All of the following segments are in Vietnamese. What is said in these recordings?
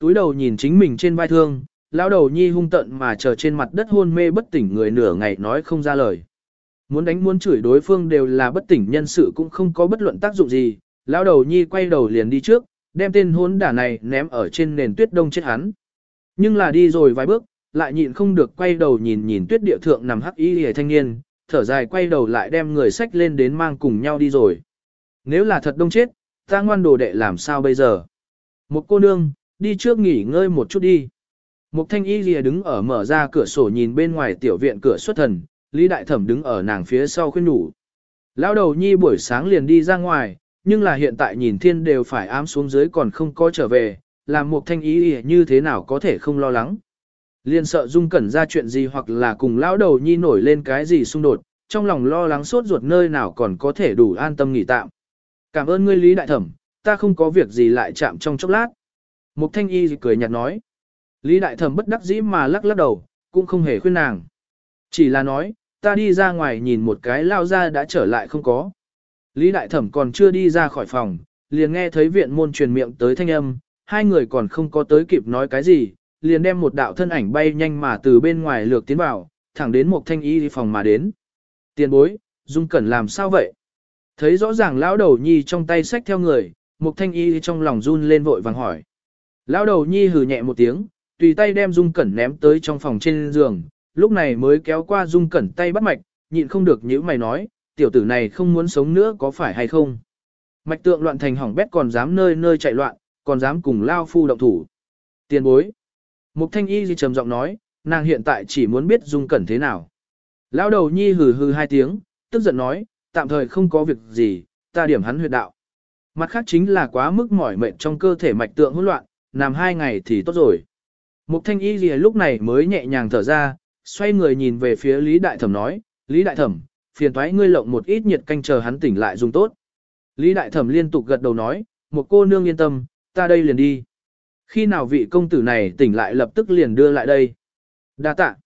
túi đầu nhìn chính mình trên vai thương, lão đầu nhi hung tận mà chờ trên mặt đất hôn mê bất tỉnh người nửa ngày nói không ra lời. Muốn đánh muốn chửi đối phương đều là bất tỉnh nhân sự cũng không có bất luận tác dụng gì, lão đầu nhi quay đầu liền đi trước, đem tên hôn đả này ném ở trên nền tuyết đông chết hắn. Nhưng là đi rồi vài bước, lại nhịn không được quay đầu nhìn nhìn tuyết địa thượng nằm hắc y hề thanh niên, thở dài quay đầu lại đem người sách lên đến mang cùng nhau đi rồi. Nếu là thật đông chết, ta ngoan đồ đệ làm sao bây giờ? Một cô nương, đi trước nghỉ ngơi một chút đi. Một thanh y lìa đứng ở mở ra cửa sổ nhìn bên ngoài tiểu viện cửa xuất thần, Lý Đại Thẩm đứng ở nàng phía sau khuyên nhủ. Lão đầu nhi buổi sáng liền đi ra ngoài, nhưng là hiện tại nhìn thiên đều phải ám xuống dưới còn không có trở về, làm một thanh y lìa như thế nào có thể không lo lắng. Liên sợ Dung Cẩn ra chuyện gì hoặc là cùng lão đầu nhi nổi lên cái gì xung đột, trong lòng lo lắng sốt ruột nơi nào còn có thể đủ an tâm nghỉ tạm. Cảm ơn ngươi Lý Đại Thẩm, ta không có việc gì lại chạm trong chốc lát. Mục thanh y cười nhạt nói. Lý đại thẩm bất đắc dĩ mà lắc lắc đầu, cũng không hề khuyên nàng. Chỉ là nói, ta đi ra ngoài nhìn một cái lao ra đã trở lại không có. Lý đại thẩm còn chưa đi ra khỏi phòng, liền nghe thấy viện môn truyền miệng tới thanh âm, hai người còn không có tới kịp nói cái gì, liền đem một đạo thân ảnh bay nhanh mà từ bên ngoài lược tiến vào, thẳng đến một thanh y phòng mà đến. Tiền bối, Dung Cẩn làm sao vậy? Thấy rõ ràng lão đầu nhi trong tay sách theo người, một thanh y trong lòng run lên vội vàng hỏi. Lão đầu nhi hừ nhẹ một tiếng, tùy tay đem Dung Cẩn ném tới trong phòng trên giường, lúc này mới kéo qua Dung Cẩn tay bắt mạch, nhịn không được nhíu mày nói, tiểu tử này không muốn sống nữa có phải hay không. Mạch tượng loạn thành hỏng bét còn dám nơi nơi chạy loạn, còn dám cùng Lao Phu động thủ. Tiền bối. Mục thanh y gì trầm giọng nói, nàng hiện tại chỉ muốn biết Dung Cẩn thế nào. Lão đầu nhi hừ hừ hai tiếng, tức giận nói, tạm thời không có việc gì, ta điểm hắn huyệt đạo. Mặt khác chính là quá mức mỏi mệt trong cơ thể mạch tượng hỗn loạn, nằm hai ngày thì tốt rồi. Mục thanh y gì lúc này mới nhẹ nhàng thở ra, xoay người nhìn về phía Lý Đại Thẩm nói, Lý Đại Thẩm, phiền thoái ngươi lộng một ít nhiệt canh chờ hắn tỉnh lại dùng tốt. Lý Đại Thẩm liên tục gật đầu nói, một cô nương yên tâm, ta đây liền đi. Khi nào vị công tử này tỉnh lại lập tức liền đưa lại đây. Đa tạ.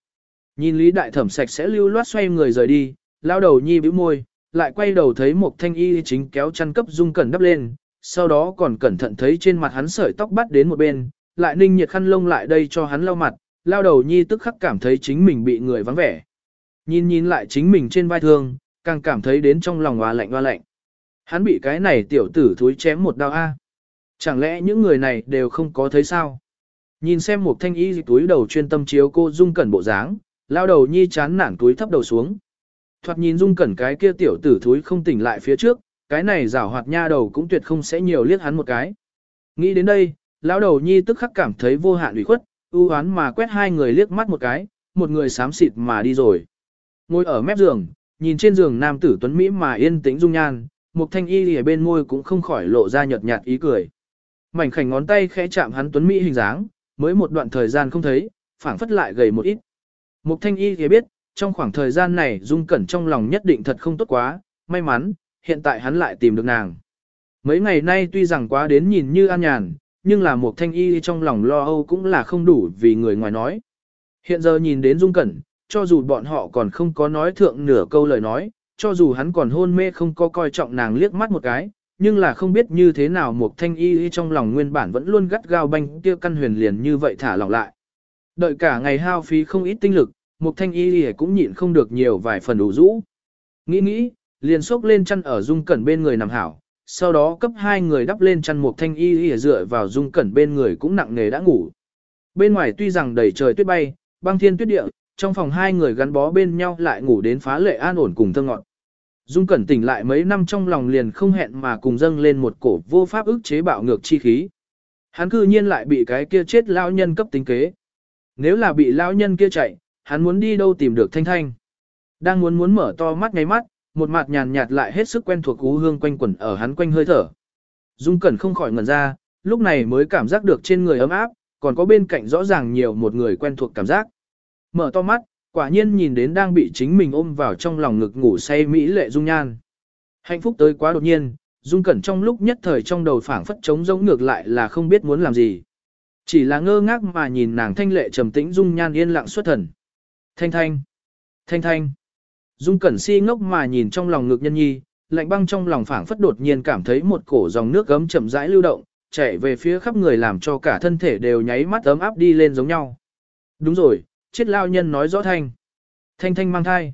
Nhìn Lý Đại Thẩm sạch sẽ lưu loát xoay người rời đi, lao đầu nhi bĩu môi, lại quay đầu thấy một thanh y chính kéo chăn cấp dung cẩn đắp lên, sau đó còn cẩn thận thấy trên mặt hắn sợi tóc bắt đến một bên, lại ninh nhiệt khăn lông lại đây cho hắn lau mặt, lao đầu nhi tức khắc cảm thấy chính mình bị người vắng vẻ. Nhìn nhìn lại chính mình trên vai thương, càng cảm thấy đến trong lòng hoa lạnh hoa lạnh. Hắn bị cái này tiểu tử thúi chém một đao A. Chẳng lẽ những người này đều không có thấy sao? Nhìn xem một thanh y túi đầu chuyên tâm chiếu cô dung cẩn bộ dáng, lao đầu nhi chán nản túi thấp đầu xuống. Thoạt nhìn dung cẩn cái kia tiểu tử thúi không tỉnh lại phía trước, cái này rảo hoạt nha đầu cũng tuyệt không sẽ nhiều liếc hắn một cái. Nghĩ đến đây, lão đầu nhi tức khắc cảm thấy vô hạn ủy khuất, ưu hoán mà quét hai người liếc mắt một cái, một người xám xịt mà đi rồi. Ngồi ở mép giường, nhìn trên giường nam tử tuấn Mỹ mà yên tĩnh dung nhan, một thanh y ở bên môi cũng không khỏi lộ ra nhợt nhạt ý cười. Mảnh khảnh ngón tay khẽ chạm hắn tuấn Mỹ hình dáng, mới một đoạn thời gian không thấy, phảng phất lại gầy một ít. Một thanh y thì biết, trong khoảng thời gian này dung cẩn trong lòng nhất định thật không tốt quá, may mắn, hiện tại hắn lại tìm được nàng. Mấy ngày nay tuy rằng quá đến nhìn như an nhàn, nhưng là một thanh y trong lòng lo âu cũng là không đủ vì người ngoài nói. Hiện giờ nhìn đến Dung Cẩn, cho dù bọn họ còn không có nói thượng nửa câu lời nói, cho dù hắn còn hôn mê không có coi trọng nàng liếc mắt một cái, nhưng là không biết như thế nào một thanh y trong lòng nguyên bản vẫn luôn gắt gao banh kia căn huyền liền như vậy thả lỏng lại. Đợi cả ngày hao phí không ít tinh lực, một thanh y cũng nhịn không được nhiều vài phần đủ rũ. Nghĩ nghĩ, liền xốc lên chăn ở dung cẩn bên người nằm hảo, sau đó cấp hai người đắp lên chăn một thanh y y dựa vào dung cẩn bên người cũng nặng nề đã ngủ. Bên ngoài tuy rằng đầy trời tuyết bay, băng thiên tuyết địa, trong phòng hai người gắn bó bên nhau lại ngủ đến phá lệ an ổn cùng thơ ngọn. Dung cẩn tỉnh lại mấy năm trong lòng liền không hẹn mà cùng dâng lên một cổ vô pháp ức chế bạo ngược chi khí. Hắn cư nhiên lại bị cái kia chết lão nhân cấp tính kế. Nếu là bị lão nhân kia chạy, hắn muốn đi đâu tìm được thanh thanh. Đang muốn muốn mở to mắt ngay mắt, một mặt nhàn nhạt lại hết sức quen thuộc cú hương quanh quẩn ở hắn quanh hơi thở. Dung Cẩn không khỏi ngẩn ra, lúc này mới cảm giác được trên người ấm áp, còn có bên cạnh rõ ràng nhiều một người quen thuộc cảm giác. Mở to mắt, quả nhiên nhìn đến đang bị chính mình ôm vào trong lòng ngực ngủ say mỹ lệ dung nhan. Hạnh phúc tới quá đột nhiên, Dung Cẩn trong lúc nhất thời trong đầu phảng phất trống rỗng ngược lại là không biết muốn làm gì. Chỉ là ngơ ngác mà nhìn nàng thanh lệ trầm tĩnh dung nhan yên lặng xuất thần. Thanh thanh, thanh thanh. Dung Cẩn si ngốc mà nhìn trong lòng ngực nhân nhi, lạnh băng trong lòng phảng phất đột nhiên cảm thấy một cổ dòng nước gấm chậm rãi lưu động, chạy về phía khắp người làm cho cả thân thể đều nháy mắt ấm áp đi lên giống nhau. Đúng rồi, chết lao nhân nói rõ thanh. Thanh thanh mang thai.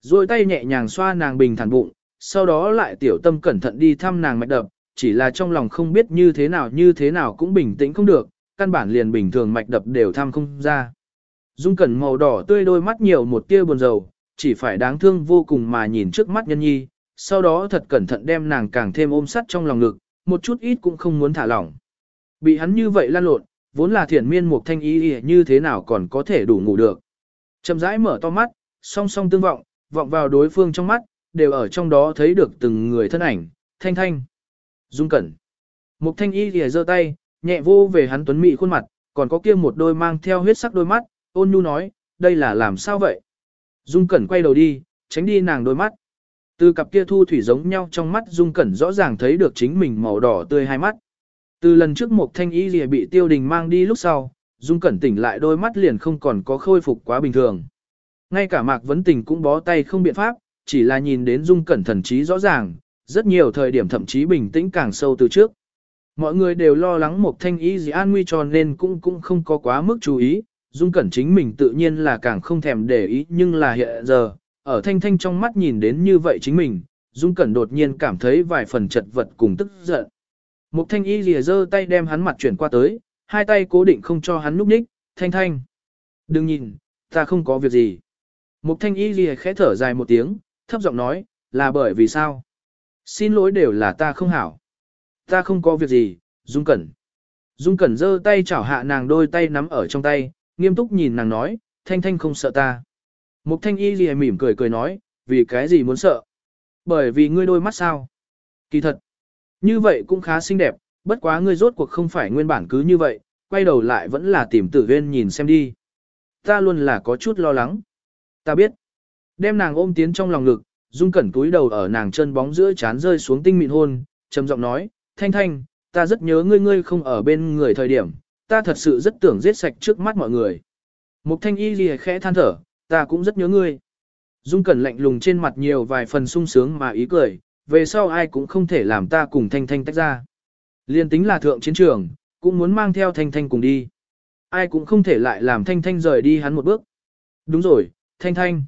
Rồi tay nhẹ nhàng xoa nàng bình thản bụng, sau đó lại tiểu tâm cẩn thận đi thăm nàng mạch đập, chỉ là trong lòng không biết như thế nào như thế nào cũng bình tĩnh không được, căn bản liền bình thường mạch đập đều thăm không ra. Dung cẩn màu đỏ tươi đôi mắt nhiều một tia buồn rầu, chỉ phải đáng thương vô cùng mà nhìn trước mắt nhân nhi, sau đó thật cẩn thận đem nàng càng thêm ôm sắt trong lòng ngực, một chút ít cũng không muốn thả lỏng. Bị hắn như vậy lan lộn, vốn là thiển miên một thanh ý như thế nào còn có thể đủ ngủ được. Chậm rãi mở to mắt, song song tương vọng, vọng vào đối phương trong mắt, đều ở trong đó thấy được từng người thân ảnh, thanh thanh, dung cẩn. Mục thanh y thì giơ tay, nhẹ vô về hắn tuấn mỹ khuôn mặt, còn có kia một đôi mang theo huyết sắc đôi mắt, ôn nhu nói, đây là làm sao vậy? Dung cẩn quay đầu đi, tránh đi nàng đôi mắt. Từ cặp kia thu thủy giống nhau trong mắt Dung cẩn rõ ràng thấy được chính mình màu đỏ tươi hai mắt. Từ lần trước một thanh y lìa bị tiêu đình mang đi lúc sau, Dung cẩn tỉnh lại đôi mắt liền không còn có khôi phục quá bình thường. Ngay cả mạc vấn tình cũng bó tay không biện pháp, chỉ là nhìn đến Dung cẩn thần trí rõ ràng, rất nhiều thời điểm thậm chí bình tĩnh càng sâu từ trước. Mọi người đều lo lắng một thanh y gì an nguy tròn nên cũng cũng không có quá mức chú ý, Dung Cẩn chính mình tự nhiên là càng không thèm để ý nhưng là hiện giờ, ở thanh thanh trong mắt nhìn đến như vậy chính mình, Dung Cẩn đột nhiên cảm thấy vài phần chật vật cùng tức giận. Mục thanh y lìa giơ tay đem hắn mặt chuyển qua tới, hai tay cố định không cho hắn núp ních, thanh thanh. Đừng nhìn, ta không có việc gì. Mục thanh y lìa khẽ thở dài một tiếng, thấp giọng nói, là bởi vì sao? Xin lỗi đều là ta không hảo. Ta không có việc gì, Dung Cẩn. Dung Cẩn giơ tay chảo hạ nàng đôi tay nắm ở trong tay, nghiêm túc nhìn nàng nói, Thanh Thanh không sợ ta. Mục Thanh Y lìa mỉm cười cười nói, vì cái gì muốn sợ? Bởi vì ngươi đôi mắt sao? Kỳ thật, như vậy cũng khá xinh đẹp, bất quá ngươi rốt cuộc không phải nguyên bản cứ như vậy, quay đầu lại vẫn là tìm tử viên nhìn xem đi. Ta luôn là có chút lo lắng. Ta biết. Đem nàng ôm tiến trong lòng ngực, Dung Cẩn túi đầu ở nàng chân bóng giữa chán rơi xuống tinh mịn hôn, trầm giọng nói, Thanh Thanh, ta rất nhớ ngươi ngươi không ở bên người thời điểm, ta thật sự rất tưởng giết sạch trước mắt mọi người. Mục Thanh Y lìa khẽ than thở, ta cũng rất nhớ ngươi. Dung Cẩn lạnh lùng trên mặt nhiều vài phần sung sướng mà ý cười, về sau ai cũng không thể làm ta cùng Thanh Thanh tách ra. Liên tính là thượng chiến trường, cũng muốn mang theo Thanh Thanh cùng đi. Ai cũng không thể lại làm Thanh Thanh rời đi hắn một bước. Đúng rồi, Thanh Thanh.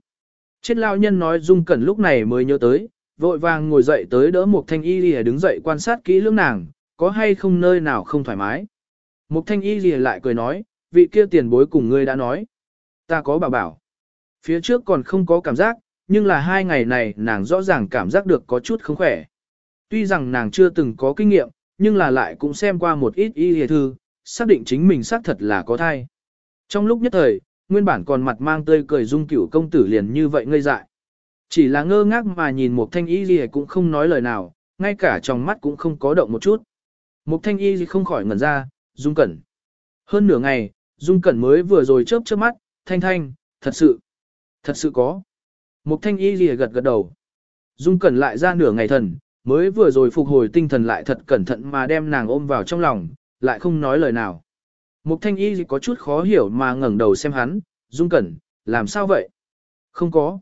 Chết lao nhân nói Dung Cẩn lúc này mới nhớ tới, vội vàng ngồi dậy tới đỡ một thanh y lìa đứng dậy quan sát kỹ lưỡng nàng, có hay không nơi nào không thoải mái. Một thanh y lìa lại cười nói, vị kia tiền bối cùng ngươi đã nói. Ta có bảo bảo. Phía trước còn không có cảm giác, nhưng là hai ngày này nàng rõ ràng cảm giác được có chút không khỏe. Tuy rằng nàng chưa từng có kinh nghiệm, nhưng là lại cũng xem qua một ít y lìa thư, xác định chính mình xác thật là có thai. Trong lúc nhất thời, nguyên bản còn mặt mang tươi cười dung cửu công tử liền như vậy ngây dại. Chỉ là ngơ ngác mà nhìn một thanh y gì cũng không nói lời nào, ngay cả trong mắt cũng không có động một chút. Một thanh y gì không khỏi ngẩn ra, dung cẩn. Hơn nửa ngày, dung cẩn mới vừa rồi chớp chớp mắt, thanh thanh, thật sự, thật sự có. Mục thanh y gì gật gật đầu. Dung cẩn lại ra nửa ngày thần, mới vừa rồi phục hồi tinh thần lại thật cẩn thận mà đem nàng ôm vào trong lòng, lại không nói lời nào. Mục thanh y có chút khó hiểu mà ngẩng đầu xem hắn, dung cẩn, làm sao vậy? Không có.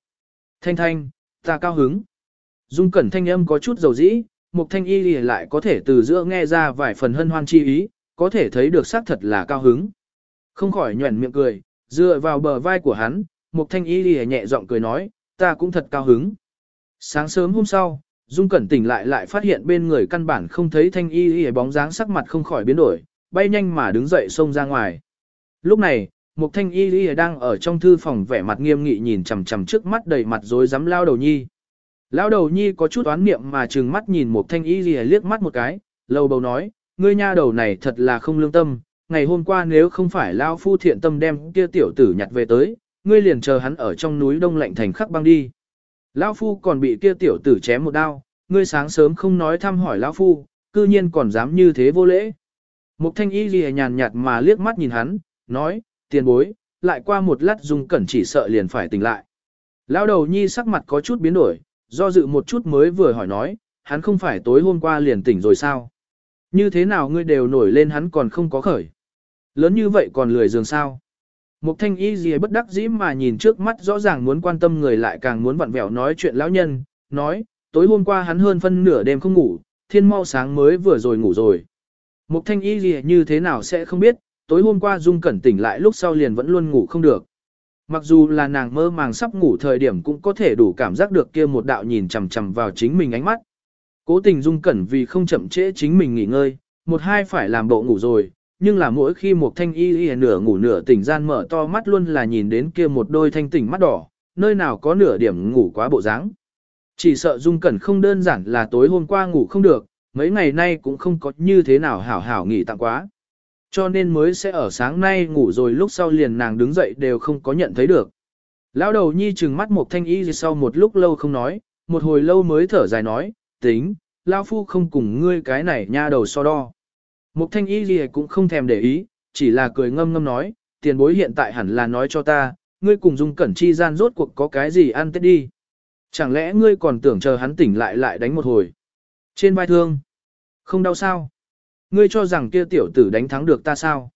Thanh thanh, ta cao hứng. Dung cẩn thanh âm có chút dầu dĩ, mục thanh y lại có thể từ giữa nghe ra vài phần hân hoan chi ý, có thể thấy được xác thật là cao hứng. Không khỏi nhuẩn miệng cười, dựa vào bờ vai của hắn, mục thanh y nhẹ giọng cười nói, ta cũng thật cao hứng. Sáng sớm hôm sau, Dung Cẩn tỉnh lại lại phát hiện bên người căn bản không thấy thanh y lìa bóng dáng sắc mặt không khỏi biến đổi, bay nhanh mà đứng dậy xông ra ngoài. Lúc này, một thanh y lìa đang ở trong thư phòng vẻ mặt nghiêm nghị nhìn chằm chằm trước mắt đầy mặt rối rắm lao đầu nhi. Lao đầu nhi có chút oán niệm mà trừng mắt nhìn một thanh y y liếc mắt một cái, lầu bầu nói, ngươi nha đầu này thật là không lương tâm, ngày hôm qua nếu không phải lao phu thiện tâm đem kia tiểu tử nhặt về tới, ngươi liền chờ hắn ở trong núi đông lạnh thành khắc băng đi. Lao phu còn bị kia tiểu tử chém một đao, ngươi sáng sớm không nói thăm hỏi lão phu, cư nhiên còn dám như thế vô lễ. Mục thanh y ghi nhàn nhạt mà liếc mắt nhìn hắn, nói, tiền bối, lại qua một lát dung cẩn chỉ sợ liền phải tỉnh lại. Lão đầu nhi sắc mặt có chút biến đổi, do dự một chút mới vừa hỏi nói, hắn không phải tối hôm qua liền tỉnh rồi sao? Như thế nào ngươi đều nổi lên hắn còn không có khởi? Lớn như vậy còn lười giường sao? Mục thanh y gì bất đắc dĩ mà nhìn trước mắt rõ ràng muốn quan tâm người lại càng muốn vặn vẹo nói chuyện lão nhân, nói, tối hôm qua hắn hơn phân nửa đêm không ngủ, thiên mau sáng mới vừa rồi ngủ rồi. Mục thanh y gì như thế nào sẽ không biết, tối hôm qua Dung Cẩn tỉnh lại lúc sau liền vẫn luôn ngủ không được. Mặc dù là nàng mơ màng sắp ngủ thời điểm cũng có thể đủ cảm giác được kia một đạo nhìn chằm chằm vào chính mình ánh mắt. Cố tình Dung Cẩn vì không chậm trễ chính mình nghỉ ngơi, một hai phải làm bộ ngủ rồi, nhưng là mỗi khi một thanh y y nửa ngủ nửa tỉnh gian mở to mắt luôn là nhìn đến kia một đôi thanh tỉnh mắt đỏ, nơi nào có nửa điểm ngủ quá bộ dáng. Chỉ sợ Dung Cẩn không đơn giản là tối hôm qua ngủ không được, mấy ngày nay cũng không có như thế nào hảo hảo nghỉ tạm quá. Cho nên mới sẽ ở sáng nay ngủ rồi lúc sau liền nàng đứng dậy đều không có nhận thấy được. Lão đầu nhi trừng mắt một thanh y sau một lúc lâu không nói, một hồi lâu mới thở dài nói, tính, Lão phu không cùng ngươi cái này nha đầu so đo. Một thanh y gì cũng không thèm để ý, chỉ là cười ngâm ngâm nói, tiền bối hiện tại hẳn là nói cho ta, ngươi cùng dung cẩn chi gian rốt cuộc có cái gì ăn tết đi. Chẳng lẽ ngươi còn tưởng chờ hắn tỉnh lại lại đánh một hồi. Trên vai thương, không đau sao? Ngươi cho rằng kia tiểu tử đánh thắng được ta sao?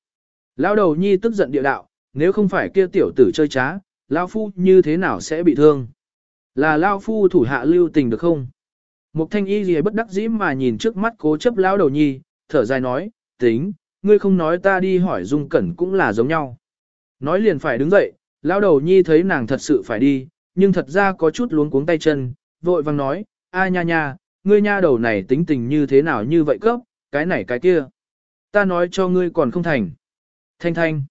Lão đầu nhi tức giận địa đạo, nếu không phải kia tiểu tử chơi trá, lão phu như thế nào sẽ bị thương? Là lão phu thủ hạ lưu tình được không? Mục thanh y gì bất đắc dĩ mà nhìn trước mắt cố chấp lão đầu nhi, thở dài nói, tính, ngươi không nói ta đi hỏi dung cẩn cũng là giống nhau. Nói liền phải đứng dậy, lão đầu nhi thấy nàng thật sự phải đi, nhưng thật ra có chút luống cuống tay chân, vội vàng nói, a nha nha, ngươi nha đầu này tính tình như thế nào như vậy cấp, cái này cái kia. Ta nói cho ngươi còn không thành. Thanh thanh.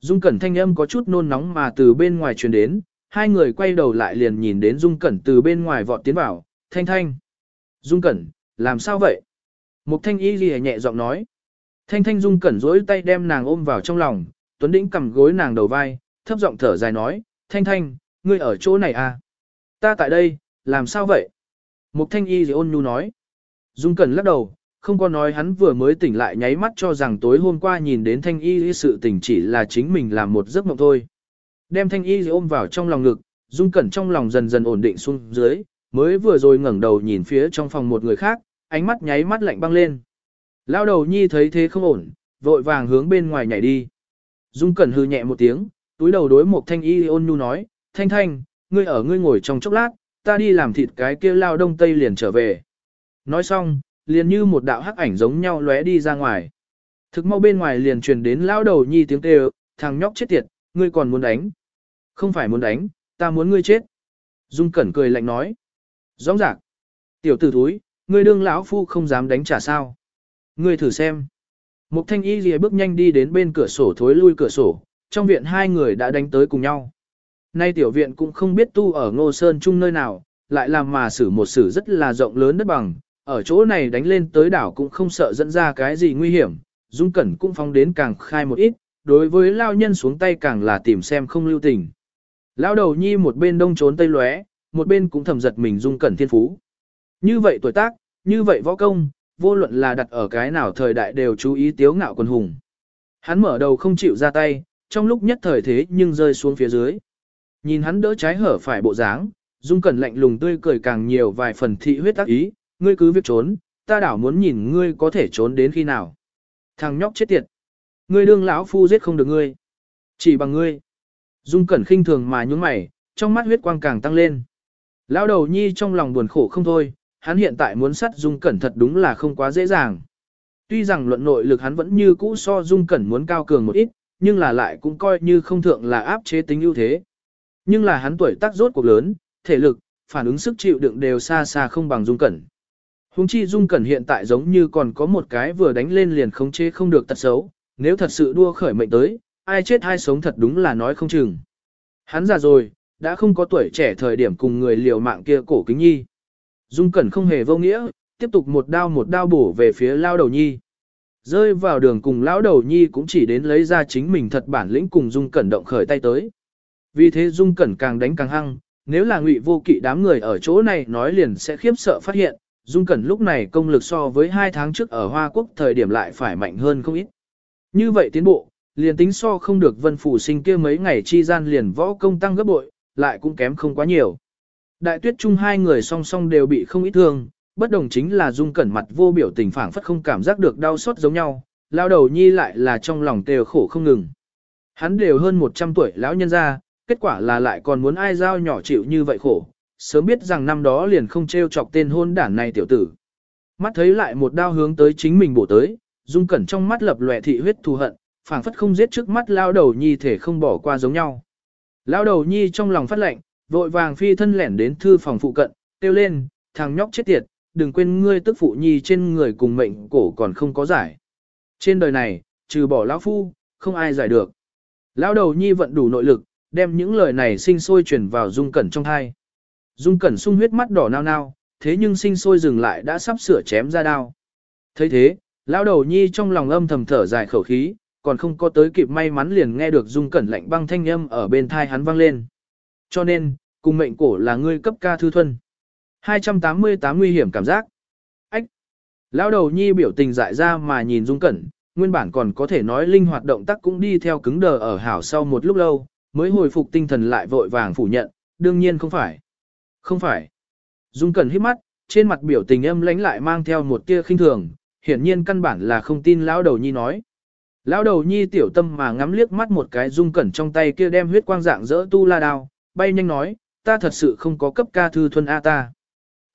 Dung Cẩn thanh âm có chút nôn nóng mà từ bên ngoài truyền đến, hai người quay đầu lại liền nhìn đến Dung Cẩn từ bên ngoài vọt tiến vào, thanh thanh. Dung Cẩn, làm sao vậy? Mục thanh y ghi nhẹ giọng nói. Thanh thanh Dung Cẩn dối tay đem nàng ôm vào trong lòng, Tuấn Đĩnh cầm gối nàng đầu vai, thấp giọng thở dài nói, thanh thanh, ngươi ở chỗ này à? Ta tại đây, làm sao vậy? Mục thanh y gì ôn nhu nói. Dung Cẩn lắc đầu, không có nói hắn vừa mới tỉnh lại nháy mắt cho rằng tối hôm qua nhìn đến thanh y sự tỉnh chỉ là chính mình làm một giấc mộng thôi. Đem thanh y ôm vào trong lòng ngực, dung cẩn trong lòng dần dần ổn định xuống dưới, mới vừa rồi ngẩng đầu nhìn phía trong phòng một người khác, ánh mắt nháy mắt lạnh băng lên. Lao đầu nhi thấy thế không ổn, vội vàng hướng bên ngoài nhảy đi. Dung cẩn hư nhẹ một tiếng, túi đầu đối một thanh y ôn nhu nói, thanh thanh, ngươi ở ngươi ngồi trong chốc lát, ta đi làm thịt cái kia lao đông tây liền trở về. Nói xong, liền như một đạo hắc ảnh giống nhau lóe đi ra ngoài. Thực mau bên ngoài liền truyền đến lão đầu nhi tiếng kêu, thằng nhóc chết tiệt, ngươi còn muốn đánh. Không phải muốn đánh, ta muốn ngươi chết. Dung Cẩn cười lạnh nói. Rõ ràng. Tiểu tử thúi, ngươi đương lão phu không dám đánh trả sao. Ngươi thử xem. Mục thanh y lìa bước nhanh đi đến bên cửa sổ thối lui cửa sổ, trong viện hai người đã đánh tới cùng nhau. Nay tiểu viện cũng không biết tu ở ngô sơn chung nơi nào, lại làm mà xử một xử rất là rộng lớn đất bằng, ở chỗ này đánh lên tới đảo cũng không sợ dẫn ra cái gì nguy hiểm, Dung Cẩn cũng phóng đến càng khai một ít, đối với lao nhân xuống tay càng là tìm xem không lưu tình. Lao đầu nhi một bên đông trốn tây lóe, một bên cũng thầm giật mình Dung Cẩn thiên phú. Như vậy tuổi tác, như vậy võ công, vô luận là đặt ở cái nào thời đại đều chú ý tiếu ngạo quân hùng. Hắn mở đầu không chịu ra tay, trong lúc nhất thời thế nhưng rơi xuống phía dưới. Nhìn hắn đỡ trái hở phải bộ dáng, Dung Cẩn lạnh lùng tươi cười càng nhiều vài phần thị huyết tác ý, ngươi cứ việc trốn, ta đảo muốn nhìn ngươi có thể trốn đến khi nào. Thằng nhóc chết tiệt. Ngươi đương lão phu giết không được ngươi. Chỉ bằng ngươi. Dung cẩn khinh thường mà nhún mày, trong mắt huyết quang càng tăng lên. Lão đầu nhi trong lòng buồn khổ không thôi, hắn hiện tại muốn sát dung cẩn thật đúng là không quá dễ dàng. Tuy rằng luận nội lực hắn vẫn như cũ so dung cẩn muốn cao cường một ít, nhưng là lại cũng coi như không thượng là áp chế tính ưu thế. Nhưng là hắn tuổi tác rốt cuộc lớn, thể lực, phản ứng sức chịu đựng đều xa xa không bằng dung cẩn. Hùng chi Dung Cẩn hiện tại giống như còn có một cái vừa đánh lên liền khống chế không được tật xấu, nếu thật sự đua khởi mệnh tới, ai chết ai sống thật đúng là nói không chừng. Hắn già rồi, đã không có tuổi trẻ thời điểm cùng người liều mạng kia cổ kính nhi. Dung Cẩn không hề vô nghĩa, tiếp tục một đao một đao bổ về phía lao đầu nhi. Rơi vào đường cùng lão đầu nhi cũng chỉ đến lấy ra chính mình thật bản lĩnh cùng Dung Cẩn động khởi tay tới. Vì thế Dung Cẩn càng đánh càng hăng, nếu là ngụy vô kỵ đám người ở chỗ này nói liền sẽ khiếp sợ phát hiện, Dung Cẩn lúc này công lực so với hai tháng trước ở Hoa Quốc thời điểm lại phải mạnh hơn không ít. Như vậy tiến bộ, liền tính so không được vân phủ sinh kia mấy ngày chi gian liền võ công tăng gấp bội, lại cũng kém không quá nhiều. Đại tuyết chung hai người song song đều bị không ít thương, bất đồng chính là Dung Cẩn mặt vô biểu tình phảng phất không cảm giác được đau xót giống nhau, lao đầu nhi lại là trong lòng tều khổ không ngừng. Hắn đều hơn 100 tuổi lão nhân ra, kết quả là lại còn muốn ai giao nhỏ chịu như vậy khổ, sớm biết rằng năm đó liền không treo chọc tên hôn đản này tiểu tử. Mắt thấy lại một đao hướng tới chính mình bổ tới, dung cẩn trong mắt lập lòe thị huyết thù hận, phảng phất không giết trước mắt lao đầu nhi thể không bỏ qua giống nhau. Lão đầu nhi trong lòng phát lệnh, vội vàng phi thân lẻn đến thư phòng phụ cận, kêu lên, thằng nhóc chết tiệt, đừng quên ngươi tức phụ nhi trên người cùng mệnh cổ còn không có giải. Trên đời này, trừ bỏ lão phu, không ai giải được. Lão đầu nhi vận đủ nội lực, đem những lời này sinh sôi truyền vào dung cẩn trong thai. Dung cẩn sung huyết mắt đỏ nao nao, thế nhưng sinh sôi dừng lại đã sắp sửa chém ra đao. thấy thế, lão đầu nhi trong lòng âm thầm thở dài khẩu khí, còn không có tới kịp may mắn liền nghe được dung cẩn lạnh băng thanh âm ở bên thai hắn vang lên. Cho nên, cùng mệnh cổ là ngươi cấp ca thư thuần. 288 nguy hiểm cảm giác. Ách! Lão đầu nhi biểu tình dại ra mà nhìn dung cẩn, nguyên bản còn có thể nói linh hoạt động tác cũng đi theo cứng đờ ở hảo sau một lúc lâu, mới hồi phục tinh thần lại vội vàng phủ nhận, đương nhiên không phải. Không phải. Dung Cẩn hít mắt, trên mặt biểu tình âm lãnh lại mang theo một tia khinh thường, hiển nhiên căn bản là không tin lão đầu nhi nói. Lão đầu nhi tiểu tâm mà ngắm liếc mắt một cái Dung Cẩn trong tay kia đem huyết quang dạng dỡ tu la đao, bay nhanh nói, ta thật sự không có cấp ca thư thuần A ta.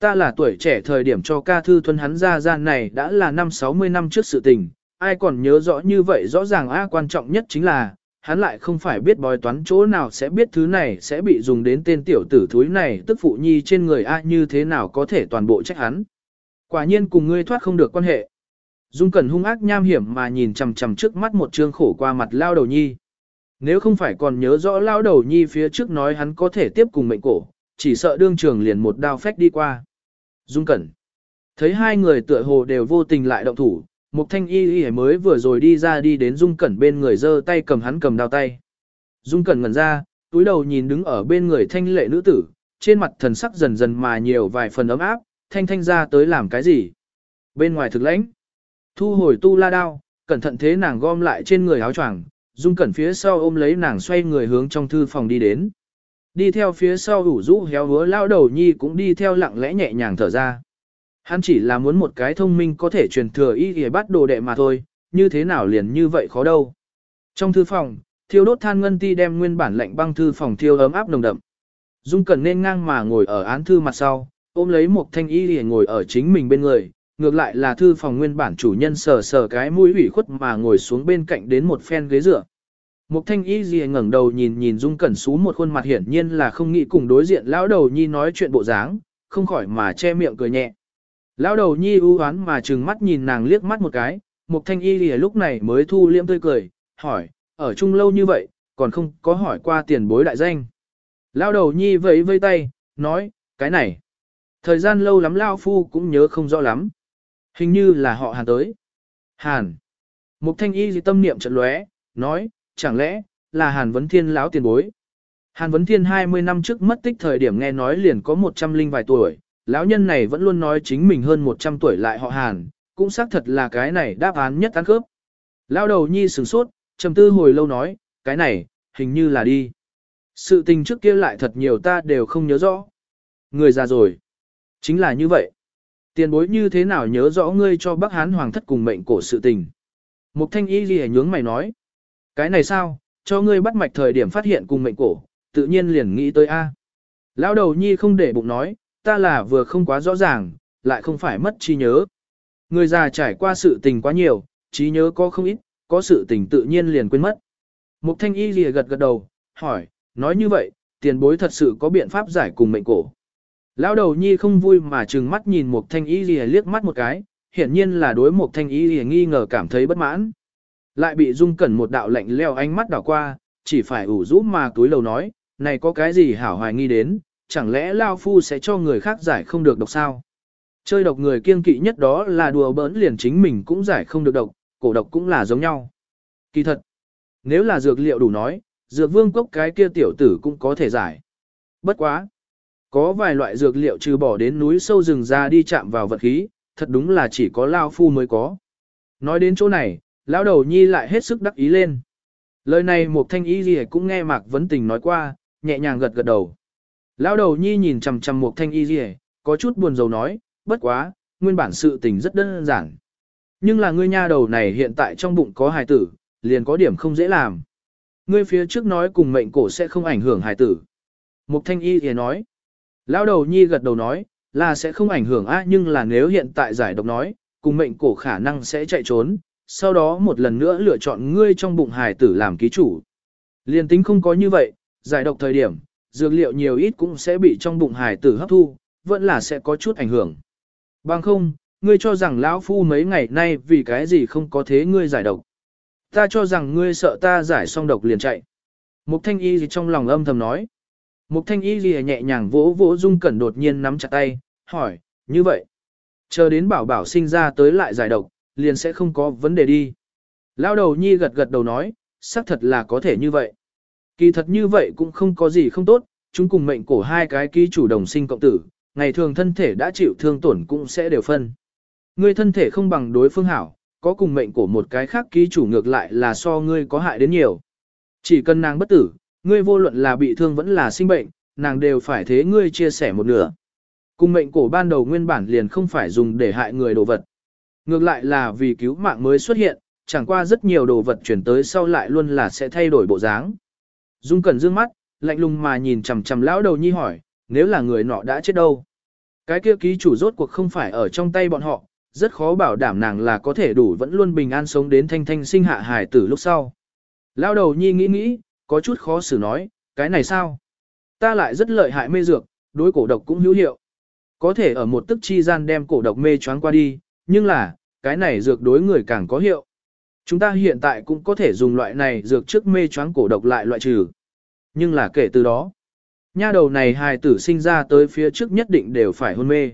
Ta là tuổi trẻ thời điểm cho ca thư thuần hắn ra gian này đã là năm 60 năm trước sự tình, ai còn nhớ rõ như vậy rõ ràng A quan trọng nhất chính là, hắn lại không phải biết bói toán chỗ nào sẽ biết thứ này sẽ bị dùng đến tên tiểu tử thúi này tức phụ nhi trên người A như thế nào có thể toàn bộ trách hắn. Quả nhiên cùng ngươi thoát không được quan hệ. Dung Cẩn hung ác nham hiểm mà nhìn chằm chằm trước mắt một trương khổ qua mặt lao đầu nhi. Nếu không phải còn nhớ rõ lao đầu nhi phía trước nói hắn có thể tiếp cùng mệnh cổ, chỉ sợ đương trường liền một đao phách đi qua. Dung Cẩn. Thấy hai người tựa hồ đều vô tình lại động thủ, Mục thanh y y mới vừa rồi đi ra đi đến Dung Cẩn bên người giơ tay cầm hắn cầm đao tay. Dung Cẩn ngẩn ra, túi đầu nhìn đứng ở bên người thanh lệ nữ tử, trên mặt thần sắc dần dần mà nhiều vài phần ấm áp, thanh thanh ra tới làm cái gì. Bên ngoài thực lãnh, thu hồi tu la đao, cẩn thận thế nàng gom lại trên người áo choàng, Dung Cẩn phía sau ôm lấy nàng xoay người hướng trong thư phòng đi đến. Đi theo phía sau ủ rũ héo hứa lao đầu nhi cũng đi theo lặng lẽ nhẹ nhàng thở ra. Hắn chỉ là muốn một cái thông minh có thể truyền thừa y để bắt đồ đệ mà thôi, như thế nào liền như vậy khó đâu. Trong thư phòng, thiêu đốt than ngân ti đem nguyên bản lạnh băng thư phòng thiêu ấm áp nồng đậm. Dung Cẩn nên ngang mà ngồi ở án thư mặt sau, ôm lấy một thanh y để ngồi ở chính mình bên người, ngược lại là thư phòng nguyên bản chủ nhân sờ sờ cái mũi ủy khuất mà ngồi xuống bên cạnh đến một phen ghế dựa. Một thanh y gì ngẩng đầu nhìn nhìn Dung Cẩn xú một khuôn mặt hiển nhiên là không nghĩ cùng đối diện lão đầu nhi nói chuyện bộ dáng, không khỏi mà che miệng cười nhẹ. Lão đầu nhi ưu hoán mà trừng mắt nhìn nàng liếc mắt một cái, Mục thanh y gì lúc này mới thu liễm tươi cười, hỏi, ở chung lâu như vậy, còn không có hỏi qua tiền bối đại danh. Lão đầu nhi vẫy vây tay, nói, cái này. Thời gian lâu lắm Lão Phu cũng nhớ không rõ lắm. Hình như là họ Hàn tới. Hàn. Mục thanh y gì tâm niệm trận lóe, nói, chẳng lẽ, là Hàn Vấn Thiên lão tiền bối. Hàn Vấn Thiên 20 năm trước mất tích thời điểm nghe nói liền có 100 linh vài tuổi, Lão nhân này vẫn luôn nói chính mình hơn 100 tuổi lại họ Hàn, cũng xác thật là cái này đáp án nhất ăn khớp. Lão đầu nhi sửng sốt, trầm tư hồi lâu nói, cái này, hình như là đi. Sự tình trước kia lại thật nhiều ta đều không nhớ rõ. Người già rồi. Chính là như vậy. Tiền bối như thế nào nhớ rõ ngươi cho Bắc Hán Hoàng thất cùng mệnh cổ sự tình. Mục thanh y gì nhướng mày nói. Cái này sao, cho ngươi bắt mạch thời điểm phát hiện cùng mệnh cổ, tự nhiên liền nghĩ tới A. Lão đầu nhi không để bụng nói, ta là vừa không quá rõ ràng, lại không phải mất trí nhớ. Người già trải qua sự tình quá nhiều, trí nhớ có không ít, có sự tình tự nhiên liền quên mất. Mục thanh y lìa gật gật đầu, hỏi, nói như vậy, tiền bối thật sự có biện pháp giải cùng mệnh cổ. Lão đầu nhi không vui mà trừng mắt nhìn một thanh y lìa liếc mắt một cái, hiển nhiên là đối một thanh y lìa nghi ngờ cảm thấy bất mãn. Lại bị dung cẩn một đạo lạnh leo ánh mắt đảo qua, chỉ phải ủ rũ mà túi lầu nói, này có cái gì hảo hoài nghi đến, chẳng lẽ Lao Phu sẽ cho người khác giải không được độc sao? Chơi độc người kiên kỵ nhất đó là đùa bỡn liền chính mình cũng giải không được độc, cổ độc cũng là giống nhau. Kỳ thật, nếu là dược liệu đủ nói, dược vương cốc cái kia tiểu tử cũng có thể giải. Bất quá. Có vài loại dược liệu trừ bỏ đến núi sâu rừng ra đi chạm vào vật khí, thật đúng là chỉ có Lao Phu mới có. Nói đến chỗ này, lão đầu nhi lại hết sức đắc ý lên. Lời này một thanh y gì cũng nghe Mạc Vấn Tình nói qua, nhẹ nhàng gật gật đầu. Lão đầu nhi nhìn chằm chằm một thanh y rìa, có chút buồn rầu nói, bất quá, nguyên bản sự tình rất đơn giản. Nhưng là ngươi nha đầu này hiện tại trong bụng có hài tử, liền có điểm không dễ làm. Ngươi phía trước nói cùng mệnh cổ sẽ không ảnh hưởng hài tử. Mục thanh y thì nói. Lão đầu nhi gật đầu nói, là sẽ không ảnh hưởng á nhưng là nếu hiện tại giải độc nói, cùng mệnh cổ khả năng sẽ chạy trốn, sau đó một lần nữa lựa chọn ngươi trong bụng hài tử làm ký chủ. Liên tính không có như vậy, giải độc thời điểm, dược liệu nhiều ít cũng sẽ bị trong bụng hài tử hấp thu, vẫn là sẽ có chút ảnh hưởng. Bằng không, ngươi cho rằng lão phu mấy ngày nay vì cái gì không có thế ngươi giải độc. Ta cho rằng ngươi sợ ta giải xong độc liền chạy. Mục thanh y gì trong lòng âm thầm nói. Mục thanh y lìa nhẹ nhàng vỗ vỗ dung cẩn đột nhiên nắm chặt tay, hỏi, như vậy. Chờ đến bảo bảo sinh ra tới lại giải độc, liền sẽ không có vấn đề đi. Lao đầu nhi gật gật đầu nói, xác thật là có thể như vậy. Kỳ thật như vậy cũng không có gì không tốt, chúng cùng mệnh cổ hai cái ký chủ đồng sinh cộng tử, ngày thường thân thể đã chịu thương tổn cũng sẽ đều phân. Ngươi thân thể không bằng đối phương hảo, có cùng mệnh của một cái khác ký chủ ngược lại là so ngươi có hại đến nhiều. Chỉ cần nàng bất tử, ngươi vô luận là bị thương vẫn là sinh bệnh, nàng đều phải thế ngươi chia sẻ một nửa. Cùng mệnh cổ ban đầu nguyên bản liền không phải dùng để hại người đồ vật. Ngược lại là vì cứu mạng mới xuất hiện, chẳng qua rất nhiều đồ vật chuyển tới sau lại luôn là sẽ thay đổi bộ dáng. Dung Cẩn dương mắt, lạnh lùng mà nhìn chằm chằm lão đầu nhi hỏi, nếu là người nọ đã chết đâu? Cái kia ký chủ rốt cuộc không phải ở trong tay bọn họ, rất khó bảo đảm nàng là có thể đủ vẫn luôn bình an sống đến thanh thanh sinh hạ hài tử lúc sau. Lão đầu nhi nghĩ nghĩ, có chút khó xử nói, cái này sao? Ta lại rất lợi hại mê dược, đối cổ độc cũng hữu hiệu. Có thể ở một tức chi gian đem cổ độc mê choáng qua đi, nhưng là, cái này dược đối người càng có hiệu. Chúng ta hiện tại cũng có thể dùng loại này dược trước mê choáng cổ độc lại loại trừ. Nhưng là kể từ đó, nha đầu này hài tử sinh ra tới phía trước nhất định đều phải hôn mê.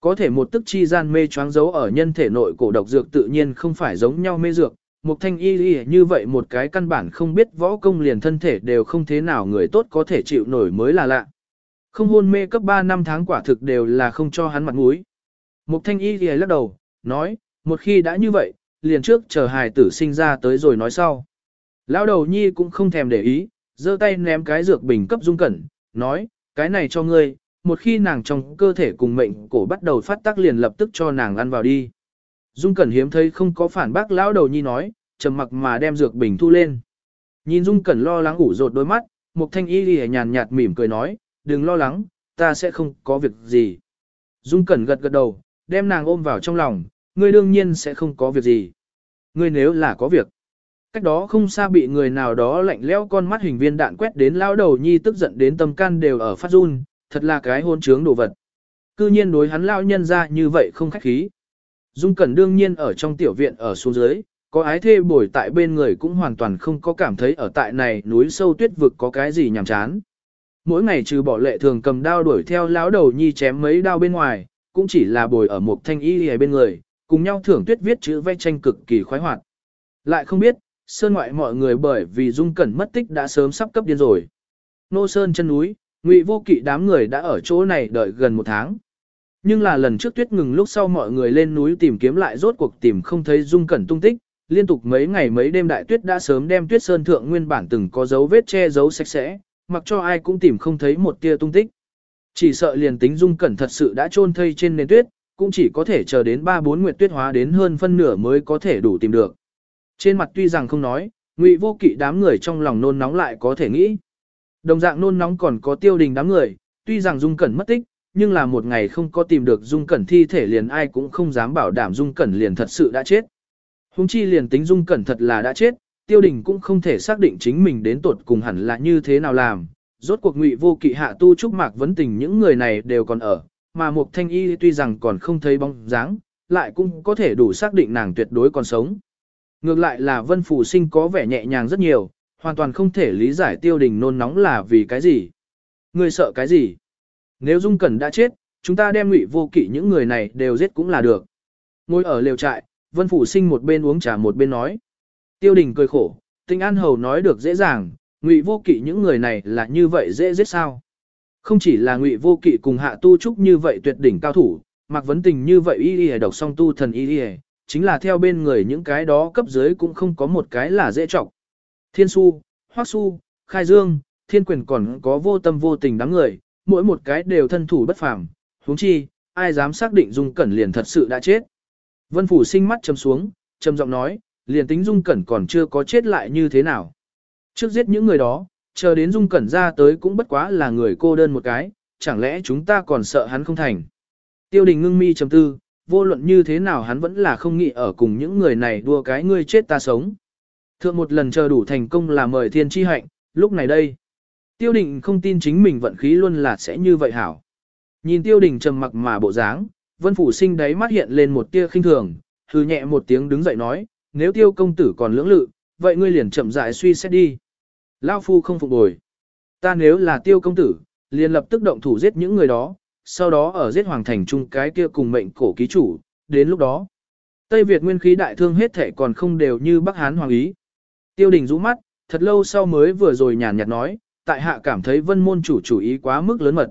Có thể một tức chi gian mê choáng giấu ở nhân thể nội cổ độc dược tự nhiên không phải giống nhau mê dược, một thanh y y như vậy một cái căn bản không biết võ công liền thân thể đều không thế nào người tốt có thể chịu nổi mới là lạ. Không hôn mê cấp 3 năm tháng quả thực đều là không cho hắn mặt mũi. Mục thanh y y lắc đầu, nói, một khi đã như vậy, liền trước chờ hài tử sinh ra tới rồi nói sau. Lão đầu nhi cũng không thèm để ý, giơ tay ném cái dược bình cấp dung cẩn, nói, cái này cho ngươi, một khi nàng trong cơ thể cùng mệnh cổ bắt đầu phát tác liền lập tức cho nàng ăn vào đi. Dung Cẩn hiếm thấy không có phản bác lão đầu nhi nói, trầm mặc mà đem dược bình thu lên. Nhìn Dung Cẩn lo lắng ủ rột đôi mắt, Mục Thanh Y lìa nhàn nhạt mỉm cười nói, đừng lo lắng, ta sẽ không có việc gì. Dung Cẩn gật gật đầu, đem nàng ôm vào trong lòng, ngươi đương nhiên sẽ không có việc gì. Ngươi nếu là có việc. Cách đó không xa bị người nào đó lạnh lẽo con mắt hình viên đạn quét đến lão đầu nhi tức giận đến tâm can đều ở phát run, thật là cái hôn trướng đồ vật. Cư nhiên đối hắn lão nhân ra như vậy không khách khí. Dung Cẩn đương nhiên ở trong tiểu viện ở xuống dưới, có ái thê bồi tại bên người cũng hoàn toàn không có cảm thấy ở tại này núi sâu tuyết vực có cái gì nhàm chán. Mỗi ngày trừ bỏ lệ thường cầm đao đuổi theo lão đầu nhi chém mấy đao bên ngoài, cũng chỉ là bồi ở một thanh y ở bên người, cùng nhau thưởng tuyết viết chữ vẽ tranh cực kỳ khoái hoạt. Lại không biết, sơn ngoại mọi người bởi vì dung cẩn mất tích đã sớm sắp cấp điên rồi. Nô sơn chân núi, ngụy vô kỵ đám người đã ở chỗ này đợi gần một tháng. Nhưng là lần trước tuyết ngừng lúc sau mọi người lên núi tìm kiếm lại rốt cuộc tìm không thấy dung cẩn tung tích, liên tục mấy ngày mấy đêm đại tuyết đã sớm đem tuyết sơn thượng nguyên bản từng có dấu vết che giấu sạch sẽ, mặc cho ai cũng tìm không thấy một tia tung tích. Chỉ sợ liền tính dung cẩn thật sự đã chôn thây trên nền tuyết, cũng chỉ có thể chờ đến 3-4 nguyệt tuyết hóa đến hơn phân nửa mới có thể đủ tìm được. Trên mặt tuy rằng không nói, ngụy vô kỵ đám người trong lòng nôn nóng lại có thể nghĩ. Đồng dạng nôn nóng còn có tiêu đình đám người, tuy rằng dung cẩn mất tích, nhưng là một ngày không có tìm được dung cẩn thi thể liền ai cũng không dám bảo đảm dung cẩn liền thật sự đã chết. Hùng chi liền tính dung cẩn thật là đã chết, tiêu đình cũng không thể xác định chính mình đến tuột cùng hẳn là như thế nào làm. Rốt cuộc ngụy vô kỵ hạ tu trúc mạc vấn tình những người này đều còn ở, mà một thanh y tuy rằng còn không thấy bóng dáng, lại cũng có thể đủ xác định nàng tuyệt đối còn sống. Ngược lại là vân phù sinh có vẻ nhẹ nhàng rất nhiều, hoàn toàn không thể lý giải tiêu đình nôn nóng là vì cái gì. Người sợ cái gì? Nếu Dung Cẩn đã chết, chúng ta đem ngụy vô kỵ những người này đều giết cũng là được. Ngồi ở lều trại, Vân Phủ Sinh một bên uống trà một bên nói. Tiêu đình cười khổ, Tinh An Hầu nói được dễ dàng, ngụy vô kỵ những người này là như vậy dễ giết sao. Không chỉ là ngụy vô kỵ cùng hạ tu trúc như vậy tuyệt đỉnh cao thủ, mặc vấn tình như vậy y y độc song tu thần y y chính là theo bên người những cái đó cấp dưới cũng không có một cái là dễ trọng. Thiên su, hoắc su, khai dương, thiên quyền còn có vô tâm vô tình đáng người, mỗi một cái đều thân thủ bất phàm, huống chi, ai dám xác định Dung Cẩn liền thật sự đã chết. Vân Phủ sinh mắt trầm xuống, trầm giọng nói, liền tính Dung Cẩn còn chưa có chết lại như thế nào. Trước giết những người đó, chờ đến Dung Cẩn ra tới cũng bất quá là người cô đơn một cái, chẳng lẽ chúng ta còn sợ hắn không thành. Tiêu đình ngưng mi trầm tư, vô luận như thế nào hắn vẫn là không nghĩ ở cùng những người này đua cái ngươi chết ta sống. Thượng một lần chờ đủ thành công là mời thiên chi hạnh, lúc này đây. Tiêu đình không tin chính mình vận khí luôn là sẽ như vậy hảo. Nhìn tiêu đình trầm mặc mà bộ dáng, vân phủ sinh đáy mắt hiện lên một tia khinh thường, hừ nhẹ một tiếng đứng dậy nói, nếu tiêu công tử còn lưỡng lự, vậy ngươi liền chậm rãi suy xét đi. Lao phu không phục bồi. Ta nếu là tiêu công tử, liền lập tức động thủ giết những người đó, sau đó ở giết hoàng thành chung cái kia cùng mệnh cổ ký chủ, đến lúc đó. Tây Việt nguyên khí đại thương hết thể còn không đều như Bắc Hán hoàng ý. Tiêu đình rũ mắt, thật lâu sau mới vừa rồi nhàn nhạt nói, tại hạ cảm thấy vân môn chủ chủ ý quá mức lớn mật.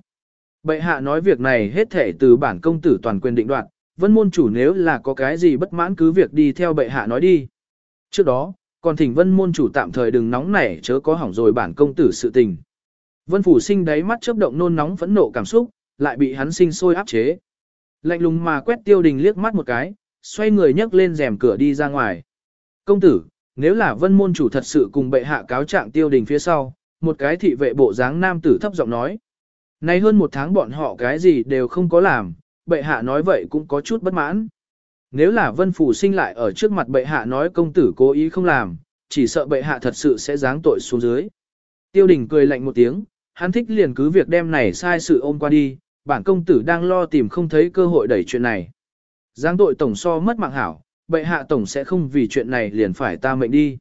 Bệ hạ nói việc này hết thể từ bản công tử toàn quyền định đoạt, vân môn chủ nếu là có cái gì bất mãn cứ việc đi theo bệ hạ nói đi. Trước đó, còn thỉnh vân môn chủ tạm thời đừng nóng nảy chớ có hỏng rồi bản công tử sự tình. Vân phủ sinh đáy mắt chớp động nôn nóng phẫn nộ cảm xúc, lại bị hắn sinh sôi áp chế. Lạnh lùng mà quét tiêu đình liếc mắt một cái, xoay người nhấc lên rèm cửa đi ra ngoài. Công tử, nếu là vân môn chủ thật sự cùng bệ hạ cáo trạng tiêu đình phía sau, một cái thị vệ bộ dáng nam tử thấp giọng nói. Nay hơn một tháng bọn họ cái gì đều không có làm, bệ hạ nói vậy cũng có chút bất mãn. Nếu là vân phủ sinh lại ở trước mặt bệ hạ nói công tử cố ý không làm, chỉ sợ bệ hạ thật sự sẽ giáng tội xuống dưới. Tiêu đình cười lạnh một tiếng, hắn thích liền cứ việc đem này sai sự ôm qua đi, bản công tử đang lo tìm không thấy cơ hội đẩy chuyện này. Giáng tội tổng so mất mạng hảo, bệ hạ tổng sẽ không vì chuyện này liền phải ta mệnh đi.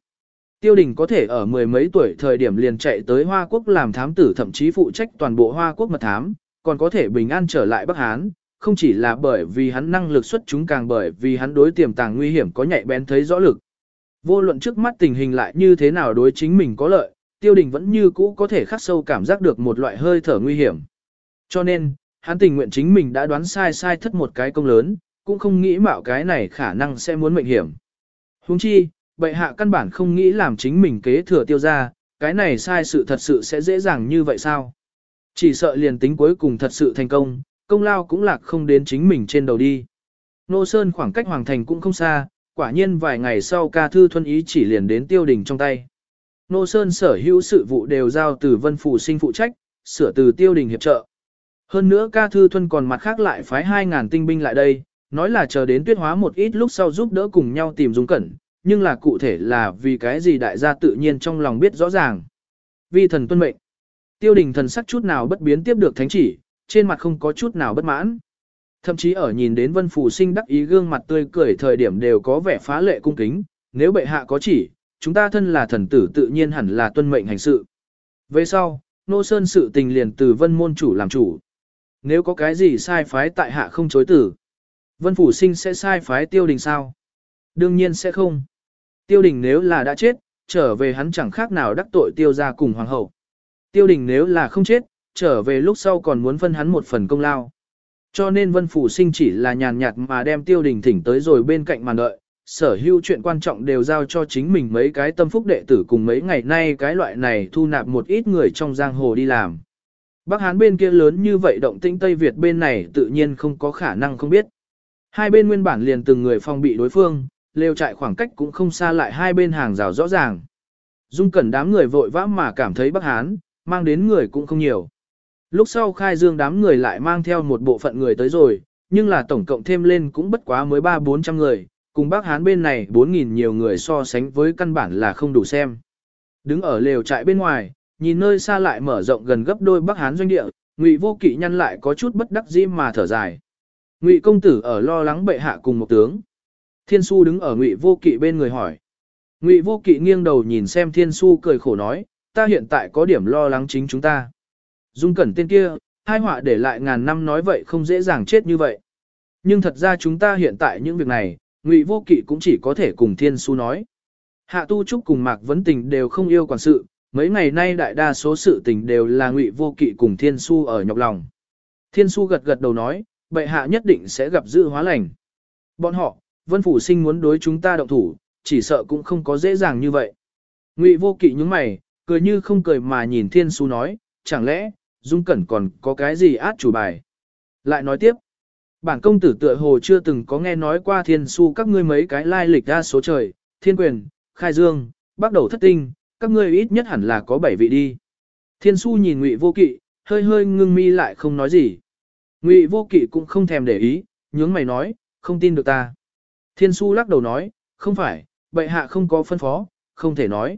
Tiêu đình có thể ở mười mấy tuổi thời điểm liền chạy tới Hoa Quốc làm thám tử thậm chí phụ trách toàn bộ Hoa Quốc mật thám, còn có thể bình an trở lại Bắc Hán, không chỉ là bởi vì hắn năng lực xuất chúng càng bởi vì hắn đối tiềm tàng nguy hiểm có nhạy bén thấy rõ lực. Vô luận trước mắt tình hình lại như thế nào đối chính mình có lợi, tiêu đình vẫn như cũ có thể khắc sâu cảm giác được một loại hơi thở nguy hiểm. Cho nên, hắn tình nguyện chính mình đã đoán sai sai thất một cái công lớn, cũng không nghĩ mạo cái này khả năng sẽ muốn mệnh hiểm. Huống chi, bệ hạ căn bản không nghĩ làm chính mình kế thừa tiêu ra, cái này sai sự thật sự sẽ dễ dàng như vậy sao? Chỉ sợ liền tính cuối cùng thật sự thành công, công lao cũng lạc không đến chính mình trên đầu đi. Nô Sơn khoảng cách Hoàng Thành cũng không xa, quả nhiên vài ngày sau ca thư thuân ý chỉ liền đến tiêu đình trong tay. Nô Sơn sở hữu sự vụ đều giao từ vân phủ sinh phụ trách, sửa từ tiêu đình hiệp trợ. Hơn nữa ca thư thuân còn mặt khác lại phái 2.000 tinh binh lại đây, nói là chờ đến tuyết hóa một ít lúc sau giúp đỡ cùng nhau tìm dung cẩn, nhưng là cụ thể là vì cái gì đại gia tự nhiên trong lòng biết rõ ràng. Vi thần tuân mệnh. Tiêu đình thần sắc chút nào bất biến tiếp được thánh chỉ, trên mặt không có chút nào bất mãn. Thậm chí ở nhìn đến vân phủ sinh đắc ý gương mặt tươi cười thời điểm đều có vẻ phá lệ cung kính, nếu bệ hạ có chỉ, chúng ta thân là thần tử tự nhiên hẳn là tuân mệnh hành sự. Về sau, nô sơn sự tình liền từ vân môn chủ làm chủ. Nếu có cái gì sai phái tại hạ không chối tử, vân phủ sinh sẽ sai phái tiêu đình sao? Đương nhiên sẽ không. Tiêu đình nếu là đã chết, trở về hắn chẳng khác nào đắc tội tiêu ra cùng hoàng hậu. Tiêu đình nếu là không chết, trở về lúc sau còn muốn phân hắn một phần công lao. Cho nên vân phủ sinh chỉ là nhàn nhạt mà đem tiêu đình thỉnh tới rồi bên cạnh màn đợi, sở hữu chuyện quan trọng đều giao cho chính mình mấy cái tâm phúc đệ tử cùng mấy ngày nay cái loại này thu nạp một ít người trong giang hồ đi làm. Bắc Hán bên kia lớn như vậy động tĩnh Tây Việt bên này tự nhiên không có khả năng không biết. Hai bên nguyên bản liền từng người phong bị đối phương, lều trại khoảng cách cũng không xa lại hai bên hàng rào rõ ràng. Dung cẩn đám người vội vã mà cảm thấy Bắc Hán, mang đến người cũng không nhiều. Lúc sau khai dương đám người lại mang theo một bộ phận người tới rồi, nhưng là tổng cộng thêm lên cũng bất quá mới ba bốn trăm người, cùng Bắc Hán bên này 4.000 nhiều người so sánh với căn bản là không đủ xem. Đứng ở lều trại bên ngoài, nhìn nơi xa lại mở rộng gần gấp đôi Bắc Hán doanh địa, Ngụy Vô Kỵ nhăn lại có chút bất đắc dĩ mà thở dài. Ngụy công tử ở lo lắng bệ hạ cùng một tướng. Thiên Su đứng ở Ngụy Vô Kỵ bên người hỏi. Ngụy Vô Kỵ nghiêng đầu nhìn xem Thiên Su cười khổ nói, ta hiện tại có điểm lo lắng chính chúng ta. Dung Cẩn tên kia, hai họa để lại ngàn năm nói vậy không dễ dàng chết như vậy. Nhưng thật ra chúng ta hiện tại những việc này, Ngụy Vô Kỵ cũng chỉ có thể cùng Thiên Su nói. Hạ Tu Trúc cùng Mạc Vấn Tình đều không yêu quản sự, mấy ngày nay đại đa số sự tình đều là Ngụy Vô Kỵ cùng Thiên Su ở nhọc lòng. Thiên Su gật gật đầu nói, bệ hạ nhất định sẽ gặp dự hóa lành. Bọn họ, Vân Phủ Sinh muốn đối chúng ta động thủ, chỉ sợ cũng không có dễ dàng như vậy. Ngụy Vô Kỵ nhướng mày, cười như không cười mà nhìn Thiên Su nói, chẳng lẽ, Dung Cẩn còn có cái gì át chủ bài? Lại nói tiếp, Bản công tử tựa hồ chưa từng có nghe nói qua thiên su các ngươi mấy cái lai lịch ra số trời, thiên quyền, khai dương, bắt đầu thất tinh, các ngươi ít nhất hẳn là có bảy vị đi. Thiên su nhìn ngụy vô kỵ, hơi hơi ngưng mi lại không nói gì. Ngụy vô kỵ cũng không thèm để ý, nhướng mày nói, không tin được ta. Thiên su lắc đầu nói, không phải, bệ hạ không có phân phó, không thể nói.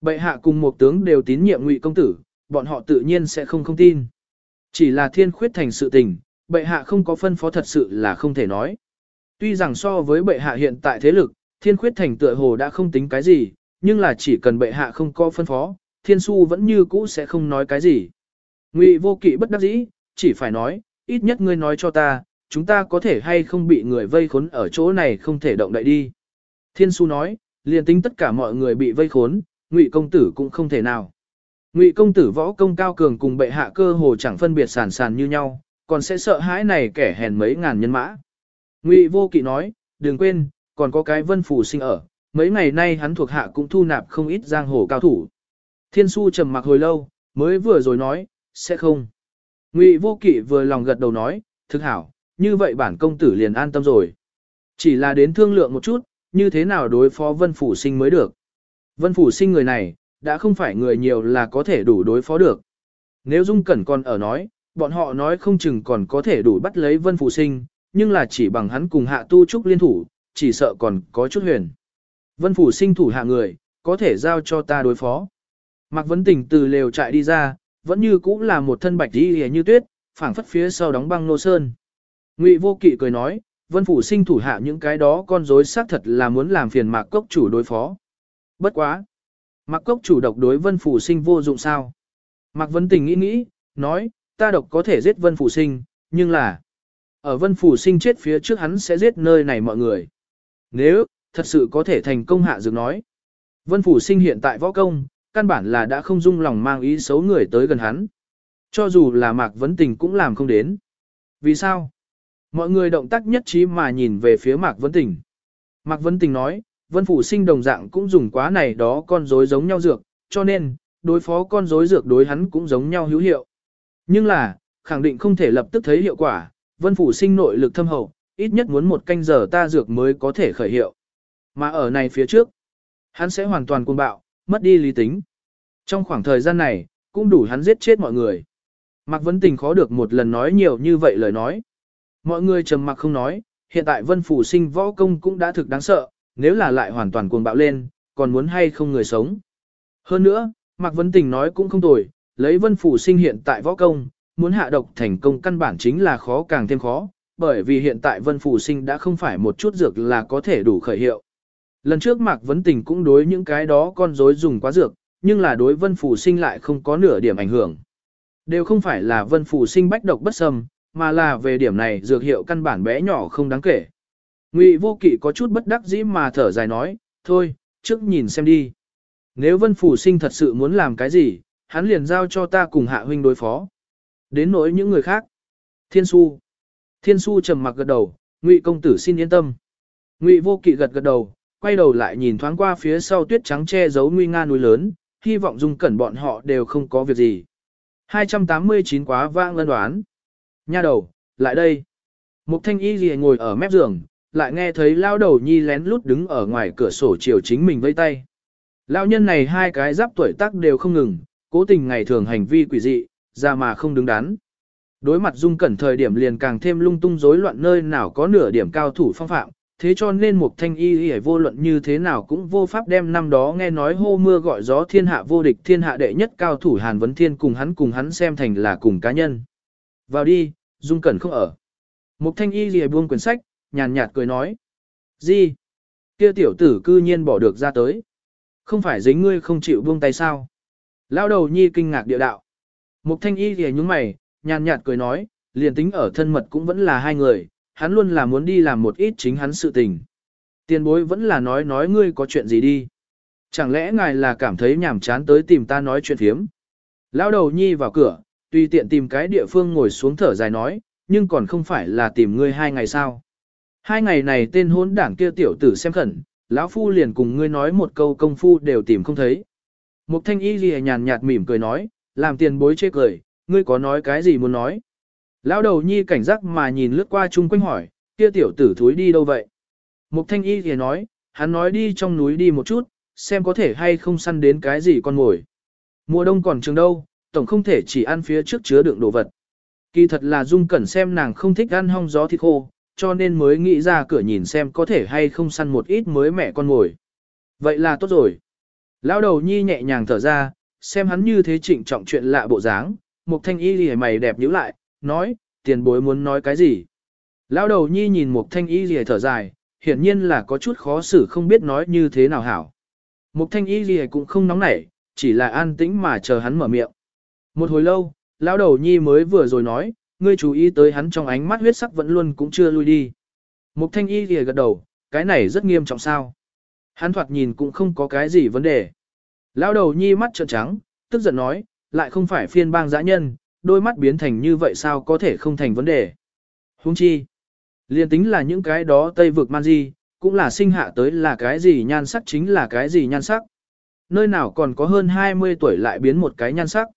Bệ hạ cùng một tướng đều tín nhiệm ngụy công tử, bọn họ tự nhiên sẽ không không tin. Chỉ là thiên khuyết thành sự tình, bệ hạ không có phân phó thật sự là không thể nói. Tuy rằng so với bệ hạ hiện tại thế lực, thiên khuyết thành tựa hồ đã không tính cái gì, nhưng là chỉ cần bệ hạ không có phân phó, thiên su vẫn như cũ sẽ không nói cái gì. Ngụy vô kỵ bất đắc dĩ, chỉ phải nói, ít nhất ngươi nói cho ta, chúng ta có thể hay không bị người vây khốn ở chỗ này không thể động đậy đi. Thiên su nói, liền tính tất cả mọi người bị vây khốn, ngụy công tử cũng không thể nào. Ngụy công tử võ công cao cường cùng bệ hạ cơ hồ chẳng phân biệt sản sản như nhau, còn sẽ sợ hãi này kẻ hèn mấy ngàn nhân mã. Ngụy vô kỵ nói, đừng quên, còn có cái vân phủ sinh ở, mấy ngày nay hắn thuộc hạ cũng thu nạp không ít giang hồ cao thủ. Thiên su trầm mặc hồi lâu, mới vừa rồi nói, sẽ không. Ngụy vô kỵ vừa lòng gật đầu nói, thực hảo, như vậy bản công tử liền an tâm rồi. Chỉ là đến thương lượng một chút, như thế nào đối phó vân phủ sinh mới được. Vân phủ sinh người này, đã không phải người nhiều là có thể đủ đối phó được. Nếu Dung Cẩn còn ở nói, bọn họ nói không chừng còn có thể đủ bắt lấy vân phủ sinh, nhưng là chỉ bằng hắn cùng hạ tu trúc liên thủ, chỉ sợ còn có chút huyền. Vân phủ sinh thủ hạ người, có thể giao cho ta đối phó. Mạc Vấn Tình từ lều trại đi ra, vẫn như cũ là một thân bạch đi như tuyết, phảng phất phía sau đóng băng nô sơn. Ngụy Vô Kỵ cười nói, Vân phủ sinh thủ hạ những cái đó con rối xác thật là muốn làm phiền Mạc Cốc chủ đối phó. Bất quá, Mạc Cốc chủ độc đối Vân phủ sinh vô dụng sao? Mạc Vân Tình nghĩ nghĩ, nói, ta độc có thể giết Vân phủ sinh, nhưng là ở Vân phủ sinh chết phía trước hắn sẽ giết nơi này mọi người. Nếu thật sự có thể thành công hạ dược nói. Vân phủ sinh hiện tại võ công, căn bản là đã không dung lòng mang ý xấu người tới gần hắn. Cho dù là Mạc Vấn Tình cũng làm không đến. Vì sao? Mọi người động tác nhất trí mà nhìn về phía Mạc Vấn Tình. Mạc Vấn Tình nói, Vân Phủ Sinh đồng dạng cũng dùng quá này đó con rối giống nhau dược, cho nên, đối phó con rối dược đối hắn cũng giống nhau hữu hiệu. Nhưng là, khẳng định không thể lập tức thấy hiệu quả, Vân Phủ Sinh nội lực thâm hậu, ít nhất muốn một canh giờ ta dược mới có thể khởi hiệu. Mà ở này phía trước, hắn sẽ hoàn toàn cuồng bạo, mất đi lý tính. Trong khoảng thời gian này, cũng đủ hắn giết chết mọi người. Mạc Vấn Tình khó được một lần nói nhiều như vậy lời nói. Mọi người trầm mặc không nói, hiện tại Vân Phủ Sinh võ công cũng đã thực đáng sợ, nếu là lại hoàn toàn cuồng bạo lên, còn muốn hay không người sống. Hơn nữa, Mạc Vấn Tình nói cũng không tồi, lấy Vân Phủ Sinh hiện tại võ công, muốn hạ độc thành công căn bản chính là khó càng thêm khó, bởi vì hiện tại Vân Phủ Sinh đã không phải một chút dược là có thể đủ khởi hiệu. Lần trước Mạc Vấn Tình cũng đối những cái đó con rối dùng quá dược, nhưng là đối Vân Phủ Sinh lại không có nửa điểm ảnh hưởng. Đều không phải là Vân Phủ Sinh bách độc bất xâm, mà là về điểm này dược hiệu căn bản bé nhỏ không đáng kể. Ngụy Vô Kỵ có chút bất đắc dĩ mà thở dài nói, thôi, trước nhìn xem đi. Nếu Vân Phủ Sinh thật sự muốn làm cái gì, hắn liền giao cho ta cùng Hạ huynh đối phó. Đến nỗi những người khác. Thiên Su. Thiên Su trầm mặc gật đầu, Ngụy công tử xin yên tâm. Ngụy Vô Kỵ gật gật đầu, quay đầu lại nhìn thoáng qua phía sau tuyết trắng che giấu nguy nga núi lớn, hy vọng dung cẩn bọn họ đều không có việc gì. 289 quá vang lân đoán. Nha đầu, lại đây. Mục thanh y gì ngồi ở mép giường, lại nghe thấy lao đầu nhi lén lút đứng ở ngoài cửa sổ chiều chính mình vây tay. Lão nhân này hai cái giáp tuổi tác đều không ngừng, cố tình ngày thường hành vi quỷ dị, ra mà không đứng đắn. Đối mặt dung cẩn thời điểm liền càng thêm lung tung rối loạn nơi nào có nửa điểm cao thủ phong phạm, thế cho nên một thanh y y vô luận như thế nào cũng vô pháp đem năm đó nghe nói hô mưa gọi gió thiên hạ vô địch thiên hạ đệ nhất cao thủ Hàn Vấn Thiên cùng hắn cùng hắn xem thành là cùng cá nhân. Vào đi, Dung Cẩn không ở. Mục thanh y lìa buông quyển sách, nhàn nhạt cười nói. Gì? Kia tiểu tử cư nhiên bỏ được ra tới. Không phải dính ngươi không chịu buông tay sao? Lao đầu nhi kinh ngạc địa đạo. Mục thanh y lìa nhúng mày, nhàn nhạt cười nói, liền tính ở thân mật cũng vẫn là hai người, hắn luôn là muốn đi làm một ít chính hắn sự tình. Tiền bối vẫn là nói nói ngươi có chuyện gì đi. Chẳng lẽ ngài là cảm thấy nhàm chán tới tìm ta nói chuyện thiếm. Lao đầu nhi vào cửa, tùy tiện tìm cái địa phương ngồi xuống thở dài nói, nhưng còn không phải là tìm ngươi hai ngày sao. Hai ngày này tên hôn đảng kia tiểu tử xem khẩn, lão phu liền cùng ngươi nói một câu công phu đều tìm không thấy. Mục thanh y ghi nhàn nhạt mỉm cười nói, làm tiền bối chê cười, ngươi có nói cái gì muốn nói. Lão đầu nhi cảnh giác mà nhìn lướt qua chung quanh hỏi, kia tiểu tử thúi đi đâu vậy? Mục thanh y thì nói, hắn nói đi trong núi đi một chút, xem có thể hay không săn đến cái gì con mồi. Mùa đông còn trường đâu, tổng không thể chỉ ăn phía trước chứa đựng đồ vật. Kỳ thật là Dung Cẩn xem nàng không thích ăn hong gió thịt khô, cho nên mới nghĩ ra cửa nhìn xem có thể hay không săn một ít mới mẹ con ngồi. Vậy là tốt rồi. Lão đầu nhi nhẹ nhàng thở ra, xem hắn như thế trịnh trọng chuyện lạ bộ dáng, Mục Thanh Y lìa mày đẹp nhíu lại, nói, tiền bối muốn nói cái gì? Lão đầu nhi nhìn Mục Thanh Y lìa thở dài, hiển nhiên là có chút khó xử không biết nói như thế nào hảo. Mục Thanh Y lìa cũng không nóng nảy, chỉ là an tĩnh mà chờ hắn mở miệng. Một hồi lâu, lão đầu nhi mới vừa rồi nói, ngươi chú ý tới hắn trong ánh mắt huyết sắc vẫn luôn cũng chưa lui đi. Mục Thanh Y thì gật đầu, cái này rất nghiêm trọng sao? Hắn thoạt nhìn cũng không có cái gì vấn đề. Lão đầu nhi mắt trợn trắng, tức giận nói, lại không phải phiên bang dã nhân, đôi mắt biến thành như vậy sao có thể không thành vấn đề. Huống chi, liền tính là những cái đó tây vực man di, cũng là sinh hạ tới là cái gì nhan sắc chính là cái gì nhan sắc. Nơi nào còn có hơn 20 tuổi lại biến một cái nhan sắc.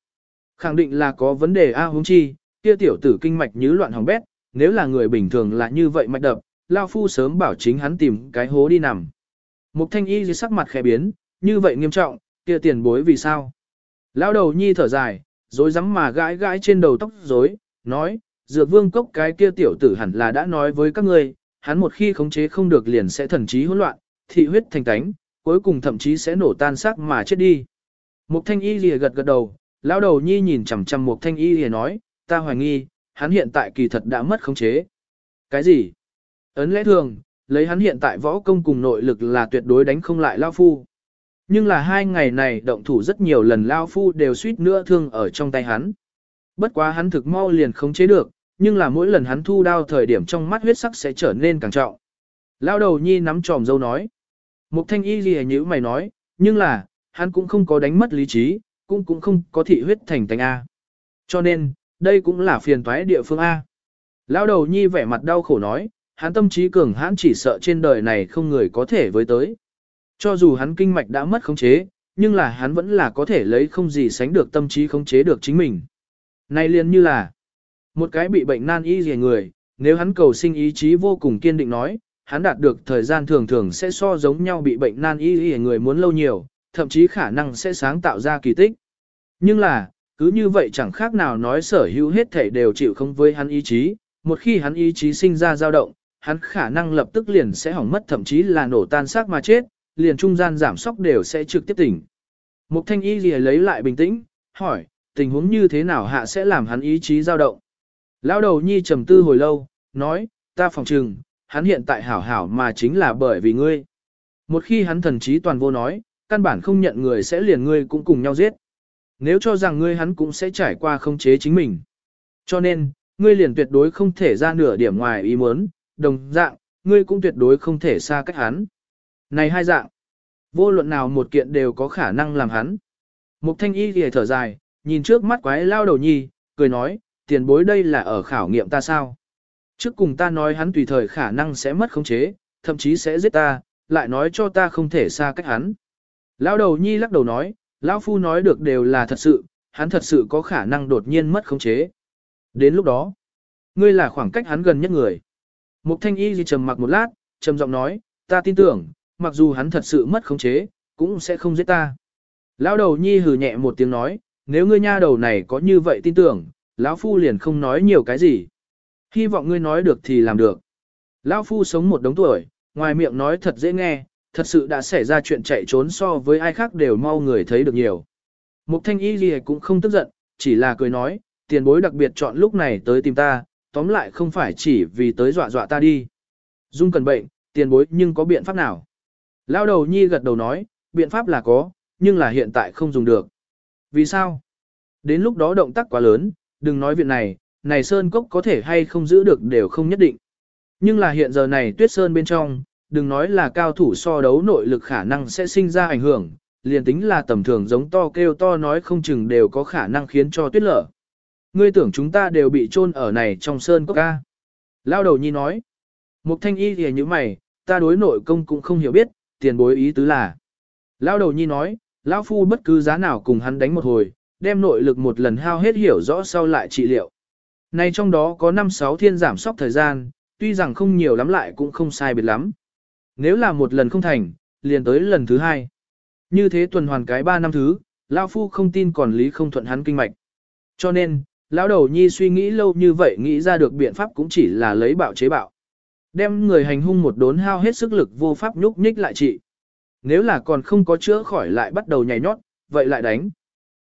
Khẳng định là có vấn đề a huống chi, kia tiểu tử kinh mạch như loạn hỏng bét, nếu là người bình thường là như vậy mạch đập, Lao Phu sớm bảo chính hắn tìm cái hố đi nằm. Mục thanh y dưới sắc mặt khẽ biến, như vậy nghiêm trọng, kia tiền bối vì sao? Lão đầu nhi thở dài, rồi rắm mà gãi gãi trên đầu tóc rối, nói, dược vương cốc cái kia tiểu tử hẳn là đã nói với các ngươi, hắn một khi khống chế không được liền sẽ thần trí hỗn loạn, thị huyết thành tánh, cuối cùng thậm chí sẽ nổ tan xác mà chết đi. Mục thanh y lìa gật gật đầu, lão đầu nhi nhìn chằm chằm mục thanh y lìa nói, ta hoài nghi, hắn hiện tại kỳ thật đã mất khống chế. Cái gì? Ấn lẽ thường, lấy hắn hiện tại võ công cùng nội lực là tuyệt đối đánh không lại Lao Phu. Nhưng là hai ngày này động thủ rất nhiều lần Lao Phu đều suýt nữa thương ở trong tay hắn. Bất quá hắn thực mau liền khống chế được, nhưng là mỗi lần hắn thu đao thời điểm trong mắt huyết sắc sẽ trở nên càng trọng. Lao đầu nhi nắm tròm dâu nói. Mục thanh y gì như mày nói, nhưng là, hắn cũng không có đánh mất lý trí, cũng cũng không có thị huyết thành tánh A. Cho nên, đây cũng là phiền toái địa phương A. Lao đầu nhi vẻ mặt đau khổ nói, hắn tâm trí cường hãn chỉ sợ trên đời này không người có thể với tới. Cho dù hắn kinh mạch đã mất khống chế, nhưng là hắn vẫn là có thể lấy không gì sánh được tâm trí khống chế được chính mình. Này liền như là một cái bị bệnh nan y rìa người, nếu hắn cầu sinh ý chí vô cùng kiên định nói, hắn đạt được thời gian thường thường sẽ so giống nhau bị bệnh nan y rìa người muốn lâu nhiều, thậm chí khả năng sẽ sáng tạo ra kỳ tích. Nhưng là, cứ như vậy chẳng khác nào nói sở hữu hết thể đều chịu không với hắn ý chí, một khi hắn ý chí sinh ra dao động, hắn khả năng lập tức liền sẽ hỏng mất thậm chí là nổ tan xác mà chết, liền trung gian giảm sóc đều sẽ trực tiếp tỉnh. Mục thanh y gì lấy lại bình tĩnh, hỏi, tình huống như thế nào hạ sẽ làm hắn ý chí dao động. Lão đầu nhi trầm tư hồi lâu, nói, ta phòng trừng, hắn hiện tại hảo hảo mà chính là bởi vì ngươi. Một khi hắn thần trí toàn vô nói, căn bản không nhận người sẽ liền ngươi cũng cùng nhau giết. Nếu cho rằng ngươi hắn cũng sẽ trải qua không chế chính mình. Cho nên, ngươi liền tuyệt đối không thể ra nửa điểm ngoài ý muốn, đồng dạng, ngươi cũng tuyệt đối không thể xa cách hắn. Này hai dạng, vô luận nào một kiện đều có khả năng làm hắn. Mục thanh y thì thở dài, nhìn trước mắt quái lao đầu nhi, cười nói, tiền bối đây là ở khảo nghiệm ta sao. Trước cùng ta nói hắn tùy thời khả năng sẽ mất khống chế, thậm chí sẽ giết ta, lại nói cho ta không thể xa cách hắn. Lão đầu nhi lắc đầu nói, lão phu nói được đều là thật sự, hắn thật sự có khả năng đột nhiên mất khống chế. Đến lúc đó, ngươi là khoảng cách hắn gần nhất người. Mục thanh y gì trầm mặc một lát, trầm giọng nói, ta tin tưởng, mặc dù hắn thật sự mất khống chế, cũng sẽ không giết ta. Lão đầu nhi hừ nhẹ một tiếng nói, nếu ngươi nha đầu này có như vậy tin tưởng, lão phu liền không nói nhiều cái gì. Hy vọng ngươi nói được thì làm được. Lão phu sống một đống tuổi, ngoài miệng nói thật dễ nghe, thật sự đã xảy ra chuyện chạy trốn so với ai khác đều mau người thấy được nhiều. Mục thanh y gì cũng không tức giận, chỉ là cười nói, tiền bối đặc biệt chọn lúc này tới tìm ta, tóm lại không phải chỉ vì tới dọa dọa ta đi. Dung cần bệnh, tiền bối nhưng có biện pháp nào? Lao đầu nhi gật đầu nói, biện pháp là có, nhưng là hiện tại không dùng được. Vì sao? Đến lúc đó động tác quá lớn, đừng nói viện này, này sơn cốc có thể hay không giữ được đều không nhất định. Nhưng là hiện giờ này tuyết sơn bên trong, đừng nói là cao thủ so đấu nội lực khả năng sẽ sinh ra ảnh hưởng, liền tính là tầm thường giống to kêu to nói không chừng đều có khả năng khiến cho tuyết lở. Ngươi tưởng chúng ta đều bị chôn ở này trong sơn cốc ca. Lao đầu nhi nói. Mục thanh y thì như mày, ta đối nội công cũng không hiểu biết, tiền bối ý tứ là. Lao đầu nhi nói, Lão phu bất cứ giá nào cùng hắn đánh một hồi, đem nội lực một lần hao hết hiểu rõ sau lại trị liệu. Này trong đó có 5-6 thiên giảm sóc thời gian, tuy rằng không nhiều lắm lại cũng không sai biệt lắm. Nếu là một lần không thành, liền tới lần thứ hai. Như thế tuần hoàn cái ba năm thứ, Lao Phu không tin còn lý không thuận hắn kinh mạch. Cho nên, lão đầu nhi suy nghĩ lâu như vậy nghĩ ra được biện pháp cũng chỉ là lấy bạo chế bạo. Đem người hành hung một đốn hao hết sức lực vô pháp nhúc nhích lại trị. Nếu là còn không có chữa khỏi lại bắt đầu nhảy nhót, vậy lại đánh.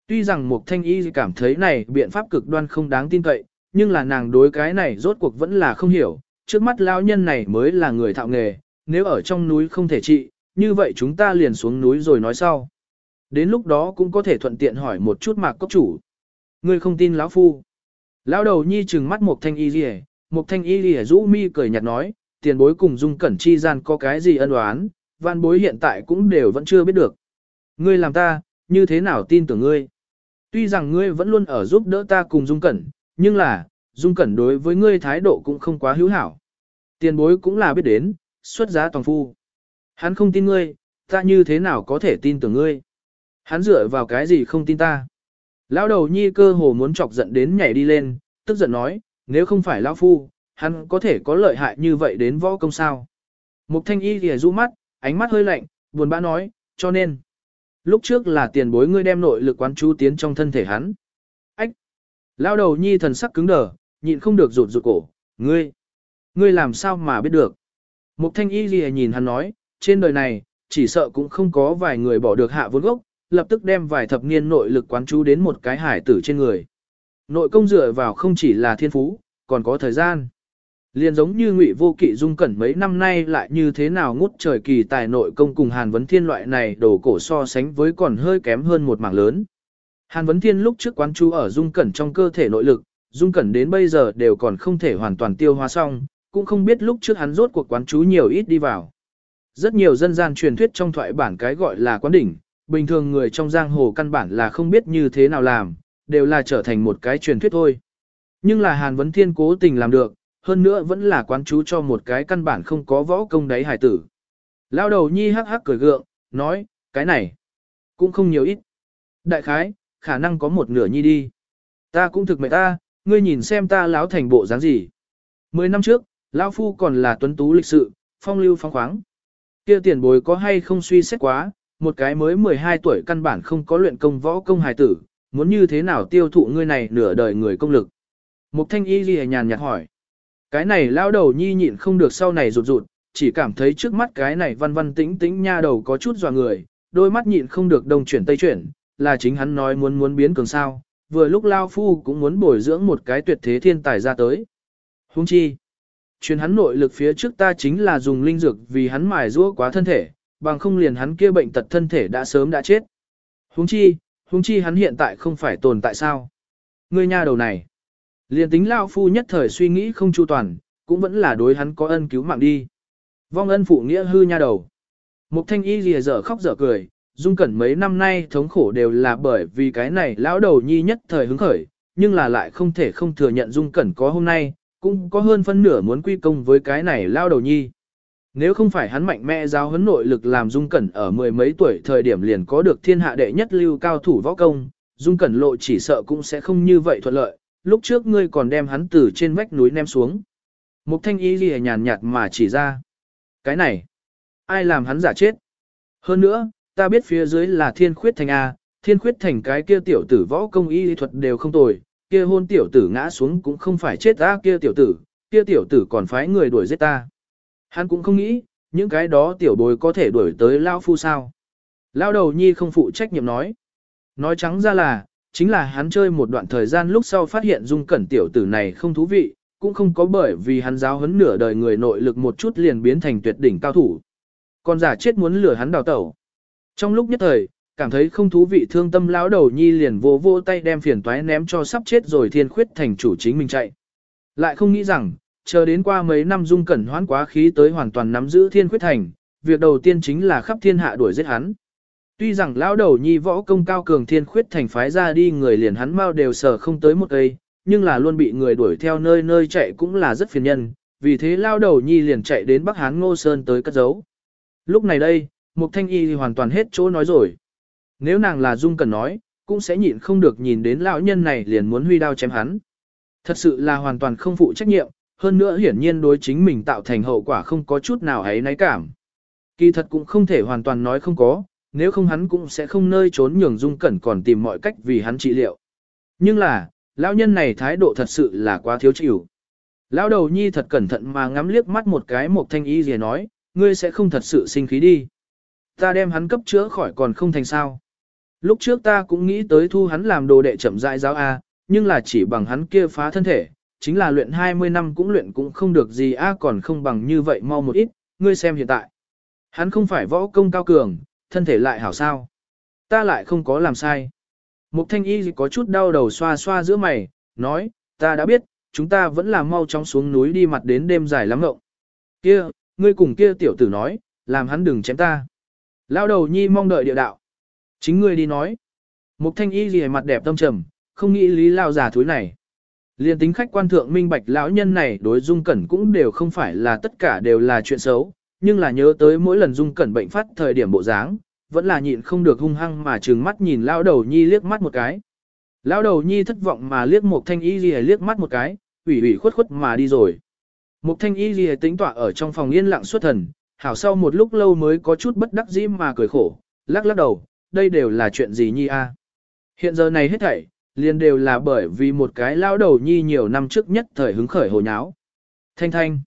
Tuy rằng Mục Thanh Y cảm thấy này biện pháp cực đoan không đáng tin cậy, nhưng là nàng đối cái này rốt cuộc vẫn là không hiểu, trước mắt lão nhân này mới là người thạo nghề, nếu ở trong núi không thể trị, như vậy chúng ta liền xuống núi rồi nói sau. Đến lúc đó cũng có thể thuận tiện hỏi một chút mạc cốc chủ. Ngươi không tin lão phu. Lão đầu nhi trừng mắt một thanh y rìa, một thanh y rìa rũ mi cười nhạt nói, tiền bối cùng dung cẩn chi gian có cái gì ân oán, văn bối hiện tại cũng đều vẫn chưa biết được. Ngươi làm ta, như thế nào tin tưởng ngươi? Tuy rằng ngươi vẫn luôn ở giúp đỡ ta cùng dung cẩn, nhưng là, dung cẩn đối với ngươi thái độ cũng không quá hữu hảo. Tiền bối cũng là biết đến, xuất giá toàn phu. Hắn không tin ngươi, ta như thế nào có thể tin tưởng ngươi? Hắn dựa vào cái gì không tin ta? Lão đầu nhi cơ hồ muốn chọc giận đến nhảy đi lên, tức giận nói, nếu không phải lão phu, hắn có thể có lợi hại như vậy đến võ công sao? Mục thanh y thì rũ mắt, ánh mắt hơi lạnh, buồn bã nói, cho nên. Lúc trước là tiền bối ngươi đem nội lực quán chú tiến trong thân thể hắn. Ách! Lão đầu nhi thần sắc cứng đờ, nhịn không được rụt rụt cổ, ngươi! Ngươi làm sao mà biết được? Mục thanh y gì nhìn hắn nói, trên đời này, chỉ sợ cũng không có vài người bỏ được hạ vốn gốc, lập tức đem vài thập niên nội lực quán chú đến một cái hải tử trên người. Nội công dựa vào không chỉ là thiên phú, còn có thời gian. Liên giống như ngụy vô kỵ dung cẩn mấy năm nay lại như thế nào ngút trời kỳ tài nội công cùng Hàn Vấn Thiên loại này đồ cổ so sánh với còn hơi kém hơn một mảng lớn. Hàn Vấn Thiên lúc trước quán chú ở dung cẩn trong cơ thể nội lực, dung cẩn đến bây giờ đều còn không thể hoàn toàn tiêu hóa xong, cũng không biết lúc trước hắn rốt cuộc quán chú nhiều ít đi vào. Rất nhiều dân gian truyền thuyết trong thoại bản cái gọi là quán đỉnh, bình thường người trong giang hồ căn bản là không biết như thế nào làm, đều là trở thành một cái truyền thuyết thôi. Nhưng là Hàn Vấn Thiên cố tình làm được, hơn nữa vẫn là quán chú cho một cái căn bản không có võ công đáy hải tử. Lao đầu nhi hắc hắc cười gượng, nói, cái này, cũng không nhiều ít. Đại khái, khả năng có một nửa nhi đi. Ta cũng thực mệnh ta, ngươi nhìn xem ta láo thành bộ dáng gì. Mười năm trước, Lão Phu còn là tuấn tú lịch sự, phong lưu phong khoáng. Kia tiền bối có hay không suy xét quá, một cái mới 12 tuổi căn bản không có luyện công võ công hài tử, muốn như thế nào tiêu thụ ngươi này nửa đời người công lực. Mục thanh y ghi nhàn nhạt hỏi. Cái này lao đầu nhi nhịn không được sau này rụt rụt, chỉ cảm thấy trước mắt cái này văn văn tĩnh tĩnh nha đầu có chút dò người, đôi mắt nhịn không được đông chuyển tây chuyển, là chính hắn nói muốn muốn biến cường sao, vừa lúc lao phu cũng muốn bồi dưỡng một cái tuyệt thế thiên tài ra tới. Hung chi, truyền hắn nội lực phía trước ta chính là dùng linh dược vì hắn mài rũa quá thân thể, bằng không liền hắn kia bệnh tật thân thể đã sớm đã chết. Huống chi, huống chi hắn hiện tại không phải tồn tại sao? Ngươi nha đầu này, liền tính lão phu nhất thời suy nghĩ không chu toàn, cũng vẫn là đối hắn có ân cứu mạng đi. Vong ân phụ nghĩa hư nha đầu. Mục thanh y lìa dở khóc dở cười, dung cẩn mấy năm nay thống khổ đều là bởi vì cái này lão đầu nhi nhất thời hứng khởi, nhưng là lại không thể không thừa nhận dung cẩn có hôm nay, cũng có hơn phân nửa muốn quy công với cái này lao đầu nhi. Nếu không phải hắn mạnh mẽ giáo huấn nội lực làm Dung Cẩn ở mười mấy tuổi thời điểm liền có được thiên hạ đệ nhất lưu cao thủ võ công, Dung Cẩn lộ chỉ sợ cũng sẽ không như vậy thuận lợi, lúc trước ngươi còn đem hắn từ trên vách núi ném xuống. Mục thanh y ghi nhàn nhạt mà chỉ ra. Cái này, ai làm hắn giả chết? Hơn nữa, ta biết phía dưới là thiên khuyết thành A, thiên khuyết thành cái kia tiểu tử võ công y thuật đều không tồi, kia hôn tiểu tử ngã xuống cũng không phải chết ta kia tiểu tử, kia tiểu tử còn phái người đuổi giết ta. Hắn cũng không nghĩ, những cái đó tiểu bối có thể đuổi tới Lao Phu sao. Lao đầu nhi không phụ trách nhiệm nói. Nói trắng ra là, chính là hắn chơi một đoạn thời gian lúc sau phát hiện dung cẩn tiểu tử này không thú vị, cũng không có bởi vì hắn giáo huấn nửa đời người nội lực một chút liền biến thành tuyệt đỉnh cao thủ. Còn giả chết muốn lừa hắn đào tẩu. Trong lúc nhất thời, cảm thấy không thú vị thương tâm lão đầu nhi liền vô vô tay đem phiền toái ném cho sắp chết rồi thiên khuyết thành chủ chính mình chạy. Lại không nghĩ rằng, chờ đến qua mấy năm dung cẩn hoán quá khí tới hoàn toàn nắm giữ thiên khuyết thành, việc đầu tiên chính là khắp thiên hạ đuổi giết hắn. Tuy rằng lão đầu nhi võ công cao cường thiên khuyết thành phái ra đi người liền hắn mau đều sở không tới một cây, nhưng là luôn bị người đuổi theo nơi nơi chạy cũng là rất phiền nhân, vì thế lão đầu nhi liền chạy đến Bắc Hán Ngô Sơn tới cất giấu. Lúc này đây, Mục Thanh Y hoàn toàn hết chỗ nói rồi. Nếu nàng là Dung Cẩn nói, cũng sẽ nhịn không được nhìn đến lão nhân này liền muốn huy đao chém hắn. Thật sự là hoàn toàn không phụ trách nhiệm, hơn nữa hiển nhiên đối chính mình tạo thành hậu quả không có chút nào ấy náy cảm. Kỳ thật cũng không thể hoàn toàn nói không có, nếu không hắn cũng sẽ không nơi trốn nhường Dung Cẩn còn tìm mọi cách vì hắn trị liệu. Nhưng là, lão nhân này thái độ thật sự là quá thiếu chịu. Lão đầu nhi thật cẩn thận mà ngắm liếc mắt một cái một thanh y gì nói, ngươi sẽ không thật sự sinh khí đi. Ta đem hắn cấp chữa khỏi còn không thành sao. Lúc trước ta cũng nghĩ tới thu hắn làm đồ đệ chậm rãi giáo A, nhưng là chỉ bằng hắn kia phá thân thể, chính là luyện 20 năm cũng luyện cũng không được gì A còn không bằng như vậy mau một ít, ngươi xem hiện tại. Hắn không phải võ công cao cường, thân thể lại hảo sao. Ta lại không có làm sai. Mục thanh y có chút đau đầu xoa xoa giữa mày, nói, ta đã biết, chúng ta vẫn là mau chóng xuống núi đi mặt đến đêm dài lắm ngộng. Kia, ngươi cùng kia tiểu tử nói, làm hắn đừng chém ta. Lao đầu nhi mong đợi địa đạo. Chính ngươi đi nói. Mục thanh y gì mặt đẹp tâm trầm, không nghĩ lý lao giả thúi này. Liên tính khách quan thượng minh bạch lão nhân này đối dung cẩn cũng đều không phải là tất cả đều là chuyện xấu, nhưng là nhớ tới mỗi lần dung cẩn bệnh phát thời điểm bộ dáng, vẫn là nhịn không được hung hăng mà trừng mắt nhìn lão đầu nhi liếc mắt một cái. Lão đầu nhi thất vọng mà liếc một thanh y gì liếc mắt một cái, ủy ủy khuất khuất mà đi rồi. Một thanh y gì tính tọa ở trong phòng yên lặng suốt thần, hảo sau một lúc lâu mới có chút bất đắc dĩ mà cười khổ, lắc lắc đầu, đây đều là chuyện gì nhi a? Hiện giờ này hết thảy, liền đều là bởi vì một cái lao đầu nhi nhiều năm trước nhất thời hứng khởi hồ nháo. Thanh thanh.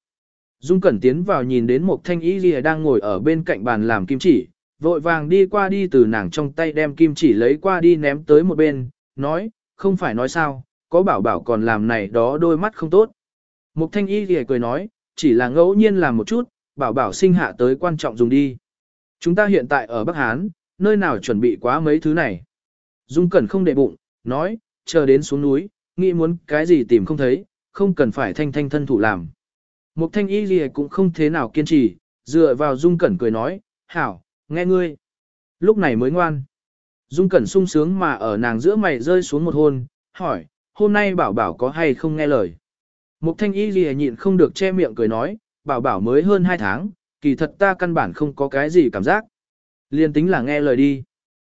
Dung Cẩn tiến vào nhìn đến một thanh y gì đang ngồi ở bên cạnh bàn làm kim chỉ, vội vàng đi qua đi từ nàng trong tay đem kim chỉ lấy qua đi ném tới một bên, nói, không phải nói sao, có bảo bảo còn làm này đó đôi mắt không tốt. Mục thanh y thì cười nói, chỉ là ngẫu nhiên làm một chút, bảo bảo sinh hạ tới quan trọng dùng đi. Chúng ta hiện tại ở Bắc Hán, nơi nào chuẩn bị quá mấy thứ này. Dung Cẩn không để bụng, nói, chờ đến xuống núi, nghĩ muốn cái gì tìm không thấy, không cần phải thanh thanh thân thủ làm. Mục thanh y gì cũng không thế nào kiên trì, dựa vào Dung Cẩn cười nói, hảo, nghe ngươi. Lúc này mới ngoan. Dung Cẩn sung sướng mà ở nàng giữa mày rơi xuống một hôn, hỏi, hôm nay bảo bảo có hay không nghe lời. Mục thanh y gì nhịn không được che miệng cười nói, bảo bảo mới hơn 2 tháng, kỳ thật ta căn bản không có cái gì cảm giác. Liên tính là nghe lời đi.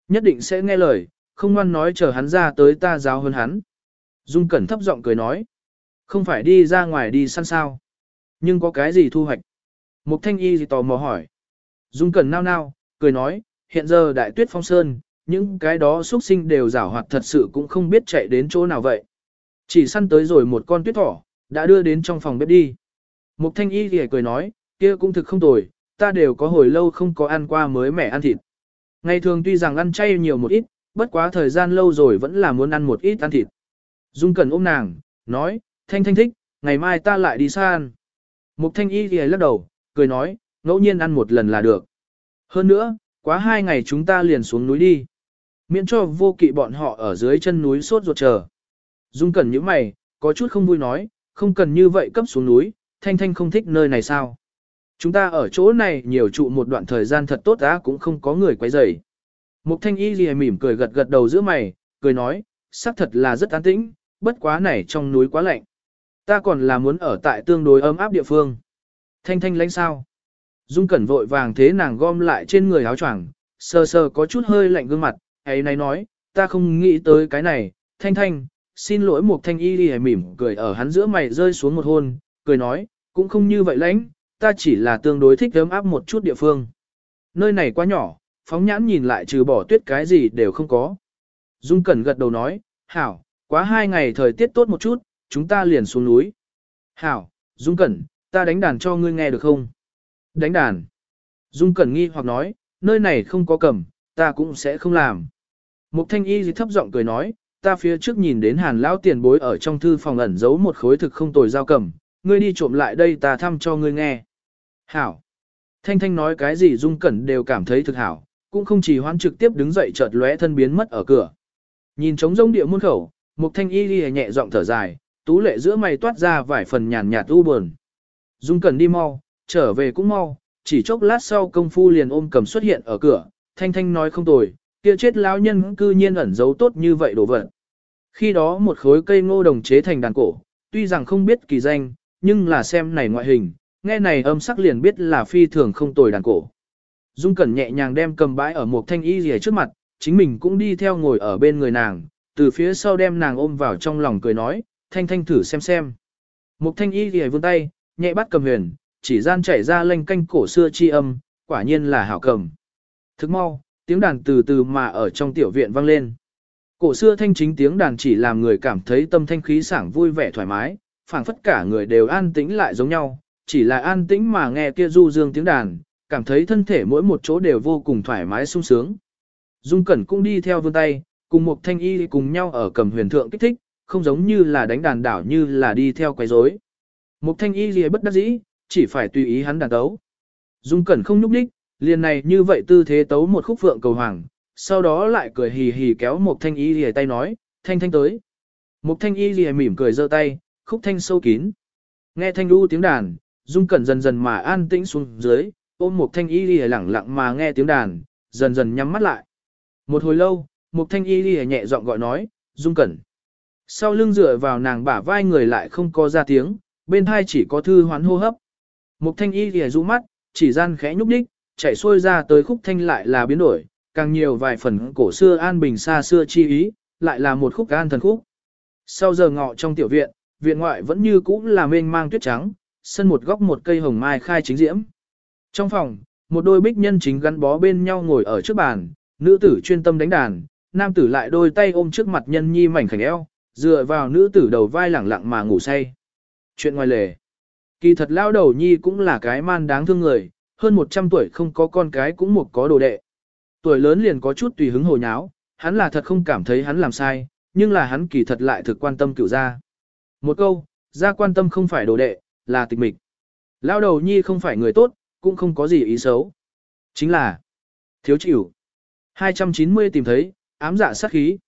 Nhất định sẽ nghe lời, không ngoan nói chờ hắn ra tới ta giáo hơn hắn. Dung Cẩn thấp giọng cười nói, không phải đi ra ngoài đi săn sao. Nhưng có cái gì thu hoạch? Mục thanh y gì tò mò hỏi. Dung Cẩn nao nao, cười nói, hiện giờ đại tuyết phong sơn, những cái đó xuất sinh đều rảo hoạt thật sự cũng không biết chạy đến chỗ nào vậy. Chỉ săn tới rồi một con tuyết thỏ, đã đưa đến trong phòng bếp đi. Mục thanh y thì cười nói, kia cũng thực không tồi, ta đều có hồi lâu không có ăn qua mới mẻ ăn thịt. Ngày thường tuy rằng ăn chay nhiều một ít, bất quá thời gian lâu rồi vẫn là muốn ăn một ít ăn thịt. Dung Cẩn ôm nàng, nói, thanh thanh thích, ngày mai ta lại đi xa ăn. Mục thanh y thì lắc đầu, cười nói, ngẫu nhiên ăn một lần là được. Hơn nữa, quá hai ngày chúng ta liền xuống núi đi. Miễn cho vô kỵ bọn họ ở dưới chân núi sốt ruột chờ. Dung Cẩn như mày, có chút không vui nói, không cần như vậy cấp xuống núi, Thanh Thanh không thích nơi này sao. Chúng ta ở chỗ này nhiều trụ một đoạn thời gian thật tốt á cũng không có người quấy rầy. Mục Thanh Y lìa mỉm cười gật gật đầu giữa mày, cười nói, xác thật là rất an tĩnh, bất quá này trong núi quá lạnh. Ta còn là muốn ở tại tương đối ấm áp địa phương. Thanh Thanh lánh sao? Dung Cẩn vội vàng thế nàng gom lại trên người áo choàng, sờ sờ có chút hơi lạnh gương mặt, ấy này nói, ta không nghĩ tới cái này, Thanh Thanh, xin lỗi một thanh y đi mỉm cười ở hắn giữa mày rơi xuống một hôn, cười nói, cũng không như vậy lãnh, ta chỉ là tương đối thích ấm áp một chút địa phương. Nơi này quá nhỏ, phóng nhãn nhìn lại trừ bỏ tuyết cái gì đều không có. Dung Cẩn gật đầu nói, hảo, quá hai ngày thời tiết tốt một chút, chúng ta liền xuống núi. Hảo, Dung Cẩn, ta đánh đàn cho ngươi nghe được không? Đánh đàn. Dung Cẩn nghi hoặc nói, nơi này không có cầm, ta cũng sẽ không làm. Mục thanh y thấp giọng cười nói, ta phía trước nhìn đến hàn lão tiền bối ở trong thư phòng ẩn giấu một khối thực không tồi giao cầm, ngươi đi trộm lại đây ta thăm cho ngươi nghe. Hảo. Thanh thanh nói cái gì dung cẩn đều cảm thấy thực hảo, cũng không chỉ hoán trực tiếp đứng dậy chợt lóe thân biến mất ở cửa. Nhìn trống rông địa môn khẩu, mục thanh y đi nhẹ giọng thở dài, tú lệ giữa mày toát ra vài phần nhàn nhạt u buồn. Dung cẩn đi mau, trở về cũng mau, chỉ chốc lát sau công phu liền ôm cầm xuất hiện ở cửa, thanh thanh nói không tồi, kia chết lão nhân cư nhiên ẩn giấu tốt như vậy đồ vật. Khi đó một khối cây ngô đồng chế thành đàn cổ, tuy rằng không biết kỳ danh, nhưng là xem này ngoại hình, nghe này âm sắc liền biết là phi thường không tồi đàn cổ. Dung Cẩn nhẹ nhàng đem cầm bãi ở một thanh y rìa trước mặt, chính mình cũng đi theo ngồi ở bên người nàng, từ phía sau đem nàng ôm vào trong lòng cười nói, thanh thanh thử xem xem. Một thanh y rìa vươn tay, nhẹ bắt cầm huyền, chỉ gian chảy ra lênh canh cổ xưa chi âm, quả nhiên là hảo cầm. Thức mau, tiếng đàn từ từ mà ở trong tiểu viện vang lên. Cổ xưa thanh chính tiếng đàn chỉ làm người cảm thấy tâm thanh khí sảng vui vẻ thoải mái, phảng phất cả người đều an tĩnh lại giống nhau, chỉ là an tĩnh mà nghe kia du dương tiếng đàn, cảm thấy thân thể mỗi một chỗ đều vô cùng thoải mái sung sướng. Dung Cẩn cũng đi theo vươn tay, cùng một thanh y cùng nhau ở cầm huyền thượng kích thích, không giống như là đánh đàn đảo như là đi theo quấy rối. Một thanh y gì bất đắc dĩ, chỉ phải tùy ý hắn đàn tấu. Dung Cẩn không nhúc đích, liền này như vậy tư thế tấu một khúc phượng cầu hoàng, sau đó lại cười hì hì kéo một thanh y gì tay nói, thanh thanh tới. Một thanh y gì mỉm cười giơ tay, khúc thanh sâu kín. Nghe thanh đu tiếng đàn, Dung Cẩn dần dần mà an tĩnh xuống dưới, ôm một thanh y đi lẳng lặng mà nghe tiếng đàn, dần dần nhắm mắt lại. Một hồi lâu, một thanh y đi nhẹ giọng gọi nói, Dung Cẩn. Sau lưng dựa vào nàng bả vai người lại không có ra tiếng, bên thai chỉ có thư hoán hô hấp. Một thanh y gì rũ mắt, chỉ gian khẽ nhúc đích, chạy xuôi ra tới khúc thanh lại là biến đổi, càng nhiều vài phần cổ xưa an bình xa xưa chi ý, lại là một khúc an thần khúc. Sau giờ ngọ trong tiểu viện, viện ngoại vẫn như cũ là mênh mang tuyết trắng, sân một góc một cây hồng mai khai chính diễm. Trong phòng, một đôi bích nhân chính gắn bó bên nhau ngồi ở trước bàn, nữ tử chuyên tâm đánh đàn, nam tử lại đôi tay ôm trước mặt nhân nhi mảnh khảnh eo, dựa vào nữ tử đầu vai lẳng lặng mà ngủ say. Chuyện ngoài lề. Kỳ thật lao đầu nhi cũng là cái man đáng thương người, hơn 100 tuổi không có con cái cũng một có đồ đệ. Tuổi lớn liền có chút tùy hứng hồ nháo, hắn là thật không cảm thấy hắn làm sai, nhưng là hắn kỳ thật lại thực quan tâm cửu gia. Một câu, gia quan tâm không phải đồ đệ, là tịch mịch. Lao đầu nhi không phải người tốt, cũng không có gì ý xấu. Chính là thiếu chịu. 290 tìm thấy, ám dạ sát khí.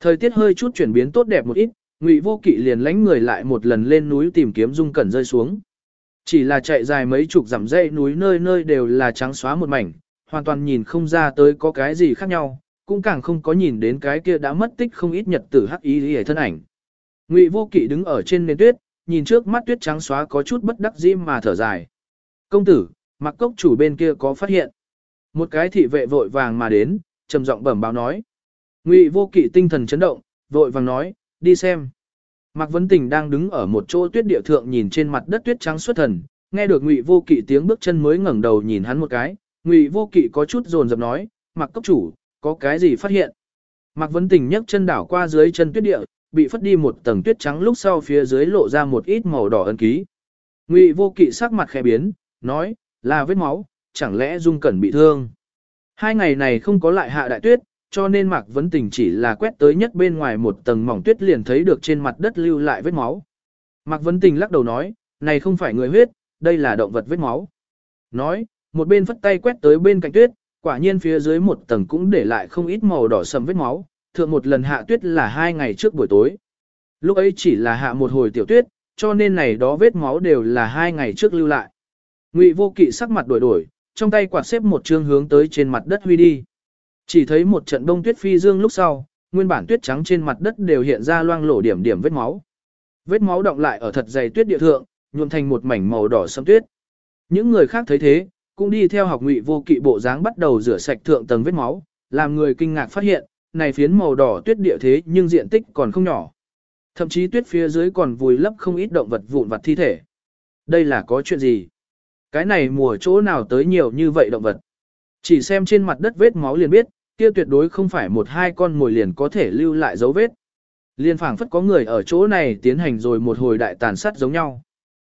Thời tiết hơi chút chuyển biến tốt đẹp một ít, Ngụy Vô Kỵ liền lánh người lại một lần lên núi tìm kiếm Dung Cẩn rơi xuống. Chỉ là chạy dài mấy chục dặm dãy núi nơi nơi đều là trắng xóa một mảnh, hoàn toàn nhìn không ra tới có cái gì khác nhau, cũng càng không có nhìn đến cái kia đã mất tích không ít nhật tử hắc ý hề thân ảnh. Ngụy Vô Kỵ đứng ở trên nền tuyết, nhìn trước mắt tuyết trắng xóa có chút bất đắc dĩ mà thở dài. Công tử, mặc cốc chủ bên kia có phát hiện. Một cái thị vệ vội vàng mà đến, trầm giọng bẩm báo nói. Ngụy Vô Kỵ tinh thần chấn động, vội vàng nói, đi xem. Mạc Vấn Tình đang đứng ở một chỗ tuyết địa thượng nhìn trên mặt đất tuyết trắng xuất thần, nghe được Ngụy Vô Kỵ tiếng bước chân mới ngẩng đầu nhìn hắn một cái, Ngụy Vô Kỵ có chút rồn rập nói, "Mạc cốc chủ, có cái gì phát hiện?" Mạc Vấn Tình nhấc chân đảo qua dưới chân tuyết địa, bị phất đi một tầng tuyết trắng lúc sau phía dưới lộ ra một ít màu đỏ ấn ký. Ngụy Vô Kỵ sắc mặt khẽ biến, nói, "Là vết máu, chẳng lẽ Dung Cẩn bị thương?" Hai ngày này không có lại hạ đại tuyết, cho nên Mạc Vấn Tình chỉ là quét tới nhất bên ngoài một tầng mỏng tuyết liền thấy được trên mặt đất lưu lại vết máu. Mạc Vấn Tình lắc đầu nói, này không phải người huyết, đây là động vật vết máu. Nói, một bên phất tay quét tới bên cạnh tuyết, quả nhiên phía dưới một tầng cũng để lại không ít màu đỏ sầm vết máu, thượng một lần hạ tuyết là hai ngày trước buổi tối. Lúc ấy chỉ là hạ một hồi tiểu tuyết, cho nên này đó vết máu đều là hai ngày trước lưu lại. Ngụy Vô Kỵ sắc mặt đổi đổi, trong tay quạt xếp một chương hướng tới trên mặt đất huy đi. Chỉ thấy một trận đông tuyết phi dương lúc sau, nguyên bản tuyết trắng trên mặt đất đều hiện ra loang lổ điểm điểm vết máu. Vết máu động lại ở thật dày tuyết địa thượng, nhuộm thành một mảnh màu đỏ sẫm tuyết. Những người khác thấy thế, cũng đi theo học ngụy vô kỵ bộ dáng bắt đầu rửa sạch thượng tầng vết máu, làm người kinh ngạc phát hiện, này phiến màu đỏ tuyết địa thế nhưng diện tích còn không nhỏ. Thậm chí tuyết phía dưới còn vùi lấp không ít động vật vụn vặt thi thể. Đây là có chuyện gì? Cái này mùa chỗ nào tới nhiều như vậy động vật? Chỉ xem trên mặt đất vết máu liền biết, kia tuyệt đối không phải một hai con mồi liền có thể lưu lại dấu vết. Liên phảng phất có người ở chỗ này tiến hành rồi một hồi đại tàn sát giống nhau.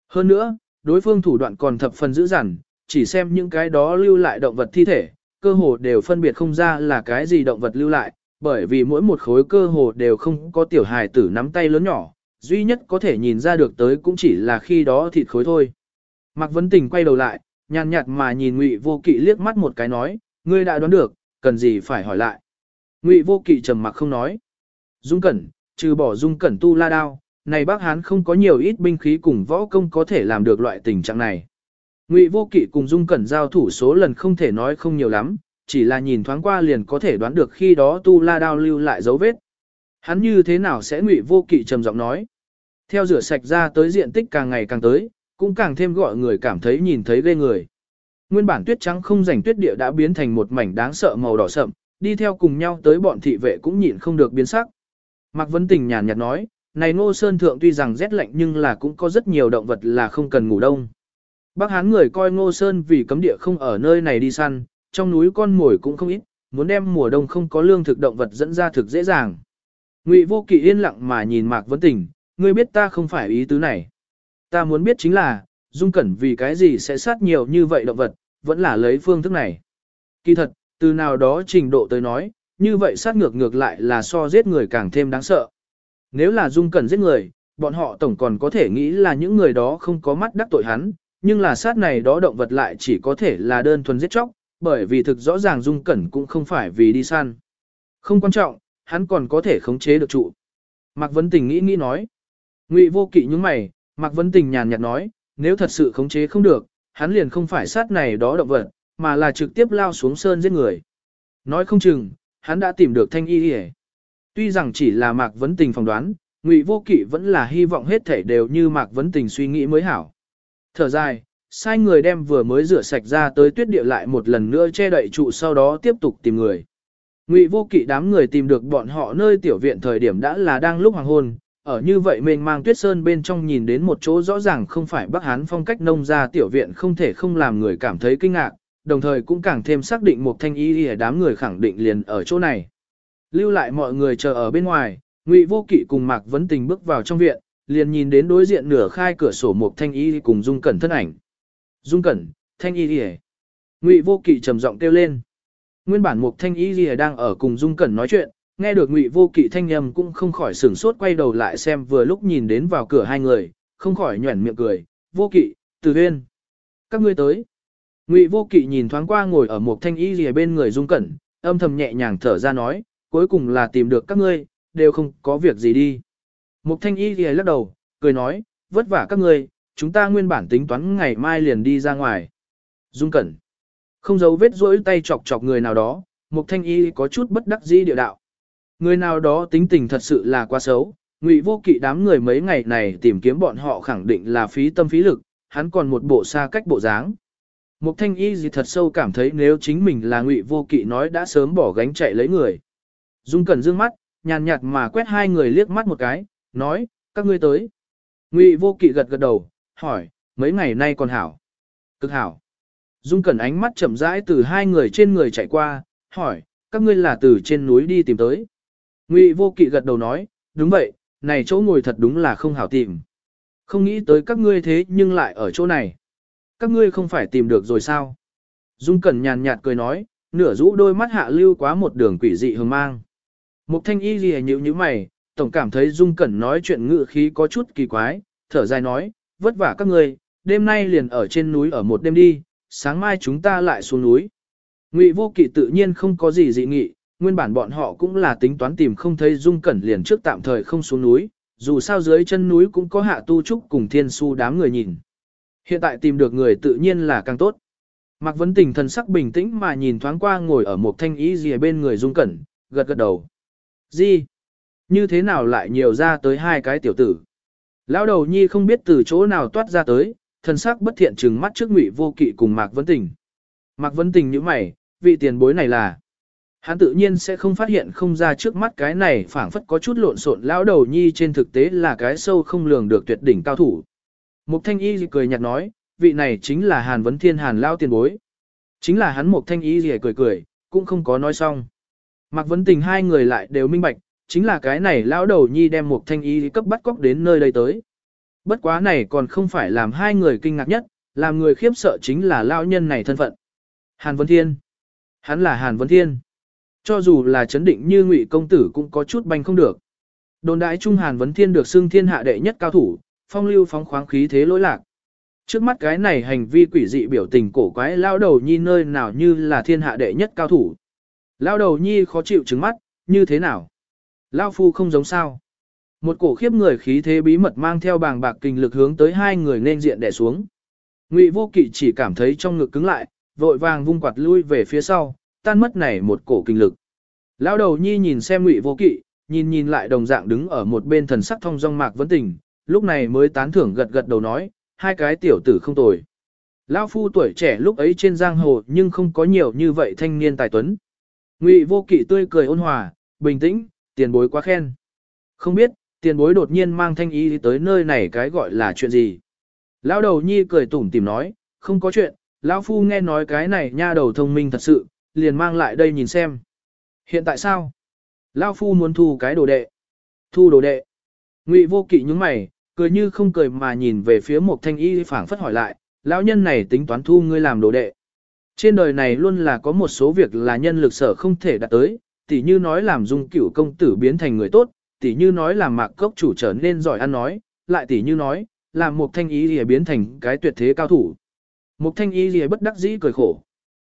Hơn nữa, đối phương thủ đoạn còn thập phần dữ dằn, chỉ xem những cái đó lưu lại động vật thi thể, cơ hồ đều phân biệt không ra là cái gì động vật lưu lại, bởi vì mỗi một khối cơ hồ đều không có tiểu hài tử nắm tay lớn nhỏ, duy nhất có thể nhìn ra được tới cũng chỉ là khi đó thịt khối thôi. Mạc Vấn Tình quay đầu lại, nhàn nhạt mà nhìn Ngụy Vô Kỵ liếc mắt một cái nói, ngươi đã đoán được, cần gì phải hỏi lại. Ngụy Vô Kỵ trầm mặc không nói. Dung Cẩn, trừ bỏ Dung Cẩn tu la đao, này bác hán không có nhiều ít binh khí cùng võ công có thể làm được loại tình trạng này. Ngụy Vô Kỵ cùng Dung Cẩn giao thủ số lần không thể nói không nhiều lắm, chỉ là nhìn thoáng qua liền có thể đoán được khi đó tu la đao lưu lại dấu vết. Hắn như thế nào sẽ Ngụy Vô Kỵ trầm giọng nói. Theo rửa sạch ra tới diện tích càng ngày càng tới, cũng càng thêm gọi người cảm thấy nhìn thấy ghê người. Nguyên bản tuyết trắng không rảnh tuyết địa đã biến thành một mảnh đáng sợ màu đỏ sậm, đi theo cùng nhau tới bọn thị vệ cũng nhịn không được biến sắc. Mạc Vấn Tình nhàn nhạt nói, này Ngô Sơn Thượng tuy rằng rét lạnh nhưng là cũng có rất nhiều động vật là không cần ngủ đông. Bác Hán người coi Ngô Sơn vì cấm địa không ở nơi này đi săn, trong núi con mồi cũng không ít, muốn đem mùa đông không có lương thực động vật dẫn ra thực dễ dàng. Ngụy Vô Kỵ yên lặng mà nhìn Mạc Vấn Tình, ngươi biết ta không phải ý tứ này. Ta muốn biết chính là, Dung Cẩn vì cái gì sẽ sát nhiều như vậy động vật, vẫn là lấy phương thức này. Kỳ thật, từ nào đó trình độ tới nói, như vậy sát ngược ngược lại là so giết người càng thêm đáng sợ. Nếu là Dung Cẩn giết người, bọn họ tổng còn có thể nghĩ là những người đó không có mắt đắc tội hắn, nhưng là sát này đó động vật lại chỉ có thể là đơn thuần giết chóc, bởi vì thực rõ ràng Dung Cẩn cũng không phải vì đi săn. Không quan trọng, hắn còn có thể khống chế được trụ. Mạc Vấn Tình nghĩ nghĩ nói. Ngụy vô kỵ những mày, Mạc Vấn Tình nhàn nhạt nói, nếu thật sự khống chế không được, hắn liền không phải sát này đó động vật, mà là trực tiếp lao xuống sơn giết người. Nói không chừng, hắn đã tìm được thanh y hề. Tuy rằng chỉ là Mạc Vấn Tình phỏng đoán, Ngụy Vô Kỵ vẫn là hy vọng hết thể đều như Mạc Vấn Tình suy nghĩ mới hảo. Thở dài, sai người đem vừa mới rửa sạch ra tới tuyết địa lại một lần nữa che đậy trụ sau đó tiếp tục tìm người. Ngụy Vô Kỵ đám người tìm được bọn họ nơi tiểu viện thời điểm đã là đang lúc hoàng hôn, ở như vậy mênh mang tuyết sơn bên trong nhìn đến một chỗ rõ ràng không phải Bắc Hán phong cách nông ra tiểu viện không thể không làm người cảm thấy kinh ngạc, đồng thời cũng càng thêm xác định một thanh ý ở đám người khẳng định liền ở chỗ này. Lưu lại mọi người chờ ở bên ngoài, Ngụy Vô Kỵ cùng Mạc Vấn Tình bước vào trong viện, liền nhìn đến đối diện nửa khai cửa sổ một thanh y cùng Dung Cẩn thân ảnh. Dung Cẩn, thanh y lìa. Ngụy Vô Kỵ trầm giọng kêu lên. Nguyên bản Mục thanh y lìa đang ở cùng Dung Cẩn nói chuyện, nghe được Ngụy Vô Kỵ thanh nhầm cũng không khỏi sửng sốt quay đầu lại xem vừa lúc nhìn đến vào cửa hai người, không khỏi nhuẩn miệng cười, "Vô Kỵ, Từ Huyên, các ngươi tới." Ngụy Vô Kỵ nhìn thoáng qua ngồi ở một thanh y lìa bên người Dung Cẩn, âm thầm nhẹ nhàng thở ra nói, "Cuối cùng là tìm được các ngươi, đều không có việc gì đi." Mục thanh y lìa lắc đầu, cười nói, "Vất vả các ngươi, chúng ta nguyên bản tính toán ngày mai liền đi ra ngoài." Dung Cẩn không giấu vết rỗi tay chọc chọc người nào đó, Mục Thanh Y có chút bất đắc dĩ địa đạo. Người nào đó tính tình thật sự là quá xấu, Ngụy Vô Kỵ đám người mấy ngày này tìm kiếm bọn họ khẳng định là phí tâm phí lực, hắn còn một bộ xa cách bộ dáng. Mục Thanh Y gì thật sâu cảm thấy nếu chính mình là Ngụy Vô Kỵ nói đã sớm bỏ gánh chạy lấy người. Dung Cẩn dương mắt, nhàn nhạt mà quét hai người liếc mắt một cái, nói, các ngươi tới. Ngụy Vô Kỵ gật gật đầu, hỏi, mấy ngày nay còn hảo. Cực hảo. Dung Cẩn ánh mắt chậm rãi từ hai người trên người chạy qua, hỏi, các ngươi là từ trên núi đi tìm tới. Ngụy Vô Kỵ gật đầu nói, đúng vậy, này chỗ ngồi thật đúng là không hảo tìm. Không nghĩ tới các ngươi thế nhưng lại ở chỗ này. Các ngươi không phải tìm được rồi sao? Dung Cẩn nhàn nhạt cười nói, nửa rũ đôi mắt hạ lưu quá một đường quỷ dị hương mang. Mục thanh y gì nhíu như mày, tổng cảm thấy Dung Cẩn nói chuyện ngự khí có chút kỳ quái, thở dài nói, vất vả các người, đêm nay liền ở trên núi ở một đêm đi, sáng mai chúng ta lại xuống núi. Ngụy vô kỵ tự nhiên không có gì dị nghị, nguyên bản bọn họ cũng là tính toán tìm không thấy dung cẩn liền trước tạm thời không xuống núi, dù sao dưới chân núi cũng có hạ tu trúc cùng thiên su đám người nhìn. Hiện tại tìm được người tự nhiên là càng tốt. Mạc Vấn Tình thần sắc bình tĩnh mà nhìn thoáng qua ngồi ở một thanh ý gì bên người dung cẩn, gật gật đầu. Gì? Như thế nào lại nhiều ra tới hai cái tiểu tử? Lão đầu nhi không biết từ chỗ nào toát ra tới, thần sắc bất thiện trừng mắt trước Ngụy Vô Kỵ cùng Mạc Vấn Tình. Mạc Vấn Tình như mày, vị tiền bối này là Hắn tự nhiên sẽ không phát hiện không ra trước mắt cái này phảng phất có chút lộn xộn lão đầu nhi trên thực tế là cái sâu không lường được tuyệt đỉnh cao thủ. Mục Thanh Y cười nhạt nói, vị này chính là Hàn Vấn Thiên Hàn lao tiền bối. Chính là hắn Mục Thanh Y cười cười, cũng không có nói xong. Mạc Vấn Tình hai người lại đều minh bạch, chính là cái này lão đầu nhi đem một Thanh Y cấp bắt cóc đến nơi đây tới. Bất quá này còn không phải làm hai người kinh ngạc nhất, làm người khiếp sợ chính là lão nhân này thân phận. Hàn Vân Thiên. Hắn là Hàn Vân Thiên. Cho dù là chấn định như ngụy công tử cũng có chút banh không được. Đồn đại trung Hàn Vấn Thiên được xưng thiên hạ đệ nhất cao thủ, phong lưu phóng khoáng khí thế lỗi lạc. Trước mắt cái này hành vi quỷ dị biểu tình cổ quái lao đầu nhi nơi nào như là thiên hạ đệ nhất cao thủ. Lao đầu nhi khó chịu trứng mắt, như thế nào? Lao phu không giống sao. Một cổ khiếp người khí thế bí mật mang theo bàng bạc kinh lực hướng tới hai người nên diện đè xuống. Ngụy Vô Kỵ chỉ cảm thấy trong ngực cứng lại, vội vàng vung quạt lui về phía sau, tan mất này một cổ kinh lực. Lão đầu nhi nhìn xem Ngụy Vô Kỵ, nhìn nhìn lại đồng dạng đứng ở một bên thần sắc thông dong mạc vấn tình, lúc này mới tán thưởng gật gật đầu nói, hai cái tiểu tử không tồi. Lão phu tuổi trẻ lúc ấy trên giang hồ nhưng không có nhiều như vậy thanh niên tài tuấn. Ngụy Vô Kỵ tươi cười ôn hòa, bình tĩnh, tiền bối quá khen. Không biết, tiền bối đột nhiên mang thanh ý tới nơi này cái gọi là chuyện gì. Lão đầu nhi cười tủm tìm nói, không có chuyện, lão phu nghe nói cái này nha đầu thông minh thật sự, liền mang lại đây nhìn xem. Hiện tại sao? Lão phu muốn thu cái đồ đệ. Thu đồ đệ. Ngụy vô kỵ nhướng mày, cười như không cười mà nhìn về phía một thanh y phảng phất hỏi lại, lão nhân này tính toán thu ngươi làm đồ đệ. Trên đời này luôn là có một số việc là nhân lực sở không thể đạt tới, tỉ như nói làm dung cửu công tử biến thành người tốt, tỉ như nói làm mạc cốc chủ trở nên giỏi ăn nói, lại tỉ như nói, làm một thanh ý lìa biến thành cái tuyệt thế cao thủ. Một thanh ý lìa bất đắc dĩ cười khổ.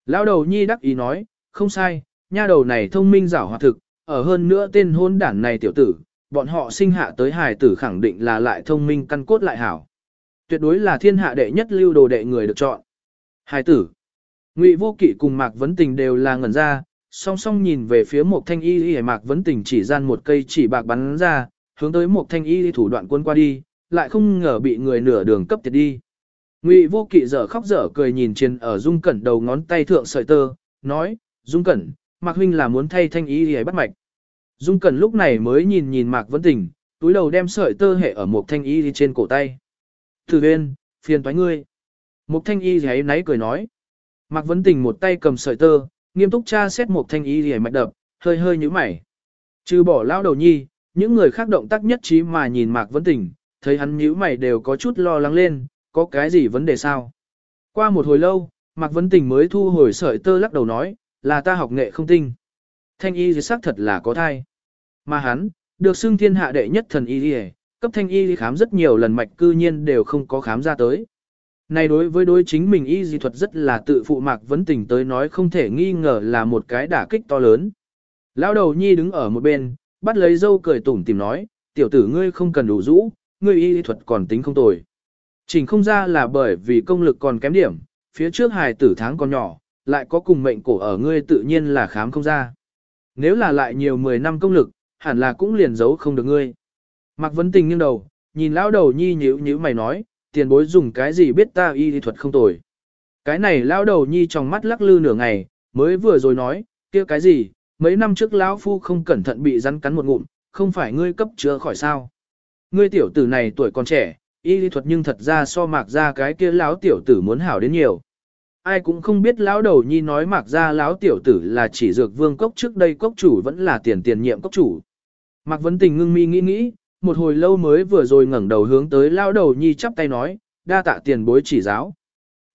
Lão đầu nhi đắc ý nói, không sai, nha đầu này thông minh giảo hoạt thực, ở hơn nữa tên hôn đản này tiểu tử, bọn họ sinh hạ tới hài tử khẳng định là lại thông minh căn cốt lại hảo. Tuyệt đối là thiên hạ đệ nhất lưu đồ đệ người được chọn. Hài tử. Ngụy Vô Kỵ cùng Mạc Vấn Tình đều là ngẩn ra, song song nhìn về phía một thanh y y Mạc Vấn Tình chỉ gian một cây chỉ bạc bắn ra, hướng tới một thanh y thủ đoạn quân qua đi, lại không ngờ bị người nửa đường cấp tiệt đi. Ngụy Vô Kỵ dở khóc dở cười nhìn trên ở Dung Cẩn đầu ngón tay thượng sợi tơ, nói, Dung Cẩn, Mạc Huynh là muốn thay thanh y y bắt mạch. Dung Cẩn lúc này mới nhìn nhìn Mạc Vấn Tình, túi đầu đem sợi tơ hệ ở một thanh y trên cổ tay. Từ bên, phiền toái ngươi. Một thanh y ấy náy cười nói. Mạc Vấn Tình một tay cầm sợi tơ, nghiêm túc tra xét một thanh y rìa mạch đập, hơi hơi như mày. Trừ bỏ lao đầu nhi, những người khác động tác nhất trí mà nhìn Mạc Vấn Tình, thấy hắn nhíu mày đều có chút lo lắng lên, có cái gì vấn đề sao? Qua một hồi lâu, Mạc Vấn Tình mới thu hồi sợi tơ lắc đầu nói, là ta học nghệ không tinh. Thanh y xác thật là có thai. Mà hắn, được xưng thiên hạ đệ nhất thần y rìa, cấp thanh y khám rất nhiều lần mạch cư nhiên đều không có khám ra tới. Này đối với đối chính mình y dị thuật rất là tự phụ mạc vấn tình tới nói không thể nghi ngờ là một cái đả kích to lớn. Lão đầu nhi đứng ở một bên, bắt lấy dâu cười tủm tìm nói, tiểu tử ngươi không cần đủ rũ, ngươi y thuật còn tính không tồi. Chỉnh không ra là bởi vì công lực còn kém điểm, phía trước hài tử tháng còn nhỏ, lại có cùng mệnh cổ ở ngươi tự nhiên là khám không ra. Nếu là lại nhiều 10 năm công lực, hẳn là cũng liền giấu không được ngươi. Mạc Vấn Tình nghiêng đầu, nhìn lão đầu nhi nhíu nhíu mày nói, tiền bối dùng cái gì biết ta y thuật không tồi. Cái này lão đầu nhi trong mắt lắc lư nửa ngày, mới vừa rồi nói, kia cái gì, mấy năm trước lão phu không cẩn thận bị rắn cắn một ngụm, không phải ngươi cấp chữa khỏi sao. Ngươi tiểu tử này tuổi còn trẻ, y lý thuật nhưng thật ra so mạc ra cái kia lão tiểu tử muốn hảo đến nhiều. Ai cũng không biết lão đầu nhi nói mạc ra lão tiểu tử là chỉ dược vương cốc trước đây cốc chủ vẫn là tiền tiền nhiệm cốc chủ. Mạc Vấn Tình ngưng mi nghĩ nghĩ, một hồi lâu mới vừa rồi ngẩng đầu hướng tới lao đầu nhi chắp tay nói, đa tạ tiền bối chỉ giáo.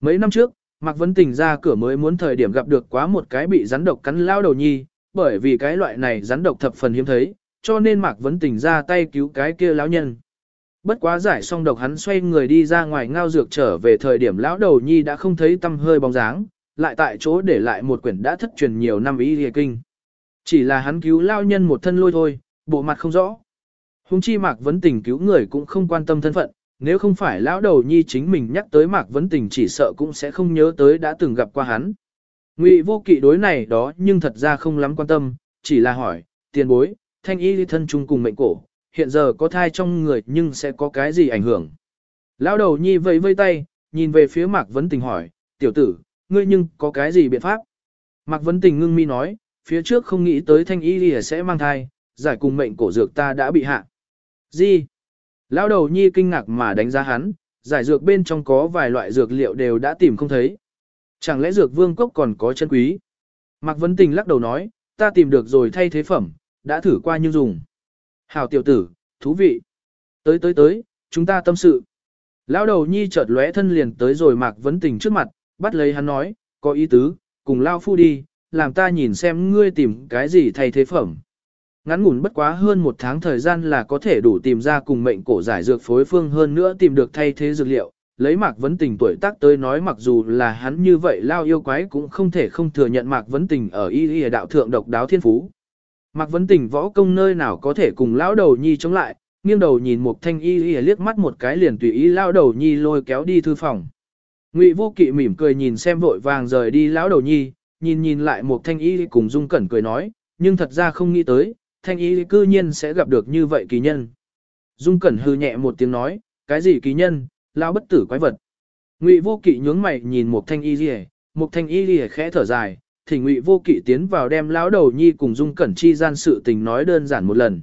Mấy năm trước, Mạc Vấn Tình ra cửa mới muốn thời điểm gặp được quá một cái bị rắn độc cắn lao đầu nhi, bởi vì cái loại này rắn độc thập phần hiếm thấy, cho nên Mạc Vấn Tình ra tay cứu cái kia lão nhân. Bất quá giải xong độc hắn xoay người đi ra ngoài ngao dược trở về thời điểm lão đầu nhi đã không thấy tâm hơi bóng dáng, lại tại chỗ để lại một quyển đã thất truyền nhiều năm ý hề kinh. Chỉ là hắn cứu lao nhân một thân lôi thôi, bộ mặt không rõ. Hùng chi Mạc Vấn Tình cứu người cũng không quan tâm thân phận, nếu không phải lão đầu nhi chính mình nhắc tới Mạc Vấn Tình chỉ sợ cũng sẽ không nhớ tới đã từng gặp qua hắn. Ngụy vô kỵ đối này đó nhưng thật ra không lắm quan tâm, chỉ là hỏi, tiền bối, thanh y thân chung cùng mệnh cổ, hiện giờ có thai trong người nhưng sẽ có cái gì ảnh hưởng. Lão đầu nhi vẫy vây tay, nhìn về phía Mạc Vấn Tình hỏi, tiểu tử, ngươi nhưng có cái gì biện pháp? Mạc Vấn Tình ngưng mi nói, phía trước không nghĩ tới thanh y sẽ mang thai, giải cùng mệnh cổ dược ta đã bị hạ. Gì? Lão đầu nhi kinh ngạc mà đánh giá hắn, giải dược bên trong có vài loại dược liệu đều đã tìm không thấy. Chẳng lẽ dược vương cốc còn có chân quý? Mạc Vấn Tình lắc đầu nói, ta tìm được rồi thay thế phẩm, đã thử qua nhưng dùng. Hào tiểu tử, thú vị. Tới tới tới, chúng ta tâm sự. Lão đầu nhi chợt lóe thân liền tới rồi Mạc Vấn Tình trước mặt, bắt lấy hắn nói, có ý tứ, cùng Lao Phu đi, làm ta nhìn xem ngươi tìm cái gì thay thế phẩm. Ngắn ngủn bất quá hơn một tháng thời gian là có thể đủ tìm ra cùng mệnh cổ giải dược phối phương hơn nữa tìm được thay thế dược liệu. Lấy Mạc Vấn Tình tuổi tác tới nói mặc dù là hắn như vậy lao yêu quái cũng không thể không thừa nhận Mạc Vấn Tình ở y y đạo thượng độc đáo thiên phú. Mạc Vấn Tình võ công nơi nào có thể cùng lão đầu nhi chống lại, nghiêng đầu nhìn một thanh y y liếc mắt một cái liền tùy ý lão đầu nhi lôi kéo đi thư phòng. Ngụy Vô Kỵ mỉm cười nhìn xem vội vàng rời đi lão đầu nhi, nhìn nhìn lại một thanh y cùng Dung Cẩn cười nói, nhưng thật ra không nghĩ tới, thanh y cư nhiên sẽ gặp được như vậy kỳ nhân. Dung Cẩn hư nhẹ một tiếng nói, cái gì kỳ nhân, lao bất tử quái vật. Ngụy vô kỵ nhướng mày nhìn một thanh y rìa, một thanh y rìa khẽ thở dài, thì ngụy vô kỵ tiến vào đem lão đầu nhi cùng Dung Cẩn chi gian sự tình nói đơn giản một lần.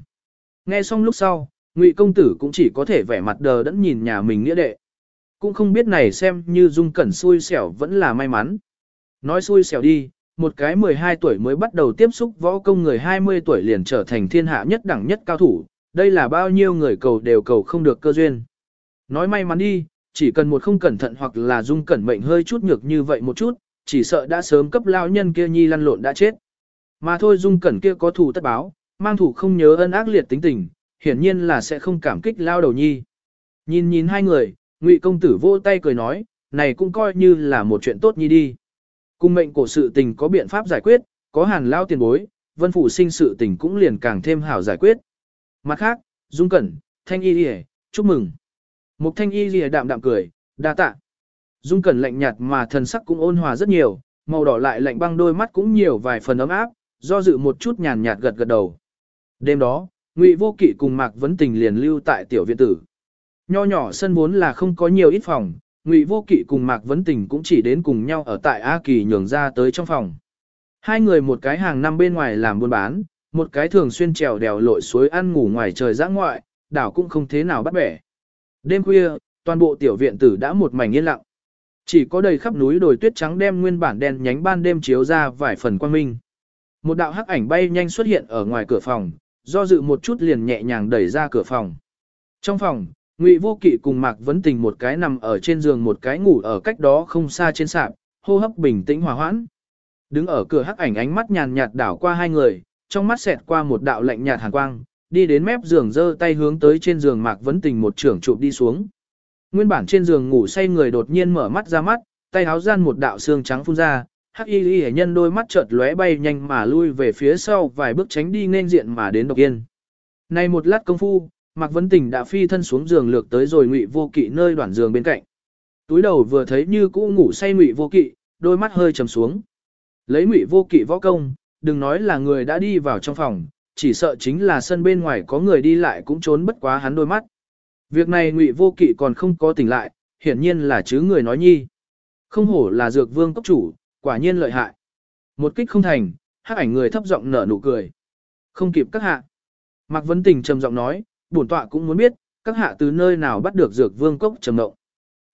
Nghe xong lúc sau, ngụy công tử cũng chỉ có thể vẻ mặt đờ đẫn nhìn nhà mình nghĩa đệ. Cũng không biết này xem như Dung Cẩn xui xẻo vẫn là may mắn. Nói xui xẻo đi, một cái 12 tuổi mới bắt đầu tiếp xúc võ công người 20 tuổi liền trở thành thiên hạ nhất đẳng nhất cao thủ, đây là bao nhiêu người cầu đều cầu không được cơ duyên. Nói may mắn đi, chỉ cần một không cẩn thận hoặc là dung cẩn mệnh hơi chút nhược như vậy một chút, chỉ sợ đã sớm cấp lao nhân kia nhi lăn lộn đã chết. Mà thôi dung cẩn kia có thủ tất báo, mang thủ không nhớ ân ác liệt tính tình, hiển nhiên là sẽ không cảm kích lao đầu nhi. Nhìn nhìn hai người, ngụy công tử vô tay cười nói, này cũng coi như là một chuyện tốt nhi đi. Cung mệnh cổ sự tình có biện pháp giải quyết, có hàn lao tiền bối, vân phủ sinh sự tình cũng liền càng thêm hảo giải quyết. Mặt khác, dung cẩn, thanh y lìa, chúc mừng. Mục thanh y lìa đạm đạm cười, đa tạ. Dung cẩn lạnh nhạt mà thần sắc cũng ôn hòa rất nhiều, màu đỏ lại lạnh băng đôi mắt cũng nhiều vài phần ấm áp, do dự một chút nhàn nhạt gật gật đầu. Đêm đó, Ngụy Vô Kỵ cùng Mạc Vấn Tình liền lưu tại tiểu viện tử. Nho nhỏ sân vốn là không có nhiều ít phòng, Ngụy Vô Kỵ cùng Mạc Vấn Tình cũng chỉ đến cùng nhau ở tại A Kỳ nhường ra tới trong phòng. Hai người một cái hàng năm bên ngoài làm buôn bán, một cái thường xuyên trèo đèo lội suối ăn ngủ ngoài trời giã ngoại, đảo cũng không thế nào bắt bẻ. Đêm khuya, toàn bộ tiểu viện tử đã một mảnh yên lặng. Chỉ có đầy khắp núi đồi tuyết trắng đem nguyên bản đen nhánh ban đêm chiếu ra vài phần quang minh. Một đạo hắc ảnh bay nhanh xuất hiện ở ngoài cửa phòng, do dự một chút liền nhẹ nhàng đẩy ra cửa phòng. Trong phòng, Ngụy Vô Kỵ cùng Mạc Vấn Tình một cái nằm ở trên giường một cái ngủ ở cách đó không xa trên sạp, hô hấp bình tĩnh hòa hoãn. Đứng ở cửa hắc ảnh ánh mắt nhàn nhạt đảo qua hai người, trong mắt xẹt qua một đạo lạnh nhạt hàn quang, đi đến mép giường giơ tay hướng tới trên giường Mạc Vấn Tình một trưởng chụp đi xuống. Nguyên bản trên giường ngủ say người đột nhiên mở mắt ra mắt, tay háo gian một đạo xương trắng phun ra, hắc y y nhân đôi mắt chợt lóe bay nhanh mà lui về phía sau vài bước tránh đi nên diện mà đến độc yên. Này một lát công phu, Mạc Vấn Tình đã phi thân xuống giường lược tới rồi ngụy vô kỵ nơi đoạn giường bên cạnh. Túi đầu vừa thấy như cũ ngủ say ngụy vô kỵ, đôi mắt hơi trầm xuống. Lấy ngụy vô kỵ võ công, đừng nói là người đã đi vào trong phòng, chỉ sợ chính là sân bên ngoài có người đi lại cũng trốn bất quá hắn đôi mắt. Việc này ngụy vô kỵ còn không có tỉnh lại, hiển nhiên là chứ người nói nhi. Không hổ là dược vương cấp chủ, quả nhiên lợi hại. Một kích không thành, hắc ảnh người thấp giọng nở nụ cười. Không kịp các hạ. Mạc Vấn Tình trầm giọng nói, bổn tọa cũng muốn biết, các hạ từ nơi nào bắt được dược vương cốc trầm mộng.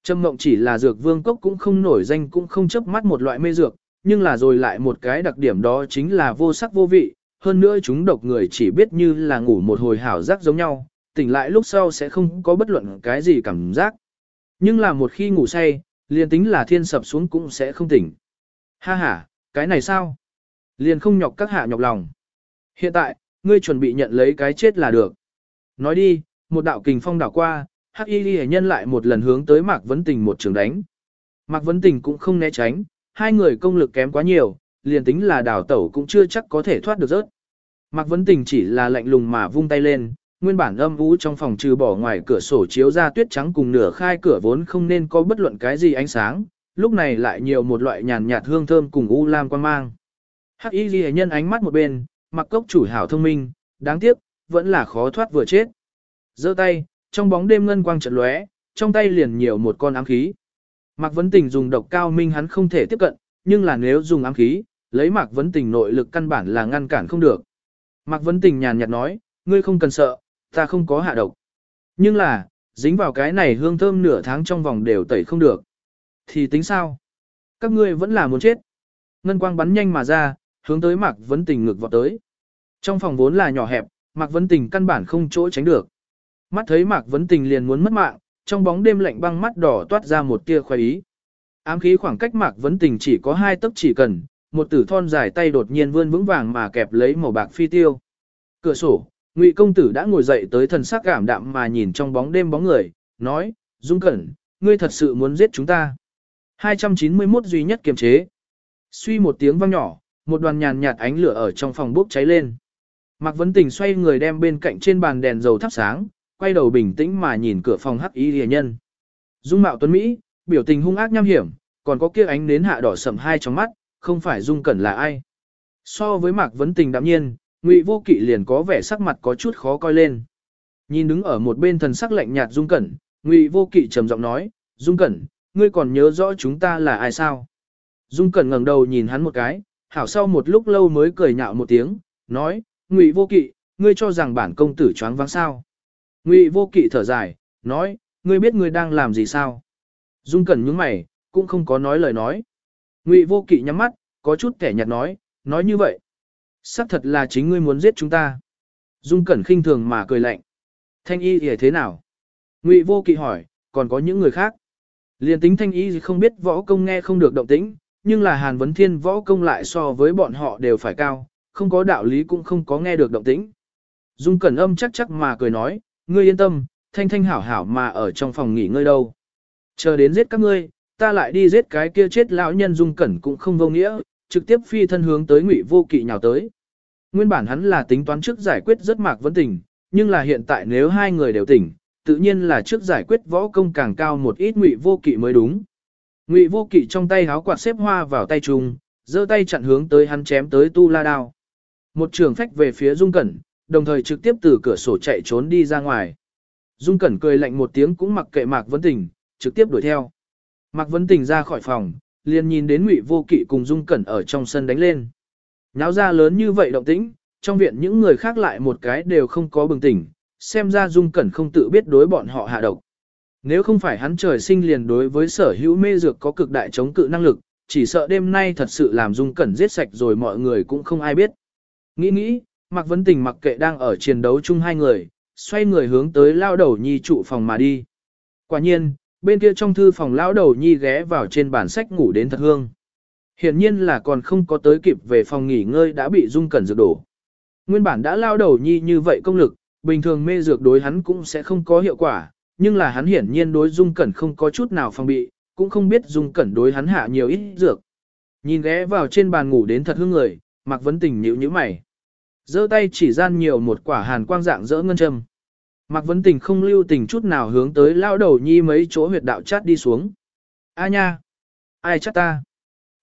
Trầm mộng chỉ là dược vương cốc cũng không nổi danh cũng không chấp mắt một loại mê dược, nhưng là rồi lại một cái đặc điểm đó chính là vô sắc vô vị, hơn nữa chúng độc người chỉ biết như là ngủ một hồi hảo giác giống nhau, tỉnh lại lúc sau sẽ không có bất luận cái gì cảm giác. Nhưng là một khi ngủ say, liền tính là thiên sập xuống cũng sẽ không tỉnh. Ha ha, cái này sao? Liền không nhọc các hạ nhọc lòng. Hiện tại, ngươi chuẩn bị nhận lấy cái chết là được. Nói đi, một đạo kình phong đảo qua, hắc y ghi nhân lại một lần hướng tới Mạc Vấn Tình một trường đánh. Mạc Vấn Tình cũng không né tránh, hai người công lực kém quá nhiều, liền tính là đảo tẩu cũng chưa chắc có thể thoát được rớt. Mạc Vấn Tình chỉ là lạnh lùng mà vung tay lên, nguyên bản âm vũ trong phòng trừ bỏ ngoài cửa sổ chiếu ra tuyết trắng cùng nửa khai cửa vốn không nên có bất luận cái gì ánh sáng, lúc này lại nhiều một loại nhàn nhạt hương thơm cùng u lam quan mang. Hắc y Lệ nhân ánh mắt một bên, mặc cốc chủ hảo thông minh, đáng tiếc, vẫn là khó thoát vừa chết. giơ tay, trong bóng đêm ngân quang trận lóe, trong tay liền nhiều một con ám khí. Mạc Vấn Tình dùng độc cao minh hắn không thể tiếp cận, nhưng là nếu dùng ám khí, lấy Mạc Vấn Tình nội lực căn bản là ngăn cản không được. Mạc Vấn Tình nhàn nhạt nói, ngươi không cần sợ, ta không có hạ độc. Nhưng là, dính vào cái này hương thơm nửa tháng trong vòng đều tẩy không được. Thì tính sao? Các ngươi vẫn là muốn chết. Ngân quang bắn nhanh mà ra, hướng tới Mạc Vấn Tình ngược vọt tới. Trong phòng vốn là nhỏ hẹp, Mạc Vấn Tình căn bản không chỗ tránh được. Mắt thấy Mạc Vấn Tình liền muốn mất mạng, trong bóng đêm lạnh băng mắt đỏ toát ra một tia khoái ý. Ám khí khoảng cách Mạc Vấn Tình chỉ có hai tấc chỉ cần, một tử thon dài tay đột nhiên vươn vững vàng mà kẹp lấy màu bạc phi tiêu. Cửa sổ, Ngụy công tử đã ngồi dậy tới thần sắc cảm đạm mà nhìn trong bóng đêm bóng người, nói, Dung Cẩn, ngươi thật sự muốn giết chúng ta. 291 duy nhất kiềm chế. Suy một tiếng vang nhỏ, một đoàn nhàn nhạt ánh lửa ở trong phòng bốc cháy lên. Mạc Vấn Tình xoay người đem bên cạnh trên bàn đèn dầu thắp sáng, quay đầu bình tĩnh mà nhìn cửa phòng hắc y rìa nhân. Dung mạo tuấn Mỹ, biểu tình hung ác nham hiểm, còn có kia ánh nến hạ đỏ sầm hai trong mắt, không phải Dung Cẩn là ai. So với Mạc Vấn Tình đạm nhiên, Ngụy Vô Kỵ liền có vẻ sắc mặt có chút khó coi lên. Nhìn đứng ở một bên thần sắc lạnh nhạt Dung Cẩn, Ngụy Vô Kỵ trầm giọng nói, Dung Cẩn, ngươi còn nhớ rõ chúng ta là ai sao? Dung Cẩn ngẩng đầu nhìn hắn một cái, hảo sau một lúc lâu mới cười nhạo một tiếng, nói, Ngụy Vô Kỵ, ngươi cho rằng bản công tử choáng váng sao? Ngụy Vô Kỵ thở dài, nói, ngươi biết ngươi đang làm gì sao? Dung Cẩn nhướng mày, cũng không có nói lời nói. Ngụy Vô Kỵ nhắm mắt, có chút kẻ nhạt nói, nói như vậy. Sắc thật là chính ngươi muốn giết chúng ta. Dung Cẩn khinh thường mà cười lạnh. Thanh y thì thế nào? Ngụy vô kỵ hỏi, còn có những người khác. Liên tính thanh y không biết võ công nghe không được động tĩnh, nhưng là Hàn Vấn Thiên võ công lại so với bọn họ đều phải cao, không có đạo lý cũng không có nghe được động tĩnh. Dung Cẩn âm chắc chắc mà cười nói, ngươi yên tâm, thanh thanh hảo hảo mà ở trong phòng nghỉ ngơi đâu. Chờ đến giết các ngươi, ta lại đi giết cái kia chết lão nhân Dung Cẩn cũng không vô nghĩa, trực tiếp phi thân hướng tới Ngụy Vô Kỵ nhào tới. Nguyên bản hắn là tính toán trước giải quyết rất mạc vấn tình, nhưng là hiện tại nếu hai người đều tỉnh, tự nhiên là trước giải quyết võ công càng cao một ít Ngụy Vô Kỵ mới đúng. Ngụy Vô Kỵ trong tay háo quạt xếp hoa vào tay trung, giơ tay chặn hướng tới hắn chém tới tu la đao. Một trường phách về phía Dung Cẩn, đồng thời trực tiếp từ cửa sổ chạy trốn đi ra ngoài. Dung Cẩn cười lạnh một tiếng cũng mặc kệ Mạc Vấn Tình, trực tiếp đuổi theo. Mạc Vấn Tình ra khỏi phòng, liền nhìn đến Ngụy Vô Kỵ cùng Dung Cẩn ở trong sân đánh lên. Náo ra lớn như vậy động tĩnh, trong viện những người khác lại một cái đều không có bừng tỉnh, xem ra Dung Cẩn không tự biết đối bọn họ hạ độc. Nếu không phải hắn trời sinh liền đối với sở hữu mê dược có cực đại chống cự năng lực, chỉ sợ đêm nay thật sự làm Dung Cẩn giết sạch rồi mọi người cũng không ai biết. Nghĩ nghĩ, Mạc Vấn Tình mặc kệ đang ở chiến đấu chung hai người, xoay người hướng tới lao đầu nhi trụ phòng mà đi. Quả nhiên, bên kia trong thư phòng lao đầu nhi ghé vào trên bàn sách ngủ đến thật hương. Hiển nhiên là còn không có tới kịp về phòng nghỉ ngơi đã bị Dung Cẩn dược đổ. Nguyên bản đã lao đầu nhi như vậy công lực, bình thường mê dược đối hắn cũng sẽ không có hiệu quả, nhưng là hắn hiển nhiên đối Dung Cẩn không có chút nào phòng bị, cũng không biết Dung Cẩn đối hắn hạ nhiều ít dược. Nhìn ghé vào trên bàn ngủ đến thật hương người, Mạc Vấn Tình nhíu nhíu mày giơ tay chỉ gian nhiều một quả hàn quang dạng dỡ ngân châm. Mạc Vấn Tình không lưu tình chút nào hướng tới lao đầu nhi mấy chỗ huyệt đạo chát đi xuống. A nha! Ai chát ta?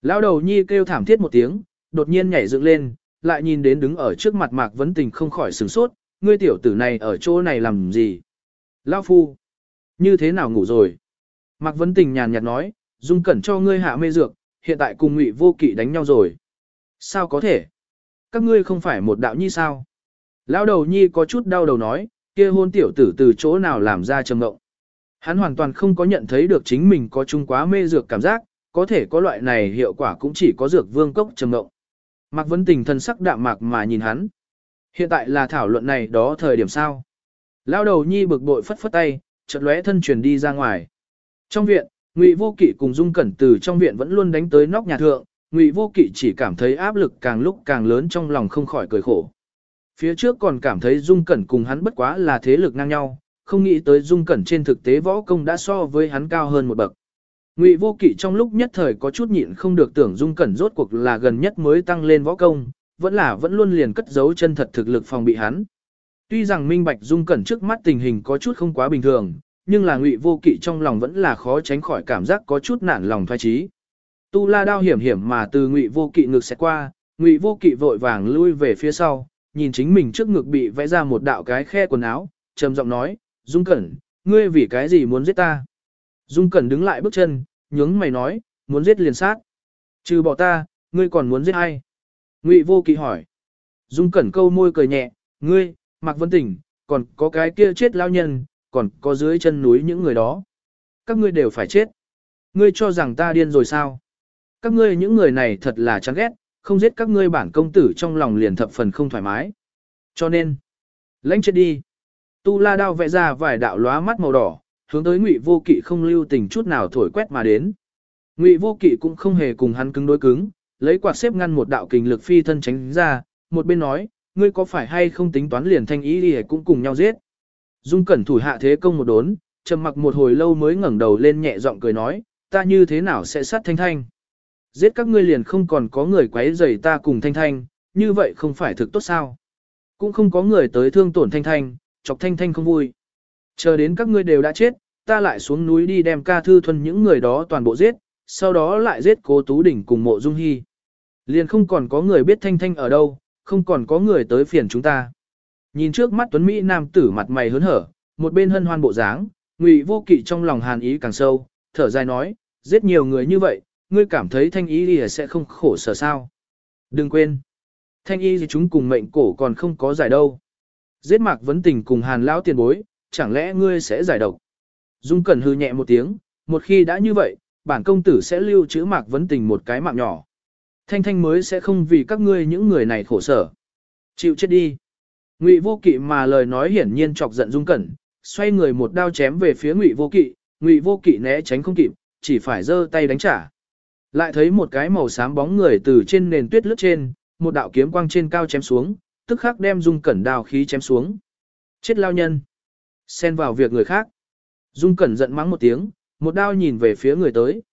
Lao đầu nhi kêu thảm thiết một tiếng, đột nhiên nhảy dựng lên, lại nhìn đến đứng ở trước mặt Mạc Vấn Tình không khỏi sửng sốt, ngươi tiểu tử này ở chỗ này làm gì? Lao phu! Như thế nào ngủ rồi? Mạc Vấn Tình nhàn nhạt nói, dung cẩn cho ngươi hạ mê dược, hiện tại cùng ngụy vô kỵ đánh nhau rồi. Sao có thể? Các ngươi không phải một đạo nhi sao? Lão đầu nhi có chút đau đầu nói, kia hôn tiểu tử từ chỗ nào làm ra trầm ngộng. Hắn hoàn toàn không có nhận thấy được chính mình có chung quá mê dược cảm giác, có thể có loại này hiệu quả cũng chỉ có dược vương cốc trầm ngộng. Mạc Vân Tình thân sắc đạm mạc mà nhìn hắn. Hiện tại là thảo luận này đó thời điểm sao. Lão đầu nhi bực bội phất phất tay, chợt lóe thân truyền đi ra ngoài. Trong viện, Ngụy Vô Kỵ cùng Dung Cẩn từ trong viện vẫn luôn đánh tới nóc nhà thượng, Ngụy Vô Kỵ chỉ cảm thấy áp lực càng lúc càng lớn trong lòng không khỏi cười khổ. Phía trước còn cảm thấy Dung Cẩn cùng hắn bất quá là thế lực ngang nhau, không nghĩ tới Dung Cẩn trên thực tế võ công đã so với hắn cao hơn một bậc. Ngụy Vô Kỵ trong lúc nhất thời có chút nhịn không được tưởng Dung Cẩn rốt cuộc là gần nhất mới tăng lên võ công, vẫn là vẫn luôn liền cất giấu chân thật thực lực phòng bị hắn. Tuy rằng minh bạch Dung Cẩn trước mắt tình hình có chút không quá bình thường, nhưng là Ngụy Vô Kỵ trong lòng vẫn là khó tránh khỏi cảm giác có chút nản lòng thoái trí. Tu la đao hiểm hiểm mà từ ngụy vô kỵ ngực xét qua, ngụy vô kỵ vội vàng lui về phía sau, nhìn chính mình trước ngực bị vẽ ra một đạo cái khe quần áo, trầm giọng nói, Dung Cẩn, ngươi vì cái gì muốn giết ta? Dung Cẩn đứng lại bước chân, nhướng mày nói, muốn giết liền sát. Trừ bỏ ta, ngươi còn muốn giết ai? Ngụy vô kỵ hỏi. Dung Cẩn câu môi cười nhẹ, ngươi, Mạc Vân Tỉnh, còn có cái kia chết lao nhân, còn có dưới chân núi những người đó. Các ngươi đều phải chết. Ngươi cho rằng ta điên rồi sao? Các ngươi những người này thật là chán ghét, không giết các ngươi bản công tử trong lòng liền thập phần không thoải mái. Cho nên, lãnh chết đi. Tu la đao vẽ ra vài đạo lóa mắt màu đỏ, hướng tới ngụy vô kỵ không lưu tình chút nào thổi quét mà đến. Ngụy vô kỵ cũng không hề cùng hắn cứng đối cứng, lấy quạt xếp ngăn một đạo kình lực phi thân tránh ra, một bên nói, ngươi có phải hay không tính toán liền thanh ý đi cũng cùng nhau giết. Dung cẩn thủ hạ thế công một đốn, trầm mặc một hồi lâu mới ngẩng đầu lên nhẹ giọng cười nói, ta như thế nào sẽ sát thanh thanh giết các ngươi liền không còn có người quấy rầy ta cùng Thanh Thanh, như vậy không phải thực tốt sao? Cũng không có người tới thương tổn Thanh Thanh, chọc Thanh Thanh không vui. Chờ đến các ngươi đều đã chết, ta lại xuống núi đi đem ca thư thuần những người đó toàn bộ giết, sau đó lại giết cố Tú Đỉnh cùng mộ Dung Hy. Liền không còn có người biết Thanh Thanh ở đâu, không còn có người tới phiền chúng ta. Nhìn trước mắt Tuấn Mỹ nam tử mặt mày hớn hở, một bên hân hoan bộ dáng, Ngụy Vô Kỵ trong lòng hàn ý càng sâu, thở dài nói, giết nhiều người như vậy, ngươi cảm thấy thanh y Lìa sẽ không khổ sở sao. Đừng quên, thanh y gì chúng cùng mệnh cổ còn không có giải đâu. Giết mạc vấn tình cùng hàn lão tiền bối, chẳng lẽ ngươi sẽ giải độc. Dung Cẩn hư nhẹ một tiếng, một khi đã như vậy, bản công tử sẽ lưu trữ mạc vấn tình một cái mạng nhỏ. Thanh thanh mới sẽ không vì các ngươi những người này khổ sở. Chịu chết đi. Ngụy Vô Kỵ mà lời nói hiển nhiên chọc giận Dung Cẩn, xoay người một đao chém về phía Ngụy Vô Kỵ, Ngụy Vô Kỵ né tránh không kịp, chỉ phải giơ tay đánh trả. Lại thấy một cái màu xám bóng người từ trên nền tuyết lướt trên, một đạo kiếm quang trên cao chém xuống, tức khắc đem Dung Cẩn đào khí chém xuống. Chết lao nhân. Xen vào việc người khác. Dung Cẩn giận mắng một tiếng, một đao nhìn về phía người tới.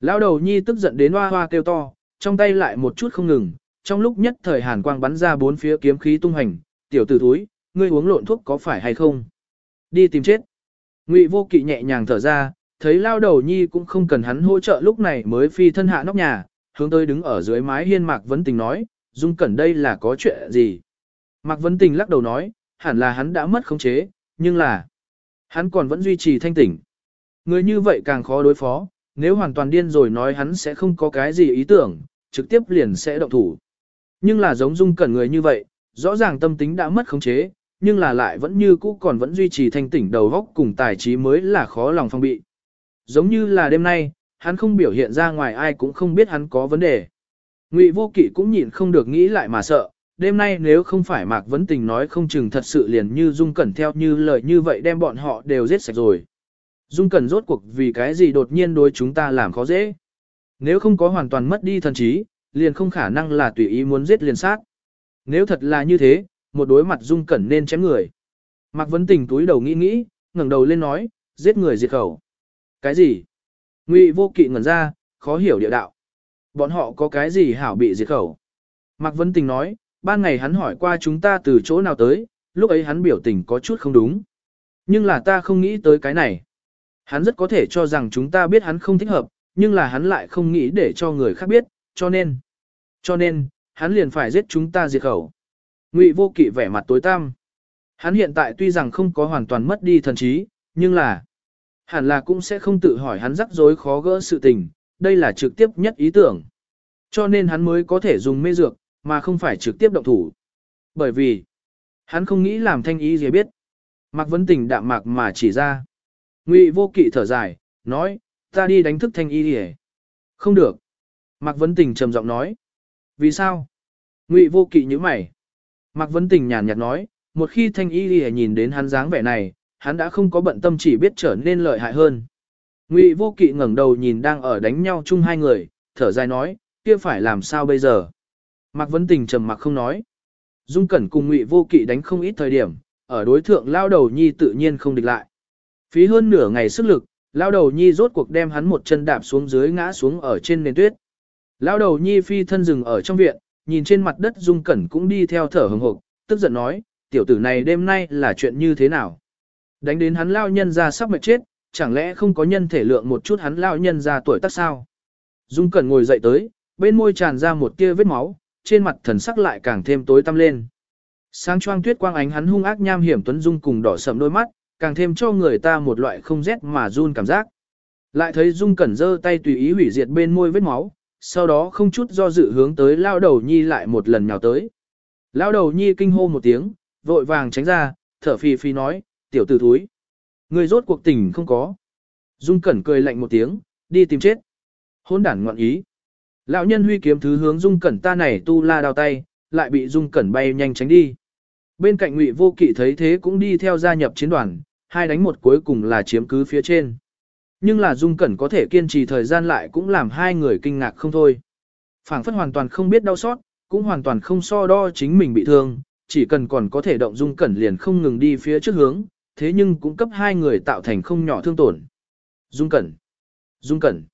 Lao đầu nhi tức giận đến hoa hoa kêu to, trong tay lại một chút không ngừng, trong lúc nhất thời hàn quang bắn ra bốn phía kiếm khí tung hành, tiểu tử túi, ngươi uống lộn thuốc có phải hay không? Đi tìm chết. Ngụy vô kỵ nhẹ nhàng thở ra, thấy lao đầu nhi cũng không cần hắn hỗ trợ lúc này mới phi thân hạ nóc nhà, hướng tới đứng ở dưới mái hiên Mạc Vấn Tình nói, Dung Cẩn đây là có chuyện gì? Mạc Vấn Tình lắc đầu nói, hẳn là hắn đã mất khống chế, nhưng là hắn còn vẫn duy trì thanh tỉnh. Người như vậy càng khó đối phó, nếu hoàn toàn điên rồi nói hắn sẽ không có cái gì ý tưởng, trực tiếp liền sẽ động thủ. Nhưng là giống Dung Cẩn người như vậy, rõ ràng tâm tính đã mất khống chế, nhưng là lại vẫn như cũ còn vẫn duy trì thanh tỉnh đầu góc cùng tài trí mới là khó lòng phong bị. Giống như là đêm nay, hắn không biểu hiện ra ngoài ai cũng không biết hắn có vấn đề. Ngụy Vô Kỵ cũng nhịn không được nghĩ lại mà sợ, đêm nay nếu không phải Mạc Vấn Tình nói không chừng thật sự liền như Dung Cẩn theo như lời như vậy đem bọn họ đều giết sạch rồi. Dung Cẩn rốt cuộc vì cái gì đột nhiên đối chúng ta làm khó dễ. Nếu không có hoàn toàn mất đi thần trí, liền không khả năng là tùy ý muốn giết liền sát. Nếu thật là như thế, một đối mặt Dung Cẩn nên chém người. Mạc Vấn Tình túi đầu nghĩ nghĩ, ngẩng đầu lên nói, giết người diệt khẩu. Cái gì? Ngụy Vô Kỵ ngẩn ra, khó hiểu địa đạo. Bọn họ có cái gì hảo bị diệt khẩu? Mạc Vấn Tình nói, ban ngày hắn hỏi qua chúng ta từ chỗ nào tới, lúc ấy hắn biểu tình có chút không đúng. Nhưng là ta không nghĩ tới cái này. Hắn rất có thể cho rằng chúng ta biết hắn không thích hợp, nhưng là hắn lại không nghĩ để cho người khác biết, cho nên. Cho nên, hắn liền phải giết chúng ta diệt khẩu. Ngụy vô kỵ vẻ mặt tối tăm. Hắn hiện tại tuy rằng không có hoàn toàn mất đi thần trí, nhưng là hẳn là cũng sẽ không tự hỏi hắn rắc rối khó gỡ sự tình, đây là trực tiếp nhất ý tưởng. Cho nên hắn mới có thể dùng mê dược, mà không phải trực tiếp động thủ. Bởi vì, hắn không nghĩ làm thanh ý gì biết. Mạc Vấn Tình đạm mạc mà chỉ ra. Ngụy vô kỵ thở dài, nói, ta đi đánh thức thanh y gì Không được. Mạc Vấn Tình trầm giọng nói. Vì sao? Ngụy vô kỵ như mày. Mạc Vấn Tình nhàn nhạt nói, một khi thanh y gì nhìn đến hắn dáng vẻ này, hắn đã không có bận tâm chỉ biết trở nên lợi hại hơn. Ngụy vô kỵ ngẩng đầu nhìn đang ở đánh nhau chung hai người, thở dài nói, kia phải làm sao bây giờ? Mạc Vấn Tình trầm mặc không nói. Dung Cẩn cùng Ngụy Vô Kỵ đánh không ít thời điểm, ở đối thượng lao đầu nhi tự nhiên không địch lại. Phí hơn nửa ngày sức lực, lao đầu nhi rốt cuộc đem hắn một chân đạp xuống dưới ngã xuống ở trên nền tuyết. Lao đầu nhi phi thân rừng ở trong viện, nhìn trên mặt đất Dung Cẩn cũng đi theo thở hừng hực, tức giận nói, tiểu tử này đêm nay là chuyện như thế nào? Đánh đến hắn lao nhân ra sắp mệt chết, chẳng lẽ không có nhân thể lượng một chút hắn lao nhân ra tuổi tác sao? Dung Cẩn ngồi dậy tới, bên môi tràn ra một tia vết máu, trên mặt thần sắc lại càng thêm tối tăm lên. Sáng choang tuyết quang ánh hắn hung ác nham hiểm tuấn dung cùng đỏ sậm đôi mắt, càng thêm cho người ta một loại không rét mà run cảm giác. Lại thấy Dung Cẩn giơ tay tùy ý hủy diệt bên môi vết máu, sau đó không chút do dự hướng tới lao đầu nhi lại một lần nhào tới. Lao đầu nhi kinh hô một tiếng, vội vàng tránh ra, thở phì phì nói, tiểu tử thúi. Người rốt cuộc tình không có. Dung Cẩn cười lạnh một tiếng, đi tìm chết. Hôn đản ngoạn ý. Lão nhân huy kiếm thứ hướng Dung Cẩn ta này tu la đào tay, lại bị Dung Cẩn bay nhanh tránh đi. Bên cạnh Ngụy Vô Kỵ thấy thế cũng đi theo gia nhập chiến đoàn, hai đánh một cuối cùng là chiếm cứ phía trên. Nhưng là Dung Cẩn có thể kiên trì thời gian lại cũng làm hai người kinh ngạc không thôi. Phảng phất hoàn toàn không biết đau xót, cũng hoàn toàn không so đo chính mình bị thương, chỉ cần còn có thể động Dung Cẩn liền không ngừng đi phía trước hướng, thế nhưng cũng cấp hai người tạo thành không nhỏ thương tổn. Dung Cẩn! Dung Cẩn!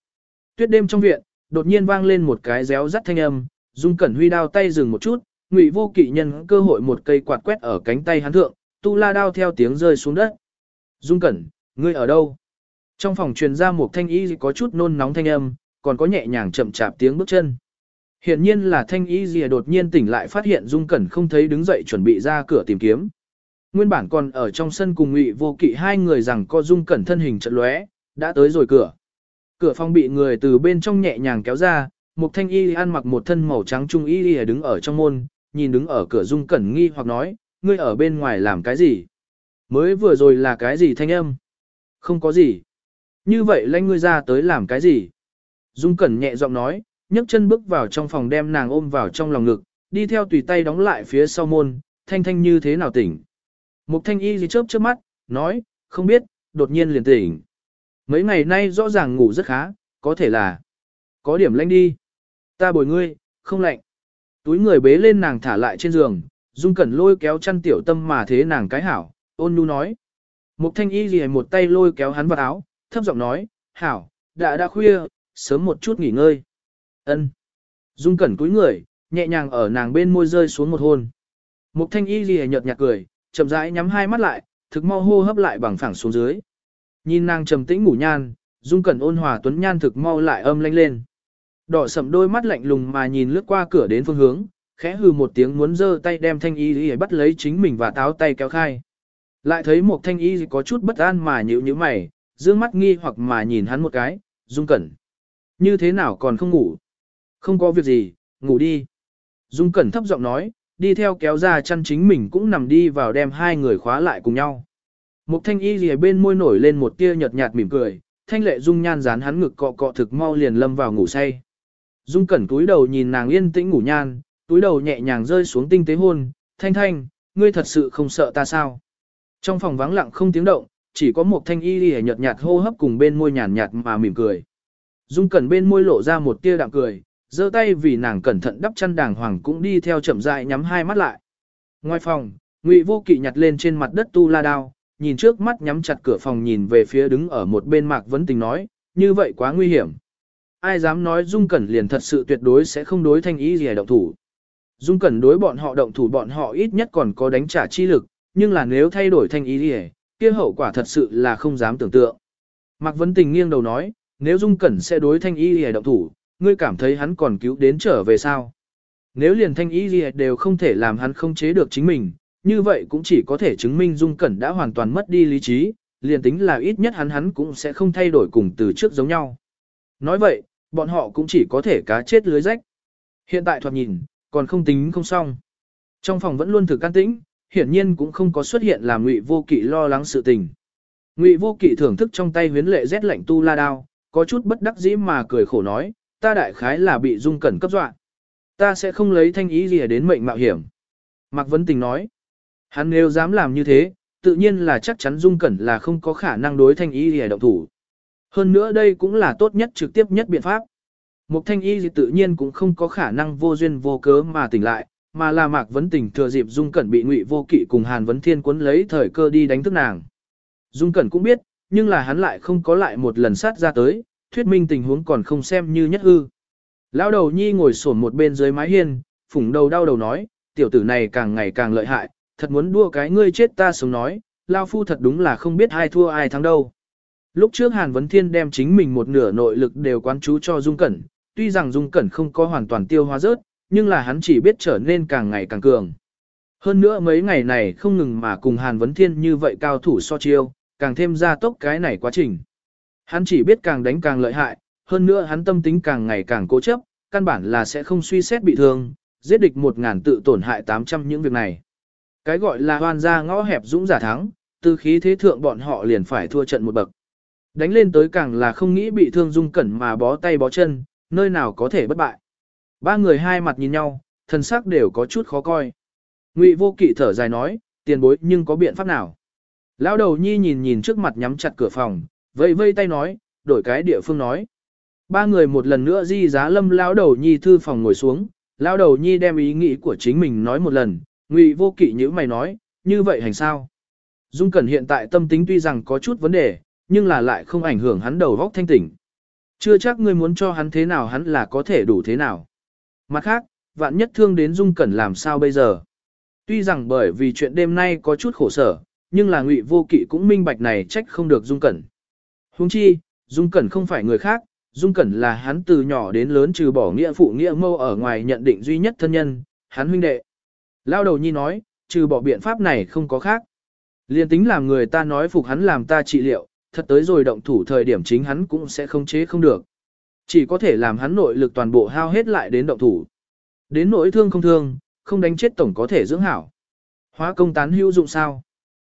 Tuyết đêm trong viện, đột nhiên vang lên một cái réo rắt thanh âm, Dung Cẩn Huy đao tay dừng một chút, Ngụy Vô Kỵ nhân cơ hội một cây quạt quét ở cánh tay hắn thượng, tu la đao theo tiếng rơi xuống đất. Dung Cẩn, ngươi ở đâu? Trong phòng truyền ra một thanh y có chút nôn nóng thanh âm, còn có nhẹ nhàng chậm chạp tiếng bước chân. Hiện nhiên là thanh y gì đột nhiên tỉnh lại phát hiện Dung Cẩn không thấy đứng dậy chuẩn bị ra cửa tìm kiếm. Nguyên bản còn ở trong sân cùng Ngụy Vô Kỵ hai người rằng co Dung Cẩn thân hình trận lóe, đã tới rồi cửa. Cửa phòng bị người từ bên trong nhẹ nhàng kéo ra, một thanh y ăn mặc một thân màu trắng trung y đứng ở trong môn, nhìn đứng ở cửa dung cẩn nghi hoặc nói, ngươi ở bên ngoài làm cái gì? Mới vừa rồi là cái gì thanh âm? Không có gì. Như vậy lanh ngươi ra tới làm cái gì? Dung cẩn nhẹ giọng nói, nhấc chân bước vào trong phòng đem nàng ôm vào trong lòng ngực, đi theo tùy tay đóng lại phía sau môn, thanh thanh như thế nào tỉnh. Mục thanh y gì chớp chớp mắt, nói, không biết, đột nhiên liền tỉnh. Mấy ngày nay rõ ràng ngủ rất khá, có thể là có điểm lạnh đi. Ta bồi ngươi, không lạnh. Túi người bế lên nàng thả lại trên giường, Dung Cẩn lôi kéo chăn tiểu tâm mà thế nàng cái hảo, ôn nhu nói. Mục thanh y gì một tay lôi kéo hắn vào áo, thấp giọng nói, hảo, đã đã khuya, sớm một chút nghỉ ngơi. Ân. Dung Cẩn túi người, nhẹ nhàng ở nàng bên môi rơi xuống một hôn. Mục thanh y gì nhợt nhạt cười, chậm rãi nhắm hai mắt lại, thực mau hô hấp lại bằng phẳng xuống dưới. Nhìn nàng trầm tĩnh ngủ nhan, Dung Cẩn ôn hòa tuấn nhan thực mau lại âm lanh lên. Đỏ sầm đôi mắt lạnh lùng mà nhìn lướt qua cửa đến phương hướng, khẽ hừ một tiếng muốn giơ tay đem thanh y y bắt lấy chính mình và táo tay kéo khai. Lại thấy một thanh y có chút bất an mà nhíu nhíu mày, dương mắt nghi hoặc mà nhìn hắn một cái, Dung Cẩn. Như thế nào còn không ngủ? Không có việc gì, ngủ đi. Dung Cẩn thấp giọng nói, đi theo kéo ra chăn chính mình cũng nằm đi vào đem hai người khóa lại cùng nhau. Mục thanh y gì bên môi nổi lên một tia nhợt nhạt mỉm cười, thanh lệ dung nhan dán hắn ngực cọ cọ thực mau liền lâm vào ngủ say. Dung cẩn túi đầu nhìn nàng yên tĩnh ngủ nhan, túi đầu nhẹ nhàng rơi xuống tinh tế hôn, thanh thanh, ngươi thật sự không sợ ta sao? Trong phòng vắng lặng không tiếng động, chỉ có một thanh y lìa nhợt nhạt hô hấp cùng bên môi nhàn nhạt mà mỉm cười. Dung cẩn bên môi lộ ra một tia đạm cười, giơ tay vì nàng cẩn thận đắp chăn đàng hoàng cũng đi theo chậm rãi nhắm hai mắt lại. Ngoài phòng, Ngụy Vô Kỵ nhặt lên trên mặt đất tu la đao, nhìn trước mắt nhắm chặt cửa phòng nhìn về phía đứng ở một bên Mạc Vấn Tình nói, như vậy quá nguy hiểm. Ai dám nói Dung Cẩn liền thật sự tuyệt đối sẽ không đối thanh ý gì động thủ. Dung Cẩn đối bọn họ động thủ bọn họ ít nhất còn có đánh trả chi lực, nhưng là nếu thay đổi thanh ý gì, kia hậu quả thật sự là không dám tưởng tượng. Mạc Vấn Tình nghiêng đầu nói, nếu Dung Cẩn sẽ đối thanh ý gì động thủ, ngươi cảm thấy hắn còn cứu đến trở về sao? Nếu liền thanh ý gì đều không thể làm hắn không chế được chính mình, như vậy cũng chỉ có thể chứng minh Dung Cẩn đã hoàn toàn mất đi lý trí, liền tính là ít nhất hắn hắn cũng sẽ không thay đổi cùng từ trước giống nhau. Nói vậy, bọn họ cũng chỉ có thể cá chết lưới rách. Hiện tại thoạt nhìn, còn không tính không xong. Trong phòng vẫn luôn thử can tĩnh, hiển nhiên cũng không có xuất hiện làm ngụy vô kỵ lo lắng sự tình. Ngụy vô kỵ thưởng thức trong tay huyến lệ rét lạnh tu la đao, có chút bất đắc dĩ mà cười khổ nói, ta đại khái là bị dung cẩn cấp dọa. Ta sẽ không lấy thanh ý gì đến mệnh mạo hiểm. Mạc Vấn Tình nói, hắn nếu dám làm như thế, tự nhiên là chắc chắn dung cẩn là không có khả năng đối thanh ý gì động thủ. Hơn nữa đây cũng là tốt nhất trực tiếp nhất biện pháp. Một thanh y gì tự nhiên cũng không có khả năng vô duyên vô cớ mà tỉnh lại, mà là mạc vấn tình thừa dịp dung cẩn bị ngụy vô kỵ cùng hàn vấn thiên cuốn lấy thời cơ đi đánh thức nàng. Dung cẩn cũng biết, nhưng là hắn lại không có lại một lần sát ra tới, thuyết minh tình huống còn không xem như nhất hư. Lão đầu nhi ngồi sổn một bên dưới mái hiên, phủng đầu đau đầu nói, tiểu tử này càng ngày càng lợi hại, thật muốn đua cái ngươi chết ta sống nói, Lao phu thật đúng là không biết ai thua ai thắng đâu. Lúc trước Hàn Vấn Thiên đem chính mình một nửa nội lực đều quán chú cho Dung Cẩn, tuy rằng Dung Cẩn không có hoàn toàn tiêu hóa rớt, nhưng là hắn chỉ biết trở nên càng ngày càng cường. Hơn nữa mấy ngày này không ngừng mà cùng Hàn Vấn Thiên như vậy cao thủ so chiêu, càng thêm ra tốc cái này quá trình. Hắn chỉ biết càng đánh càng lợi hại, hơn nữa hắn tâm tính càng ngày càng cố chấp, căn bản là sẽ không suy xét bị thương, giết địch một ngàn tự tổn hại 800 những việc này. Cái gọi là hoan gia ngõ hẹp dũng giả thắng, từ khí thế thượng bọn họ liền phải thua trận một bậc. Đánh lên tới càng là không nghĩ bị thương dung cẩn mà bó tay bó chân, nơi nào có thể bất bại. Ba người hai mặt nhìn nhau, thần sắc đều có chút khó coi. Ngụy vô kỵ thở dài nói, tiền bối nhưng có biện pháp nào? Lão đầu nhi nhìn nhìn trước mặt nhắm chặt cửa phòng, vây vây tay nói, đổi cái địa phương nói. Ba người một lần nữa di giá lâm lao đầu nhi thư phòng ngồi xuống, lao đầu nhi đem ý nghĩ của chính mình nói một lần, ngụy vô kỵ như mày nói, như vậy hành sao? Dung Cẩn hiện tại tâm tính tuy rằng có chút vấn đề, nhưng là lại không ảnh hưởng hắn đầu góc thanh tỉnh. Chưa chắc ngươi muốn cho hắn thế nào hắn là có thể đủ thế nào. Mặt khác, vạn nhất thương đến Dung Cẩn làm sao bây giờ. Tuy rằng bởi vì chuyện đêm nay có chút khổ sở, nhưng là ngụy vô kỵ cũng minh bạch này trách không được Dung Cẩn. Huống chi, Dung Cẩn không phải người khác, Dung Cẩn là hắn từ nhỏ đến lớn trừ bỏ nghĩa phụ nghĩa mâu ở ngoài nhận định duy nhất thân nhân, hắn huynh đệ. Lao đầu nhi nói, trừ bỏ biện pháp này không có khác. Liên tính làm người ta nói phục hắn làm ta trị liệu, thật tới rồi động thủ thời điểm chính hắn cũng sẽ không chế không được. Chỉ có thể làm hắn nội lực toàn bộ hao hết lại đến động thủ. Đến nỗi thương không thương, không đánh chết tổng có thể dưỡng hảo. Hóa công tán hữu dụng sao?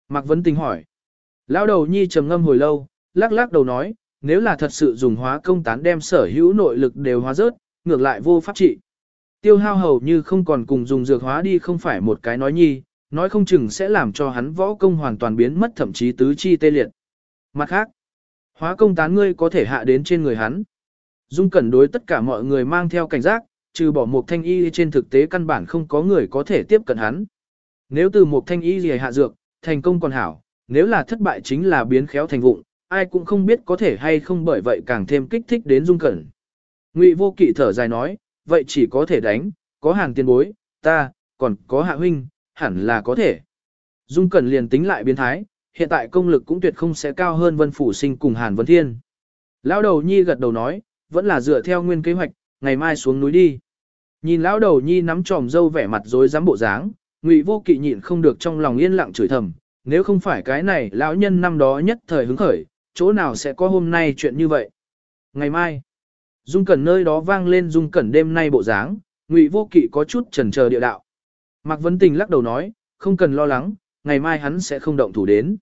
Mạc Vấn Tình hỏi. Lão đầu nhi trầm ngâm hồi lâu, lắc lắc đầu nói, nếu là thật sự dùng hóa công tán đem sở hữu nội lực đều hóa rớt, ngược lại vô pháp trị. Tiêu hao hầu như không còn cùng dùng dược hóa đi không phải một cái nói nhi, Nói không chừng sẽ làm cho hắn võ công hoàn toàn biến mất thậm chí tứ chi tê liệt. Mặt khác, hóa công tán ngươi có thể hạ đến trên người hắn. Dung cẩn đối tất cả mọi người mang theo cảnh giác, trừ bỏ một thanh y trên thực tế căn bản không có người có thể tiếp cận hắn. Nếu từ một thanh y gì hạ dược, thành công còn hảo, nếu là thất bại chính là biến khéo thành vụng, ai cũng không biết có thể hay không bởi vậy càng thêm kích thích đến dung cẩn. Ngụy vô kỵ thở dài nói, vậy chỉ có thể đánh, có hàng tiền bối, ta, còn có hạ huynh, hẳn là có thể. Dung cẩn liền tính lại biến thái, hiện tại công lực cũng tuyệt không sẽ cao hơn vân phủ sinh cùng hàn vân thiên. Lão đầu nhi gật đầu nói, vẫn là dựa theo nguyên kế hoạch, ngày mai xuống núi đi. Nhìn lão đầu nhi nắm tròm dâu vẻ mặt rối rắm bộ dáng, Ngụy Vô Kỵ nhịn không được trong lòng yên lặng chửi thầm, nếu không phải cái này lão nhân năm đó nhất thời hứng khởi, chỗ nào sẽ có hôm nay chuyện như vậy. Ngày mai, Dung Cẩn nơi đó vang lên Dung Cẩn đêm nay bộ dáng, Ngụy Vô Kỵ có chút chần chờ địa đạo. Mạc Vấn Tình lắc đầu nói, không cần lo lắng, ngày mai hắn sẽ không động thủ đến.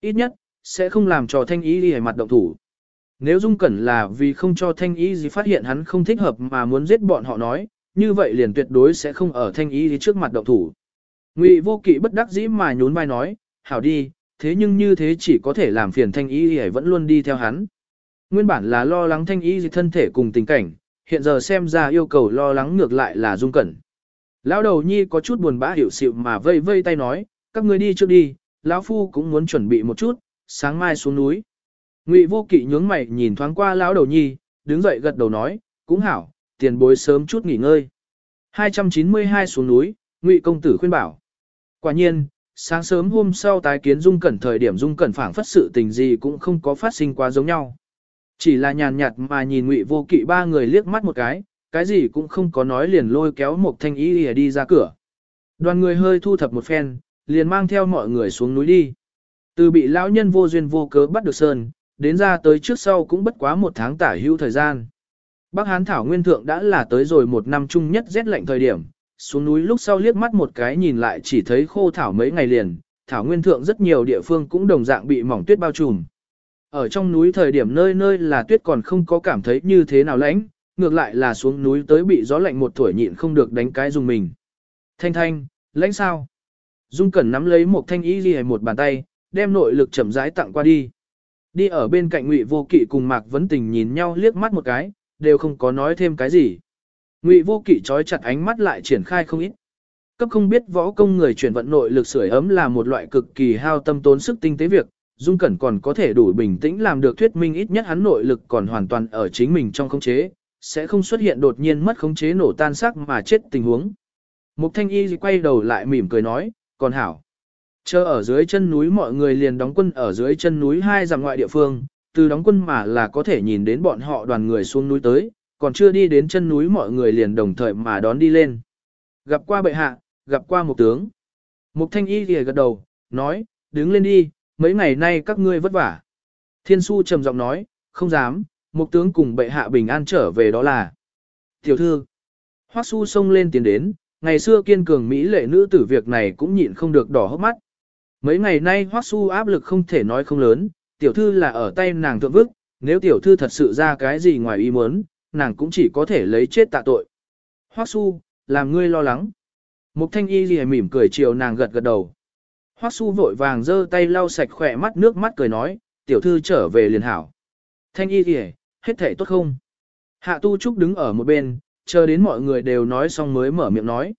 Ít nhất, sẽ không làm cho thanh ý đi mặt động thủ. Nếu Dung Cẩn là vì không cho thanh ý gì phát hiện hắn không thích hợp mà muốn giết bọn họ nói, như vậy liền tuyệt đối sẽ không ở thanh ý gì trước mặt động thủ. Ngụy vô kỵ bất đắc dĩ mà nhún vai nói, hảo đi, thế nhưng như thế chỉ có thể làm phiền thanh ý y vẫn luôn đi theo hắn. Nguyên bản là lo lắng thanh ý gì thân thể cùng tình cảnh, hiện giờ xem ra yêu cầu lo lắng ngược lại là Dung Cẩn. Lão đầu nhi có chút buồn bã hiểu xịu mà vây vây tay nói, các người đi trước đi, lão phu cũng muốn chuẩn bị một chút, sáng mai xuống núi. Ngụy vô kỵ nhướng mày nhìn thoáng qua lão đầu nhi, đứng dậy gật đầu nói, cũng hảo, tiền bối sớm chút nghỉ ngơi. 292 xuống núi, Ngụy công tử khuyên bảo. Quả nhiên, sáng sớm hôm sau tái kiến Dung Cẩn thời điểm Dung Cẩn phảng phất sự tình gì cũng không có phát sinh quá giống nhau. Chỉ là nhàn nhạt mà nhìn Ngụy vô kỵ ba người liếc mắt một cái, cái gì cũng không có nói liền lôi kéo một thanh ý đi ra cửa. Đoàn người hơi thu thập một phen, liền mang theo mọi người xuống núi đi. Từ bị lão nhân vô duyên vô cớ bắt được sơn, đến ra tới trước sau cũng bất quá một tháng tả hữu thời gian. Bắc Hán Thảo Nguyên Thượng đã là tới rồi một năm chung nhất rét lạnh thời điểm, xuống núi lúc sau liếc mắt một cái nhìn lại chỉ thấy khô thảo mấy ngày liền, Thảo Nguyên Thượng rất nhiều địa phương cũng đồng dạng bị mỏng tuyết bao trùm. Ở trong núi thời điểm nơi nơi là tuyết còn không có cảm thấy như thế nào lãnh, ngược lại là xuống núi tới bị gió lạnh một tuổi nhịn không được đánh cái dùng mình. Thanh thanh, lãnh sao? Dung Cẩn nắm lấy một thanh y ghi một bàn tay, đem nội lực chậm rãi tặng qua đi. Đi ở bên cạnh Ngụy Vô Kỵ cùng Mạc Vấn Tình nhìn nhau liếc mắt một cái, đều không có nói thêm cái gì. Ngụy Vô Kỵ trói chặt ánh mắt lại triển khai không ít. Cấp không biết võ công người chuyển vận nội lực sưởi ấm là một loại cực kỳ hao tâm tốn sức tinh tế việc, Dung Cẩn còn có thể đủ bình tĩnh làm được thuyết minh ít nhất hắn nội lực còn hoàn toàn ở chính mình trong khống chế, sẽ không xuất hiện đột nhiên mất khống chế nổ tan xác mà chết tình huống. Mục Thanh Y quay đầu lại mỉm cười nói, còn hảo. Chờ ở dưới chân núi mọi người liền đóng quân ở dưới chân núi hai dặm ngoại địa phương, từ đóng quân mà là có thể nhìn đến bọn họ đoàn người xuống núi tới, còn chưa đi đến chân núi mọi người liền đồng thời mà đón đi lên. Gặp qua bệ hạ, gặp qua một tướng. Mục thanh y thì gật đầu, nói, đứng lên đi, mấy ngày nay các ngươi vất vả. Thiên su trầm giọng nói, không dám, một tướng cùng bệ hạ bình an trở về đó là. Tiểu thư, hoắc su xông lên tiến đến, ngày xưa kiên cường Mỹ lệ nữ tử việc này cũng nhịn không được đỏ hốc mắt. Mấy ngày nay hoắc su áp lực không thể nói không lớn, tiểu thư là ở tay nàng thượng vức, nếu tiểu thư thật sự ra cái gì ngoài ý muốn, nàng cũng chỉ có thể lấy chết tạ tội. Hoắc su, làm ngươi lo lắng. Mục thanh y lìa mỉm cười chiều nàng gật gật đầu. Hoắc su vội vàng giơ tay lau sạch khỏe mắt nước mắt cười nói, tiểu thư trở về liền hảo. Thanh y lìa hết thể tốt không? Hạ tu trúc đứng ở một bên, chờ đến mọi người đều nói xong mới mở miệng nói.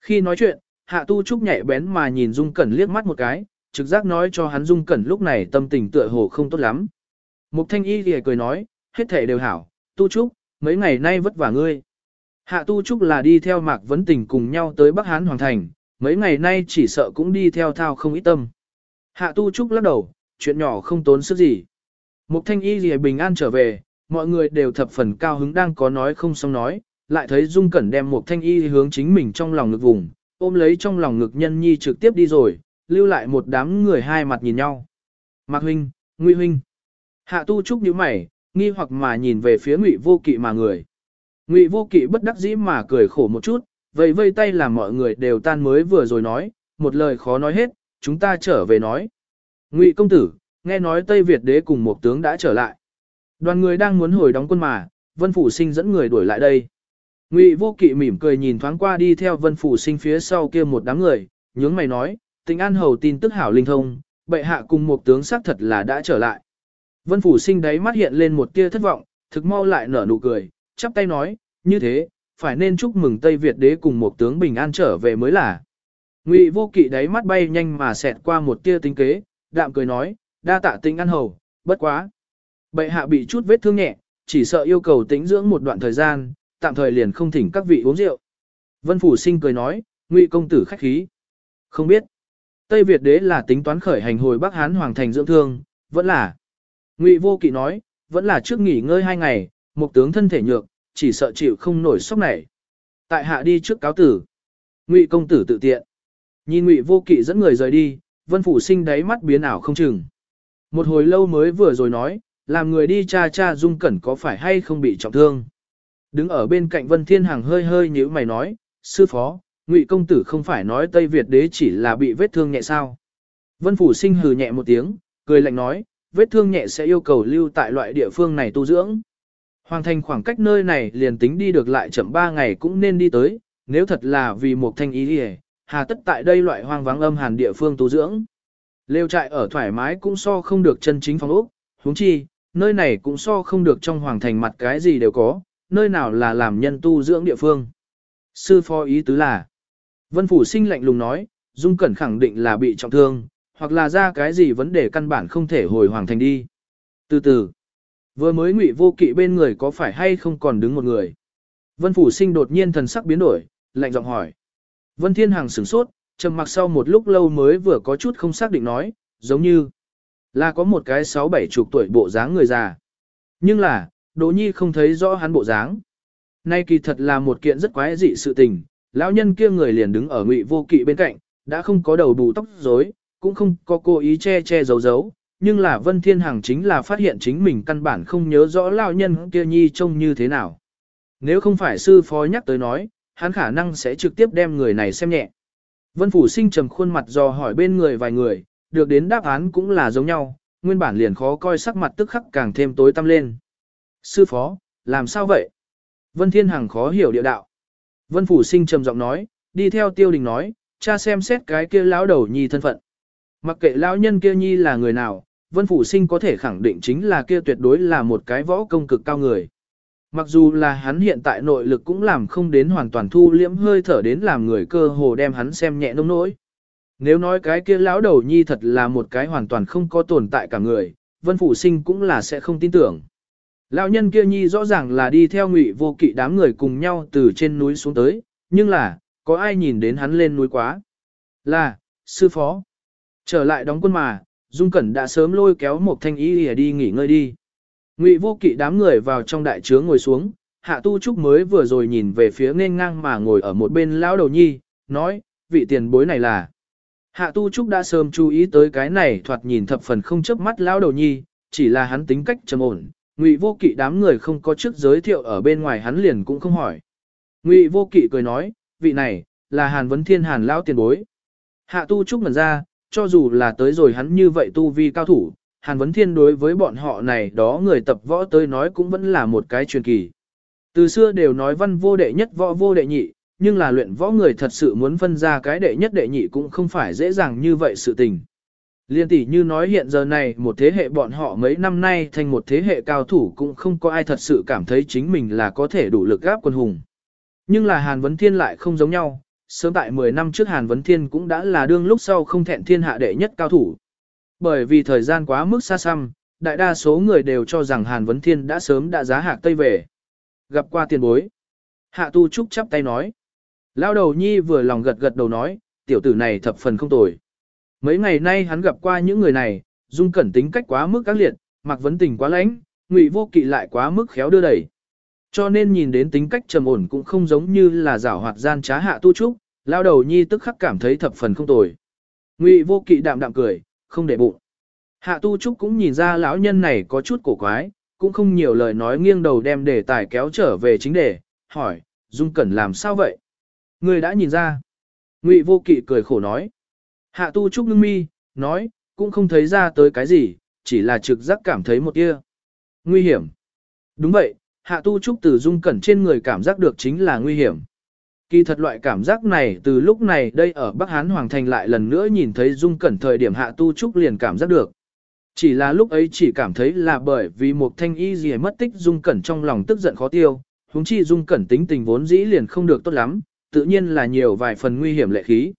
Khi nói chuyện, hạ tu trúc nhạy bén mà nhìn Dung Cẩn liếc mắt một cái, trực giác nói cho hắn Dung Cẩn lúc này tâm tình tựa hồ không tốt lắm. Mục thanh y lìa cười nói, hết thể đều hảo, tu trúc, mấy ngày nay vất vả ngươi. Hạ tu trúc là đi theo mạc vấn tình cùng nhau tới Bắc Hán Hoàng Thành, mấy ngày nay chỉ sợ cũng đi theo thao không ít tâm. Hạ tu trúc lắc đầu, chuyện nhỏ không tốn sức gì. Mục thanh y gì bình an trở về, mọi người đều thập phần cao hứng đang có nói không xong nói, lại thấy Dung Cẩn đem một thanh y hướng chính mình trong lòng ngực vùng, ôm lấy trong lòng ngực nhân nhi trực tiếp đi rồi, lưu lại một đám người hai mặt nhìn nhau. Mạc huynh, nguy huynh. Hạ tu trúc nhíu mày, nghi hoặc mà nhìn về phía Ngụy Vô Kỵ mà người. Ngụy Vô Kỵ bất đắc dĩ mà cười khổ một chút, vẫy vây tay làm mọi người đều tan mới vừa rồi nói, một lời khó nói hết, chúng ta trở về nói. Ngụy công tử, nghe nói Tây Việt đế cùng một tướng đã trở lại. Đoàn người đang muốn hồi đóng quân mà, Vân Phủ Sinh dẫn người đuổi lại đây. Ngụy Vô Kỵ mỉm cười nhìn thoáng qua đi theo Vân Phủ Sinh phía sau kia một đám người, nhướng mày nói, tình an hầu tin tức hảo linh thông, bệ hạ cùng một tướng xác thật là đã trở lại. Vân Phủ sinh đáy mắt hiện lên một tia thất vọng, thực mau lại nở nụ cười, chắp tay nói, như thế, phải nên chúc mừng Tây Việt đế cùng một tướng bình an trở về mới là. Ngụy vô kỵ đáy mắt bay nhanh mà xẹt qua một tia tính kế, đạm cười nói, đa tạ tinh an hầu, bất quá. Bệ hạ bị chút vết thương nhẹ, chỉ sợ yêu cầu tĩnh dưỡng một đoạn thời gian, tạm thời liền không thỉnh các vị uống rượu. Vân Phủ Sinh cười nói, Ngụy công tử khách khí. Không biết, Tây Việt đế là tính toán khởi hành hồi Bắc Hán hoàng thành dưỡng thương, vẫn là. Ngụy Vô Kỵ nói, vẫn là trước nghỉ ngơi hai ngày, một tướng thân thể nhược, chỉ sợ chịu không nổi sốc này. Tại hạ đi trước cáo tử. Ngụy công tử tự tiện. Nhìn Ngụy Vô Kỵ dẫn người rời đi, Vân Phủ Sinh đáy mắt biến ảo không chừng. Một hồi lâu mới vừa rồi nói, làm người đi cha cha Dung Cẩn có phải hay không bị trọng thương. Đứng ở bên cạnh Vân Thiên Hằng hơi hơi như mày nói, sư phó, Ngụy công tử không phải nói Tây Việt đế chỉ là bị vết thương nhẹ sao. Vân Phủ Sinh hừ nhẹ một tiếng, cười lạnh nói, vết thương nhẹ sẽ yêu cầu lưu tại loại địa phương này tu dưỡng. Hoàng thành khoảng cách nơi này liền tính đi được lại chậm 3 ngày cũng nên đi tới, nếu thật là vì một thanh ý đi hà tất tại đây loại hoang vắng âm hàn địa phương tu dưỡng. Lêu trại ở thoải mái cũng so không được chân chính phòng ốc, huống chi, nơi này cũng so không được trong hoàng thành mặt cái gì đều có, nơi nào là làm nhân tu dưỡng địa phương. Sư phó ý tứ là, Vân Phủ sinh lạnh lùng nói, Dung Cẩn khẳng định là bị trọng thương, hoặc là ra cái gì vấn đề căn bản không thể hồi hoàng thành đi. Từ từ, vừa mới ngụy vô kỵ bên người có phải hay không còn đứng một người. Vân Phủ sinh đột nhiên thần sắc biến đổi, lạnh giọng hỏi. Vân Thiên Hằng sửng sốt, trầm mặc sau một lúc lâu mới vừa có chút không xác định nói, giống như là có một cái sáu bảy chục tuổi bộ dáng người già. Nhưng là, Đỗ Nhi không thấy rõ hắn bộ dáng. Nay kỳ thật là một kiện rất quái dị sự tình, lão nhân kia người liền đứng ở ngụy vô kỵ bên cạnh, đã không có đầu bù tóc rối, cũng không có cố ý che che giấu giấu, nhưng là Vân Thiên Hằng chính là phát hiện chính mình căn bản không nhớ rõ lão nhân kia nhi trông như thế nào. Nếu không phải sư phó nhắc tới nói, hắn khả năng sẽ trực tiếp đem người này xem nhẹ. Vân Phủ Sinh trầm khuôn mặt dò hỏi bên người vài người, được đến đáp án cũng là giống nhau, nguyên bản liền khó coi sắc mặt tức khắc càng thêm tối tăm lên. Sư phó, làm sao vậy? Vân Thiên Hằng khó hiểu địa đạo. Vân Phủ Sinh trầm giọng nói, đi theo tiêu đình nói, cha xem xét cái kia lão đầu nhi thân phận. Mặc kệ lão nhân kia nhi là người nào, Vân Phủ Sinh có thể khẳng định chính là kia tuyệt đối là một cái võ công cực cao người. Mặc dù là hắn hiện tại nội lực cũng làm không đến hoàn toàn thu liễm hơi thở đến làm người cơ hồ đem hắn xem nhẹ nông nỗi. Nếu nói cái kia lão đầu nhi thật là một cái hoàn toàn không có tồn tại cả người, Vân Phủ Sinh cũng là sẽ không tin tưởng. Lão nhân kia nhi rõ ràng là đi theo ngụy vô kỵ đám người cùng nhau từ trên núi xuống tới, nhưng là, có ai nhìn đến hắn lên núi quá? Là, sư phó. Trở lại đóng quân mà, Dung Cẩn đã sớm lôi kéo một thanh ý đi nghỉ ngơi đi. Ngụy vô kỵ đám người vào trong đại trướng ngồi xuống, hạ tu trúc mới vừa rồi nhìn về phía nên ngang mà ngồi ở một bên lão đầu nhi, nói, vị tiền bối này là. Hạ tu trúc đã sớm chú ý tới cái này thoạt nhìn thập phần không chớp mắt lão đầu nhi, chỉ là hắn tính cách trầm ổn, ngụy vô kỵ đám người không có trước giới thiệu ở bên ngoài hắn liền cũng không hỏi. Ngụy vô kỵ cười nói, vị này, là hàn vấn thiên hàn lão tiền bối. Hạ tu trúc ngần ra, cho dù là tới rồi hắn như vậy tu vi cao thủ, Hàn Vấn Thiên đối với bọn họ này đó người tập võ tới nói cũng vẫn là một cái truyền kỳ. Từ xưa đều nói văn vô đệ nhất võ vô đệ nhị, nhưng là luyện võ người thật sự muốn phân ra cái đệ nhất đệ nhị cũng không phải dễ dàng như vậy sự tình. Liên tỷ như nói hiện giờ này một thế hệ bọn họ mấy năm nay thành một thế hệ cao thủ cũng không có ai thật sự cảm thấy chính mình là có thể đủ lực gáp quân hùng. Nhưng là Hàn Vấn Thiên lại không giống nhau, sớm tại 10 năm trước Hàn Vấn Thiên cũng đã là đương lúc sau không thẹn thiên hạ đệ nhất cao thủ. Bởi vì thời gian quá mức xa xăm, đại đa số người đều cho rằng Hàn Vấn Thiên đã sớm đã giá hạc Tây về. Gặp qua tiền bối. Hạ Tu Trúc chắp tay nói. Lao đầu nhi vừa lòng gật gật đầu nói, tiểu tử này thập phần không tồi. Mấy ngày nay hắn gặp qua những người này, dung cẩn tính cách quá mức các liệt, mặc vấn tình quá lãnh, ngụy vô kỵ lại quá mức khéo đưa đẩy. Cho nên nhìn đến tính cách trầm ổn cũng không giống như là giảo hoạt gian trá hạ tu trúc, lao đầu nhi tức khắc cảm thấy thập phần không tồi. Ngụy vô kỵ đạm đạm cười, không để bụng. Hạ tu trúc cũng nhìn ra lão nhân này có chút cổ quái, cũng không nhiều lời nói nghiêng đầu đem đề tài kéo trở về chính đề, hỏi, Dung Cẩn làm sao vậy? Người đã nhìn ra. Ngụy vô kỵ cười khổ nói. Hạ tu trúc ngưng mi, nói, cũng không thấy ra tới cái gì, chỉ là trực giác cảm thấy một tia. Nguy hiểm. Đúng vậy, hạ tu trúc từ Dung Cẩn trên người cảm giác được chính là nguy hiểm. Kỳ thật loại cảm giác này từ lúc này đây ở Bắc Hán Hoàng Thành lại lần nữa nhìn thấy Dung Cẩn thời điểm hạ tu trúc liền cảm giác được. Chỉ là lúc ấy chỉ cảm thấy là bởi vì một thanh y gì mất tích Dung Cẩn trong lòng tức giận khó tiêu, huống chi Dung Cẩn tính tình vốn dĩ liền không được tốt lắm, tự nhiên là nhiều vài phần nguy hiểm lệ khí.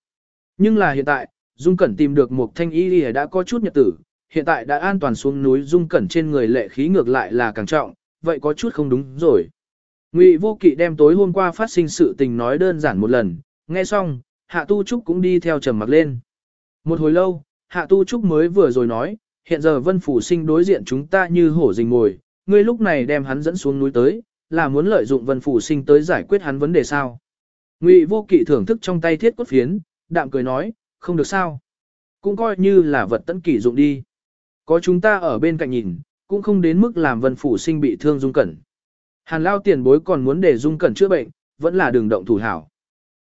Nhưng là hiện tại, Dung Cẩn tìm được một thanh y gì đã có chút nhật tử, hiện tại đã an toàn xuống núi Dung Cẩn trên người lệ khí ngược lại là càng trọng, vậy có chút không đúng rồi. Ngụy Vô Kỵ đem tối hôm qua phát sinh sự tình nói đơn giản một lần, nghe xong, Hạ Tu Trúc cũng đi theo trầm mặc lên. Một hồi lâu, Hạ Tu Trúc mới vừa rồi nói, hiện giờ Vân Phủ Sinh đối diện chúng ta như hổ rình mồi, ngươi lúc này đem hắn dẫn xuống núi tới, là muốn lợi dụng Vân Phủ Sinh tới giải quyết hắn vấn đề sao? Ngụy Vô Kỵ thưởng thức trong tay thiết cốt phiến, đạm cười nói, không được sao? Cũng coi như là vật tấn kỷ dụng đi. Có chúng ta ở bên cạnh nhìn, cũng không đến mức làm Vân Phủ Sinh bị thương dung cẩn. Hàn Lao tiền bối còn muốn để dung cẩn chữa bệnh, vẫn là đường động thủ hảo.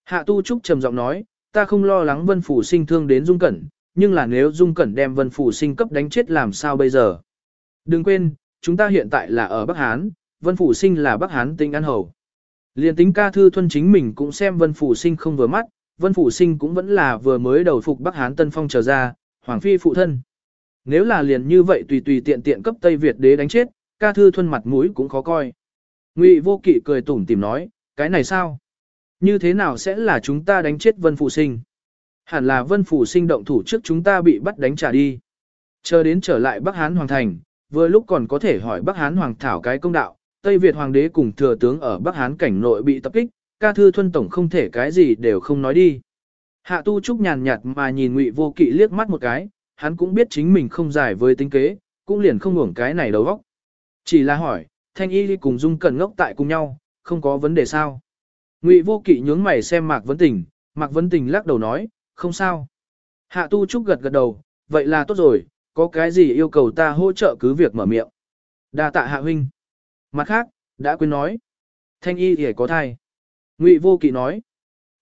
Hạ Tu Trúc trầm giọng nói, ta không lo lắng Vân Phủ Sinh thương đến dung cẩn, nhưng là nếu Dung Cẩn đem Vân Phủ Sinh cấp đánh chết làm sao bây giờ? Đừng quên, chúng ta hiện tại là ở Bắc Hán, Vân Phủ Sinh là Bắc Hán tinh ăn hầu. Liên tính ca thư thuân chính mình cũng xem Vân Phủ Sinh không vừa mắt, Vân Phủ Sinh cũng vẫn là vừa mới đầu phục Bắc Hán Tân Phong trở ra, Hoàng Phi phụ thân. Nếu là liền như vậy tùy tùy tiện tiện cấp Tây Việt đế đánh chết, ca thư thuần mặt mũi cũng khó coi. Ngụy vô kỵ cười tủm tìm nói, cái này sao? Như thế nào sẽ là chúng ta đánh chết Vân Phủ Sinh? Hẳn là vân phủ sinh động thủ trước chúng ta bị bắt đánh trả đi. Chờ đến trở lại Bắc Hán Hoàng Thành, vừa lúc còn có thể hỏi Bắc Hán Hoàng Thảo cái công đạo, Tây Việt Hoàng đế cùng thừa tướng ở Bắc Hán cảnh nội bị tập kích, ca thư thuân tổng không thể cái gì đều không nói đi. Hạ tu trúc nhàn nhạt mà nhìn ngụy vô kỵ liếc mắt một cái, hắn cũng biết chính mình không giải với tính kế, cũng liền không hưởng cái này đầu óc. Chỉ là hỏi, thanh y đi cùng dung cẩn ngốc tại cùng nhau, không có vấn đề sao. Ngụy vô kỵ nhướng mày xem Mạc Vấn Tình, Mạc Vấn Tình lắc đầu nói, không sao. Hạ Tu Trúc gật gật đầu, vậy là tốt rồi, có cái gì yêu cầu ta hỗ trợ cứ việc mở miệng. đa tạ hạ huynh. Mặt khác, đã quên nói. Thanh y thì có thai. Ngụy vô kỵ nói.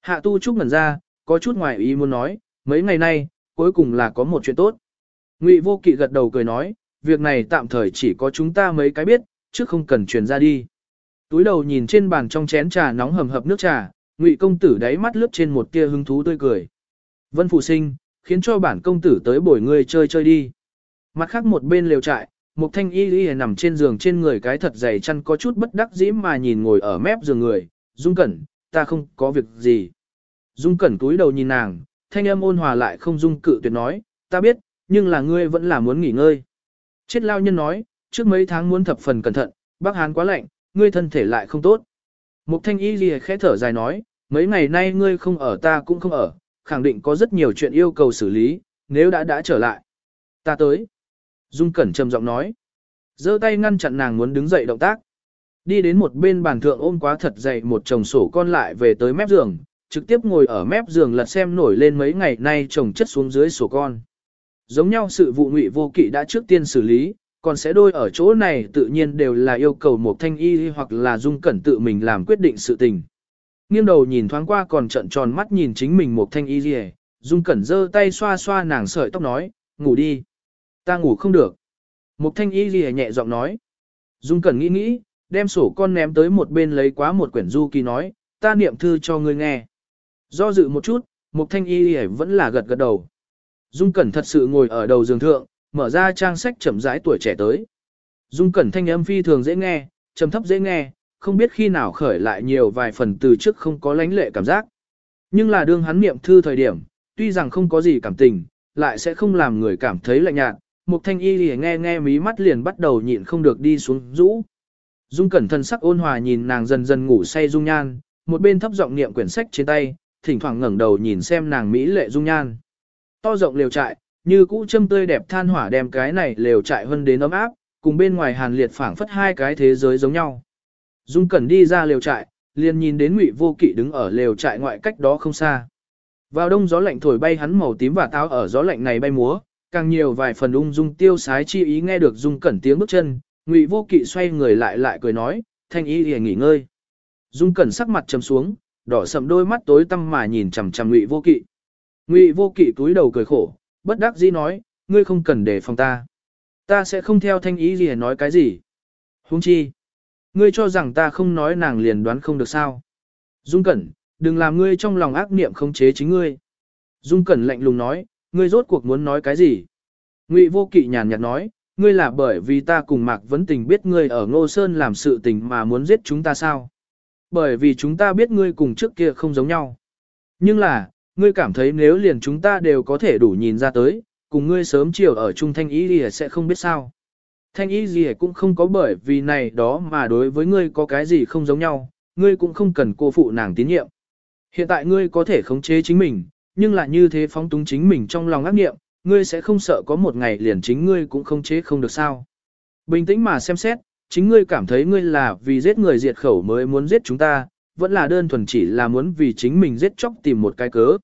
Hạ Tu Trúc ngẩn ra, có chút ngoài ý muốn nói, mấy ngày nay, cuối cùng là có một chuyện tốt. Ngụy vô kỵ gật đầu cười nói, việc này tạm thời chỉ có chúng ta mấy cái biết, chứ không cần truyền ra đi. Túi đầu nhìn trên bàn trong chén trà nóng hầm hập nước trà, Ngụy công tử đáy mắt lướt trên một tia hứng thú tươi cười. Vân Phụ Sinh, khiến cho bản công tử tới bồi ngươi chơi chơi đi. Mặt khác một bên lều trại, một thanh y y nằm trên giường trên người cái thật dày chăn có chút bất đắc dĩ mà nhìn ngồi ở mép giường người, Dung Cẩn, ta không có việc gì. Dung Cẩn túi đầu nhìn nàng, thanh âm ôn hòa lại không dung cự tuyệt nói, ta biết, nhưng là ngươi vẫn là muốn nghỉ ngơi. Chết lao nhân nói, trước mấy tháng muốn thập phần cẩn thận, bác hán quá lạnh, ngươi thân thể lại không tốt. Mục thanh y lìa khẽ thở dài nói, mấy ngày nay ngươi không ở ta cũng không ở, khẳng định có rất nhiều chuyện yêu cầu xử lý, nếu đã đã trở lại. Ta tới. Dung Cẩn trầm giọng nói. giơ tay ngăn chặn nàng muốn đứng dậy động tác. Đi đến một bên bàn thượng ôm quá thật dày một chồng sổ con lại về tới mép giường, trực tiếp ngồi ở mép giường lật xem nổi lên mấy ngày nay chồng chất xuống dưới sổ con. Giống nhau sự vụ ngụy vô kỵ đã trước tiên xử lý, còn sẽ đôi ở chỗ này tự nhiên đều là yêu cầu một thanh y hoặc là dung cẩn tự mình làm quyết định sự tình nghiêng đầu nhìn thoáng qua còn trận tròn mắt nhìn chính mình một thanh y gì dung cẩn giơ tay xoa xoa nàng sợi tóc nói, ngủ đi. Ta ngủ không được. Một thanh y gì nhẹ giọng nói. Dung cẩn nghĩ nghĩ, đem sổ con ném tới một bên lấy quá một quyển du kỳ nói, ta niệm thư cho ngươi nghe. Do dự một chút, một thanh y vẫn là gật gật đầu. Dung cẩn thật sự ngồi ở đầu giường thượng, mở ra trang sách chậm rãi tuổi trẻ tới. Dung cẩn thanh âm phi thường dễ nghe, trầm thấp dễ nghe, không biết khi nào khởi lại nhiều vài phần từ trước không có lãnh lệ cảm giác. Nhưng là đương hắn niệm thư thời điểm, tuy rằng không có gì cảm tình, lại sẽ không làm người cảm thấy lạnh nhạt. Mục thanh y lìa nghe nghe mí mắt liền bắt đầu nhịn không được đi xuống rũ. Dung cẩn thân sắc ôn hòa nhìn nàng dần dần ngủ say dung nhan, một bên thấp giọng niệm quyển sách trên tay, thỉnh thoảng ngẩng đầu nhìn xem nàng mỹ lệ dung nhan. To rộng lều trại, như cũ châm tươi đẹp than hỏa đem cái này lều trại hơn đến ấm áp, cùng bên ngoài hàn liệt phảng phất hai cái thế giới giống nhau. Dung Cẩn đi ra lều trại, liền nhìn đến Ngụy Vô Kỵ đứng ở lều trại ngoại cách đó không xa. Vào đông gió lạnh thổi bay hắn màu tím và táo ở gió lạnh này bay múa, càng nhiều vài phần ung dung tiêu sái chi ý nghe được Dung Cẩn tiếng bước chân, Ngụy Vô Kỵ xoay người lại lại cười nói, "Thanh ý liền nghỉ ngơi." Dung Cẩn sắc mặt trầm xuống, đỏ sậm đôi mắt tối tăm mà nhìn chằm chằm Ngụy Vô Kỵ. Ngụy Vô Kỵ cúi đầu cười khổ, bất đắc dĩ nói, "Ngươi không cần để phòng ta. Ta sẽ không theo Thanh ý gì nói cái gì." Huống chi, Ngươi cho rằng ta không nói nàng liền đoán không được sao. Dung Cẩn, Đừng làm ngươi trong lòng ác niệm khống chế chính ngươi. Dung Cẩn lạnh lùng nói, ngươi rốt cuộc muốn nói cái gì? Ngụy Vô Kỵ nhàn nhạt nói, ngươi là bởi vì ta cùng Mạc Vấn Tình biết ngươi ở Ngô Sơn làm sự tình mà muốn giết chúng ta sao? Bởi vì chúng ta biết ngươi cùng trước kia không giống nhau. Nhưng là, ngươi cảm thấy nếu liền chúng ta đều có thể đủ nhìn ra tới, cùng ngươi sớm chiều ở chung Thanh ý gì sẽ không biết sao. Thanh ý gì cũng không có bởi vì này đó mà đối với ngươi có cái gì không giống nhau, ngươi cũng không cần cô phụ nàng tín nhiệm. Hiện tại ngươi có thể khống chế chính mình, nhưng là như thế phóng túng chính mình trong lòng ác nghiệm, ngươi sẽ không sợ có một ngày liền chính ngươi cũng khống chế không được sao. Bình tĩnh mà xem xét, chính ngươi cảm thấy ngươi là vì giết người diệt khẩu mới muốn giết chúng ta, vẫn là đơn thuần chỉ là muốn vì chính mình giết chóc tìm một cái cớ.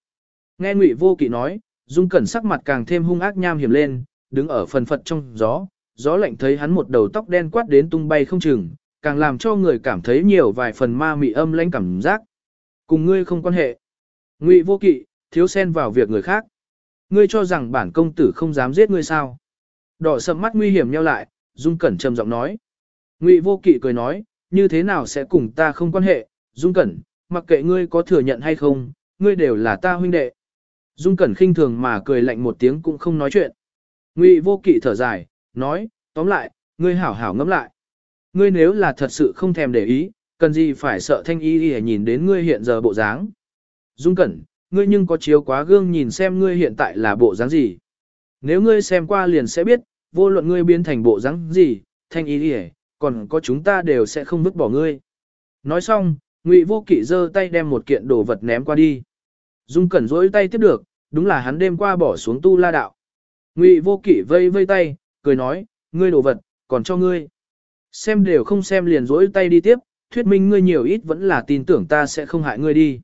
Nghe Ngụy Vô Kỵ nói, Dung Cẩn sắc mặt càng thêm hung ác nham hiểm lên, đứng ở phần phật trong gió, gió lạnh thấy hắn một đầu tóc đen quát đến tung bay không chừng, càng làm cho người cảm thấy nhiều vài phần ma mị âm lãnh cảm giác. Cùng ngươi không quan hệ. Ngụy Vô Kỵ, thiếu xen vào việc người khác. Ngươi cho rằng bản công tử không dám giết ngươi sao? Đỏ sầm mắt nguy hiểm nheo lại, Dung Cẩn trầm giọng nói. Ngụy Vô Kỵ cười nói, như thế nào sẽ cùng ta không quan hệ, Dung Cẩn, mặc kệ ngươi có thừa nhận hay không, ngươi đều là ta huynh đệ. Dung Cẩn khinh thường mà cười lạnh một tiếng cũng không nói chuyện. Ngụy Vô Kỵ thở dài, nói, tóm lại, ngươi hảo hảo ngẫm lại. Ngươi nếu là thật sự không thèm để ý, cần gì phải sợ thanh y để nhìn đến ngươi hiện giờ bộ dáng. Dung Cẩn, ngươi nhưng có chiếu quá gương nhìn xem ngươi hiện tại là bộ dáng gì. Nếu ngươi xem qua liền sẽ biết, vô luận ngươi biến thành bộ dáng gì, thanh y để, còn có chúng ta đều sẽ không vứt bỏ ngươi. Nói xong, Ngụy Vô Kỵ giơ tay đem một kiện đồ vật ném qua đi. Dung Cẩn rỗi tay tiếp được, đúng là hắn đêm qua bỏ xuống tu la đạo. Ngụy Vô Kỵ vây vây tay, cười nói, ngươi đồ vật, còn cho ngươi. Xem đều không xem liền rỗi tay đi tiếp, thuyết minh ngươi nhiều ít vẫn là tin tưởng ta sẽ không hại ngươi đi.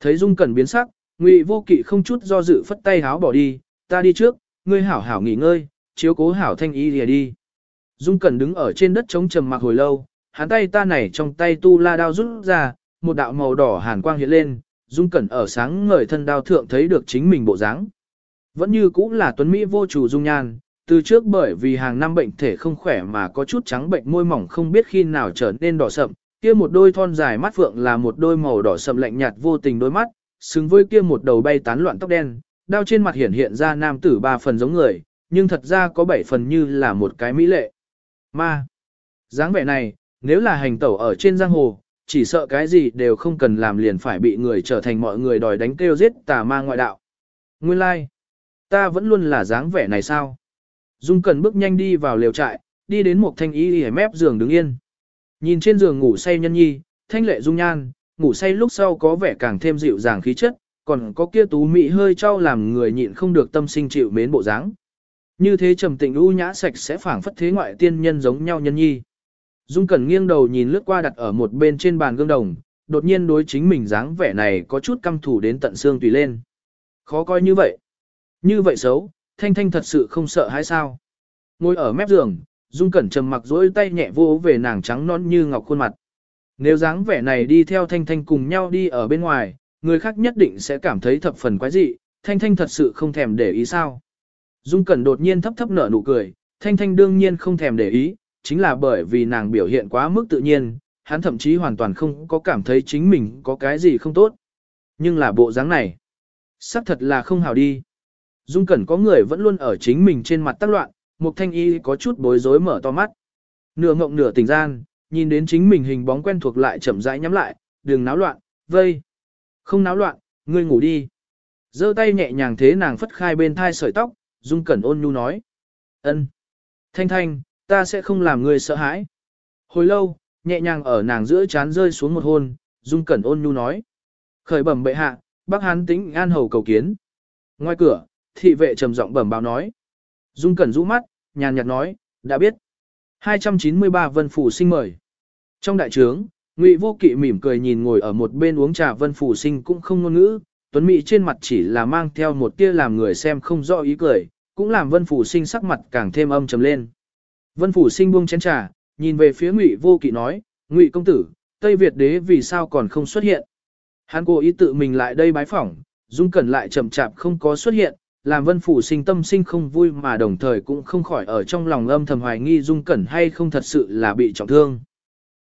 Thấy Dung Cẩn biến sắc, Ngụy Vô Kỵ không chút do dự phất tay háo bỏ đi, ta đi trước, ngươi hảo hảo nghỉ ngơi, chiếu cố hảo thanh ý lìa đi. Dung Cẩn đứng ở trên đất chống trầm mặc hồi lâu, hắn tay ta này trong tay tu la đao rút ra, một đạo màu đỏ hàn quang hiện lên, Dung Cẩn ở sáng ngời thân đao thượng thấy được chính mình bộ dáng. Vẫn như cũ là tuấn Mỹ vô chủ dung nhan, từ trước bởi vì hàng năm bệnh thể không khỏe mà có chút trắng bệnh môi mỏng không biết khi nào trở nên đỏ sậm, kia một đôi thon dài mắt phượng là một đôi màu đỏ sậm lạnh nhạt vô tình đôi mắt, xứng với kia một đầu bay tán loạn tóc đen, đao trên mặt hiển hiện ra nam tử ba phần giống người, nhưng thật ra có bảy phần như là một cái mỹ lệ. Ma. dáng vẻ này, nếu là hành tẩu ở trên giang hồ, chỉ sợ cái gì đều không cần làm liền phải bị người trở thành mọi người đòi đánh kêu giết tà ma ngoại đạo. Nguyên lai, like. ta vẫn luôn là dáng vẻ này sao? Dung Cần bước nhanh đi vào lều trại, đi đến một thanh y y mép giường đứng yên. Nhìn trên giường ngủ say nhân nhi, thanh lệ dung nhan, ngủ say lúc sau có vẻ càng thêm dịu dàng khí chất, còn có kia tú mỹ hơi trao làm người nhịn không được tâm sinh chịu mến bộ dáng. Như thế trầm tĩnh u nhã sạch sẽ phảng phất thế ngoại tiên nhân giống nhau nhân nhi. Dung Cẩn nghiêng đầu nhìn lướt qua đặt ở một bên trên bàn gương đồng, đột nhiên đối chính mình dáng vẻ này có chút căm thủ đến tận xương tùy lên. Khó coi như vậy. Như vậy xấu, Thanh Thanh thật sự không sợ hay sao? Ngồi ở mép giường, Dung Cẩn trầm mặc dỗi tay nhẹ vô về nàng trắng non như ngọc khuôn mặt. Nếu dáng vẻ này đi theo Thanh Thanh cùng nhau đi ở bên ngoài, người khác nhất định sẽ cảm thấy thập phần quái dị, Thanh Thanh thật sự không thèm để ý sao. Dung Cẩn đột nhiên thấp thấp nở nụ cười, Thanh Thanh đương nhiên không thèm để ý, chính là bởi vì nàng biểu hiện quá mức tự nhiên, hắn thậm chí hoàn toàn không có cảm thấy chính mình có cái gì không tốt. Nhưng là bộ dáng này, xác thật là không hào đi. Dung Cẩn có người vẫn luôn ở chính mình trên mặt tác loạn, Mục Thanh Y có chút bối rối mở to mắt. Nửa ngộng nửa tỉnh gian, nhìn đến chính mình hình bóng quen thuộc lại chậm rãi nhắm lại, đừng náo loạn, vây. Không náo loạn, ngươi ngủ đi. giơ tay nhẹ nhàng thế nàng phất khai bên thai sợi tóc, Dung Cẩn ôn nhu nói. ân, Thanh Thanh, ta sẽ không làm ngươi sợ hãi. Hồi lâu, nhẹ nhàng ở nàng giữa chán rơi xuống một hôn, Dung Cẩn ôn nhu nói. Khởi bẩm bệ hạ, bác hán tính an hầu cầu kiến. Ngoài cửa, thị vệ trầm giọng bẩm báo nói. Dung Cẩn rũ mắt, nhàn nhạt nói, đã biết. 293 Vân Phủ sinh mời. Trong đại trướng, Ngụy Vô Kỵ mỉm cười nhìn ngồi ở một bên uống trà Vân Phủ sinh cũng không ngôn ngữ, Tuấn Mỹ trên mặt chỉ là mang theo một tia làm người xem không rõ ý cười, cũng làm Vân Phủ sinh sắc mặt càng thêm âm trầm lên. Vân Phủ sinh buông chén trà, nhìn về phía Ngụy Vô Kỵ nói, Ngụy công tử, Tây Việt đế vì sao còn không xuất hiện? Hắn cố ý tự mình lại đây bái phỏng, Dung Cẩn lại chậm chạp không có xuất hiện, làm vân phủ sinh tâm sinh không vui mà đồng thời cũng không khỏi ở trong lòng âm thầm hoài nghi dung cẩn hay không thật sự là bị trọng thương.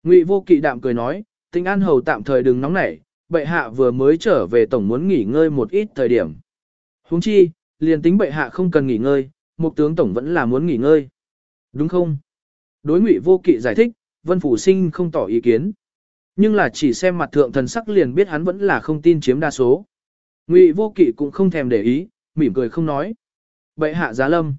Ngụy vô kỵ đạm cười nói, tình an hầu tạm thời đừng nóng nảy, bệ hạ vừa mới trở về tổng muốn nghỉ ngơi một ít thời điểm. Huống chi, liền tính bệ hạ không cần nghỉ ngơi, một tướng tổng vẫn là muốn nghỉ ngơi. Đúng không? Đối ngụy vô kỵ giải thích, Vân Phủ Sinh không tỏ ý kiến. Nhưng là chỉ xem mặt thượng thần sắc liền biết hắn vẫn là không tin chiếm đa số. Ngụy vô kỵ cũng không thèm để ý, mỉm cười không nói. Bệ hạ giá lâm.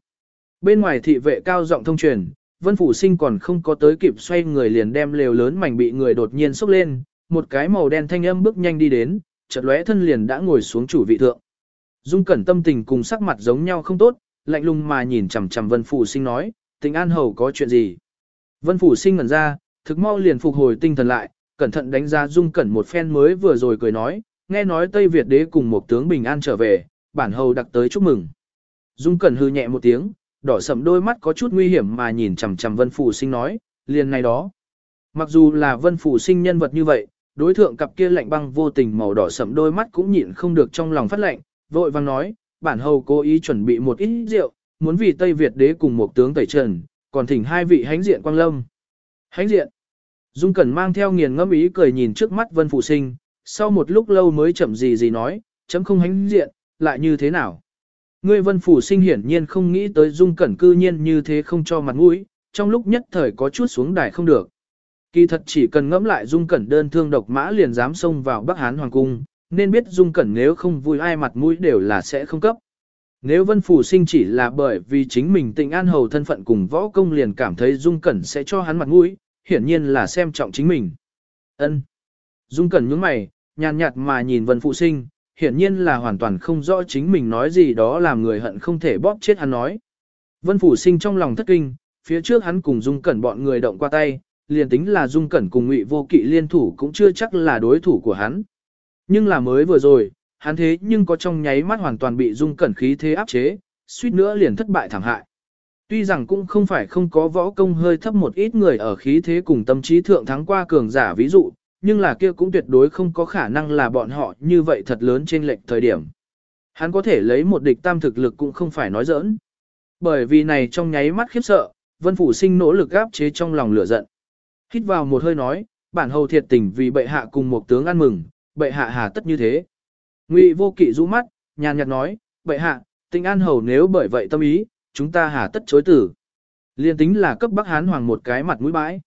Bên ngoài thị vệ cao giọng thông truyền, Vân Phủ Sinh còn không có tới kịp xoay người liền đem lều lớn mảnh bị người đột nhiên xốc lên, một cái màu đen thanh âm bước nhanh đi đến, chợt lóe thân liền đã ngồi xuống chủ vị thượng. Dung Cẩn tâm tình cùng sắc mặt giống nhau không tốt, lạnh lùng mà nhìn chằm chằm Vân Phủ Sinh nói, "Tình An hầu có chuyện gì?" Vân Phủ Sinh ngẩn ra, thực mau liền phục hồi tinh thần lại, cẩn thận đánh giá Dung Cẩn một phen mới vừa rồi cười nói, nghe nói Tây Việt đế cùng một tướng bình an trở về, bản hầu đặc tới chúc mừng. Dung Cẩn hư nhẹ một tiếng, đỏ sầm đôi mắt có chút nguy hiểm mà nhìn chằm chằm Vân Phủ Sinh nói, liền này đó. Mặc dù là Vân Phủ Sinh nhân vật như vậy, đối thượng cặp kia lạnh băng vô tình màu đỏ sẫm đôi mắt cũng nhịn không được trong lòng phát lạnh, vội vàng nói, bản hầu cố ý chuẩn bị một ít rượu, muốn vì Tây Việt đế cùng một tướng tẩy trần, còn thỉnh hai vị hánh diện quang lâm. Hánh diện. Dung Cẩn mang theo nghiền ngẫm ý cười nhìn trước mắt Vân Phụ Sinh, sau một lúc lâu mới chậm gì gì nói, chấm không hánh diện, lại như thế nào. Ngươi Vân Phủ Sinh hiển nhiên không nghĩ tới Dung Cẩn cư nhiên như thế không cho mặt mũi, trong lúc nhất thời có chút xuống đài không được. Kỳ thật chỉ cần ngẫm lại Dung Cẩn đơn thương độc mã liền dám xông vào Bắc Hán Hoàng Cung, nên biết Dung Cẩn nếu không vui ai mặt mũi đều là sẽ không cấp. Nếu Vân Phủ Sinh chỉ là bởi vì chính mình tình an hầu thân phận cùng võ công liền cảm thấy Dung Cẩn sẽ cho hắn mặt mũi, hiển nhiên là xem trọng chính mình. Ân. Dung Cẩn nhướng mày, nhàn nhạt mà nhìn Vân Phụ Sinh, hiển nhiên là hoàn toàn không rõ chính mình nói gì đó làm người hận không thể bóp chết hắn nói. Vân Phủ Sinh trong lòng thất kinh, phía trước hắn cùng Dung Cẩn bọn người động qua tay, liền tính là Dung Cẩn cùng Ngụy Vô Kỵ liên thủ cũng chưa chắc là đối thủ của hắn. Nhưng là mới vừa rồi, hắn thế nhưng có trong nháy mắt hoàn toàn bị Dung Cẩn khí thế áp chế, suýt nữa liền thất bại thảm hại. Tuy rằng cũng không phải không có võ công hơi thấp một ít người ở khí thế cùng tâm trí thượng thắng qua cường giả ví dụ, nhưng là kia cũng tuyệt đối không có khả năng là bọn họ như vậy thật lớn trên lệch thời điểm. Hắn có thể lấy một địch tam thực lực cũng không phải nói giỡn. Bởi vì này trong nháy mắt khiếp sợ, Vân Phủ Sinh nỗ lực gáp chế trong lòng lửa giận. Hít vào một hơi nói, bản hầu thiệt tình vì bệ hạ cùng một tướng ăn mừng, bệ hạ hà tất như thế. Ngụy vô kỵ rũ mắt, nhàn nhạt nói, bệ hạ, tình an hầu nếu bởi vậy tâm ý, chúng ta hà tất chối tử. Liên tính là cấp Bắc Hán Hoàng một cái mặt mũi bãi.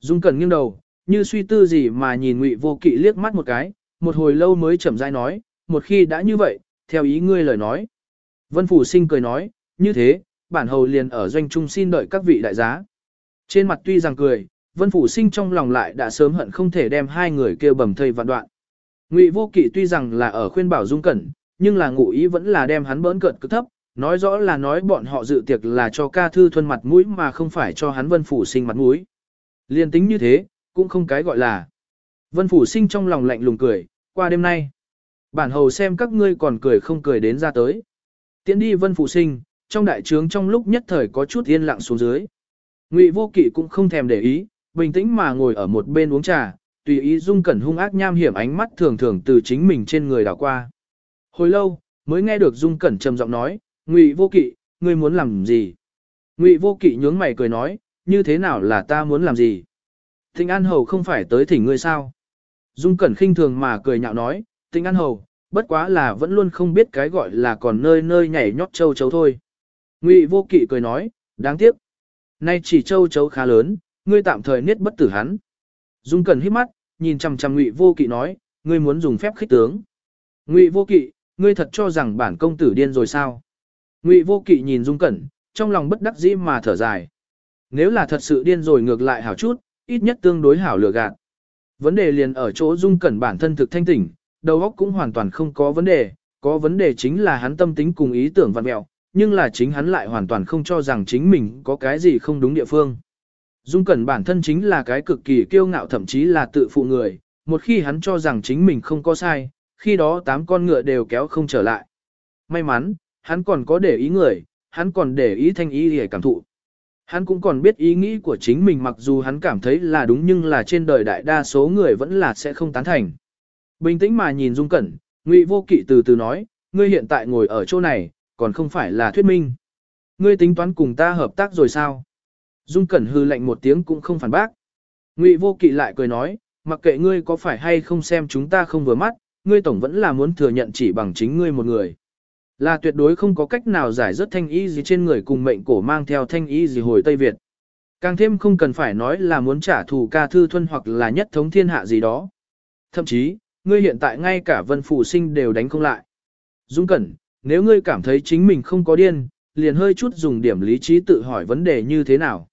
Dung Cẩn nghiêng đầu, như suy tư gì mà nhìn Ngụy Vô Kỵ liếc mắt một cái, một hồi lâu mới chậm rãi nói, một khi đã như vậy, theo ý ngươi lời nói. Vân Phủ Sinh cười nói, như thế, bản hầu liền ở doanh trung xin đợi các vị đại giá. Trên mặt tuy rằng cười, Vân Phủ Sinh trong lòng lại đã sớm hận không thể đem hai người kêu bầm thây vạn đoạn. Ngụy Vô Kỵ tuy rằng là ở khuyên bảo Dung Cẩn, nhưng là ngụ ý vẫn là đem hắn bỡn cợt cực thấp, Nói rõ là nói bọn họ dự tiệc là cho ca thư thuần mặt mũi mà không phải cho hắn vân phủ sinh mặt mũi. Liên tính như thế, cũng không cái gọi là. Vân phủ sinh trong lòng lạnh lùng cười, qua đêm nay. Bản hầu xem các ngươi còn cười không cười đến ra tới. Tiến đi vân phủ sinh, trong đại trướng trong lúc nhất thời có chút yên lặng xuống dưới. Ngụy vô kỵ cũng không thèm để ý, bình tĩnh mà ngồi ở một bên uống trà, tùy ý dung cẩn hung ác nham hiểm ánh mắt thường thường từ chính mình trên người đảo qua. Hồi lâu, mới nghe được dung cẩn trầm giọng nói, Ngụy vô kỵ, ngươi muốn làm gì? Ngụy vô kỵ nhướng mày cười nói, như thế nào là ta muốn làm gì? Tịnh An Hầu không phải tới thỉnh ngươi sao? Dung Cẩn khinh thường mà cười nhạo nói, Tịnh An Hầu, bất quá là vẫn luôn không biết cái gọi là còn nơi nơi nhảy nhót châu chấu thôi. Ngụy vô kỵ cười nói, đáng tiếc. Nay chỉ châu chấu khá lớn, ngươi tạm thời niết bất tử hắn. Dung Cẩn hít mắt, nhìn chằm chằm Ngụy vô kỵ nói, ngươi muốn dùng phép khích tướng. Ngụy vô kỵ, ngươi thật cho rằng bản công tử điên rồi sao? Ngụy vô kỵ nhìn Dung Cẩn, trong lòng bất đắc dĩ mà thở dài. Nếu là thật sự điên rồi ngược lại hảo chút, ít nhất tương đối hảo lừa gạt. Vấn đề liền ở chỗ Dung Cẩn bản thân thực thanh tỉnh, đầu óc cũng hoàn toàn không có vấn đề, có vấn đề chính là hắn tâm tính cùng ý tưởng vặn mẹo, nhưng là chính hắn lại hoàn toàn không cho rằng chính mình có cái gì không đúng địa phương. Dung Cẩn bản thân chính là cái cực kỳ kiêu ngạo thậm chí là tự phụ người, một khi hắn cho rằng chính mình không có sai, khi đó tám con ngựa đều kéo không trở lại. May mắn, hắn còn có để ý người, hắn còn để ý thanh ý để cảm thụ. Hắn cũng còn biết ý nghĩ của chính mình mặc dù hắn cảm thấy là đúng nhưng là trên đời đại đa số người vẫn là sẽ không tán thành. Bình tĩnh mà nhìn Dung Cẩn, Ngụy Vô Kỵ từ từ nói, ngươi hiện tại ngồi ở chỗ này, còn không phải là thuyết minh. Ngươi tính toán cùng ta hợp tác rồi sao? Dung Cẩn hư lạnh một tiếng cũng không phản bác. Ngụy Vô Kỵ lại cười nói, mặc kệ ngươi có phải hay không xem chúng ta không vừa mắt, ngươi tổng vẫn là muốn thừa nhận chỉ bằng chính ngươi một người. Là tuyệt đối không có cách nào giải rất thanh ý gì trên người cùng mệnh cổ mang theo thanh ý gì hồi Tây Việt. Càng thêm không cần phải nói là muốn trả thù ca thư thuân hoặc là nhất thống thiên hạ gì đó. Thậm chí, ngươi hiện tại ngay cả vân phủ sinh đều đánh không lại. Dung Cẩn, nếu ngươi cảm thấy chính mình không có điên, liền hơi chút dùng điểm lý trí tự hỏi vấn đề như thế nào.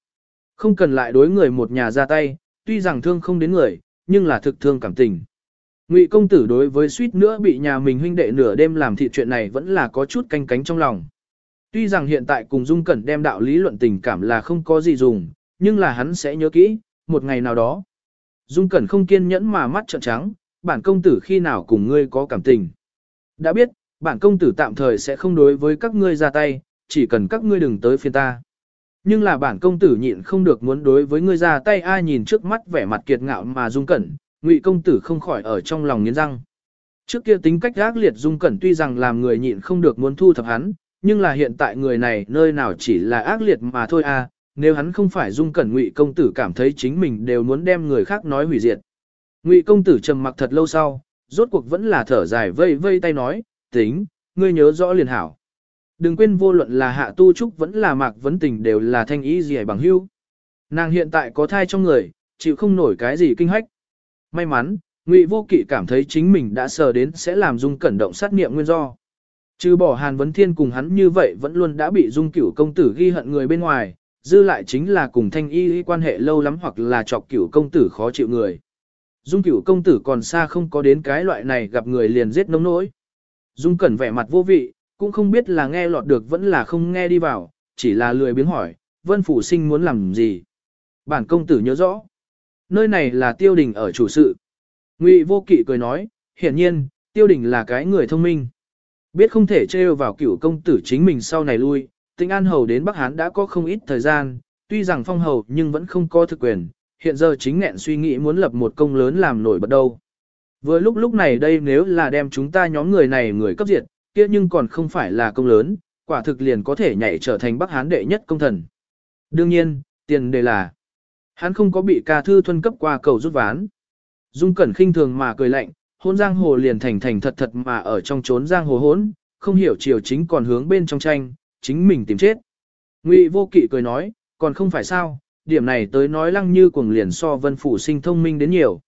Không cần lại đối người một nhà ra tay, tuy rằng thương không đến người, nhưng là thực thương cảm tình. Ngụy công tử đối với suýt nữa bị nhà mình huynh đệ nửa đêm làm thị chuyện này vẫn là có chút canh cánh trong lòng. Tuy rằng hiện tại cùng Dung Cẩn đem đạo lý luận tình cảm là không có gì dùng, nhưng là hắn sẽ nhớ kỹ, một ngày nào đó. Dung Cẩn không kiên nhẫn mà mắt trợn trắng, bản công tử khi nào cùng ngươi có cảm tình. Đã biết, bản công tử tạm thời sẽ không đối với các ngươi ra tay, chỉ cần các ngươi đừng tới phiên ta. Nhưng là bản công tử nhịn không được muốn đối với ngươi ra tay ai nhìn trước mắt vẻ mặt kiệt ngạo mà Dung Cẩn, Ngụy công tử không khỏi ở trong lòng nghiến răng. Trước kia tính cách ác liệt Dung Cẩn tuy rằng làm người nhịn không được muốn thu thập hắn, nhưng là hiện tại người này nơi nào chỉ là ác liệt mà thôi à, nếu hắn không phải Dung Cẩn Ngụy công tử cảm thấy chính mình đều muốn đem người khác nói hủy diệt. Ngụy công tử trầm mặc thật lâu sau, rốt cuộc vẫn là thở dài vây vây tay nói, tính, ngươi nhớ rõ liền hảo. Đừng quên vô luận là hạ tu trúc vẫn là mạc vấn tình đều là thanh ý gì bằng hưu. Nàng hiện tại có thai trong người, chịu không nổi cái gì kinh hách. May mắn, Ngụy Vô Kỵ cảm thấy chính mình đã sờ đến sẽ làm Dung Cẩn động sát nghiệm nguyên do. Trừ bỏ Hàn Vấn Thiên cùng hắn như vậy vẫn luôn đã bị Dung Cửu công tử ghi hận người bên ngoài, dư lại chính là cùng Thanh Y quan hệ lâu lắm hoặc là chọc Cửu công tử khó chịu người. Dung Cửu công tử còn xa không có đến cái loại này gặp người liền giết nông nỗi. Dung Cẩn vẻ mặt vô vị, cũng không biết là nghe lọt được vẫn là không nghe đi vào, chỉ là lười biếng hỏi, Vân Phủ Sinh muốn làm gì? Bản công tử nhớ rõ. Nơi này là tiêu đình ở chủ sự. Ngụy vô kỵ cười nói, hiển nhiên, tiêu đình là cái người thông minh. Biết không thể trêu vào cựu công tử chính mình sau này lui, tinh an hầu đến Bắc Hán đã có không ít thời gian, tuy rằng phong hầu nhưng vẫn không có thực quyền, hiện giờ chính nghẹn suy nghĩ muốn lập một công lớn làm nổi bật đâu. Vừa lúc lúc này đây nếu là đem chúng ta nhóm người này người cấp diệt, kia nhưng còn không phải là công lớn, quả thực liền có thể nhảy trở thành Bắc Hán đệ nhất công thần. Đương nhiên, tiền đề là Hắn không có bị ca thư thuân cấp qua cầu rút ván. Dung Cẩn khinh thường mà cười lạnh, hôn giang hồ liền thành thành thật thật mà ở trong trốn giang hồ hỗn, không hiểu chiều chính còn hướng bên trong tranh, chính mình tìm chết. Ngụy vô kỵ cười nói, còn không phải sao, điểm này tới nói lăng như cuồng liền so vân phủ sinh thông minh đến nhiều.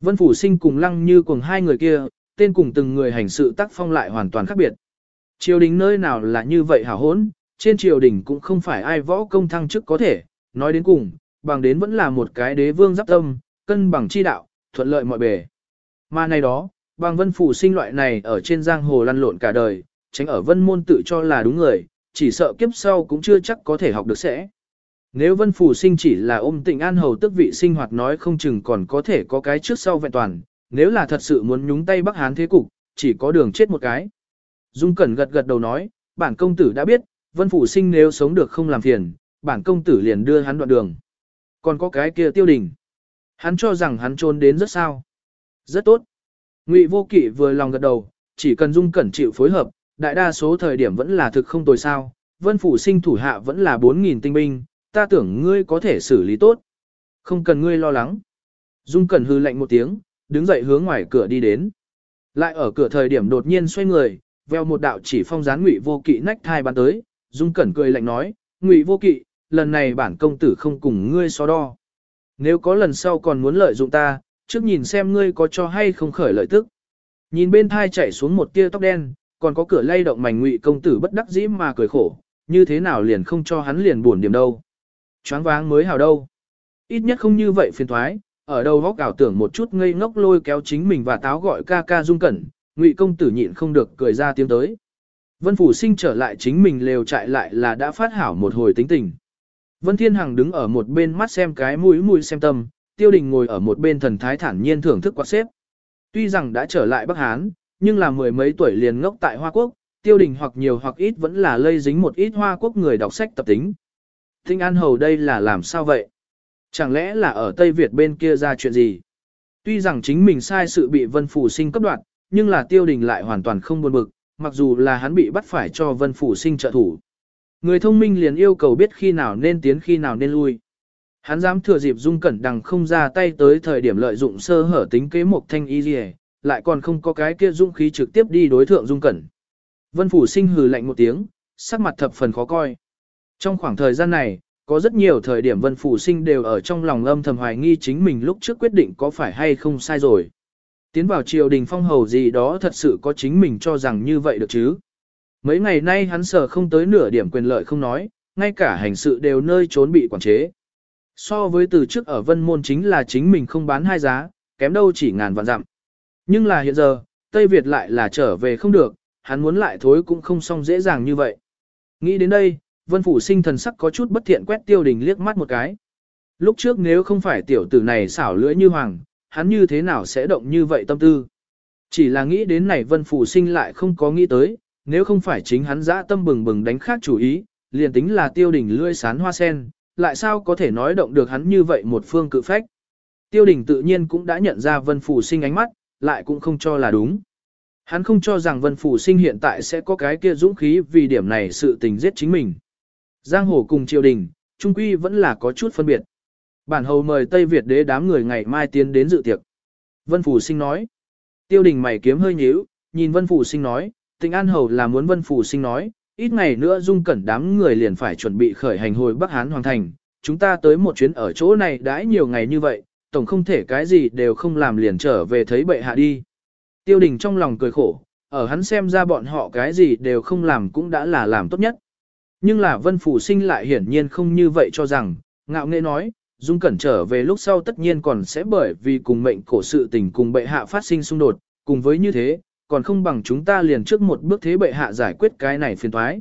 Vân phủ sinh cùng lăng như cuồng hai người kia, tên cùng từng người hành sự tác phong lại hoàn toàn khác biệt. Triều đình nơi nào là như vậy hảo hốn, trên triều đình cũng không phải ai võ công thăng chức có thể, nói đến cùng, bằng đến vẫn là một cái đế vương giáp tâm, cân bằng chi đạo, thuận lợi mọi bề. Mà này đó, bằng vân phủ sinh loại này ở trên giang hồ lăn lộn cả đời, tránh ở vân môn tự cho là đúng người, chỉ sợ kiếp sau cũng chưa chắc có thể học được sẽ. Nếu vân phủ sinh chỉ là ôm tịnh an hầu tức vị sinh hoạt nói không chừng còn có thể có cái trước sau vẹn toàn, nếu là thật sự muốn nhúng tay Bắc Hán thế cục, chỉ có đường chết một cái. Dung Cẩn gật gật đầu nói, bản công tử đã biết, vân phủ sinh nếu sống được không làm phiền, bản công tử liền đưa hắn đoạn đường. Còn có cái kia tiêu đình. Hắn cho rằng hắn trốn đến rất sao. Rất tốt. Ngụy vô kỵ vừa lòng gật đầu, chỉ cần dung cẩn chịu phối hợp, đại đa số thời điểm vẫn là thực không tồi sao. Vân phủ sinh thủ hạ vẫn là 4.000 tinh binh, ta tưởng ngươi có thể xử lý tốt. Không cần ngươi lo lắng. Dung cẩn hư lạnh một tiếng, đứng dậy hướng ngoài cửa đi đến. Lại ở cửa thời điểm đột nhiên xoay người, veo một đạo chỉ phong gián ngụy vô kỵ nách thai bắn tới, Dung cẩn cười lạnh nói, ngụy vô kỵ, lần này bản công tử không cùng ngươi so đo. Nếu có lần sau còn muốn lợi dụng ta, trước nhìn xem ngươi có cho hay không khởi lợi tức. Nhìn bên thai chạy xuống một tia tóc đen, còn có cửa lay động mảnh ngụy công tử bất đắc dĩ mà cười khổ, như thế nào liền không cho hắn liền buồn điểm đâu. Choáng váng mới hào đâu. Ít nhất không như vậy phiền thoái, ở đầu góc ảo tưởng một chút ngây ngốc lôi kéo chính mình và táo gọi ca ca dung cẩn, ngụy công tử nhịn không được cười ra tiếng tới. Vân Phủ sinh trở lại chính mình lều trại lại là đã phát hảo một hồi tính tình. Vân Thiên Hằng đứng ở một bên mắt xem cái mũi mũi xem tâm, Tiêu Đình ngồi ở một bên thần thái thản nhiên thưởng thức quạt xếp. Tuy rằng đã trở lại Bắc Hán, nhưng là mười mấy tuổi liền ngốc tại Hoa Quốc, Tiêu Đình hoặc nhiều hoặc ít vẫn là lây dính một ít Hoa Quốc người đọc sách tập tính. Tinh An Hầu đây là làm sao vậy? Chẳng lẽ là ở Tây Việt bên kia ra chuyện gì? Tuy rằng chính mình sai sự bị Vân Phủ Sinh cấp đoạt, nhưng là Tiêu Đình lại hoàn toàn không buồn bực, mặc dù là hắn bị bắt phải cho Vân Phủ Sinh trợ thủ. Người thông minh liền yêu cầu biết khi nào nên tiến khi nào nên lui. Hắn dám thừa dịp Dung Cẩn đằng không ra tay tới thời điểm lợi dụng sơ hở tính kế một thanh y gì, lại còn không có cái kia dũng khí trực tiếp đi đối thượng Dung Cẩn. Vân Phủ Sinh hừ lạnh một tiếng, sắc mặt thập phần khó coi. Trong khoảng thời gian này, có rất nhiều thời điểm Vân Phủ Sinh đều ở trong lòng âm thầm hoài nghi chính mình lúc trước quyết định có phải hay không sai rồi. Tiến vào triều đình phong hầu gì đó thật sự có chính mình cho rằng như vậy được chứ. Mấy ngày nay hắn sợ không tới nửa điểm quyền lợi không nói, ngay cả hành sự đều nơi trốn bị quản chế. So với từ trước ở vân môn chính là chính mình không bán hai giá, kém đâu chỉ ngàn vạn dặm. Nhưng là hiện giờ, Tây Việt lại là trở về không được, hắn muốn lại thối cũng không xong dễ dàng như vậy. Nghĩ đến đây, vân phủ sinh thần sắc có chút bất thiện quét tiêu đình liếc mắt một cái. Lúc trước nếu không phải tiểu tử này xảo lưỡi như hoàng, hắn như thế nào sẽ động như vậy tâm tư. Chỉ là nghĩ đến này vân phủ sinh lại không có nghĩ tới, nếu không phải chính hắn dã tâm bừng bừng đánh khác chủ ý, liền tính là tiêu đình lưỡi sán hoa sen, lại sao có thể nói động được hắn như vậy một phương cự phách. Tiêu đình tự nhiên cũng đã nhận ra vân phủ sinh ánh mắt, lại cũng không cho là đúng. Hắn không cho rằng vân phủ sinh hiện tại sẽ có cái kia dũng khí vì điểm này sự tình giết chính mình. Giang hồ cùng triều đình, trung quy vẫn là có chút phân biệt. Bản hầu mời Tây Việt đế đám người ngày mai tiến đến dự tiệc. Vân Phủ Sinh nói. Tiêu đình mày kiếm hơi nhíu, nhìn Vân Phủ Sinh nói, tình an hầu là muốn Vân Phủ Sinh nói, ít ngày nữa dung cẩn đám người liền phải chuẩn bị khởi hành hồi Bắc Hán Hoàng Thành. Chúng ta tới một chuyến ở chỗ này đãi nhiều ngày như vậy, tổng không thể cái gì đều không làm liền trở về thấy bệ hạ đi. Tiêu đình trong lòng cười khổ, ở hắn xem ra bọn họ cái gì đều không làm cũng đã là làm tốt nhất. Nhưng là Vân Phủ Sinh lại hiển nhiên không như vậy cho rằng, ngạo nghễ nói, Dung Cẩn trở về lúc sau tất nhiên còn sẽ bởi vì cùng mệnh cổ sự tình cùng bệ hạ phát sinh xung đột, cùng với như thế, còn không bằng chúng ta liền trước một bước thế bệ hạ giải quyết cái này phiền thoái.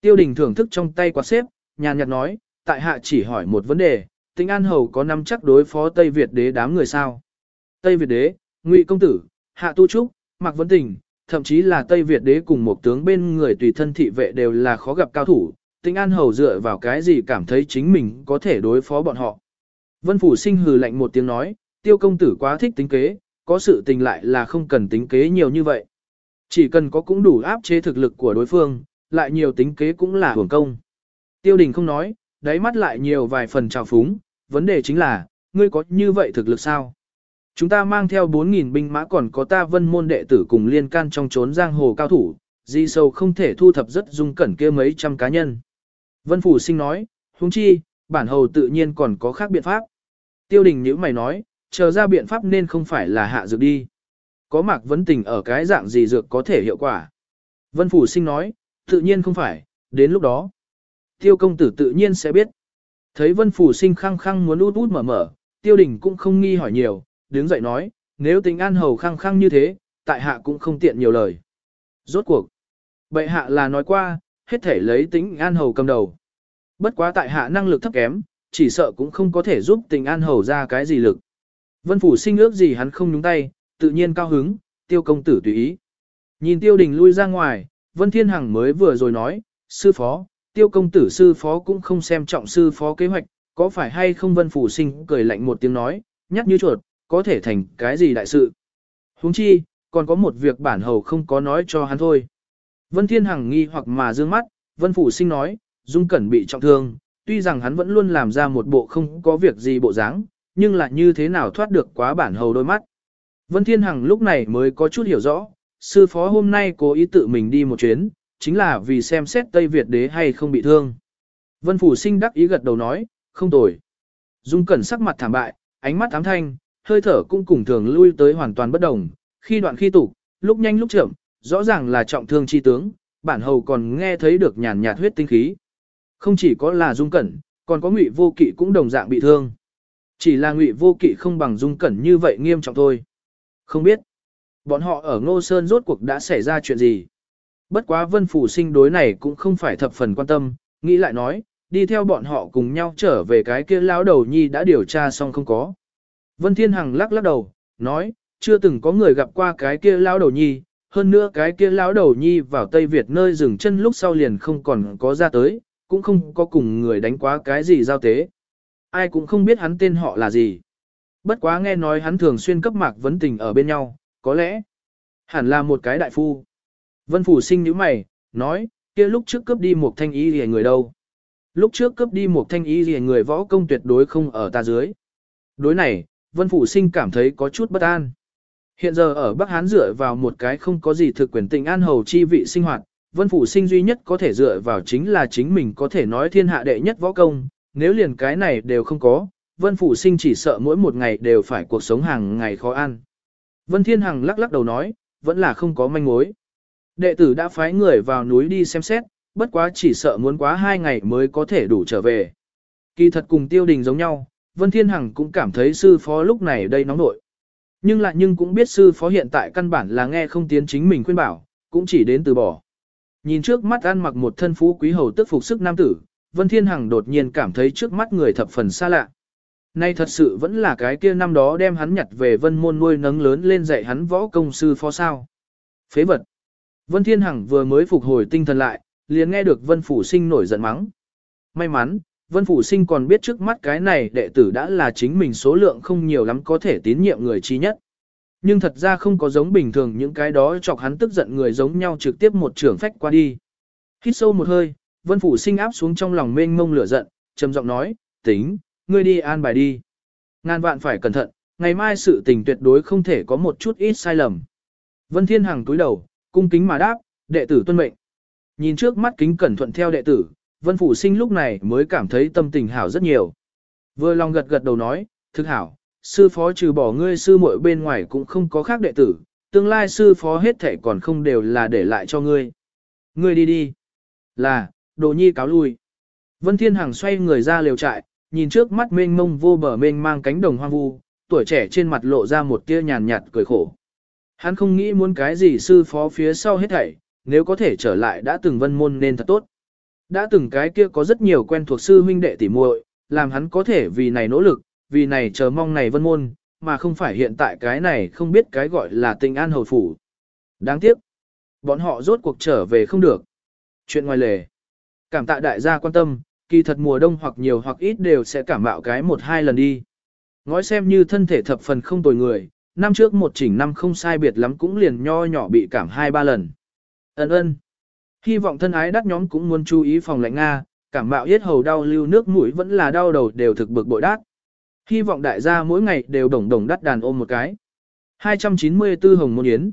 Tiêu đình thưởng thức trong tay quạt xếp, nhàn nhạt nói, tại hạ chỉ hỏi một vấn đề, tinh An Hầu có nắm chắc đối phó Tây Việt đế đám người sao? Tây Việt đế, Ngụy Công Tử, Hạ Tu Trúc, Mạc Vấn Tình, thậm chí là Tây Việt đế cùng một tướng bên người tùy thân thị vệ đều là khó gặp cao thủ, Tĩnh An Hầu dựa vào cái gì cảm thấy chính mình có thể đối phó bọn họ. Vân Phủ Sinh hừ lạnh một tiếng nói, tiêu công tử quá thích tính kế, có sự tình lại là không cần tính kế nhiều như vậy. Chỉ cần có cũng đủ áp chế thực lực của đối phương, lại nhiều tính kế cũng là hưởng công. Tiêu đình không nói, đáy mắt lại nhiều vài phần trào phúng, vấn đề chính là, ngươi có như vậy thực lực sao? Chúng ta mang theo 4.000 binh mã còn có ta vân môn đệ tử cùng liên can trong trốn giang hồ cao thủ, di sâu không thể thu thập rất dung cẩn kia mấy trăm cá nhân. Vân Phủ Sinh nói, huống chi, bản hầu tự nhiên còn có khác biện pháp. Tiêu đình nhữ mày nói, chờ ra biện pháp nên không phải là hạ dược đi. Có mạc vấn tình ở cái dạng gì dược có thể hiệu quả. Vân Phủ Sinh nói, tự nhiên không phải, đến lúc đó. Tiêu công tử tự nhiên sẽ biết. Thấy Vân Phủ Sinh khăng khăng muốn út út mở mở, tiêu đình cũng không nghi hỏi nhiều, đứng dậy nói, nếu tính an hầu khăng khăng như thế, tại hạ cũng không tiện nhiều lời. Rốt cuộc, bệ hạ là nói qua, hết thể lấy tính an hầu cầm đầu. Bất quá tại hạ năng lực thấp kém, chỉ sợ cũng không có thể giúp tình an hầu ra cái gì lực. Vân phủ sinh ước gì hắn không nhúng tay, tự nhiên cao hứng, tiêu công tử tùy ý. Nhìn tiêu đình lui ra ngoài, Vân Thiên Hằng mới vừa rồi nói, sư phó, tiêu công tử sư phó cũng không xem trọng sư phó kế hoạch, có phải hay không Vân phủ sinh cười lạnh một tiếng nói, nhắc như chuột, có thể thành cái gì đại sự. huống chi, còn có một việc bản hầu không có nói cho hắn thôi. Vân Thiên Hằng nghi hoặc mà dương mắt, Vân Phủ Sinh nói, Dung Cẩn bị trọng thương, tuy rằng hắn vẫn luôn làm ra một bộ không có việc gì bộ dáng, nhưng là như thế nào thoát được quá bản hầu đôi mắt. Vân Thiên Hằng lúc này mới có chút hiểu rõ, sư phó hôm nay cố ý tự mình đi một chuyến, chính là vì xem xét Tây Việt đế hay không bị thương. Vân Phủ Sinh đắc ý gật đầu nói, không tồi. Dung Cẩn sắc mặt thảm bại, ánh mắt ám thanh, hơi thở cũng cùng thường lui tới hoàn toàn bất đồng, khi đoạn khi tụ, lúc nhanh lúc chậm, rõ ràng là trọng thương chi tướng, bản hầu còn nghe thấy được nhàn nhạt huyết tinh khí. Không chỉ có là Dung Cẩn, còn có Ngụy Vô Kỵ cũng đồng dạng bị thương. Chỉ là Ngụy Vô Kỵ không bằng Dung Cẩn như vậy nghiêm trọng thôi. Không biết, bọn họ ở Ngô Sơn rốt cuộc đã xảy ra chuyện gì. Bất quá Vân Phủ sinh đối này cũng không phải thập phần quan tâm, nghĩ lại nói, đi theo bọn họ cùng nhau trở về cái kia lão đầu nhi đã điều tra xong không có. Vân Thiên Hằng lắc lắc đầu, nói, chưa từng có người gặp qua cái kia lão đầu nhi, hơn nữa cái kia lão đầu nhi vào Tây Việt nơi dừng chân lúc sau liền không còn có ra tới, cũng không có cùng người đánh quá cái gì giao tế. Ai cũng không biết hắn tên họ là gì. Bất quá nghe nói hắn thường xuyên cấp mạc vấn tình ở bên nhau, có lẽ hẳn là một cái đại phu. Vân Phủ sinh nhíu mày, nói, kia lúc trước cướp đi một thanh ý hề người đâu. Lúc trước cướp đi một thanh ý gì người võ công tuyệt đối không ở ta dưới. Đối này, Vân Phụ Sinh cảm thấy có chút bất an. Hiện giờ ở Bắc Hán dựa vào một cái không có gì thực quyền tình an hầu chi vị sinh hoạt, Vân Phụ Sinh duy nhất có thể dựa vào chính là chính mình có thể nói thiên hạ đệ nhất võ công, nếu liền cái này đều không có, Vân Phụ Sinh chỉ sợ mỗi một ngày đều phải cuộc sống hàng ngày khó ăn. Vân Thiên Hằng lắc lắc đầu nói, vẫn là không có manh mối. Đệ tử đã phái người vào núi đi xem xét, bất quá chỉ sợ muốn quá hai ngày mới có thể đủ trở về. Kỳ thật cùng tiêu đình giống nhau, Vân Thiên Hằng cũng cảm thấy sư phó lúc này đây nóng nội. Nhưng lại nhưng cũng biết sư phó hiện tại căn bản là nghe không tiến chính mình khuyên bảo, cũng chỉ đến từ bỏ. Nhìn trước mắt ăn mặc một thân phú quý hầu tức phục sức nam tử, Vân Thiên Hằng đột nhiên cảm thấy trước mắt người thập phần xa lạ. Nay thật sự vẫn là cái kia năm đó đem hắn nhặt về vân môn nuôi nấng lớn lên dạy hắn võ công sư phó sao. Phế vật. Vân Thiên Hằng vừa mới phục hồi tinh thần lại, liền nghe được Vân Phủ Sinh nổi giận mắng. May mắn, Vân Phủ Sinh còn biết trước mắt cái này đệ tử đã là chính mình số lượng không nhiều lắm có thể tín nhiệm người chi nhất. Nhưng thật ra không có giống bình thường những cái đó chọc hắn tức giận người giống nhau trực tiếp một trưởng phách qua đi. Hít sâu một hơi, Vân Phủ Sinh áp xuống trong lòng mênh mông lửa giận, trầm giọng nói, tính, ngươi đi an bài đi. Ngàn vạn phải cẩn thận, ngày mai sự tình tuyệt đối không thể có một chút ít sai lầm. Vân Thiên Hằng túi đầu, cung kính mà đáp, đệ tử tuân mệnh. Nhìn trước mắt kính cẩn thuận theo đệ tử, Vân phụ Sinh lúc này mới cảm thấy tâm tình hảo rất nhiều. Vừa lòng gật gật đầu nói, thực hảo, sư phó trừ bỏ ngươi sư muội bên ngoài cũng không có khác đệ tử, tương lai sư phó hết thể còn không đều là để lại cho ngươi. Ngươi đi đi. Là, đồ nhi cáo lui. Vân Thiên Hằng xoay người ra liều trại, nhìn trước mắt mênh mông vô bờ mênh mang cánh đồng hoang vu, tuổi trẻ trên mặt lộ ra một tia nhàn nhạt cười khổ. Hắn không nghĩ muốn cái gì sư phó phía sau hết thảy, nếu có thể trở lại đã từng vân môn nên thật tốt. Đã từng cái kia có rất nhiều quen thuộc sư huynh đệ tỉ muội, làm hắn có thể vì này nỗ lực, vì này chờ mong này vân môn, mà không phải hiện tại cái này không biết cái gọi là tình an hầu phủ. Đáng tiếc, bọn họ rốt cuộc trở về không được. Chuyện ngoài lề. Cảm tạ đại gia quan tâm, kỳ thật mùa đông hoặc nhiều hoặc ít đều sẽ cảm bạo cái một hai lần đi. Ngói xem như thân thể thập phần không tồi người, năm trước một chỉnh năm không sai biệt lắm cũng liền nho nhỏ bị cảm hai ba lần. Ấn ơn. Hy vọng thân ái đắt nhóm cũng muốn chú ý phòng lạnh Nga, cảm mạo yết hầu đau lưu nước mũi vẫn là đau đầu đều thực bực bội đắt. Hy vọng đại gia mỗi ngày đều đồng đồng đắt đàn ôm một cái. 294 Hồng Môn Yến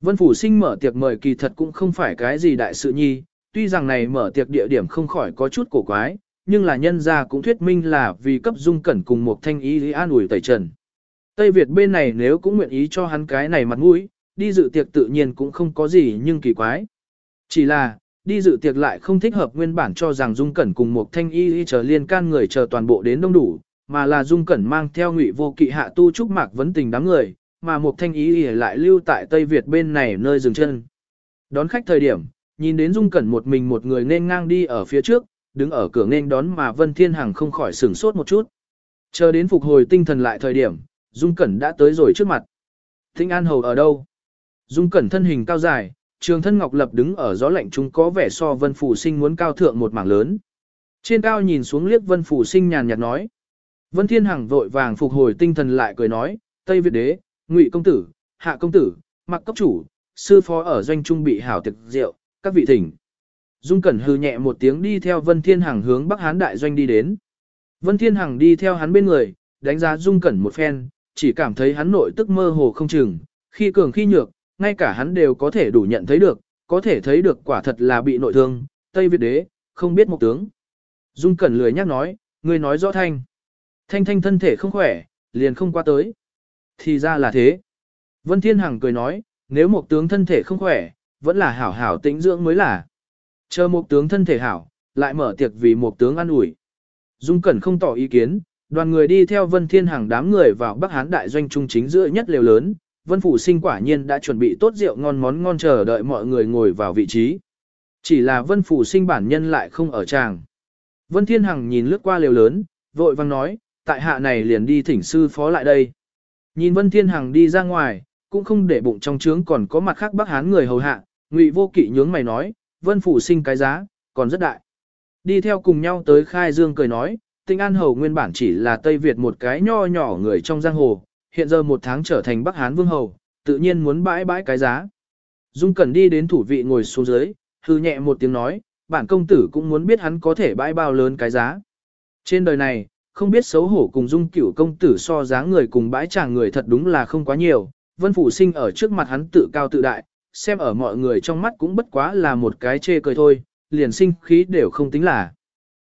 Vân Phủ Sinh mở tiệc mời kỳ thật cũng không phải cái gì đại sự nhi, tuy rằng này mở tiệc địa điểm không khỏi có chút cổ quái, nhưng là nhân gia cũng thuyết minh là vì cấp dung cẩn cùng một thanh ý lý an ủi tẩy trần. Tây Việt bên này nếu cũng nguyện ý cho hắn cái này mặt mũi, đi dự tiệc tự nhiên cũng không có gì nhưng kỳ quái. Chỉ là, đi dự tiệc lại không thích hợp nguyên bản cho rằng Dung Cẩn cùng một thanh y y chờ liên can người chờ toàn bộ đến đông đủ, mà là Dung Cẩn mang theo ngụy vô kỵ hạ tu trúc mạc vấn tình đám người, mà một thanh y y lại lưu tại Tây Việt bên này nơi dừng chân. Đón khách thời điểm, nhìn đến Dung Cẩn một mình một người nên ngang đi ở phía trước, đứng ở cửa nên đón mà Vân Thiên Hằng không khỏi sửng sốt một chút. Chờ đến phục hồi tinh thần lại thời điểm, Dung Cẩn đã tới rồi trước mặt. Thinh An Hầu ở đâu? Dung Cẩn thân hình cao dài, trường thân ngọc lập đứng ở gió lạnh chúng có vẻ so Vân Phủ Sinh muốn cao thượng một mảng lớn. Trên cao nhìn xuống liếc Vân Phủ Sinh nhàn nhạt nói. Vân Thiên Hằng vội vàng phục hồi tinh thần lại cười nói, Tây Việt đế, Ngụy công tử, Hạ công tử, Mặc cấp chủ, sư phó ở doanh trung bị hảo thực rượu, các vị thỉnh. Dung Cẩn hư nhẹ một tiếng đi theo Vân Thiên Hằng hướng Bắc Hán đại doanh đi đến. Vân Thiên Hằng đi theo hắn bên người, đánh giá Dung Cẩn một phen, chỉ cảm thấy hắn nội tức mơ hồ không chừng, khi cường khi nhược, ngay cả hắn đều có thể đủ nhận thấy được, có thể thấy được quả thật là bị nội thương, Tây Việt đế, không biết một tướng. Dung Cẩn lười nhắc nói, người nói rõ thanh. Thanh thanh thân thể không khỏe, liền không qua tới. Thì ra là thế. Vân Thiên Hằng cười nói, nếu một tướng thân thể không khỏe, vẫn là hảo hảo tĩnh dưỡng mới là. Chờ một tướng thân thể hảo, lại mở tiệc vì một tướng ăn ủi. Dung Cẩn không tỏ ý kiến, đoàn người đi theo Vân Thiên Hằng đám người vào Bắc Hán đại doanh trung chính giữa nhất lều lớn, Vân Phủ Sinh quả nhiên đã chuẩn bị tốt rượu ngon món ngon chờ đợi mọi người ngồi vào vị trí. Chỉ là Vân Phủ Sinh bản nhân lại không ở tràng. Vân Thiên Hằng nhìn lướt qua lều lớn, vội vang nói, tại hạ này liền đi thỉnh sư phó lại đây. Nhìn Vân Thiên Hằng đi ra ngoài, cũng không để bụng trong trướng còn có mặt khác Bắc Hán người hầu hạ, Ngụy Vô Kỵ nhướng mày nói, Vân Phủ Sinh cái giá, còn rất đại. Đi theo cùng nhau tới Khai Dương cười nói, Tinh An Hầu nguyên bản chỉ là Tây Việt một cái nho nhỏ người trong giang hồ, hiện giờ một tháng trở thành Bắc Hán Vương Hầu, tự nhiên muốn bãi bãi cái giá. Dung Cẩn đi đến thủ vị ngồi xuống dưới, hư nhẹ một tiếng nói, bản công tử cũng muốn biết hắn có thể bãi bao lớn cái giá. Trên đời này, không biết xấu hổ cùng dung cửu công tử so giá người cùng bãi chàng người thật đúng là không quá nhiều, vân phủ sinh ở trước mặt hắn tự cao tự đại, xem ở mọi người trong mắt cũng bất quá là một cái chê cười thôi, liền sinh khí đều không tính là.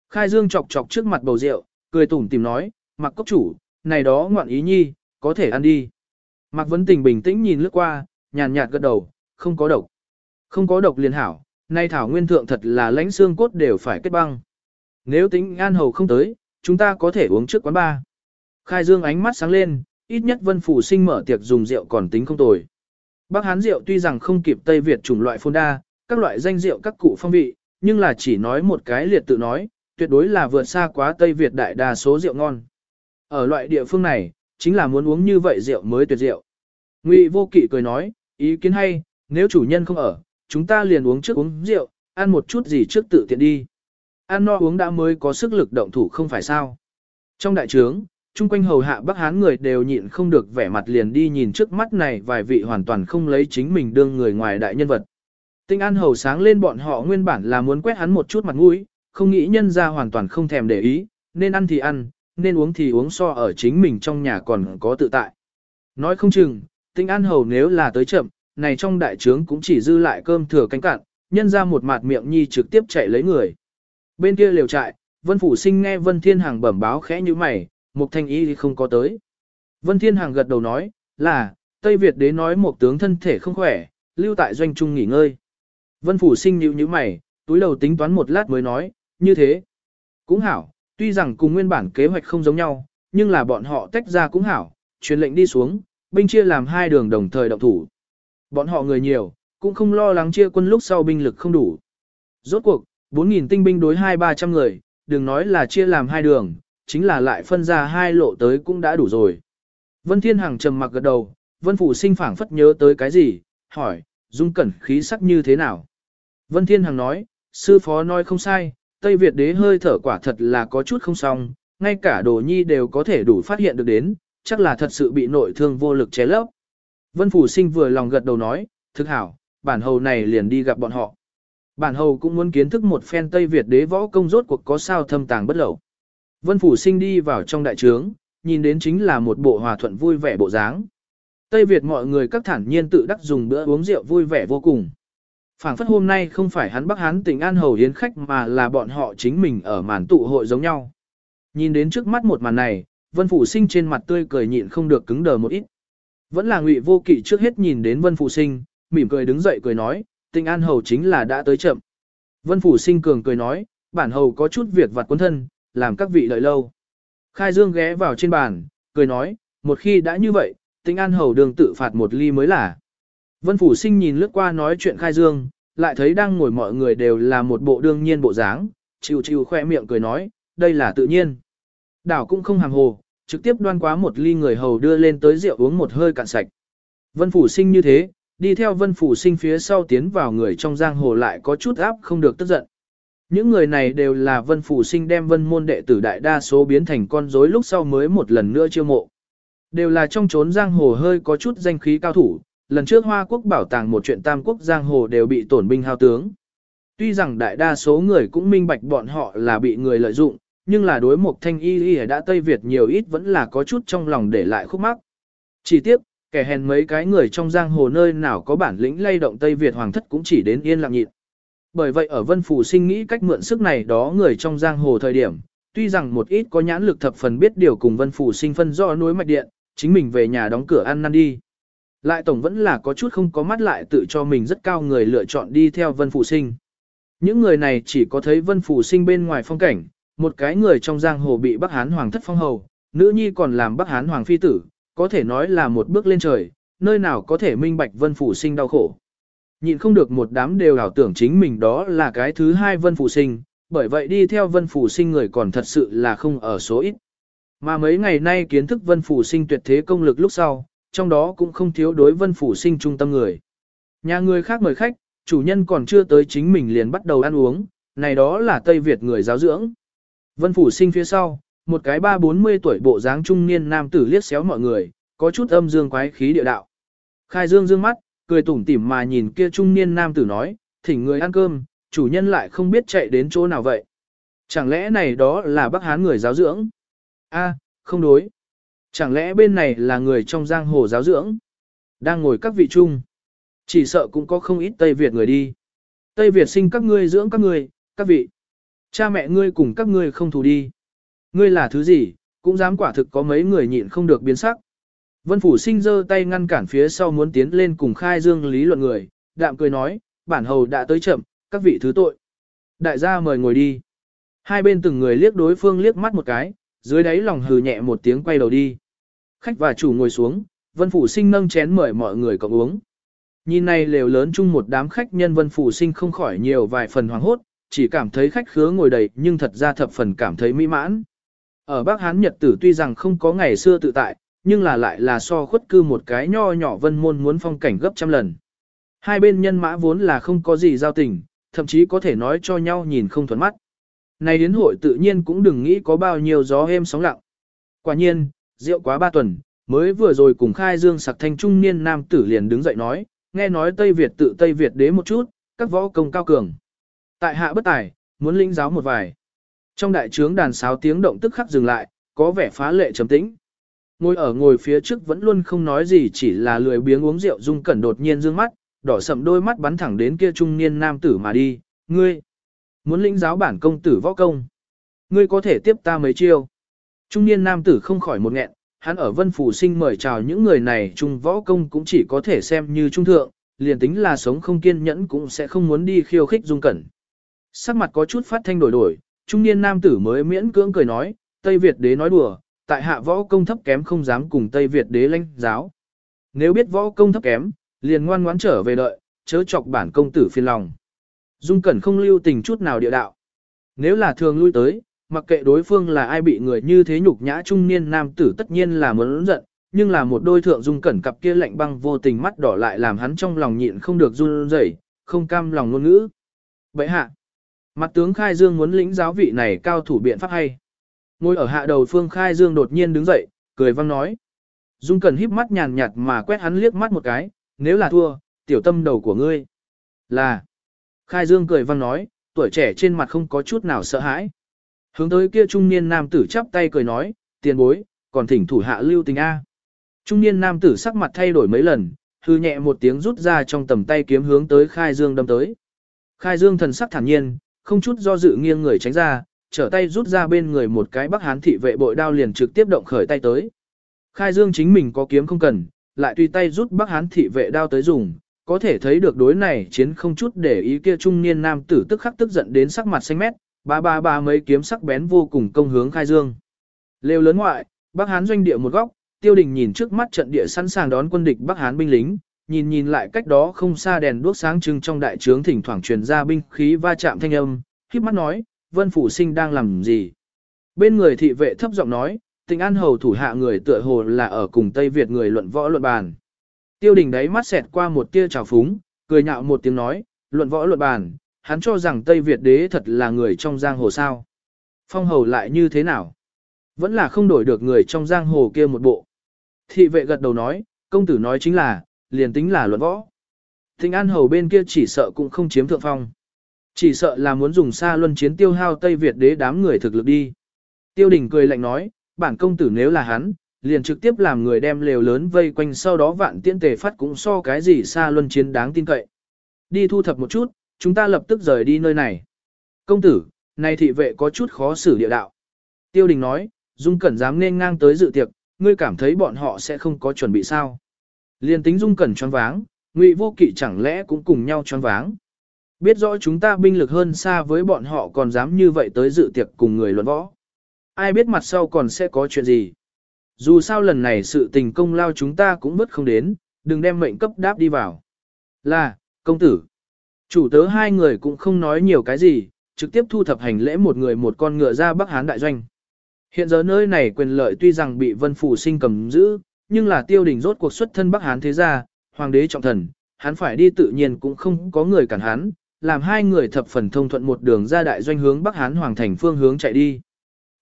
Khai Dương chọc chọc trước mặt bầu rượu, cười tủm tìm nói, mặc cốc chủ, này đó ngoạn ý nhi, có thể ăn đi. Mạc Vấn Tình bình tĩnh nhìn lướt qua, nhàn nhạt gật đầu, không có độc. Không có độc liền hảo, nay thảo nguyên thượng thật là lãnh xương cốt đều phải kết băng. Nếu tính an hầu không tới, chúng ta có thể uống trước quán ba. Khai Dương ánh mắt sáng lên, ít nhất Vân Phủ Sinh mở tiệc dùng rượu còn tính không tồi. Bắc Hán rượu tuy rằng không kịp Tây Việt chủng loại phôn đa, các loại danh rượu các cụ phong vị, nhưng là chỉ nói một cái liệt tự nói, tuyệt đối là vượt xa quá Tây Việt đại đa số rượu ngon. Ở loại địa phương này, chính là muốn uống như vậy rượu mới tuyệt rượu. Ngụy Vô Kỵ cười nói, ý kiến hay, nếu chủ nhân không ở, chúng ta liền uống trước uống rượu, ăn một chút gì trước tự tiện đi. Ăn no uống đã mới có sức lực động thủ không phải sao. Trong đại trướng, chung quanh hầu hạ Bắc Hán người đều nhịn không được vẻ mặt liền đi nhìn trước mắt này vài vị hoàn toàn không lấy chính mình đương người ngoài đại nhân vật. Tinh An hầu sáng lên bọn họ nguyên bản là muốn quét hắn một chút mặt mũi, không nghĩ nhân ra hoàn toàn không thèm để ý, nên ăn thì ăn, nên uống thì uống so ở chính mình trong nhà còn có tự tại. Nói không chừng, Tinh An hầu nếu là tới chậm, này trong đại trướng cũng chỉ dư lại cơm thừa canh cạn, nhân ra một mặt miệng nhi trực tiếp chạy lấy người. Bên kia liều trại, Vân Phủ Sinh nghe Vân Thiên hàng bẩm báo khẽ như mày, Mục Thanh Y không có tới. Vân Thiên hàng gật đầu nói, là, Tây Việt đế nói một tướng thân thể không khỏe, lưu tại doanh trung nghỉ ngơi. Vân Phủ Sinh nhíu nhíu mày, túi đầu tính toán một lát mới nói, như thế. Cũng hảo, tuy rằng cùng nguyên bản kế hoạch không giống nhau, nhưng là bọn họ tách ra cũng hảo, truyền lệnh đi xuống, binh chia làm hai đường đồng thời động thủ. Bọn họ người nhiều, cũng không lo lắng chia quân lúc sau binh lực không đủ. Rốt cuộc, 4.000 tinh binh đối 2-300 người, đừng nói là chia làm hai đường, chính là lại phân ra hai lộ tới cũng đã đủ rồi. Vân Thiên Hằng trầm mặc gật đầu, Vân Phủ sinh phảng phất nhớ tới cái gì, hỏi, dung cẩn khí sắc như thế nào? Vân Thiên Hằng nói, sư phó nói không sai, Tây Việt đế hơi thở quả thật là có chút không xong, ngay cả đồ nhi đều có thể đủ phát hiện được đến, chắc là thật sự bị nội thương vô lực ché lấp. Vân Phủ sinh vừa lòng gật đầu nói, thực hảo, bản hầu này liền đi gặp bọn họ. Bản hầu cũng muốn kiến thức một phen Tây Việt đế võ công rốt cuộc có sao thâm tàng bất lậu. Vân Phủ sinh đi vào trong đại trướng, nhìn đến chính là một bộ hòa thuận vui vẻ bộ dáng. Tây Việt mọi người các thản nhiên tự đắc dùng bữa uống rượu vui vẻ vô cùng phảng phất hôm nay không phải hắn Bắc Hán tỉnh An Hầu hiến khách mà là bọn họ chính mình ở màn tụ hội giống nhau. Nhìn đến trước mắt một màn này, Vân Phủ Sinh trên mặt tươi cười nhịn không được cứng đờ một ít. Vẫn là Ngụy Vô Kỵ trước hết nhìn đến Vân Phủ Sinh, mỉm cười đứng dậy cười nói, Tinh An Hầu chính là đã tới chậm. Vân Phủ Sinh cường cười nói, bản hầu có chút việc vặt quân thân, làm các vị đợi lâu. Khai Dương ghé vào trên bàn, cười nói, một khi đã như vậy, Tinh An Hầu đường tự phạt một ly mới là. Vân Phủ Sinh nhìn lướt qua nói chuyện Khai Dương, lại thấy đang ngồi mọi người đều là một bộ đương nhiên bộ dáng, chịu chịu khoe miệng cười nói, đây là tự nhiên. Đảo cũng không hàng hồ, trực tiếp đoan quá một ly người hầu đưa lên tới rượu uống một hơi cạn sạch. Vân Phủ Sinh như thế, đi theo Vân Phủ Sinh phía sau tiến vào người trong giang hồ lại có chút áp không được tức giận. Những người này đều là Vân Phủ Sinh đem Vân môn đệ tử đại đa số biến thành con rối lúc sau mới một lần nữa chiêu mộ. Đều là trong chốn giang hồ hơi có chút danh khí cao thủ, lần trước Hoa Quốc bảo tàng một chuyện tam quốc giang hồ đều bị tổn binh hao tướng. Tuy rằng đại đa số người cũng minh bạch bọn họ là bị người lợi dụng, nhưng là đối một thanh y y đã Tây Việt nhiều ít vẫn là có chút trong lòng để lại khúc mắc. Chỉ tiếp, kẻ hèn mấy cái người trong giang hồ nơi nào có bản lĩnh lay động Tây Việt hoàng thất cũng chỉ đến yên lặng nhịn. Bởi vậy ở Vân Phủ sinh nghĩ cách mượn sức này đó người trong giang hồ thời điểm, tuy rằng một ít có nhãn lực thập phần biết điều cùng Vân Phủ sinh phân do núi mạch điện, chính mình về nhà đóng cửa ăn năn đi. Lại tổng vẫn là có chút không có mắt lại tự cho mình rất cao người lựa chọn đi theo Vân Phủ sinh. Những người này chỉ có thấy Vân Phủ sinh bên ngoài phong cảnh, một cái người trong giang hồ bị Bắc Hán Hoàng thất phong hầu, nữ nhi còn làm Bắc Hán Hoàng phi tử, có thể nói là một bước lên trời, nơi nào có thể minh bạch Vân Phủ sinh đau khổ. Nhịn không được một đám đều ảo tưởng chính mình đó là cái thứ hai Vân Phủ sinh, bởi vậy đi theo Vân Phủ sinh người còn thật sự là không ở số ít. Mà mấy ngày nay kiến thức Vân Phủ sinh tuyệt thế công lực lúc sau, trong đó cũng không thiếu đối Vân Phủ sinh trung tâm người. Nhà người khác mời khách, chủ nhân còn chưa tới chính mình liền bắt đầu ăn uống, này đó là Tây Việt người giáo dưỡng. Vân Phủ sinh phía sau, một cái ba bốn mươi tuổi bộ dáng trung niên nam tử liếc xéo mọi người, có chút âm dương quái khí địa đạo. Khai dương dương mắt, cười tủm tỉm mà nhìn kia trung niên nam tử nói, thỉnh người ăn cơm, chủ nhân lại không biết chạy đến chỗ nào vậy. Chẳng lẽ này đó là Bắc Hán người giáo dưỡng? A, không đối. Chẳng lẽ bên này là người trong giang hồ giáo dưỡng? Đang ngồi các vị chung. Chỉ sợ cũng có không ít Tây Việt người đi. Tây Việt sinh các ngươi dưỡng các ngươi, các vị. Cha mẹ ngươi cùng các ngươi không thù đi. Ngươi là thứ gì, cũng dám quả thực có mấy người nhịn không được biến sắc. Vân Phủ sinh giơ tay ngăn cản phía sau muốn tiến lên cùng khai dương lý luận người, đạm cười nói, bản hầu đã tới chậm, các vị thứ tội. Đại gia mời ngồi đi. Hai bên từng người liếc đối phương liếc mắt một cái, dưới đáy lòng hừ nhẹ một tiếng quay đầu đi. Khách và chủ ngồi xuống, Vân Phủ sinh nâng chén mời mọi người cộng uống. Nhìn này lều lớn chung một đám khách nhân Vân Phủ sinh không khỏi nhiều vài phần hoàng hốt, chỉ cảm thấy khách khứa ngồi đầy nhưng thật ra thập phần cảm thấy mỹ mãn. Ở Bắc Hán Nhật tử tuy rằng không có ngày xưa tự tại, nhưng là lại là so khuất cư một cái nho nhỏ vân môn muốn phong cảnh gấp trăm lần. Hai bên nhân mã vốn là không có gì giao tình, thậm chí có thể nói cho nhau nhìn không thuận mắt. Này đến hội tự nhiên cũng đừng nghĩ có bao nhiêu gió êm sóng lặng. Quả nhiên, rượu quá ba tuần, mới vừa rồi cùng khai dương sặc thanh trung niên nam tử liền đứng dậy nói, nghe nói Tây Việt tự Tây Việt đế một chút, các võ công cao cường. Tại hạ bất tài, muốn lĩnh giáo một vài. Trong đại trướng đàn sáo tiếng động tức khắc dừng lại, có vẻ phá lệ trầm tĩnh. Ngồi ở ngồi phía trước vẫn luôn không nói gì chỉ là lười biếng uống rượu dung cẩn đột nhiên dương mắt, đỏ sậm đôi mắt bắn thẳng đến kia trung niên nam tử mà đi, ngươi, muốn lĩnh giáo bản công tử võ công. Ngươi có thể tiếp ta mấy chiêu. Trung niên nam tử không khỏi một nghẹn, hắn ở vân phủ sinh mời chào những người này trung võ công cũng chỉ có thể xem như trung thượng, liền tính là sống không kiên nhẫn cũng sẽ không muốn đi khiêu khích dung cẩn. Sắc mặt có chút phát thanh đổi đổi, trung niên nam tử mới miễn cưỡng cười nói, Tây Việt đế nói đùa, tại hạ võ công thấp kém không dám cùng Tây Việt đế lãnh giáo. Nếu biết võ công thấp kém, liền ngoan ngoãn trở về đợi, chớ chọc bản công tử phiền lòng. Dung Cẩn không lưu tình chút nào địa đạo. Nếu là thường lui tới, mặc kệ đối phương là ai bị người như thế nhục nhã trung niên nam tử tất nhiên là muốn giận, nhưng là một đôi thượng Dung Cẩn cặp kia lạnh băng vô tình mắt đỏ lại làm hắn trong lòng nhịn không được run rẩy, không cam lòng ngôn ngữ. Vậy hạ, mặt tướng Khai Dương muốn lĩnh giáo vị này cao thủ biện pháp hay. Ngồi ở hạ đầu Phương Khai Dương đột nhiên đứng dậy, cười vang nói. Dung Cẩn híp mắt nhàn nhạt mà quét hắn liếc mắt một cái, nếu là thua, tiểu tâm đầu của ngươi. Là. Khai Dương cười vang nói, tuổi trẻ trên mặt không có chút nào sợ hãi. Hướng tới kia trung niên nam tử chắp tay cười nói, tiền bối, còn thỉnh thủ hạ lưu tình A. Trung niên nam tử sắc mặt thay đổi mấy lần, hư nhẹ một tiếng rút ra trong tầm tay kiếm hướng tới Khai Dương đâm tới. Khai Dương thần sắc thản nhiên, không chút do dự nghiêng người tránh ra, trở tay rút ra bên người một cái bắc hán thị vệ bội đao liền trực tiếp động khởi tay tới. Khai Dương chính mình có kiếm không cần, lại tùy tay rút bắc hán thị vệ đao tới dùng, có thể thấy được đối này chiến không chút để ý kia trung niên nam tử tức khắc tức giận đến sắc mặt xanh mét, ba ba ba mấy kiếm sắc bén vô cùng công hướng Khai Dương. lều lớn ngoại, bắc hán doanh địa một góc, tiêu đình nhìn trước mắt trận địa sẵn sàng đón quân địch bắc hán binh lính, nhìn nhìn lại cách đó không xa đèn đuốc sáng trưng trong đại trướng thỉnh thoảng truyền ra binh khí va chạm thanh âm, khiếp mắt nói, Vân Phủ Sinh đang làm gì? Bên người thị vệ thấp giọng nói, tình an hầu thủ hạ người tựa hồ là ở cùng Tây Việt người luận võ luận bàn. Tiêu đình đấy mắt xẹt qua một tia trào phúng, cười nhạo một tiếng nói, luận võ luận bàn, hắn cho rằng Tây Việt đế thật là người trong giang hồ sao. Phong hầu lại như thế nào? Vẫn là không đổi được người trong giang hồ kia một bộ. Thị vệ gật đầu nói, công tử nói chính là, liền tính là luận võ. Thịnh An Hầu bên kia chỉ sợ cũng không chiếm thượng phong. Chỉ sợ là muốn dùng xa luân chiến tiêu hao Tây Việt đế đám người thực lực đi. Tiêu đình cười lạnh nói, bản công tử nếu là hắn, liền trực tiếp làm người đem lều lớn vây quanh sau đó vạn tiễn tề phát cũng so cái gì xa luân chiến đáng tin cậy. Đi thu thập một chút, chúng ta lập tức rời đi nơi này. Công tử, này thị vệ có chút khó xử địa đạo. Tiêu đình nói, Dung Cẩn dám nên ngang tới dự tiệc, ngươi cảm thấy bọn họ sẽ không có chuẩn bị sao. Liên tính Dung Cẩn choáng váng, Ngụy Vô Kỵ chẳng lẽ cũng cùng nhau choáng váng. Biết rõ chúng ta binh lực hơn xa với bọn họ còn dám như vậy tới dự tiệc cùng người luận võ. Ai biết mặt sau còn sẽ có chuyện gì. Dù sao lần này sự tình công lao chúng ta cũng vứt không đến, đừng đem mệnh cấp đáp đi vào. Là, công tử. Chủ tớ hai người cũng không nói nhiều cái gì, trực tiếp thu thập hành lễ một người một con ngựa ra Bắc Hán đại doanh. Hiện giờ nơi này quyền lợi tuy rằng bị Vân Phủ sinh cầm giữ, nhưng là tiêu đình rốt cuộc xuất thân Bắc Hán thế gia, hoàng đế trọng thần, hắn phải đi tự nhiên cũng không có người cản hắn, làm hai người thập phần thông thuận một đường ra đại doanh hướng Bắc Hán Hoàng thành phương hướng chạy đi.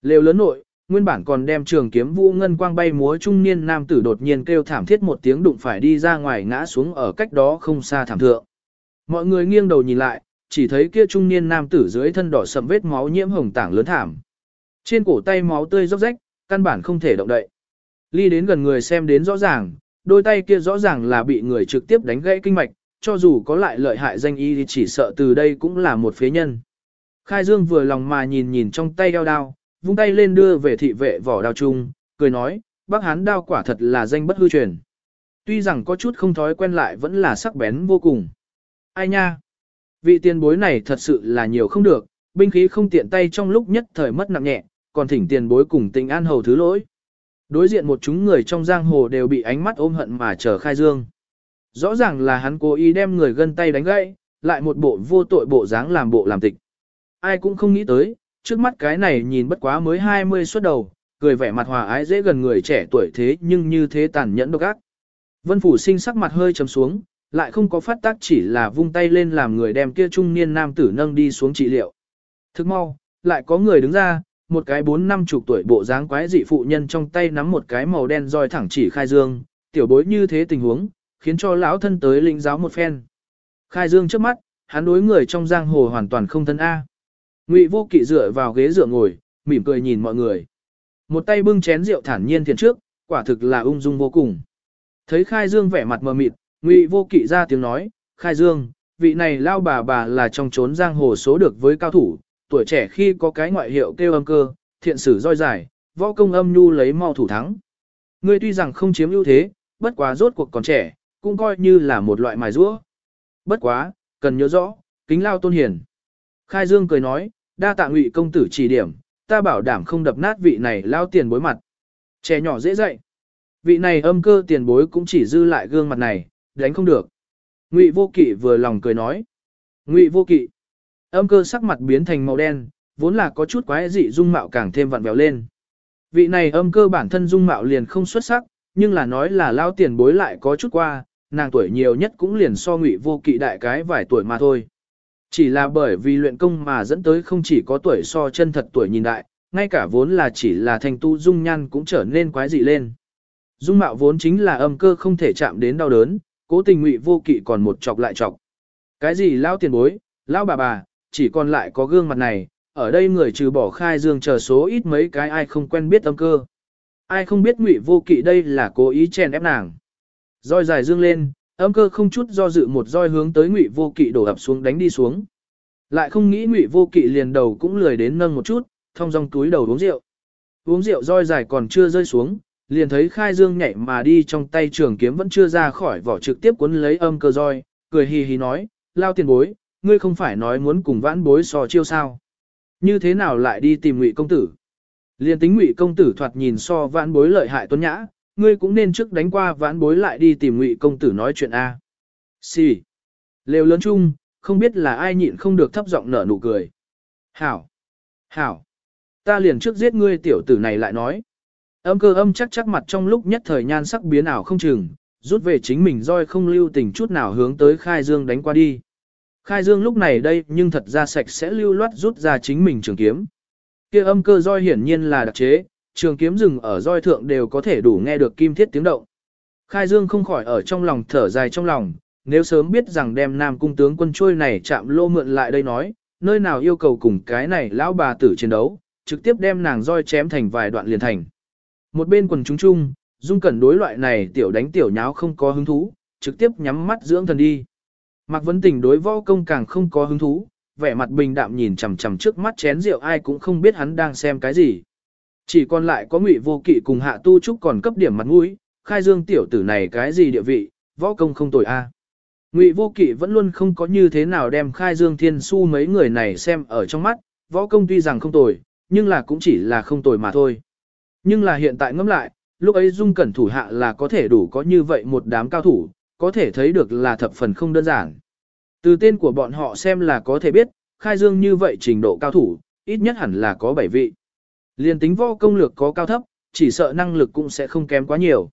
Lều lớn nội, nguyên bản còn đem trường kiếm vũ ngân quang bay múa trung niên nam tử đột nhiên kêu thảm thiết một tiếng đụng phải đi ra ngoài ngã xuống ở cách đó không xa thảm thượng. Mọi người nghiêng đầu nhìn lại, chỉ thấy kia trung niên nam tử dưới thân đỏ sầm vết máu nhiễm hồng tảng lớn thảm. Trên cổ tay máu tươi róc rách, căn bản không thể động đậy. Ly đến gần người xem đến rõ ràng, đôi tay kia rõ ràng là bị người trực tiếp đánh gãy kinh mạch, cho dù có lại lợi hại danh y thì chỉ sợ từ đây cũng là một phế nhân. Khai Dương vừa lòng mà nhìn nhìn trong tay đao đao, vung tay lên đưa về thị vệ vỏ đao chung, cười nói, bác hán đao quả thật là danh bất hư truyền. Tuy rằng có chút không thói quen lại vẫn là sắc bén vô cùng. Ai nha? Vị tiền bối này thật sự là nhiều không được, binh khí không tiện tay trong lúc nhất thời mất nặng nhẹ, còn thỉnh tiền bối cùng tình an hầu thứ lỗi. Đối diện một chúng người trong giang hồ đều bị ánh mắt ôm hận mà chờ khai dương. Rõ ràng là hắn cố ý đem người gân tay đánh gãy, lại một bộ vô tội bộ dáng làm bộ làm tịch. Ai cũng không nghĩ tới, trước mắt cái này nhìn bất quá mới 20 xuất đầu, cười vẻ mặt hòa ái dễ gần người trẻ tuổi thế nhưng như thế tàn nhẫn độc ác. Vân Phủ sinh sắc mặt hơi trầm xuống, lại không có phát tác chỉ là vung tay lên làm người đem kia trung niên nam tử nâng đi xuống trị liệu. Thức mau, lại có người đứng ra, một cái bốn năm chục tuổi bộ dáng quái dị phụ nhân trong tay nắm một cái màu đen roi thẳng chỉ khai dương, tiểu bối như thế tình huống, khiến cho lão thân tới linh giáo một phen. Khai dương trước mắt, hắn đối người trong giang hồ hoàn toàn không thân A. Ngụy vô kỵ dựa vào ghế dựa ngồi, mỉm cười nhìn mọi người. Một tay bưng chén rượu thản nhiên thiền trước, quả thực là ung dung vô cùng. Thấy Khai Dương vẻ mặt mờ mịt, Ngụy vô kỵ ra tiếng nói, Khai Dương, vị này lao bà bà là trong trốn giang hồ số được với cao thủ, tuổi trẻ khi có cái ngoại hiệu kêu âm cơ, thiện sử roi dài, võ công âm nhu lấy mau thủ thắng. Ngươi tuy rằng không chiếm ưu thế, bất quá rốt cuộc còn trẻ, cũng coi như là một loại mài rũa. Bất quá, cần nhớ rõ, kính lao tôn hiền. Khai Dương cười nói, đa tạ ngụy công tử chỉ điểm, ta bảo đảm không đập nát vị này lao tiền bối mặt. Trẻ nhỏ dễ dạy. Vị này âm cơ tiền bối cũng chỉ dư lại gương mặt này, đánh không được. Ngụy vô kỵ vừa lòng cười nói. Ngụy vô kỵ. Âm cơ sắc mặt biến thành màu đen, vốn là có chút quái dị dung mạo càng thêm vặn vẹo lên. Vị này âm cơ bản thân dung mạo liền không xuất sắc, nhưng là nói là lao tiền bối lại có chút qua, nàng tuổi nhiều nhất cũng liền so ngụy vô kỵ đại cái vài tuổi mà thôi. Chỉ là bởi vì luyện công mà dẫn tới không chỉ có tuổi so chân thật tuổi nhìn đại, ngay cả vốn là chỉ là thành tu dung nhan cũng trở nên quái dị lên. Dung mạo vốn chính là âm cơ không thể chạm đến đau đớn, cố tình ngụy vô kỵ còn một chọc lại chọc. Cái gì lao tiền bối, lao bà bà, chỉ còn lại có gương mặt này, ở đây người trừ bỏ khai dương chờ số ít mấy cái ai không quen biết âm cơ. Ai không biết ngụy vô kỵ đây là cố ý chèn ép nàng. Roi dài dương lên, âm cơ không chút do dự một roi hướng tới ngụy vô kỵ đổ ập xuống đánh đi xuống. Lại không nghĩ ngụy vô kỵ liền đầu cũng lười đến nâng một chút, thông dòng túi đầu uống rượu. Uống rượu roi dài còn chưa rơi xuống, liền thấy khai dương nhảy mà đi trong tay trường kiếm vẫn chưa ra khỏi vỏ trực tiếp cuốn lấy âm cơ roi, cười hì hì nói, lao tiền bối, ngươi không phải nói muốn cùng vãn bối so chiêu sao. Như thế nào lại đi tìm ngụy công tử? Liền tính ngụy công tử thoạt nhìn so vãn bối lợi hại tuấn nhã, ngươi cũng nên trước đánh qua vãn bối lại đi tìm ngụy công tử nói chuyện A. Xì. Sì. Lều lớn chung, không biết là ai nhịn không được thấp giọng nở nụ cười. Hảo. Hảo. Ta liền trước giết ngươi tiểu tử này lại nói. Âm cơ âm chắc chắc mặt trong lúc nhất thời nhan sắc biến ảo không chừng, rút về chính mình roi không lưu tình chút nào hướng tới khai dương đánh qua đi. Khai dương lúc này đây nhưng thật ra sạch sẽ lưu loát rút ra chính mình trường kiếm. kia âm cơ roi hiển nhiên là đặc chế, trường kiếm rừng ở roi thượng đều có thể đủ nghe được kim thiết tiếng động. Khai dương không khỏi ở trong lòng thở dài trong lòng, nếu sớm biết rằng đem nam cung tướng quân trôi này chạm lô mượn lại đây nói, nơi nào yêu cầu cùng cái này lão bà tử chiến đấu, trực tiếp đem nàng roi chém thành vài đoạn liền thành. Một bên quần chúng chung, dung cẩn đối loại này tiểu đánh tiểu nháo không có hứng thú, trực tiếp nhắm mắt dưỡng thần đi. Mạc Vấn Tình đối võ công càng không có hứng thú, vẻ mặt bình đạm nhìn chằm chằm trước mắt chén rượu ai cũng không biết hắn đang xem cái gì. Chỉ còn lại có Ngụy Vô Kỵ cùng Hạ Tu Trúc còn cấp điểm mặt mũi, khai dương tiểu tử này cái gì địa vị, võ công không tồi a. À. Ngụy Vô Kỵ vẫn luôn không có như thế nào đem khai dương thiên su mấy người này xem ở trong mắt, võ công tuy rằng không tồi, nhưng là cũng chỉ là không tồi mà thôi. Nhưng là hiện tại ngẫm lại, lúc ấy dung cẩn thủ hạ là có thể đủ có như vậy một đám cao thủ, có thể thấy được là thập phần không đơn giản. Từ tên của bọn họ xem là có thể biết, khai dương như vậy trình độ cao thủ, ít nhất hẳn là có 7 vị. Liên tính võ công lược có cao thấp, chỉ sợ năng lực cũng sẽ không kém quá nhiều.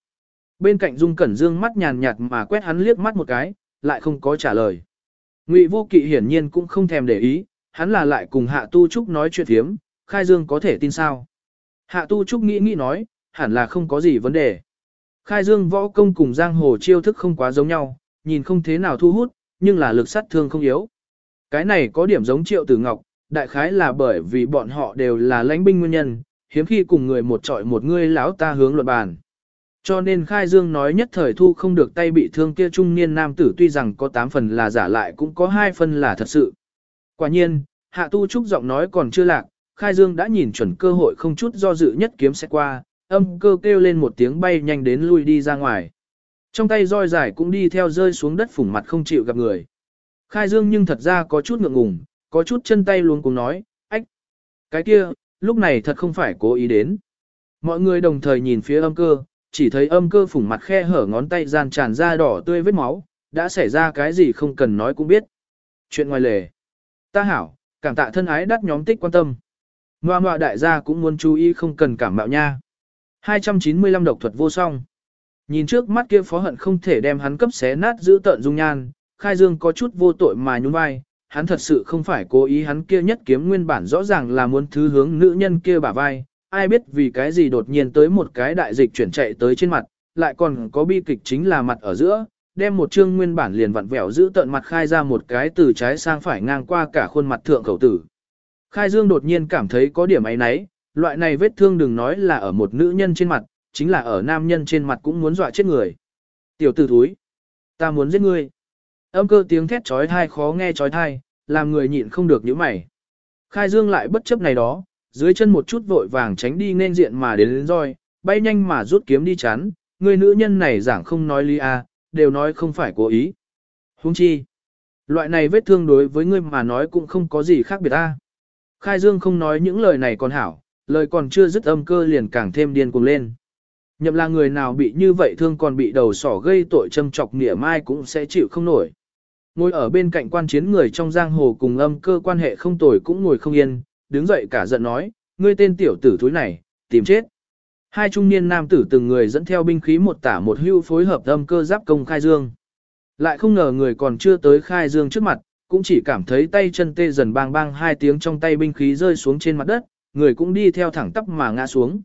Bên cạnh Dung Cẩn Dương mắt nhàn nhạt mà quét hắn liếc mắt một cái, lại không có trả lời. Ngụy Vô Kỵ hiển nhiên cũng không thèm để ý, hắn là lại cùng Hạ Tu Trúc nói chuyện thiếm, Khai Dương có thể tin sao? Hạ Tu Trúc nghĩ nghĩ nói, hẳn là không có gì vấn đề. Khai Dương võ công cùng giang hồ chiêu thức không quá giống nhau, nhìn không thế nào thu hút, nhưng là lực sát thương không yếu. Cái này có điểm giống triệu tử ngọc, đại khái là bởi vì bọn họ đều là lãnh binh nguyên nhân, hiếm khi cùng người một trọi một người lão ta hướng luận bàn. Cho nên Khai Dương nói nhất thời thu không được tay bị thương kia trung niên nam tử tuy rằng có 8 phần là giả lại cũng có 2 phần là thật sự. Quả nhiên, Hạ Tu Trúc giọng nói còn chưa lạc, Khai Dương đã nhìn chuẩn cơ hội không chút do dự nhất kiếm sẽ qua, âm cơ kêu lên một tiếng bay nhanh đến lui đi ra ngoài. Trong tay roi dài cũng đi theo rơi xuống đất phủng mặt không chịu gặp người. Khai Dương nhưng thật ra có chút ngượng ngùng, có chút chân tay luôn cùng nói, ách, cái kia, lúc này thật không phải cố ý đến. Mọi người đồng thời nhìn phía âm cơ, chỉ thấy âm cơ phủng mặt khe hở ngón tay gian tràn ra đỏ tươi vết máu, đã xảy ra cái gì không cần nói cũng biết. Chuyện ngoài lề. Ta hảo, cảm tạ thân ái đắt nhóm tích quan tâm. Ngoà ngoà đại gia cũng muốn chú ý không cần cảm mạo nha. 295 độc thuật vô song. Nhìn trước mắt kia phó hận không thể đem hắn cấp xé nát giữ tận dung nhan, khai dương có chút vô tội mà nhún vai, hắn thật sự không phải cố ý hắn kia nhất kiếm nguyên bản rõ ràng là muốn thứ hướng nữ nhân kia bả vai, ai biết vì cái gì đột nhiên tới một cái đại dịch chuyển chạy tới trên mặt, lại còn có bi kịch chính là mặt ở giữa, đem một chương nguyên bản liền vặn vẹo giữ tận mặt khai ra một cái từ trái sang phải ngang qua cả khuôn mặt thượng khẩu tử. Khai Dương đột nhiên cảm thấy có điểm ấy nấy, loại này vết thương đừng nói là ở một nữ nhân trên mặt, chính là ở nam nhân trên mặt cũng muốn dọa chết người. Tiểu tử thúi, ta muốn giết ngươi. Âm cơ tiếng thét trói thai khó nghe trói thai, làm người nhịn không được những mày. Khai Dương lại bất chấp này đó, dưới chân một chút vội vàng tránh đi nên diện mà đến lên roi, bay nhanh mà rút kiếm đi chán. người nữ nhân này giảng không nói lý a, đều nói không phải cố ý. Huống chi, loại này vết thương đối với ngươi mà nói cũng không có gì khác biệt a. Khai Dương không nói những lời này còn hảo, lời còn chưa dứt âm cơ liền càng thêm điên cuồng lên. Nhậm là người nào bị như vậy thương còn bị đầu sỏ gây tội châm chọc nghĩa mai cũng sẽ chịu không nổi. Ngồi ở bên cạnh quan chiến người trong giang hồ cùng âm cơ quan hệ không tồi cũng ngồi không yên, đứng dậy cả giận nói, ngươi tên tiểu tử thúi này, tìm chết. Hai trung niên nam tử từng người dẫn theo binh khí một tả một hưu phối hợp âm cơ giáp công khai dương. Lại không ngờ người còn chưa tới khai dương trước mặt, cũng chỉ cảm thấy tay chân tê dần bang bang hai tiếng trong tay binh khí rơi xuống trên mặt đất, người cũng đi theo thẳng tắp mà ngã xuống.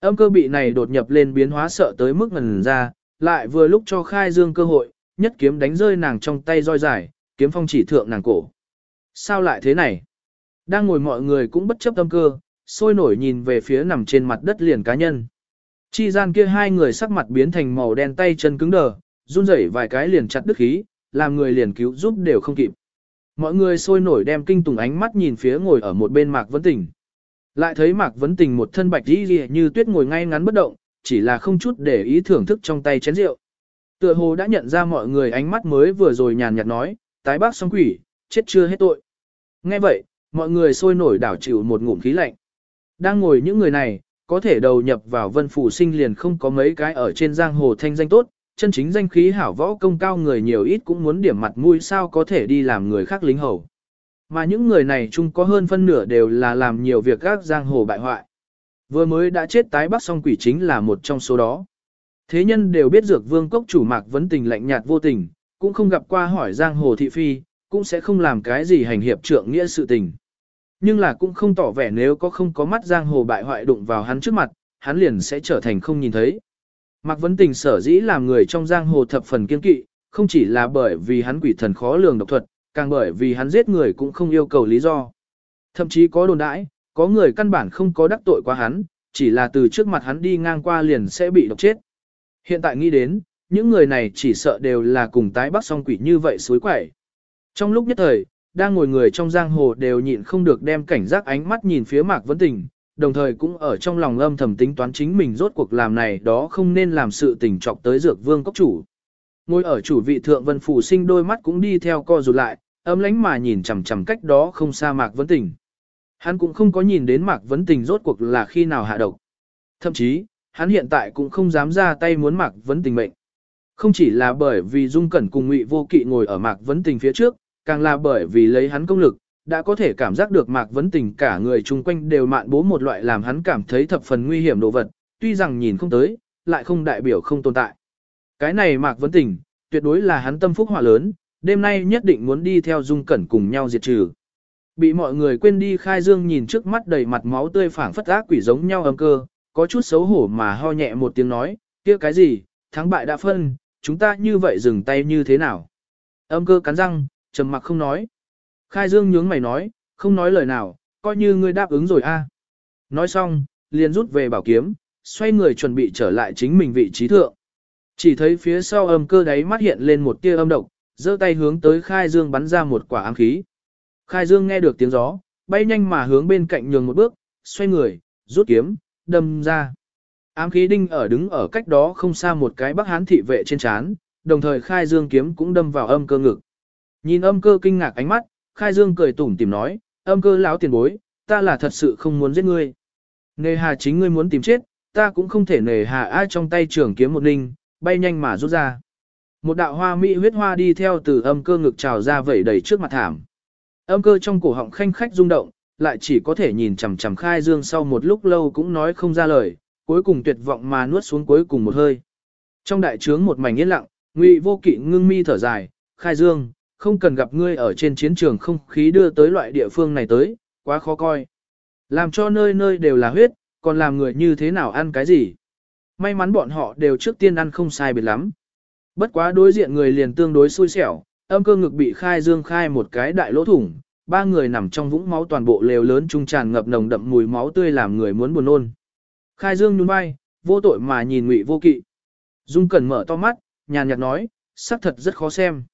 Âm cơ bị này đột nhập lên biến hóa sợ tới mức ngần ra, lại vừa lúc cho khai dương cơ hội, nhất kiếm đánh rơi nàng trong tay roi dài, kiếm phong chỉ thượng nàng cổ. Sao lại thế này? Đang ngồi mọi người cũng bất chấp âm cơ, sôi nổi nhìn về phía nằm trên mặt đất liền cá nhân. Chi gian kia hai người sắc mặt biến thành màu đen tay chân cứng đờ, run rẩy vài cái liền chặt đứt khí, làm người liền cứu giúp đều không kịp. Mọi người sôi nổi đem kinh tùng ánh mắt nhìn phía ngồi ở một bên Mạc Vấn Tình. Lại thấy Mạc Vấn Tình một thân bạch đi rìa như tuyết ngồi ngay ngắn bất động, chỉ là không chút để ý thưởng thức trong tay chén rượu. Tựa hồ đã nhận ra mọi người ánh mắt mới vừa rồi nhàn nhạt nói, tái bác song quỷ, chết chưa hết tội. Nghe vậy, mọi người sôi nổi đảo chịu một ngụm khí lạnh. Đang ngồi những người này, có thể đầu nhập vào vân phủ sinh liền không có mấy cái ở trên giang hồ thanh danh tốt, chân chính danh khí hảo võ công cao người nhiều ít cũng muốn điểm mặt mũi sao có thể đi làm người khác lính hầu. Mà những người này chung có hơn phân nửa đều là làm nhiều việc các giang hồ bại hoại. Vừa mới đã chết tái bắc song quỷ chính là một trong số đó. Thế nhân đều biết dược vương cốc chủ mạc vấn tình lạnh nhạt vô tình, cũng không gặp qua hỏi giang hồ thị phi, cũng sẽ không làm cái gì hành hiệp trượng nghĩa sự tình. Nhưng là cũng không tỏ vẻ nếu có không có mắt giang hồ bại hoại đụng vào hắn trước mặt, hắn liền sẽ trở thành không nhìn thấy. Mạc Vấn Tình sở dĩ làm người trong giang hồ thập phần kiên kỵ, không chỉ là bởi vì hắn quỷ thần khó lường độc thuật, càng bởi vì hắn giết người cũng không yêu cầu lý do. Thậm chí có đồn đãi, có người căn bản không có đắc tội qua hắn, chỉ là từ trước mặt hắn đi ngang qua liền sẽ bị độc chết. Hiện tại nghĩ đến, những người này chỉ sợ đều là cùng tái bắc song quỷ như vậy suối quẩy. Trong lúc nhất thời, đang ngồi người trong giang hồ đều nhịn không được đem cảnh giác ánh mắt nhìn phía Mạc Vấn Tình, đồng thời cũng ở trong lòng âm thầm tính toán chính mình rốt cuộc làm này đó không nên làm sự tình trọc tới dược vương cốc chủ. Ngồi ở chủ vị thượng vân phủ sinh đôi mắt cũng đi theo co rụt lại, ấm lánh mà nhìn chằm chằm cách đó không xa Mạc Vấn Tình. Hắn cũng không có nhìn đến Mạc Vấn Tình rốt cuộc là khi nào hạ độc. Thậm chí, hắn hiện tại cũng không dám ra tay muốn Mạc Vấn Tình mệnh. Không chỉ là bởi vì Dung Cẩn cùng Ngụy Vô Kỵ ngồi ở Mạc Vấn Tình phía trước, càng là bởi vì lấy hắn công lực, đã có thể cảm giác được Mạc Vấn Tình cả người chung quanh đều mạn bố một loại làm hắn cảm thấy thập phần nguy hiểm đồ vật, tuy rằng nhìn không tới, lại không đại biểu không tồn tại. Cái này Mạc Vấn Tình, tuyệt đối là hắn tâm phúc hỏa lớn, đêm nay nhất định muốn đi theo Dung Cẩn cùng nhau diệt trừ. Bị mọi người quên đi khai dương nhìn trước mắt đầy mặt máu tươi phảng phất ác quỷ giống nhau âm cơ, có chút xấu hổ mà ho nhẹ một tiếng nói, kia cái gì, thắng bại đã phân, chúng ta như vậy dừng tay như thế nào. Âm cơ cắn răng, trầm mặc không nói. Khai Dương nhướng mày nói, không nói lời nào, coi như ngươi đáp ứng rồi a. Nói xong, liền rút về bảo kiếm, xoay người chuẩn bị trở lại chính mình vị trí thượng. Chỉ thấy phía sau âm cơ đáy mắt hiện lên một tia âm độc, giơ tay hướng tới Khai Dương bắn ra một quả ám khí. Khai Dương nghe được tiếng gió, bay nhanh mà hướng bên cạnh nhường một bước, xoay người, rút kiếm, đâm ra. Ám khí đinh ở đứng ở cách đó không xa một cái bắc hán thị vệ trên chán, đồng thời Khai Dương kiếm cũng đâm vào âm cơ ngực. Nhìn âm cơ kinh ngạc ánh mắt, Khai Dương cười tủm tìm nói, âm cơ lão tiền bối, ta là thật sự không muốn giết ngươi. Nề hà chính ngươi muốn tìm chết, ta cũng không thể nề hà ai trong tay trường kiếm một ninh, bay nhanh mà rút ra. Một đạo hoa mỹ huyết hoa đi theo từ âm cơ ngực trào ra vẩy đầy trước mặt thảm. Âm cơ trong cổ họng khanh khách rung động, lại chỉ có thể nhìn chằm chằm khai dương sau một lúc lâu cũng nói không ra lời, cuối cùng tuyệt vọng mà nuốt xuống cuối cùng một hơi. Trong đại trướng một mảnh yên lặng, ngụy vô kỵ ngưng mi thở dài, khai dương, không cần gặp ngươi ở trên chiến trường không khí đưa tới loại địa phương này tới, quá khó coi. Làm cho nơi nơi đều là huyết, còn làm người như thế nào ăn cái gì. May mắn bọn họ đều trước tiên ăn không sai biệt lắm. Bất quá đối diện người liền tương đối xui xẻo, âm cơ ngực bị khai dương khai một cái đại lỗ thủng, ba người nằm trong vũng máu toàn bộ lều lớn trung tràn ngập nồng đậm mùi máu tươi làm người muốn buồn nôn. Khai dương nhún vai, vô tội mà nhìn ngụy vô kỵ. Dung cẩn mở to mắt, nhàn nhạt nói, sắc thật rất khó xem.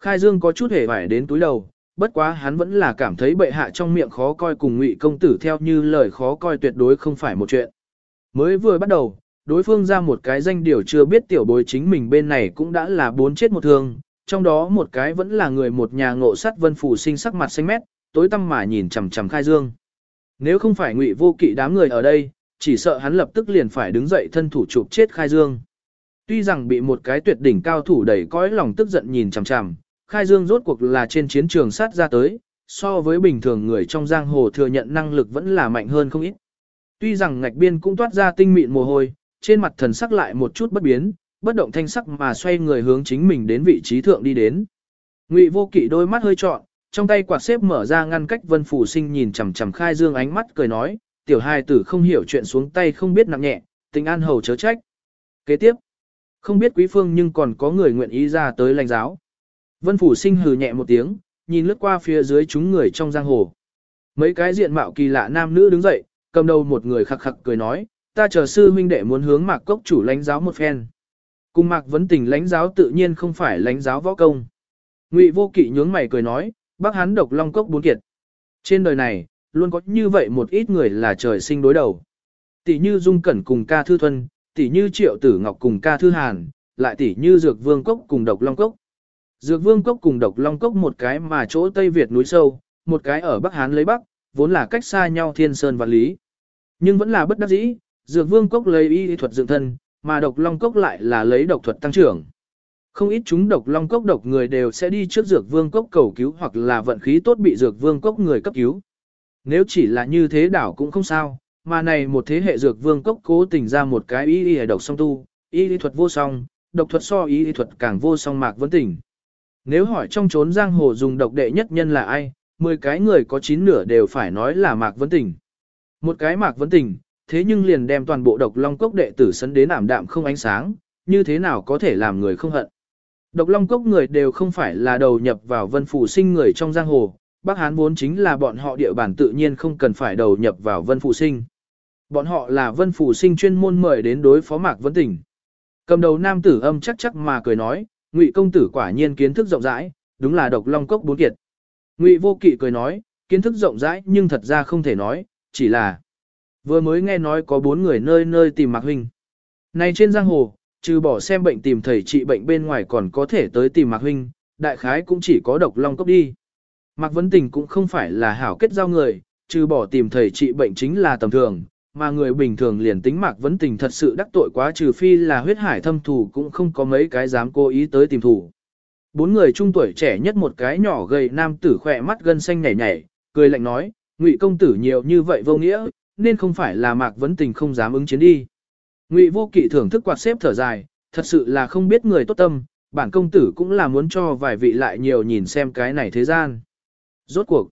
Khai dương có chút hề vải đến túi đầu, bất quá hắn vẫn là cảm thấy bệ hạ trong miệng khó coi cùng ngụy công tử theo như lời khó coi tuyệt đối không phải một chuyện. Mới vừa bắt đầu, đối phương ra một cái danh điều chưa biết tiểu bối chính mình bên này cũng đã là bốn chết một thương, trong đó một cái vẫn là người một nhà ngộ sắt vân phủ sinh sắc mặt xanh mét, tối tăm mà nhìn chằm chằm khai dương. Nếu không phải ngụy vô kỵ đám người ở đây, chỉ sợ hắn lập tức liền phải đứng dậy thân thủ chụp chết khai dương. Tuy rằng bị một cái tuyệt đỉnh cao thủ đẩy cõi lòng tức giận nhìn chằm chằm, khai dương rốt cuộc là trên chiến trường sát ra tới, so với bình thường người trong giang hồ thừa nhận năng lực vẫn là mạnh hơn không ít. Tuy rằng ngạch biên cũng toát ra tinh mịn mồ hôi, trên mặt thần sắc lại một chút bất biến, bất động thanh sắc mà xoay người hướng chính mình đến vị trí thượng đi đến. Ngụy Vô Kỵ đôi mắt hơi trọn, trong tay quạt xếp mở ra ngăn cách Vân Phủ Sinh nhìn chằm chằm Khai Dương ánh mắt cười nói, tiểu hài tử không hiểu chuyện xuống tay không biết nặng nhẹ, tình an hầu chớ trách. Kế tiếp, không biết quý phương nhưng còn có người nguyện ý ra tới lãnh giáo. Vân Phủ Sinh hừ nhẹ một tiếng, nhìn lướt qua phía dưới chúng người trong giang hồ. Mấy cái diện mạo kỳ lạ nam nữ đứng dậy, cầm đầu một người khặc khặc cười nói, ta chờ sư huynh đệ muốn hướng mạc cốc chủ lãnh giáo một phen. Cùng mạc vấn tình lãnh giáo tự nhiên không phải lãnh giáo võ công. Ngụy vô kỵ nhướng mày cười nói, bác hắn độc long cốc bốn kiệt. Trên đời này, luôn có như vậy một ít người là trời sinh đối đầu. Tỷ như Dung Cẩn cùng ca thư thuần, tỷ như Triệu Tử Ngọc cùng ca thư hàn, lại tỷ như Dược Vương Cốc cùng độc long cốc. Dược Vương Cốc cùng độc long cốc một cái mà chỗ Tây Việt núi sâu, một cái ở Bắc Hán lấy Bắc, vốn là cách xa nhau thiên sơn và lý. Nhưng vẫn là bất đắc dĩ, Dược Vương Cốc lấy y thuật dựng thân, mà độc long cốc lại là lấy độc thuật tăng trưởng. Không ít chúng độc long cốc độc người đều sẽ đi trước dược vương cốc cầu cứu hoặc là vận khí tốt bị dược vương cốc người cấp cứu. Nếu chỉ là như thế đảo cũng không sao, mà này một thế hệ dược vương cốc cố tình ra một cái y y độc song tu, y thuật vô song, độc thuật so y thuật càng vô song mạc vấn tỉnh. Nếu hỏi trong chốn giang hồ dùng độc đệ nhất nhân là ai, 10 cái người có 9 nửa đều phải nói là mạc vấn tỉnh. Một cái mạc vấn tỉnh, thế nhưng liền đem toàn bộ độc long cốc đệ tử sấn đến ảm đạm không ánh sáng, như thế nào có thể làm người không hận. Độc long cốc người đều không phải là đầu nhập vào vân phủ sinh người trong giang hồ, Bắc Hán vốn chính là bọn họ địa bản tự nhiên không cần phải đầu nhập vào vân phủ sinh. Bọn họ là vân phủ sinh chuyên môn mời đến đối phó mạc vấn tỉnh. Cầm đầu nam tử âm chắc chắc mà cười nói, ngụy công tử quả nhiên kiến thức rộng rãi, đúng là độc long cốc bốn kiệt. Ngụy vô kỵ cười nói, kiến thức rộng rãi nhưng thật ra không thể nói, chỉ là Vừa mới nghe nói có bốn người nơi nơi tìm Mạc Huynh. Này trên giang hồ, trừ bỏ xem bệnh tìm thầy trị bệnh bên ngoài còn có thể tới tìm Mạc Huynh, đại khái cũng chỉ có độc long cốc đi. Mạc Vấn Tình cũng không phải là hảo kết giao người, trừ bỏ tìm thầy trị bệnh chính là tầm thường, mà người bình thường liền tính Mạc Vấn Tình thật sự đắc tội quá trừ phi là huyết hải thâm thù cũng không có mấy cái dám cố ý tới tìm thủ. Bốn người trung tuổi trẻ nhất một cái nhỏ gầy nam tử khỏe mắt gân xanh nhảy nhảy, cười lạnh nói, ngụy công tử nhiều như vậy vô nghĩa, nên không phải là Mạc Vấn Tình không dám ứng chiến đi. Ngụy Vô Kỵ thưởng thức quạt xếp thở dài, thật sự là không biết người tốt tâm, bản công tử cũng là muốn cho vài vị lại nhiều nhìn xem cái này thế gian. Rốt cuộc,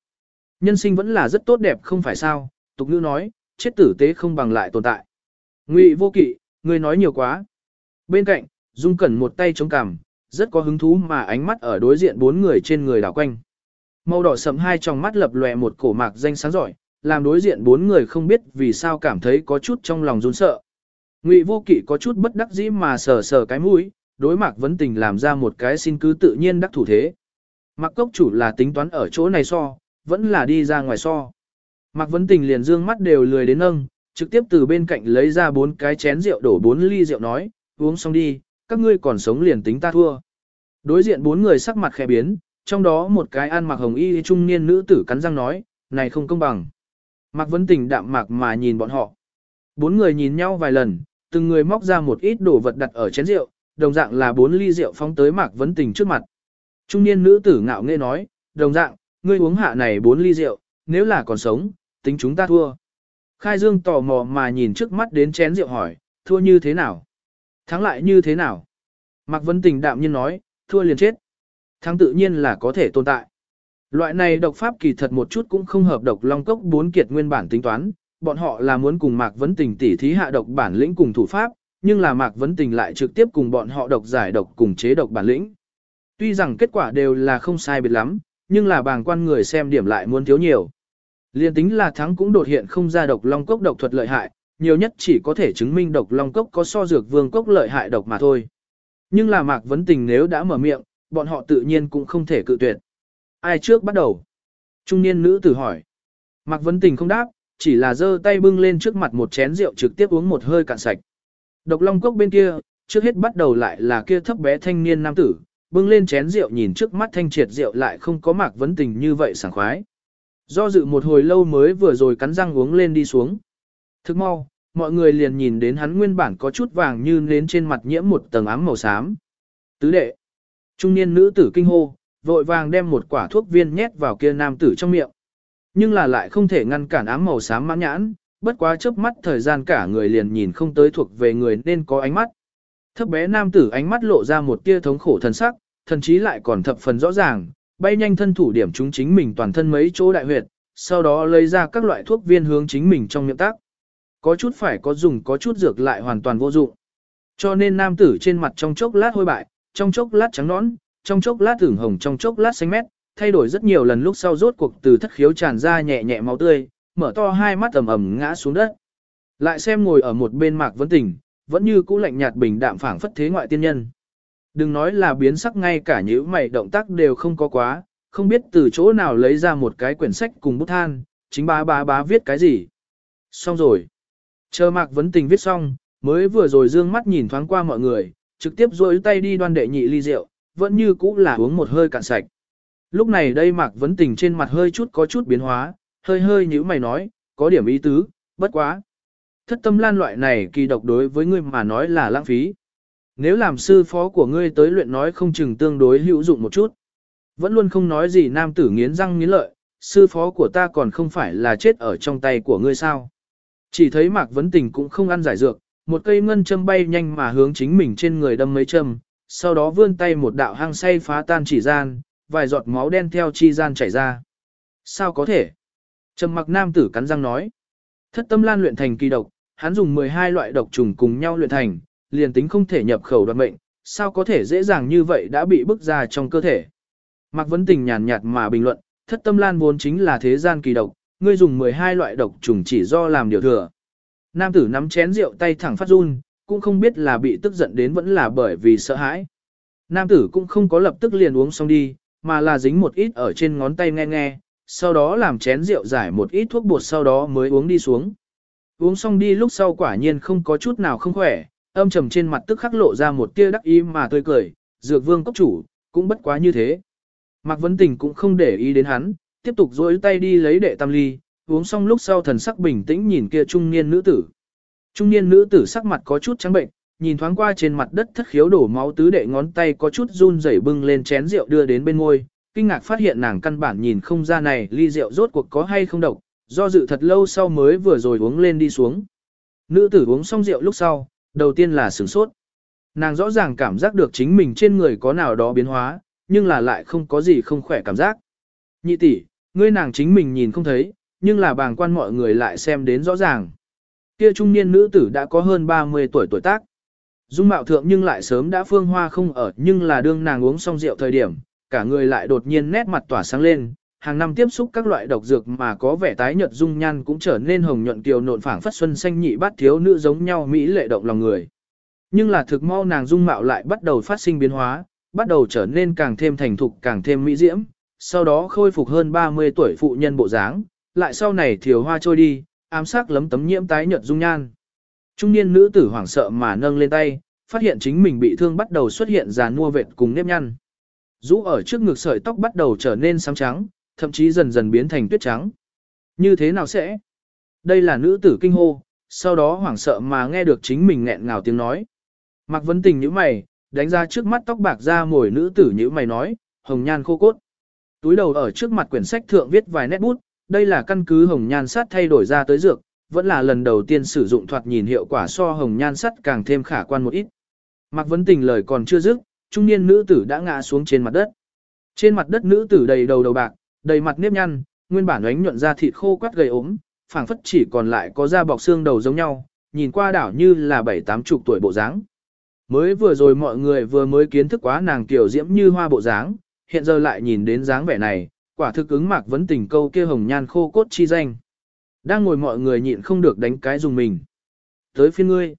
nhân sinh vẫn là rất tốt đẹp không phải sao, tục ngữ nói, chết tử tế không bằng lại tồn tại. Ngụy Vô Kỵ, người nói nhiều quá. Bên cạnh, Dung Cẩn một tay chống cằm, rất có hứng thú mà ánh mắt ở đối diện bốn người trên người đảo quanh. Màu đỏ sẫm hai tròng mắt lập lòe một cổ mạc danh sáng giỏi, làm đối diện bốn người không biết vì sao cảm thấy có chút trong lòng run sợ. Ngụy Vô Kỵ có chút bất đắc dĩ mà sờ sờ cái mũi, đối Mạc Vấn Tình làm ra một cái xin cứ tự nhiên đắc thủ thế. Mạc Cốc chủ là tính toán ở chỗ này so, vẫn là đi ra ngoài so. Mạc Vấn Tình liền dương mắt đều lười đến nâng, trực tiếp từ bên cạnh lấy ra bốn cái chén rượu đổ bốn ly rượu nói, uống xong đi, các ngươi còn sống liền tính ta thua. Đối diện bốn người sắc mặt khẽ biến, trong đó một cái ăn mặc hồng y trung niên nữ tử cắn răng nói, này không công bằng. Mạc Vấn Tình đạm mạc mà nhìn bọn họ. Bốn người nhìn nhau vài lần, từng người móc ra một ít đồ vật đặt ở chén rượu, đồng dạng là bốn ly rượu phóng tới Mạc Vấn Tình trước mặt. Trung niên nữ tử ngạo nghễ nói, đồng dạng, ngươi uống hạ này bốn ly rượu, nếu là còn sống, tính chúng ta thua. Khai Dương tò mò mà nhìn trước mắt đến chén rượu hỏi, thua như thế nào? Thắng lại như thế nào? Mạc Vân Tình đạm nhiên nói, thua liền chết. Thắng tự nhiên là có thể tồn tại. Loại này độc pháp kỳ thật một chút cũng không hợp độc long cốc bốn kiệt nguyên bản tính toán, bọn họ là muốn cùng Mạc Vấn Tình tỉ thí hạ độc bản lĩnh cùng thủ pháp, nhưng là Mạc Vấn Tình lại trực tiếp cùng bọn họ độc giải độc cùng chế độc bản lĩnh. Tuy rằng kết quả đều là không sai biệt lắm, nhưng là bàng quan người xem điểm lại muốn thiếu nhiều. Liên tính là thắng cũng đột hiện không ra độc long cốc độc thuật lợi hại, nhiều nhất chỉ có thể chứng minh độc long cốc có so dược vương cốc lợi hại độc mà thôi. Nhưng là Mạc Vấn Tình nếu đã mở miệng, bọn họ tự nhiên cũng không thể cự tuyệt. Ai trước bắt đầu? Trung niên nữ tử hỏi. Mạc Vấn Tình không đáp, chỉ là giơ tay bưng lên trước mặt một chén rượu trực tiếp uống một hơi cạn sạch. Độc long cốc bên kia, trước hết bắt đầu lại là kia thấp bé thanh niên nam tử, bưng lên chén rượu nhìn trước mắt thanh triệt rượu lại không có Mạc Vấn Tình như vậy sảng khoái. Do dự một hồi lâu mới vừa rồi cắn răng uống lên đi xuống. Thức mau, mọi người liền nhìn đến hắn nguyên bản có chút vàng như nến trên mặt nhiễm một tầng ám màu xám. Tứ đệ. Trung niên nữ tử kinh hô, vội vàng đem một quả thuốc viên nhét vào kia nam tử trong miệng. Nhưng là lại không thể ngăn cản ám màu xám mãn nhãn, bất quá chớp mắt thời gian cả người liền nhìn không tới thuộc về người nên có ánh mắt. Thấp bé nam tử ánh mắt lộ ra một tia thống khổ thần sắc, thần chí lại còn thập phần rõ ràng, bay nhanh thân thủ điểm chúng chính mình toàn thân mấy chỗ đại huyệt, sau đó lấy ra các loại thuốc viên hướng chính mình trong miệng tác. Có chút phải có dùng có chút dược lại hoàn toàn vô dụng. Cho nên nam tử trên mặt trong chốc lát hôi bại, trong chốc lát trắng nõn, trong chốc lát tưởng hồng trong chốc lát xanh mét, thay đổi rất nhiều lần lúc sau rốt cuộc từ thất khiếu tràn ra nhẹ nhẹ máu tươi, mở to hai mắt ầm ầm ngã xuống đất. Lại xem ngồi ở một bên mạc vấn tình, vẫn như cũ lạnh nhạt bình đạm phảng phất thế ngoại tiên nhân. Đừng nói là biến sắc ngay cả những mày động tác đều không có quá, không biết từ chỗ nào lấy ra một cái quyển sách cùng bút than, chính bá bá bá viết cái gì. Xong rồi. Chờ mạc vấn tình viết xong, mới vừa rồi dương mắt nhìn thoáng qua mọi người, trực tiếp rôi tay đi đoan đệ nhị ly rượu, vẫn như cũ là uống một hơi cạn sạch. Lúc này đây mạc vấn tình trên mặt hơi chút có chút biến hóa, hơi hơi như mày nói, có điểm ý tứ, bất quá. Thất tâm lan loại này kỳ độc đối với ngươi mà nói là lãng phí. Nếu làm sư phó của ngươi tới luyện nói không chừng tương đối hữu dụng một chút. Vẫn luôn không nói gì nam tử nghiến răng nghiến lợi, sư phó của ta còn không phải là chết ở trong tay của ngươi sao. Chỉ thấy mạc vấn tình cũng không ăn giải dược, một cây ngân châm bay nhanh mà hướng chính mình trên người đâm mấy châm, sau đó vươn tay một đạo hang say phá tan chỉ gian, vài giọt máu đen theo chi gian chảy ra. Sao có thể? Trầm mặc nam tử cắn răng nói. Thất tâm lan luyện thành kỳ độc, hắn dùng 12 loại độc trùng cùng nhau luyện thành, liền tính không thể nhập khẩu đoạt mệnh, sao có thể dễ dàng như vậy đã bị bức ra trong cơ thể. Mạc Vấn Tình nhàn nhạt mà bình luận, thất tâm lan vốn chính là thế gian kỳ độc, ngươi dùng 12 loại độc trùng chỉ do làm điều thừa. Nam tử nắm chén rượu tay thẳng phát run, cũng không biết là bị tức giận đến vẫn là bởi vì sợ hãi. Nam tử cũng không có lập tức liền uống xong đi, mà là dính một ít ở trên ngón tay nghe nghe, sau đó làm chén rượu giải một ít thuốc bột sau đó mới uống đi xuống. Uống xong đi lúc sau quả nhiên không có chút nào không khỏe, âm trầm trên mặt tức khắc lộ ra một tia đắc ý mà tươi cười, dược vương cốc chủ, cũng bất quá như thế. Mạc Vấn Tình cũng không để ý đến hắn, tiếp tục dối tay đi lấy đệ tam ly, uống xong lúc sau thần sắc bình tĩnh nhìn kia trung niên nữ tử. Trung niên nữ tử sắc mặt có chút trắng bệnh, nhìn thoáng qua trên mặt đất thất khiếu đổ máu tứ đệ ngón tay có chút run rẩy bưng lên chén rượu đưa đến bên môi, kinh ngạc phát hiện nàng căn bản nhìn không ra này ly rượu rốt cuộc có hay không độc, do dự thật lâu sau mới vừa rồi uống lên đi xuống. Nữ tử uống xong rượu lúc sau, đầu tiên là sửng sốt. Nàng rõ ràng cảm giác được chính mình trên người có nào đó biến hóa, nhưng là lại không có gì không khỏe cảm giác. Nhị tỷ, ngươi nàng chính mình nhìn không thấy, nhưng là bàng quan mọi người lại xem đến rõ ràng. Kia trung niên nữ tử đã có hơn 30 tuổi tuổi tác. Dung mạo thượng nhưng lại sớm đã phương hoa không ở nhưng là đương nàng uống xong rượu thời điểm, cả người lại đột nhiên nét mặt tỏa sáng lên, hàng năm tiếp xúc các loại độc dược mà có vẻ tái nhợt dung nhan cũng trở nên hồng nhuận kiều nộn phảng phất xuân xanh nhị bát thiếu nữ giống nhau mỹ lệ động lòng người. Nhưng là thực mau nàng dung mạo lại bắt đầu phát sinh biến hóa, bắt đầu trở nên càng thêm thành thục càng thêm mỹ diễm, sau đó khôi phục hơn 30 tuổi phụ nhân bộ dáng, lại sau này thiều hoa trôi đi, ám sắc lấm tấm nhiễm tái nhợt dung nhan. Trung niên nữ tử hoảng sợ mà nâng lên tay, phát hiện chính mình bị thương bắt đầu xuất hiện dàn mua vệt cùng nếp nhăn. Rũ ở trước ngực sợi tóc bắt đầu trở nên sáng trắng, thậm chí dần dần biến thành tuyết trắng. Như thế nào sẽ? Đây là nữ tử kinh hô, sau đó hoảng sợ mà nghe được chính mình nghẹn ngào tiếng nói. Mạc Vấn Tình như mày, đánh ra trước mắt tóc bạc ra mồi nữ tử như mày nói, hồng nhan khô cốt. Túi đầu ở trước mặt quyển sách thượng viết vài nét bút, đây là căn cứ hồng nhan sắt thay đổi ra tới dược, vẫn là lần đầu tiên sử dụng thoạt nhìn hiệu quả so hồng nhan sắt càng thêm khả quan một ít. Mạc Vấn Tình lời còn chưa dứt, trung niên nữ tử đã ngã xuống trên mặt đất. Trên mặt đất nữ tử đầy đầu đầu bạc, đầy mặt nếp nhăn, nguyên bản ánh nhuận ra thịt khô quắt gầy ốm, phảng phất chỉ còn lại có da bọc xương đầu giống nhau, nhìn qua đảo như là bảy tám chục tuổi bộ dáng. Mới vừa rồi mọi người vừa mới kiến thức quá nàng tiểu diễm như hoa bộ dáng, hiện giờ lại nhìn đến dáng vẻ này, quả thực ứng mạc vấn tình câu kia hồng nhan khô cốt chi danh. Đang ngồi mọi người nhịn không được đánh cái dùng mình. Tới phiên ngươi.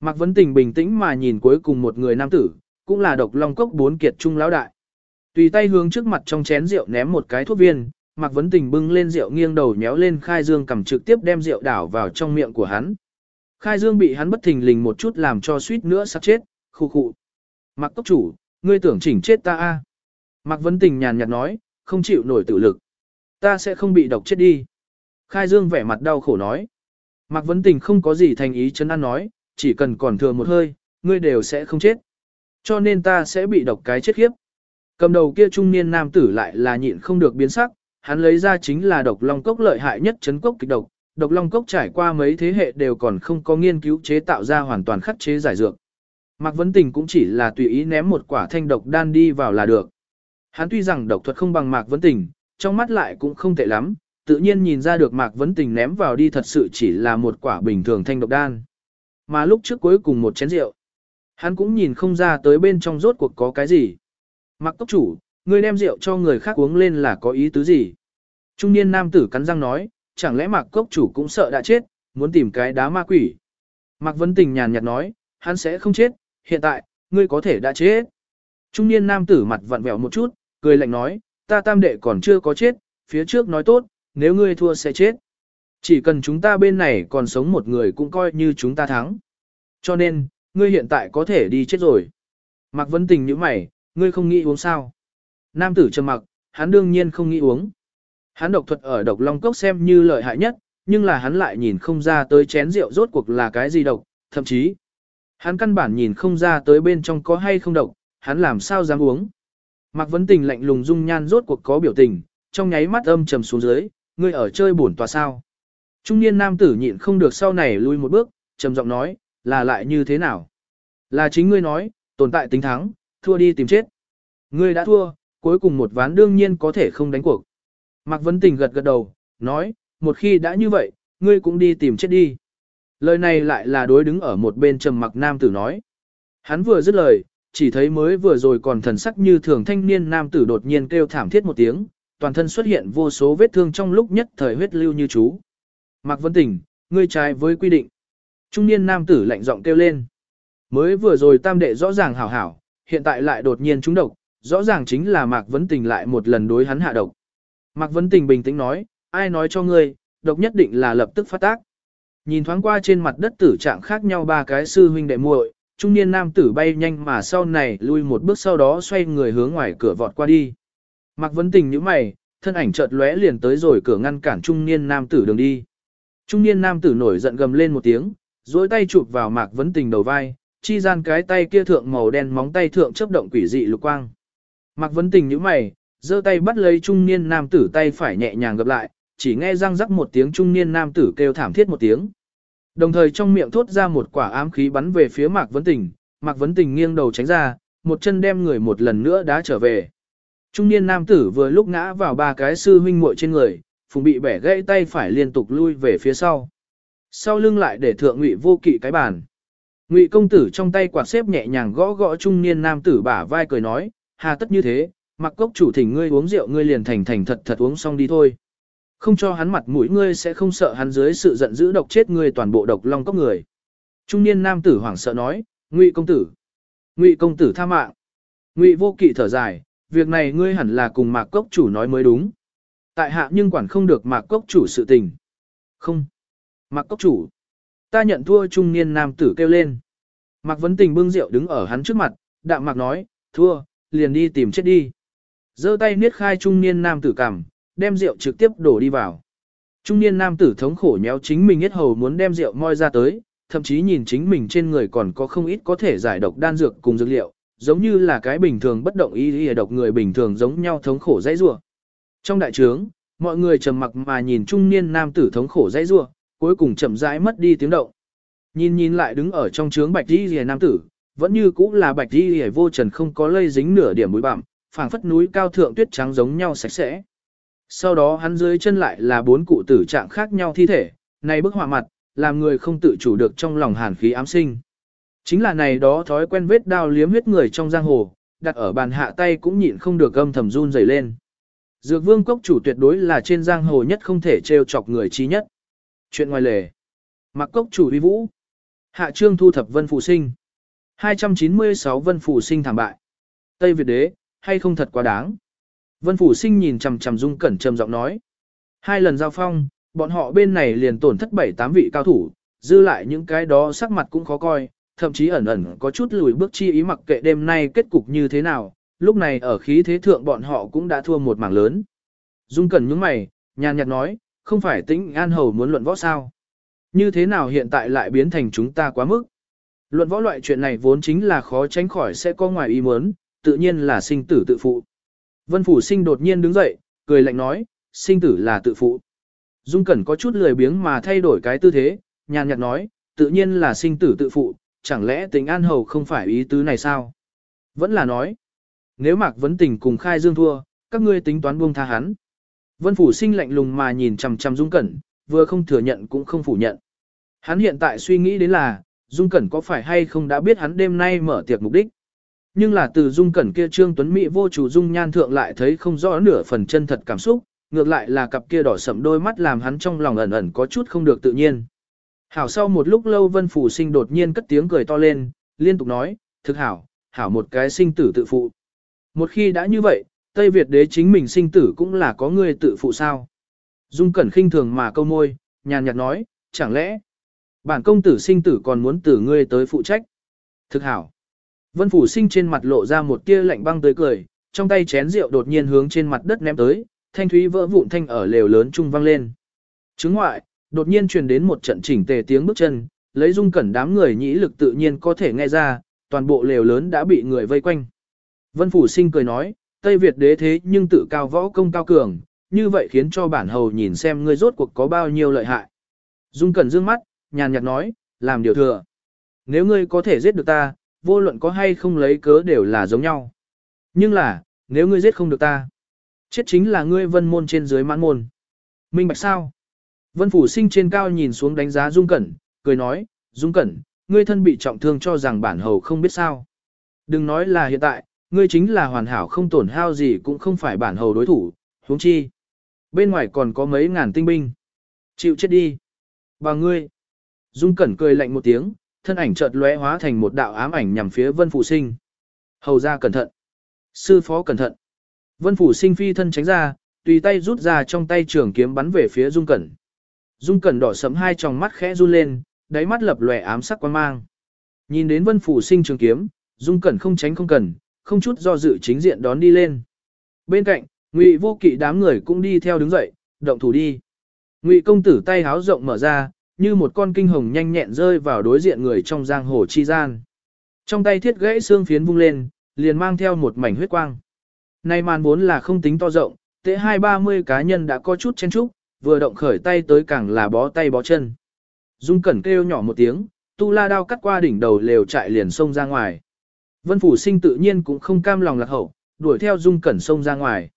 Mạc vấn tình bình tĩnh mà nhìn cuối cùng một người nam tử, cũng là độc long cốc bốn kiệt trung lão đại. Tùy tay hướng trước mặt trong chén rượu ném một cái thuốc viên, Mạc Vấn Tình bưng lên rượu nghiêng đầu nhéo lên Khai Dương cầm trực tiếp đem rượu đảo vào trong miệng của hắn. Khai Dương bị hắn bất thình lình một chút làm cho suýt nữa sắp chết, khu khụ. Mạc Cốc Chủ, ngươi tưởng chỉnh chết ta a? À? Mạc Vấn Tình nhàn nhạt nói, không chịu nổi tự lực. Ta sẽ không bị độc chết đi. Khai Dương vẻ mặt đau khổ nói. Mạc Vấn Tình không có gì thành ý chấn an nói, chỉ cần còn thừa một hơi, ngươi đều sẽ không chết. Cho nên ta sẽ bị độc cái chết khiếp. Cầm đầu kia trung niên nam tử lại là nhịn không được biến sắc, hắn lấy ra chính là độc long cốc lợi hại nhất chấn cốc kịch độc. Độc long cốc trải qua mấy thế hệ đều còn không có nghiên cứu chế tạo ra hoàn toàn khắc chế giải dược. Mạc Vấn Tình cũng chỉ là tùy ý ném một quả thanh độc đan đi vào là được. Hắn tuy rằng độc thuật không bằng Mạc Vấn Tình, trong mắt lại cũng không tệ lắm, tự nhiên nhìn ra được Mạc Vấn Tình ném vào đi thật sự chỉ là một quả bình thường thanh độc đan. Mà lúc trước cuối cùng một chén rượu, hắn cũng nhìn không ra tới bên trong rốt cuộc có cái gì. Mạc cốc chủ, ngươi đem rượu cho người khác uống lên là có ý tứ gì? Trung niên nam tử cắn răng nói, chẳng lẽ mạc cốc chủ cũng sợ đã chết, muốn tìm cái đá ma quỷ. Mạc Vân Tình nhàn nhạt nói, hắn sẽ không chết, hiện tại, ngươi có thể đã chết. Trung niên nam tử mặt vặn vẹo một chút, cười lạnh nói, ta tam đệ còn chưa có chết, phía trước nói tốt, nếu ngươi thua sẽ chết. Chỉ cần chúng ta bên này còn sống một người cũng coi như chúng ta thắng. Cho nên, ngươi hiện tại có thể đi chết rồi. Mạc Vân Tình như mày, ngươi không nghĩ uống sao? Nam tử trầm mặc, hắn đương nhiên không nghĩ uống. Hắn độc thuật ở độc long cốc xem như lợi hại nhất, nhưng là hắn lại nhìn không ra tới chén rượu rốt cuộc là cái gì độc, thậm chí, hắn căn bản nhìn không ra tới bên trong có hay không độc, hắn làm sao dám uống. Mạc Vấn Tình lạnh lùng dung nhan rốt cuộc có biểu tình, trong nháy mắt âm trầm xuống dưới, ngươi ở chơi bổn tòa sao. Trung niên nam tử nhịn không được sau này lui một bước, trầm giọng nói, là lại như thế nào? Là chính ngươi nói, tồn tại tính thắng, thua đi tìm chết. Ngươi đã thua, cuối cùng một ván đương nhiên có thể không đánh cuộc. Mạc Vấn Tình gật gật đầu, nói, một khi đã như vậy, ngươi cũng đi tìm chết đi. Lời này lại là đối đứng ở một bên trầm mặc nam tử nói. Hắn vừa dứt lời, chỉ thấy mới vừa rồi còn thần sắc như thường thanh niên nam tử đột nhiên kêu thảm thiết một tiếng, toàn thân xuất hiện vô số vết thương trong lúc nhất thời huyết lưu như chú. Mạc Vấn Tình, ngươi trái với quy định. Trung niên nam tử lạnh giọng kêu lên. Mới vừa rồi tam đệ rõ ràng hảo hảo, hiện tại lại đột nhiên trúng độc, rõ ràng chính là Mạc Vấn Tình lại một lần đối hắn hạ độc. Mạc Vấn Tình bình tĩnh nói, ai nói cho ngươi, độc nhất định là lập tức phát tác. Nhìn thoáng qua trên mặt đất tử trạng khác nhau ba cái sư huynh đệ muội, trung niên nam tử bay nhanh mà sau này lui một bước sau đó xoay người hướng ngoài cửa vọt qua đi. Mạc Vấn Tình nhíu mày, thân ảnh chợt lóe liền tới rồi cửa ngăn cản trung niên nam tử đường đi. Trung niên nam tử nổi giận gầm lên một tiếng, duỗi tay chụp vào Mạc Vấn Tình đầu vai, chi gian cái tay kia thượng màu đen móng tay thượng chớp động quỷ dị lục quang. Mạc Vấn Tình nhíu mày, giơ tay bắt lấy trung niên nam tử tay phải nhẹ nhàng gập lại, chỉ nghe răng rắc một tiếng trung niên nam tử kêu thảm thiết một tiếng. Đồng thời trong miệng thốt ra một quả ám khí bắn về phía Mạc Vấn Tình, Mạc Vấn Tình nghiêng đầu tránh ra, một chân đem người một lần nữa đã trở về. Trung niên nam tử vừa lúc ngã vào ba cái sư huynh muội trên người, phùng bị bẻ gãy tay phải liên tục lui về phía sau. Sau lưng lại để thượng ngụy vô kỵ cái bàn. Ngụy công tử trong tay quạt xếp nhẹ nhàng gõ gõ trung niên nam tử bả vai cười nói, hà tất như thế, mặc cốc chủ thỉnh ngươi uống rượu ngươi liền thành thành thật thật uống xong đi thôi. Không cho hắn mặt mũi ngươi sẽ không sợ hắn dưới sự giận dữ độc chết ngươi toàn bộ độc long cốc người. Trung niên nam tử hoảng sợ nói, ngụy công tử. Ngụy công tử tha mạng. Ngụy vô kỵ thở dài, việc này ngươi hẳn là cùng mạc cốc chủ nói mới đúng. Tại hạ nhưng quản không được mạc cốc chủ sự tình. Không. Mạc cốc chủ. Ta nhận thua trung niên nam tử kêu lên. Mạc vấn tình bưng rượu đứng ở hắn trước mặt, đạm mạc nói, thua, liền đi tìm chết đi. giơ tay niết khai trung niên nam tử cằm, đem rượu trực tiếp đổ đi vào. Trung niên nam tử thống khổ nhéo chính mình hết hầu muốn đem rượu moi ra tới, thậm chí nhìn chính mình trên người còn có không ít có thể giải độc đan dược cùng dược liệu, giống như là cái bình thường bất động y y độc người bình thường giống nhau thống khổ dãy rủa. Trong đại trướng, mọi người trầm mặc mà nhìn trung niên nam tử thống khổ dãy rủa, cuối cùng chậm rãi mất đi tiếng động. Nhìn nhìn lại đứng ở trong trướng bạch đi rìa nam tử, vẫn như cũ là bạch đi rìa vô trần không có lây dính nửa điểm bụi bặm, phảng phất núi cao thượng tuyết trắng giống nhau sạch sẽ. Sau đó hắn dưới chân lại là bốn cụ tử trạng khác nhau thi thể, này bức họa mặt, làm người không tự chủ được trong lòng hàn khí ám sinh. Chính là này đó thói quen vết đao liếm huyết người trong giang hồ, đặt ở bàn hạ tay cũng nhịn không được âm thầm run rẩy lên. Dược vương cốc chủ tuyệt đối là trên giang hồ nhất không thể trêu chọc người trí nhất. Chuyện ngoài lề. Mặc cốc chủ vi vũ. Hạ trương thu thập vân phụ sinh. 296 vân phụ sinh thảm bại. Tây Việt đế, hay không thật quá đáng. Vân phủ sinh nhìn chằm chằm dung cẩn trầm giọng nói. Hai lần giao phong, bọn họ bên này liền tổn thất bảy tám vị cao thủ, dư lại những cái đó sắc mặt cũng khó coi, thậm chí ẩn ẩn có chút lùi bước chi ý mặc kệ đêm nay kết cục như thế nào, lúc này ở khí thế thượng bọn họ cũng đã thua một mảng lớn. Dung Cẩn nhướng mày, nhàn nhạt nói, không phải tĩnh an hầu muốn luận võ sao. Như thế nào hiện tại lại biến thành chúng ta quá mức. Luận võ loại chuyện này vốn chính là khó tránh khỏi sẽ có ngoài ý muốn, tự nhiên là sinh tử tự phụ. Vân Phủ Sinh đột nhiên đứng dậy, cười lạnh nói, sinh tử là tự phụ. Dung Cẩn có chút lười biếng mà thay đổi cái tư thế, nhàn nhạt nói, tự nhiên là sinh tử tự phụ, chẳng lẽ tình an hầu không phải ý tứ này sao? Vẫn là nói, nếu Mạc Vấn Tình cùng khai dương thua, các ngươi tính toán buông tha hắn. Vân Phủ Sinh lạnh lùng mà nhìn chằm chằm Dung Cẩn, vừa không thừa nhận cũng không phủ nhận. Hắn hiện tại suy nghĩ đến là, Dung Cẩn có phải hay không đã biết hắn đêm nay mở tiệc mục đích. Nhưng là từ dung cẩn kia trương tuấn mỹ vô chủ dung nhan thượng lại thấy không rõ nửa phần chân thật cảm xúc, ngược lại là cặp kia đỏ sậm đôi mắt làm hắn trong lòng ẩn ẩn có chút không được tự nhiên. Hảo sau một lúc lâu vân phủ sinh đột nhiên cất tiếng cười to lên, liên tục nói, thực hảo, hảo một cái sinh tử tự phụ. Một khi đã như vậy, Tây Việt đế chính mình sinh tử cũng là có người tự phụ sao. Dung cẩn khinh thường mà câu môi, nhàn nhạt nói, chẳng lẽ, bản công tử sinh tử còn muốn tử ngươi tới phụ trách. Thực hảo. Vân Phủ Sinh trên mặt lộ ra một tia lạnh băng tới cười, trong tay chén rượu đột nhiên hướng trên mặt đất ném tới, thanh thúy vỡ vụn thanh ở lều lớn trung vang lên. Trứng ngoại, đột nhiên truyền đến một trận chỉnh tề tiếng bước chân, lấy dung cẩn đám người nhĩ lực tự nhiên có thể nghe ra, toàn bộ lều lớn đã bị người vây quanh. Vân Phủ Sinh cười nói, Tây Việt đế thế nhưng tự cao võ công cao cường, như vậy khiến cho bản hầu nhìn xem ngươi rốt cuộc có bao nhiêu lợi hại. Dung cẩn dương mắt, nhàn nhạt nói, làm điều thừa. Nếu ngươi có thể giết được ta, vô luận có hay không lấy cớ đều là giống nhau. Nhưng là, nếu ngươi giết không được ta, chết chính là ngươi vân môn trên dưới mãn môn. Minh bạch sao? Vân phủ sinh trên cao nhìn xuống đánh giá Dung Cẩn, cười nói, Dung Cẩn, ngươi thân bị trọng thương cho rằng bản hầu không biết sao. Đừng nói là hiện tại, ngươi chính là hoàn hảo không tổn hao gì cũng không phải bản hầu đối thủ, huống chi. Bên ngoài còn có mấy ngàn tinh binh. Chịu chết đi. Bà ngươi. Dung Cẩn cười lạnh một tiếng, thân ảnh chợt lóe hóa thành một đạo ám ảnh nhằm phía Vân Phụ Sinh. Hầu ra cẩn thận. Sư phó cẩn thận. Vân Phủ Sinh phi thân tránh ra, tùy tay rút ra trong tay trường kiếm bắn về phía Dung Cẩn. Dung Cẩn đỏ sẫm hai tròng mắt khẽ run lên, đáy mắt lập lòe ám sắc quan mang. Nhìn đến Vân Phủ Sinh trường kiếm, Dung Cẩn không tránh không cần, không chút do dự chính diện đón đi lên. Bên cạnh, Ngụy Vô Kỵ đám người cũng đi theo đứng dậy, động thủ đi. Ngụy công tử tay háo rộng mở ra, như một con kinh hồng nhanh nhẹn rơi vào đối diện người trong giang hồ chi gian. Trong tay thiết gãy xương phiến vung lên, liền mang theo một mảnh huyết quang. Nay màn vốn là không tính to rộng, tế hai ba mươi cá nhân đã có chút chen trúc, vừa động khởi tay tới càng là bó tay bó chân. Dung cẩn kêu nhỏ một tiếng, tu la đao cắt qua đỉnh đầu lều chạy liền xông ra ngoài. Vân Phủ Sinh tự nhiên cũng không cam lòng lạc hậu, đuổi theo Dung Cẩn sông ra ngoài.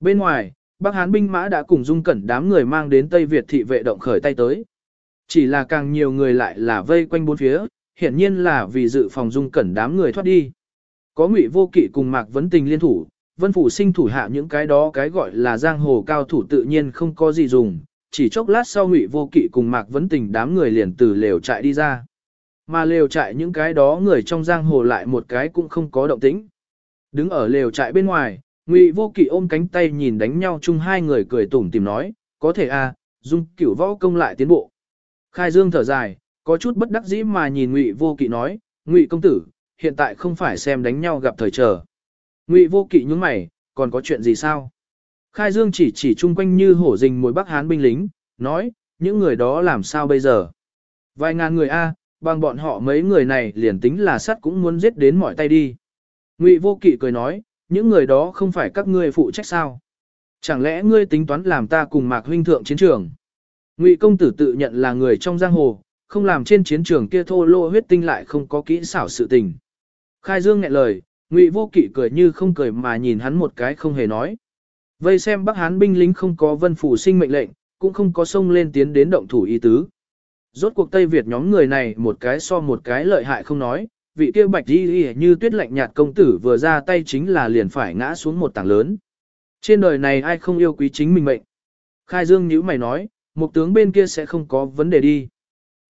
Bên ngoài, Bắc Hán binh mã đã cùng Dung Cẩn đám người mang đến Tây Việt thị vệ động khởi tay tới. Chỉ là càng nhiều người lại là vây quanh bốn phía, hiển nhiên là vì dự phòng dung cẩn đám người thoát đi. Có ngụy vô kỵ cùng Mạc Vấn Tình liên thủ, vân phủ sinh thủ hạ những cái đó cái gọi là giang hồ cao thủ tự nhiên không có gì dùng, chỉ chốc lát sau ngụy vô kỵ cùng mạc vấn tình đám người liền từ lều trại đi ra. Mà lều trại những cái đó người trong giang hồ lại một cái cũng không có động tĩnh. Đứng ở lều trại bên ngoài, ngụy vô kỵ ôm cánh tay nhìn đánh nhau chung hai người cười tủm tìm nói, có thể à, dung cửu võ công lại tiến bộ. Khai dương thở dài, có chút bất đắc dĩ mà nhìn ngụy vô kỵ nói, ngụy công tử, hiện tại không phải xem đánh nhau gặp thời chờ. Ngụy vô kỵ nhướng mày, còn có chuyện gì sao? Khai Dương chỉ chỉ chung quanh như hổ rình mồi Bắc Hán binh lính, nói, những người đó làm sao bây giờ? Vài ngàn người A, bằng bọn họ mấy người này liền tính là sắt cũng muốn giết đến mọi tay đi. Ngụy vô kỵ cười nói, những người đó không phải các ngươi phụ trách sao? Chẳng lẽ ngươi tính toán làm ta cùng Mạc huynh thượng chiến trường? Ngụy công tử tự nhận là người trong giang hồ, không làm trên chiến trường kia thô lô huyết tinh lại không có kỹ xảo sự tình. Khai Dương nghẹn lời, Ngụy Vô Kỵ cười như không cười mà nhìn hắn một cái không hề nói. Vây xem Bắc Hán binh lính không có vân phủ sinh mệnh lệnh, cũng không có xông lên tiến đến động thủ ý tứ. Rốt cuộc Tây Việt nhóm người này một cái so một cái lợi hại không nói, vị kia bạch đi như tuyết lạnh nhạt công tử vừa ra tay chính là liền phải ngã xuống một tảng lớn. Trên đời này ai không yêu quý chính mình mệnh. Khai Dương nhíu mày nói, một tướng bên kia sẽ không có vấn đề đi.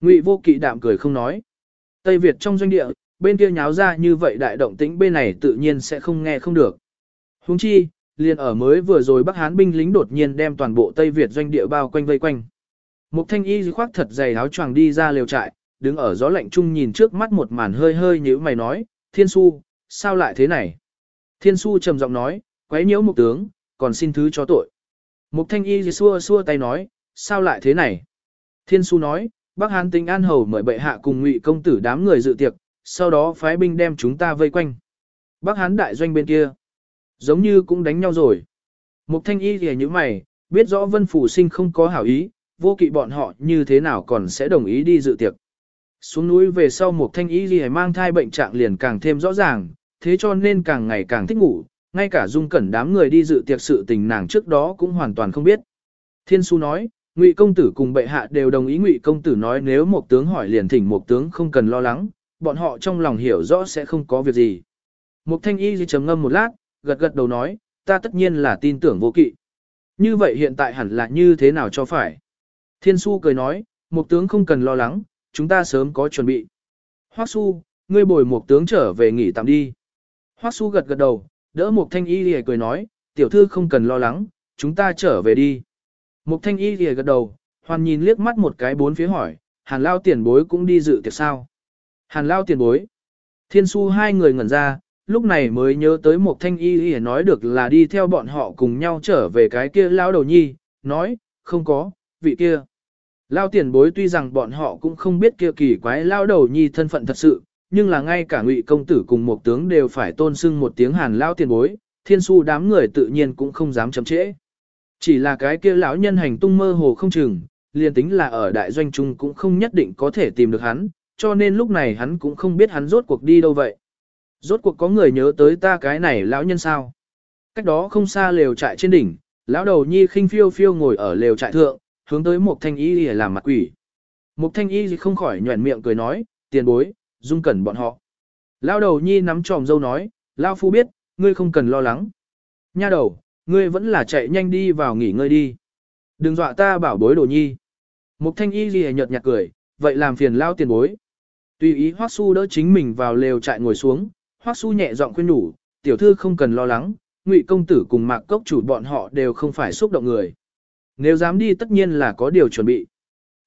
Ngụy Vô Kỵ đạm cười không nói. Tây Việt trong doanh địa, bên kia nháo ra như vậy đại động tĩnh bên này tự nhiên sẽ không nghe không được. Huống chi, liền ở mới vừa rồi Bắc Hán binh lính đột nhiên đem toàn bộ Tây Việt doanh địa bao quanh vây quanh. Mục Thanh Y khoác thật dày áo choàng đi ra lều trại, đứng ở gió lạnh chung nhìn trước mắt một màn hơi hơi nhíu mày nói, Thiên Su, sao lại thế này? Thiên Su trầm giọng nói, quấy nhiễu mục tướng, còn xin thứ cho tội. Mục Thanh Y xua xua tay nói, sao lại thế này? Thiên Su nói, Bắc Hán tính an hầu mời bệ hạ cùng ngụy công tử đám người dự tiệc, sau đó phái binh đem chúng ta vây quanh. Bắc Hán đại doanh bên kia, giống như cũng đánh nhau rồi. Mục thanh y thì như mày, biết rõ vân phủ sinh không có hảo ý, vô kỵ bọn họ như thế nào còn sẽ đồng ý đi dự tiệc. Xuống núi về sau một thanh y gì mang thai bệnh trạng liền càng thêm rõ ràng, thế cho nên càng ngày càng thích ngủ, ngay cả dung cẩn đám người đi dự tiệc sự tình nàng trước đó cũng hoàn toàn không biết. Thiên su nói, Ngụy công tử cùng bệ hạ đều đồng ý Ngụy công tử nói nếu một tướng hỏi liền thỉnh một tướng không cần lo lắng, bọn họ trong lòng hiểu rõ sẽ không có việc gì. Mục thanh y trầm ngâm một lát, gật gật đầu nói, ta tất nhiên là tin tưởng vô kỵ. Như vậy hiện tại hẳn là như thế nào cho phải? Thiên su cười nói, mục tướng không cần lo lắng, chúng ta sớm có chuẩn bị. Hoắc su, ngươi bồi mục tướng trở về nghỉ tạm đi. Hoắc su gật gật đầu, đỡ mục thanh y lìa cười nói, tiểu thư không cần lo lắng, chúng ta trở về đi. Mục thanh y lìa gật đầu, hoàn nhìn liếc mắt một cái bốn phía hỏi, hàn lao tiền bối cũng đi dự tiệc sao. Hàn lao tiền bối. Thiên su hai người ngẩn ra, lúc này mới nhớ tới một thanh y Lìa nói được là đi theo bọn họ cùng nhau trở về cái kia lao đầu nhi, nói, không có, vị kia. Lao tiền bối tuy rằng bọn họ cũng không biết kia kỳ quái lao đầu nhi thân phận thật sự, nhưng là ngay cả ngụy công tử cùng một tướng đều phải tôn sưng một tiếng hàn lao tiền bối, thiên su đám người tự nhiên cũng không dám chậm trễ. Chỉ là cái kia lão nhân hành tung mơ hồ không chừng, liền tính là ở đại doanh trung cũng không nhất định có thể tìm được hắn, cho nên lúc này hắn cũng không biết hắn rốt cuộc đi đâu vậy. Rốt cuộc có người nhớ tới ta cái này lão nhân sao. Cách đó không xa lều trại trên đỉnh, lão đầu nhi khinh phiêu phiêu ngồi ở lều trại thượng, hướng tới một thanh y để làm mặt quỷ. Một thanh y không khỏi nhuẩn miệng cười nói, tiền bối, dung cẩn bọn họ. Lão đầu nhi nắm tròm dâu nói, lão phu biết, ngươi không cần lo lắng. Nha đầu, ngươi vẫn là chạy nhanh đi vào nghỉ ngơi đi. Đừng dọa ta bảo bối đồ nhi. Mục thanh y gì nhợt nhạt cười, vậy làm phiền lao tiền bối. Tùy ý Hoắc Su đỡ chính mình vào lều trại ngồi xuống, Hoắc Su nhẹ giọng khuyên nhủ, tiểu thư không cần lo lắng, Ngụy công tử cùng Mạc Cốc chủ bọn họ đều không phải xúc động người. Nếu dám đi tất nhiên là có điều chuẩn bị.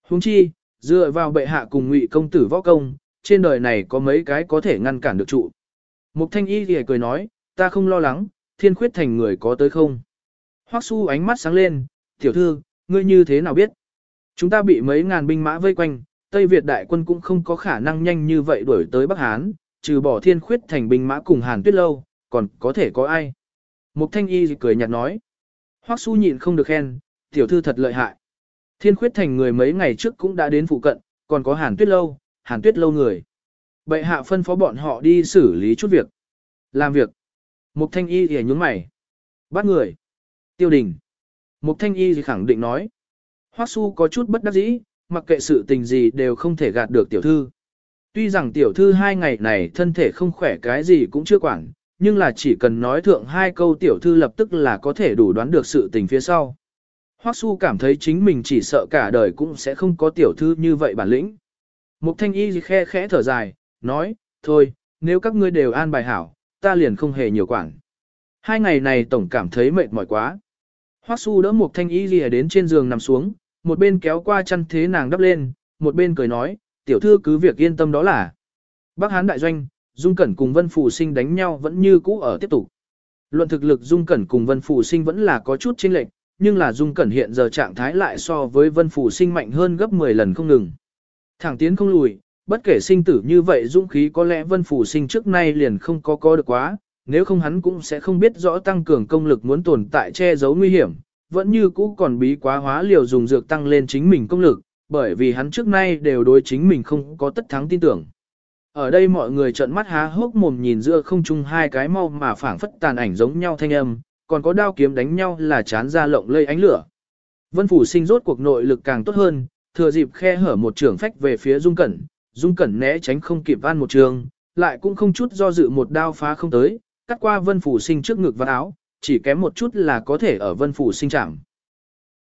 Huống chi, dựa vào bệ hạ cùng Ngụy công tử võ công, trên đời này có mấy cái có thể ngăn cản được trụ. Mục Thanh Y thì cười nói, ta không lo lắng, thiên khuyết thành người có tới không. Hoắc Su ánh mắt sáng lên, tiểu thư, ngươi như thế nào biết? Chúng ta bị mấy ngàn binh mã vây quanh, Tây Việt đại quân cũng không có khả năng nhanh như vậy đuổi tới Bắc Hán, trừ bỏ thiên khuyết thành binh mã cùng Hàn Tuyết Lâu, còn có thể có ai. Mục Thanh Y cười nhạt nói. Hoắc Su nhịn không được khen, tiểu thư thật lợi hại. Thiên khuyết thành người mấy ngày trước cũng đã đến phụ cận, còn có Hàn Tuyết Lâu, Hàn Tuyết Lâu người. Bệ hạ phân phó bọn họ đi xử lý chút việc. Làm việc. Mục Thanh Y thì nhướng mày. Bắt người. Tiêu đình. Mục Thanh Y thì khẳng định nói. Hoắc Su có chút bất đắc dĩ, mặc kệ sự tình gì đều không thể gạt được tiểu thư. Tuy rằng tiểu thư hai ngày này thân thể không khỏe cái gì cũng chưa quản, nhưng là chỉ cần nói thượng hai câu tiểu thư lập tức là có thể đủ đoán được sự tình phía sau. Hoắc Su cảm thấy chính mình chỉ sợ cả đời cũng sẽ không có tiểu thư như vậy bản lĩnh. Mục thanh y khe khẽ thở dài, nói, thôi, nếu các ngươi đều an bài hảo, ta liền không hề nhiều quản. Hai ngày này tổng cảm thấy mệt mỏi quá. Hoắc Su đỡ Mục thanh y lìa đến trên giường nằm xuống, một bên kéo qua chăn thế nàng đắp lên, một bên cười nói, tiểu thư cứ việc yên tâm đó là. Bắc Hán đại doanh, Dung Cẩn cùng Vân Phủ Sinh đánh nhau vẫn như cũ ở tiếp tục. Luận thực lực Dung Cẩn cùng Vân Phủ Sinh vẫn là có chút chênh lệch, nhưng là Dung Cẩn hiện giờ trạng thái lại so với Vân phủ Sinh mạnh hơn gấp 10 lần không ngừng. Thẳng tiến không lùi, bất kể sinh tử như vậy dũng khí có lẽ Vân phủ Sinh trước nay liền không có có được quá, nếu không hắn cũng sẽ không biết rõ tăng cường công lực muốn tồn tại che giấu nguy hiểm, vẫn như cũ còn bí quá hóa liều dùng dược tăng lên chính mình công lực, bởi vì hắn trước nay đều đối chính mình không có tất thắng tin tưởng. Ở đây mọi người trợn mắt há hốc mồm nhìn giữa không trung hai cái mau mà phảng phất tàn ảnh giống nhau thanh âm, còn có đao kiếm đánh nhau là chán ra lộng lây ánh lửa. Vân Phủ sinh rốt cuộc nội lực càng tốt hơn, thừa dịp khe hở một trường phách về phía Dung Cẩn, Dung Cẩn né tránh không kịp van một trường, lại cũng không chút do dự một đao phá không tới, cắt qua Vân Phủ sinh trước ngực và áo, chỉ kém một chút là có thể ở Vân Phủ sinh chạm.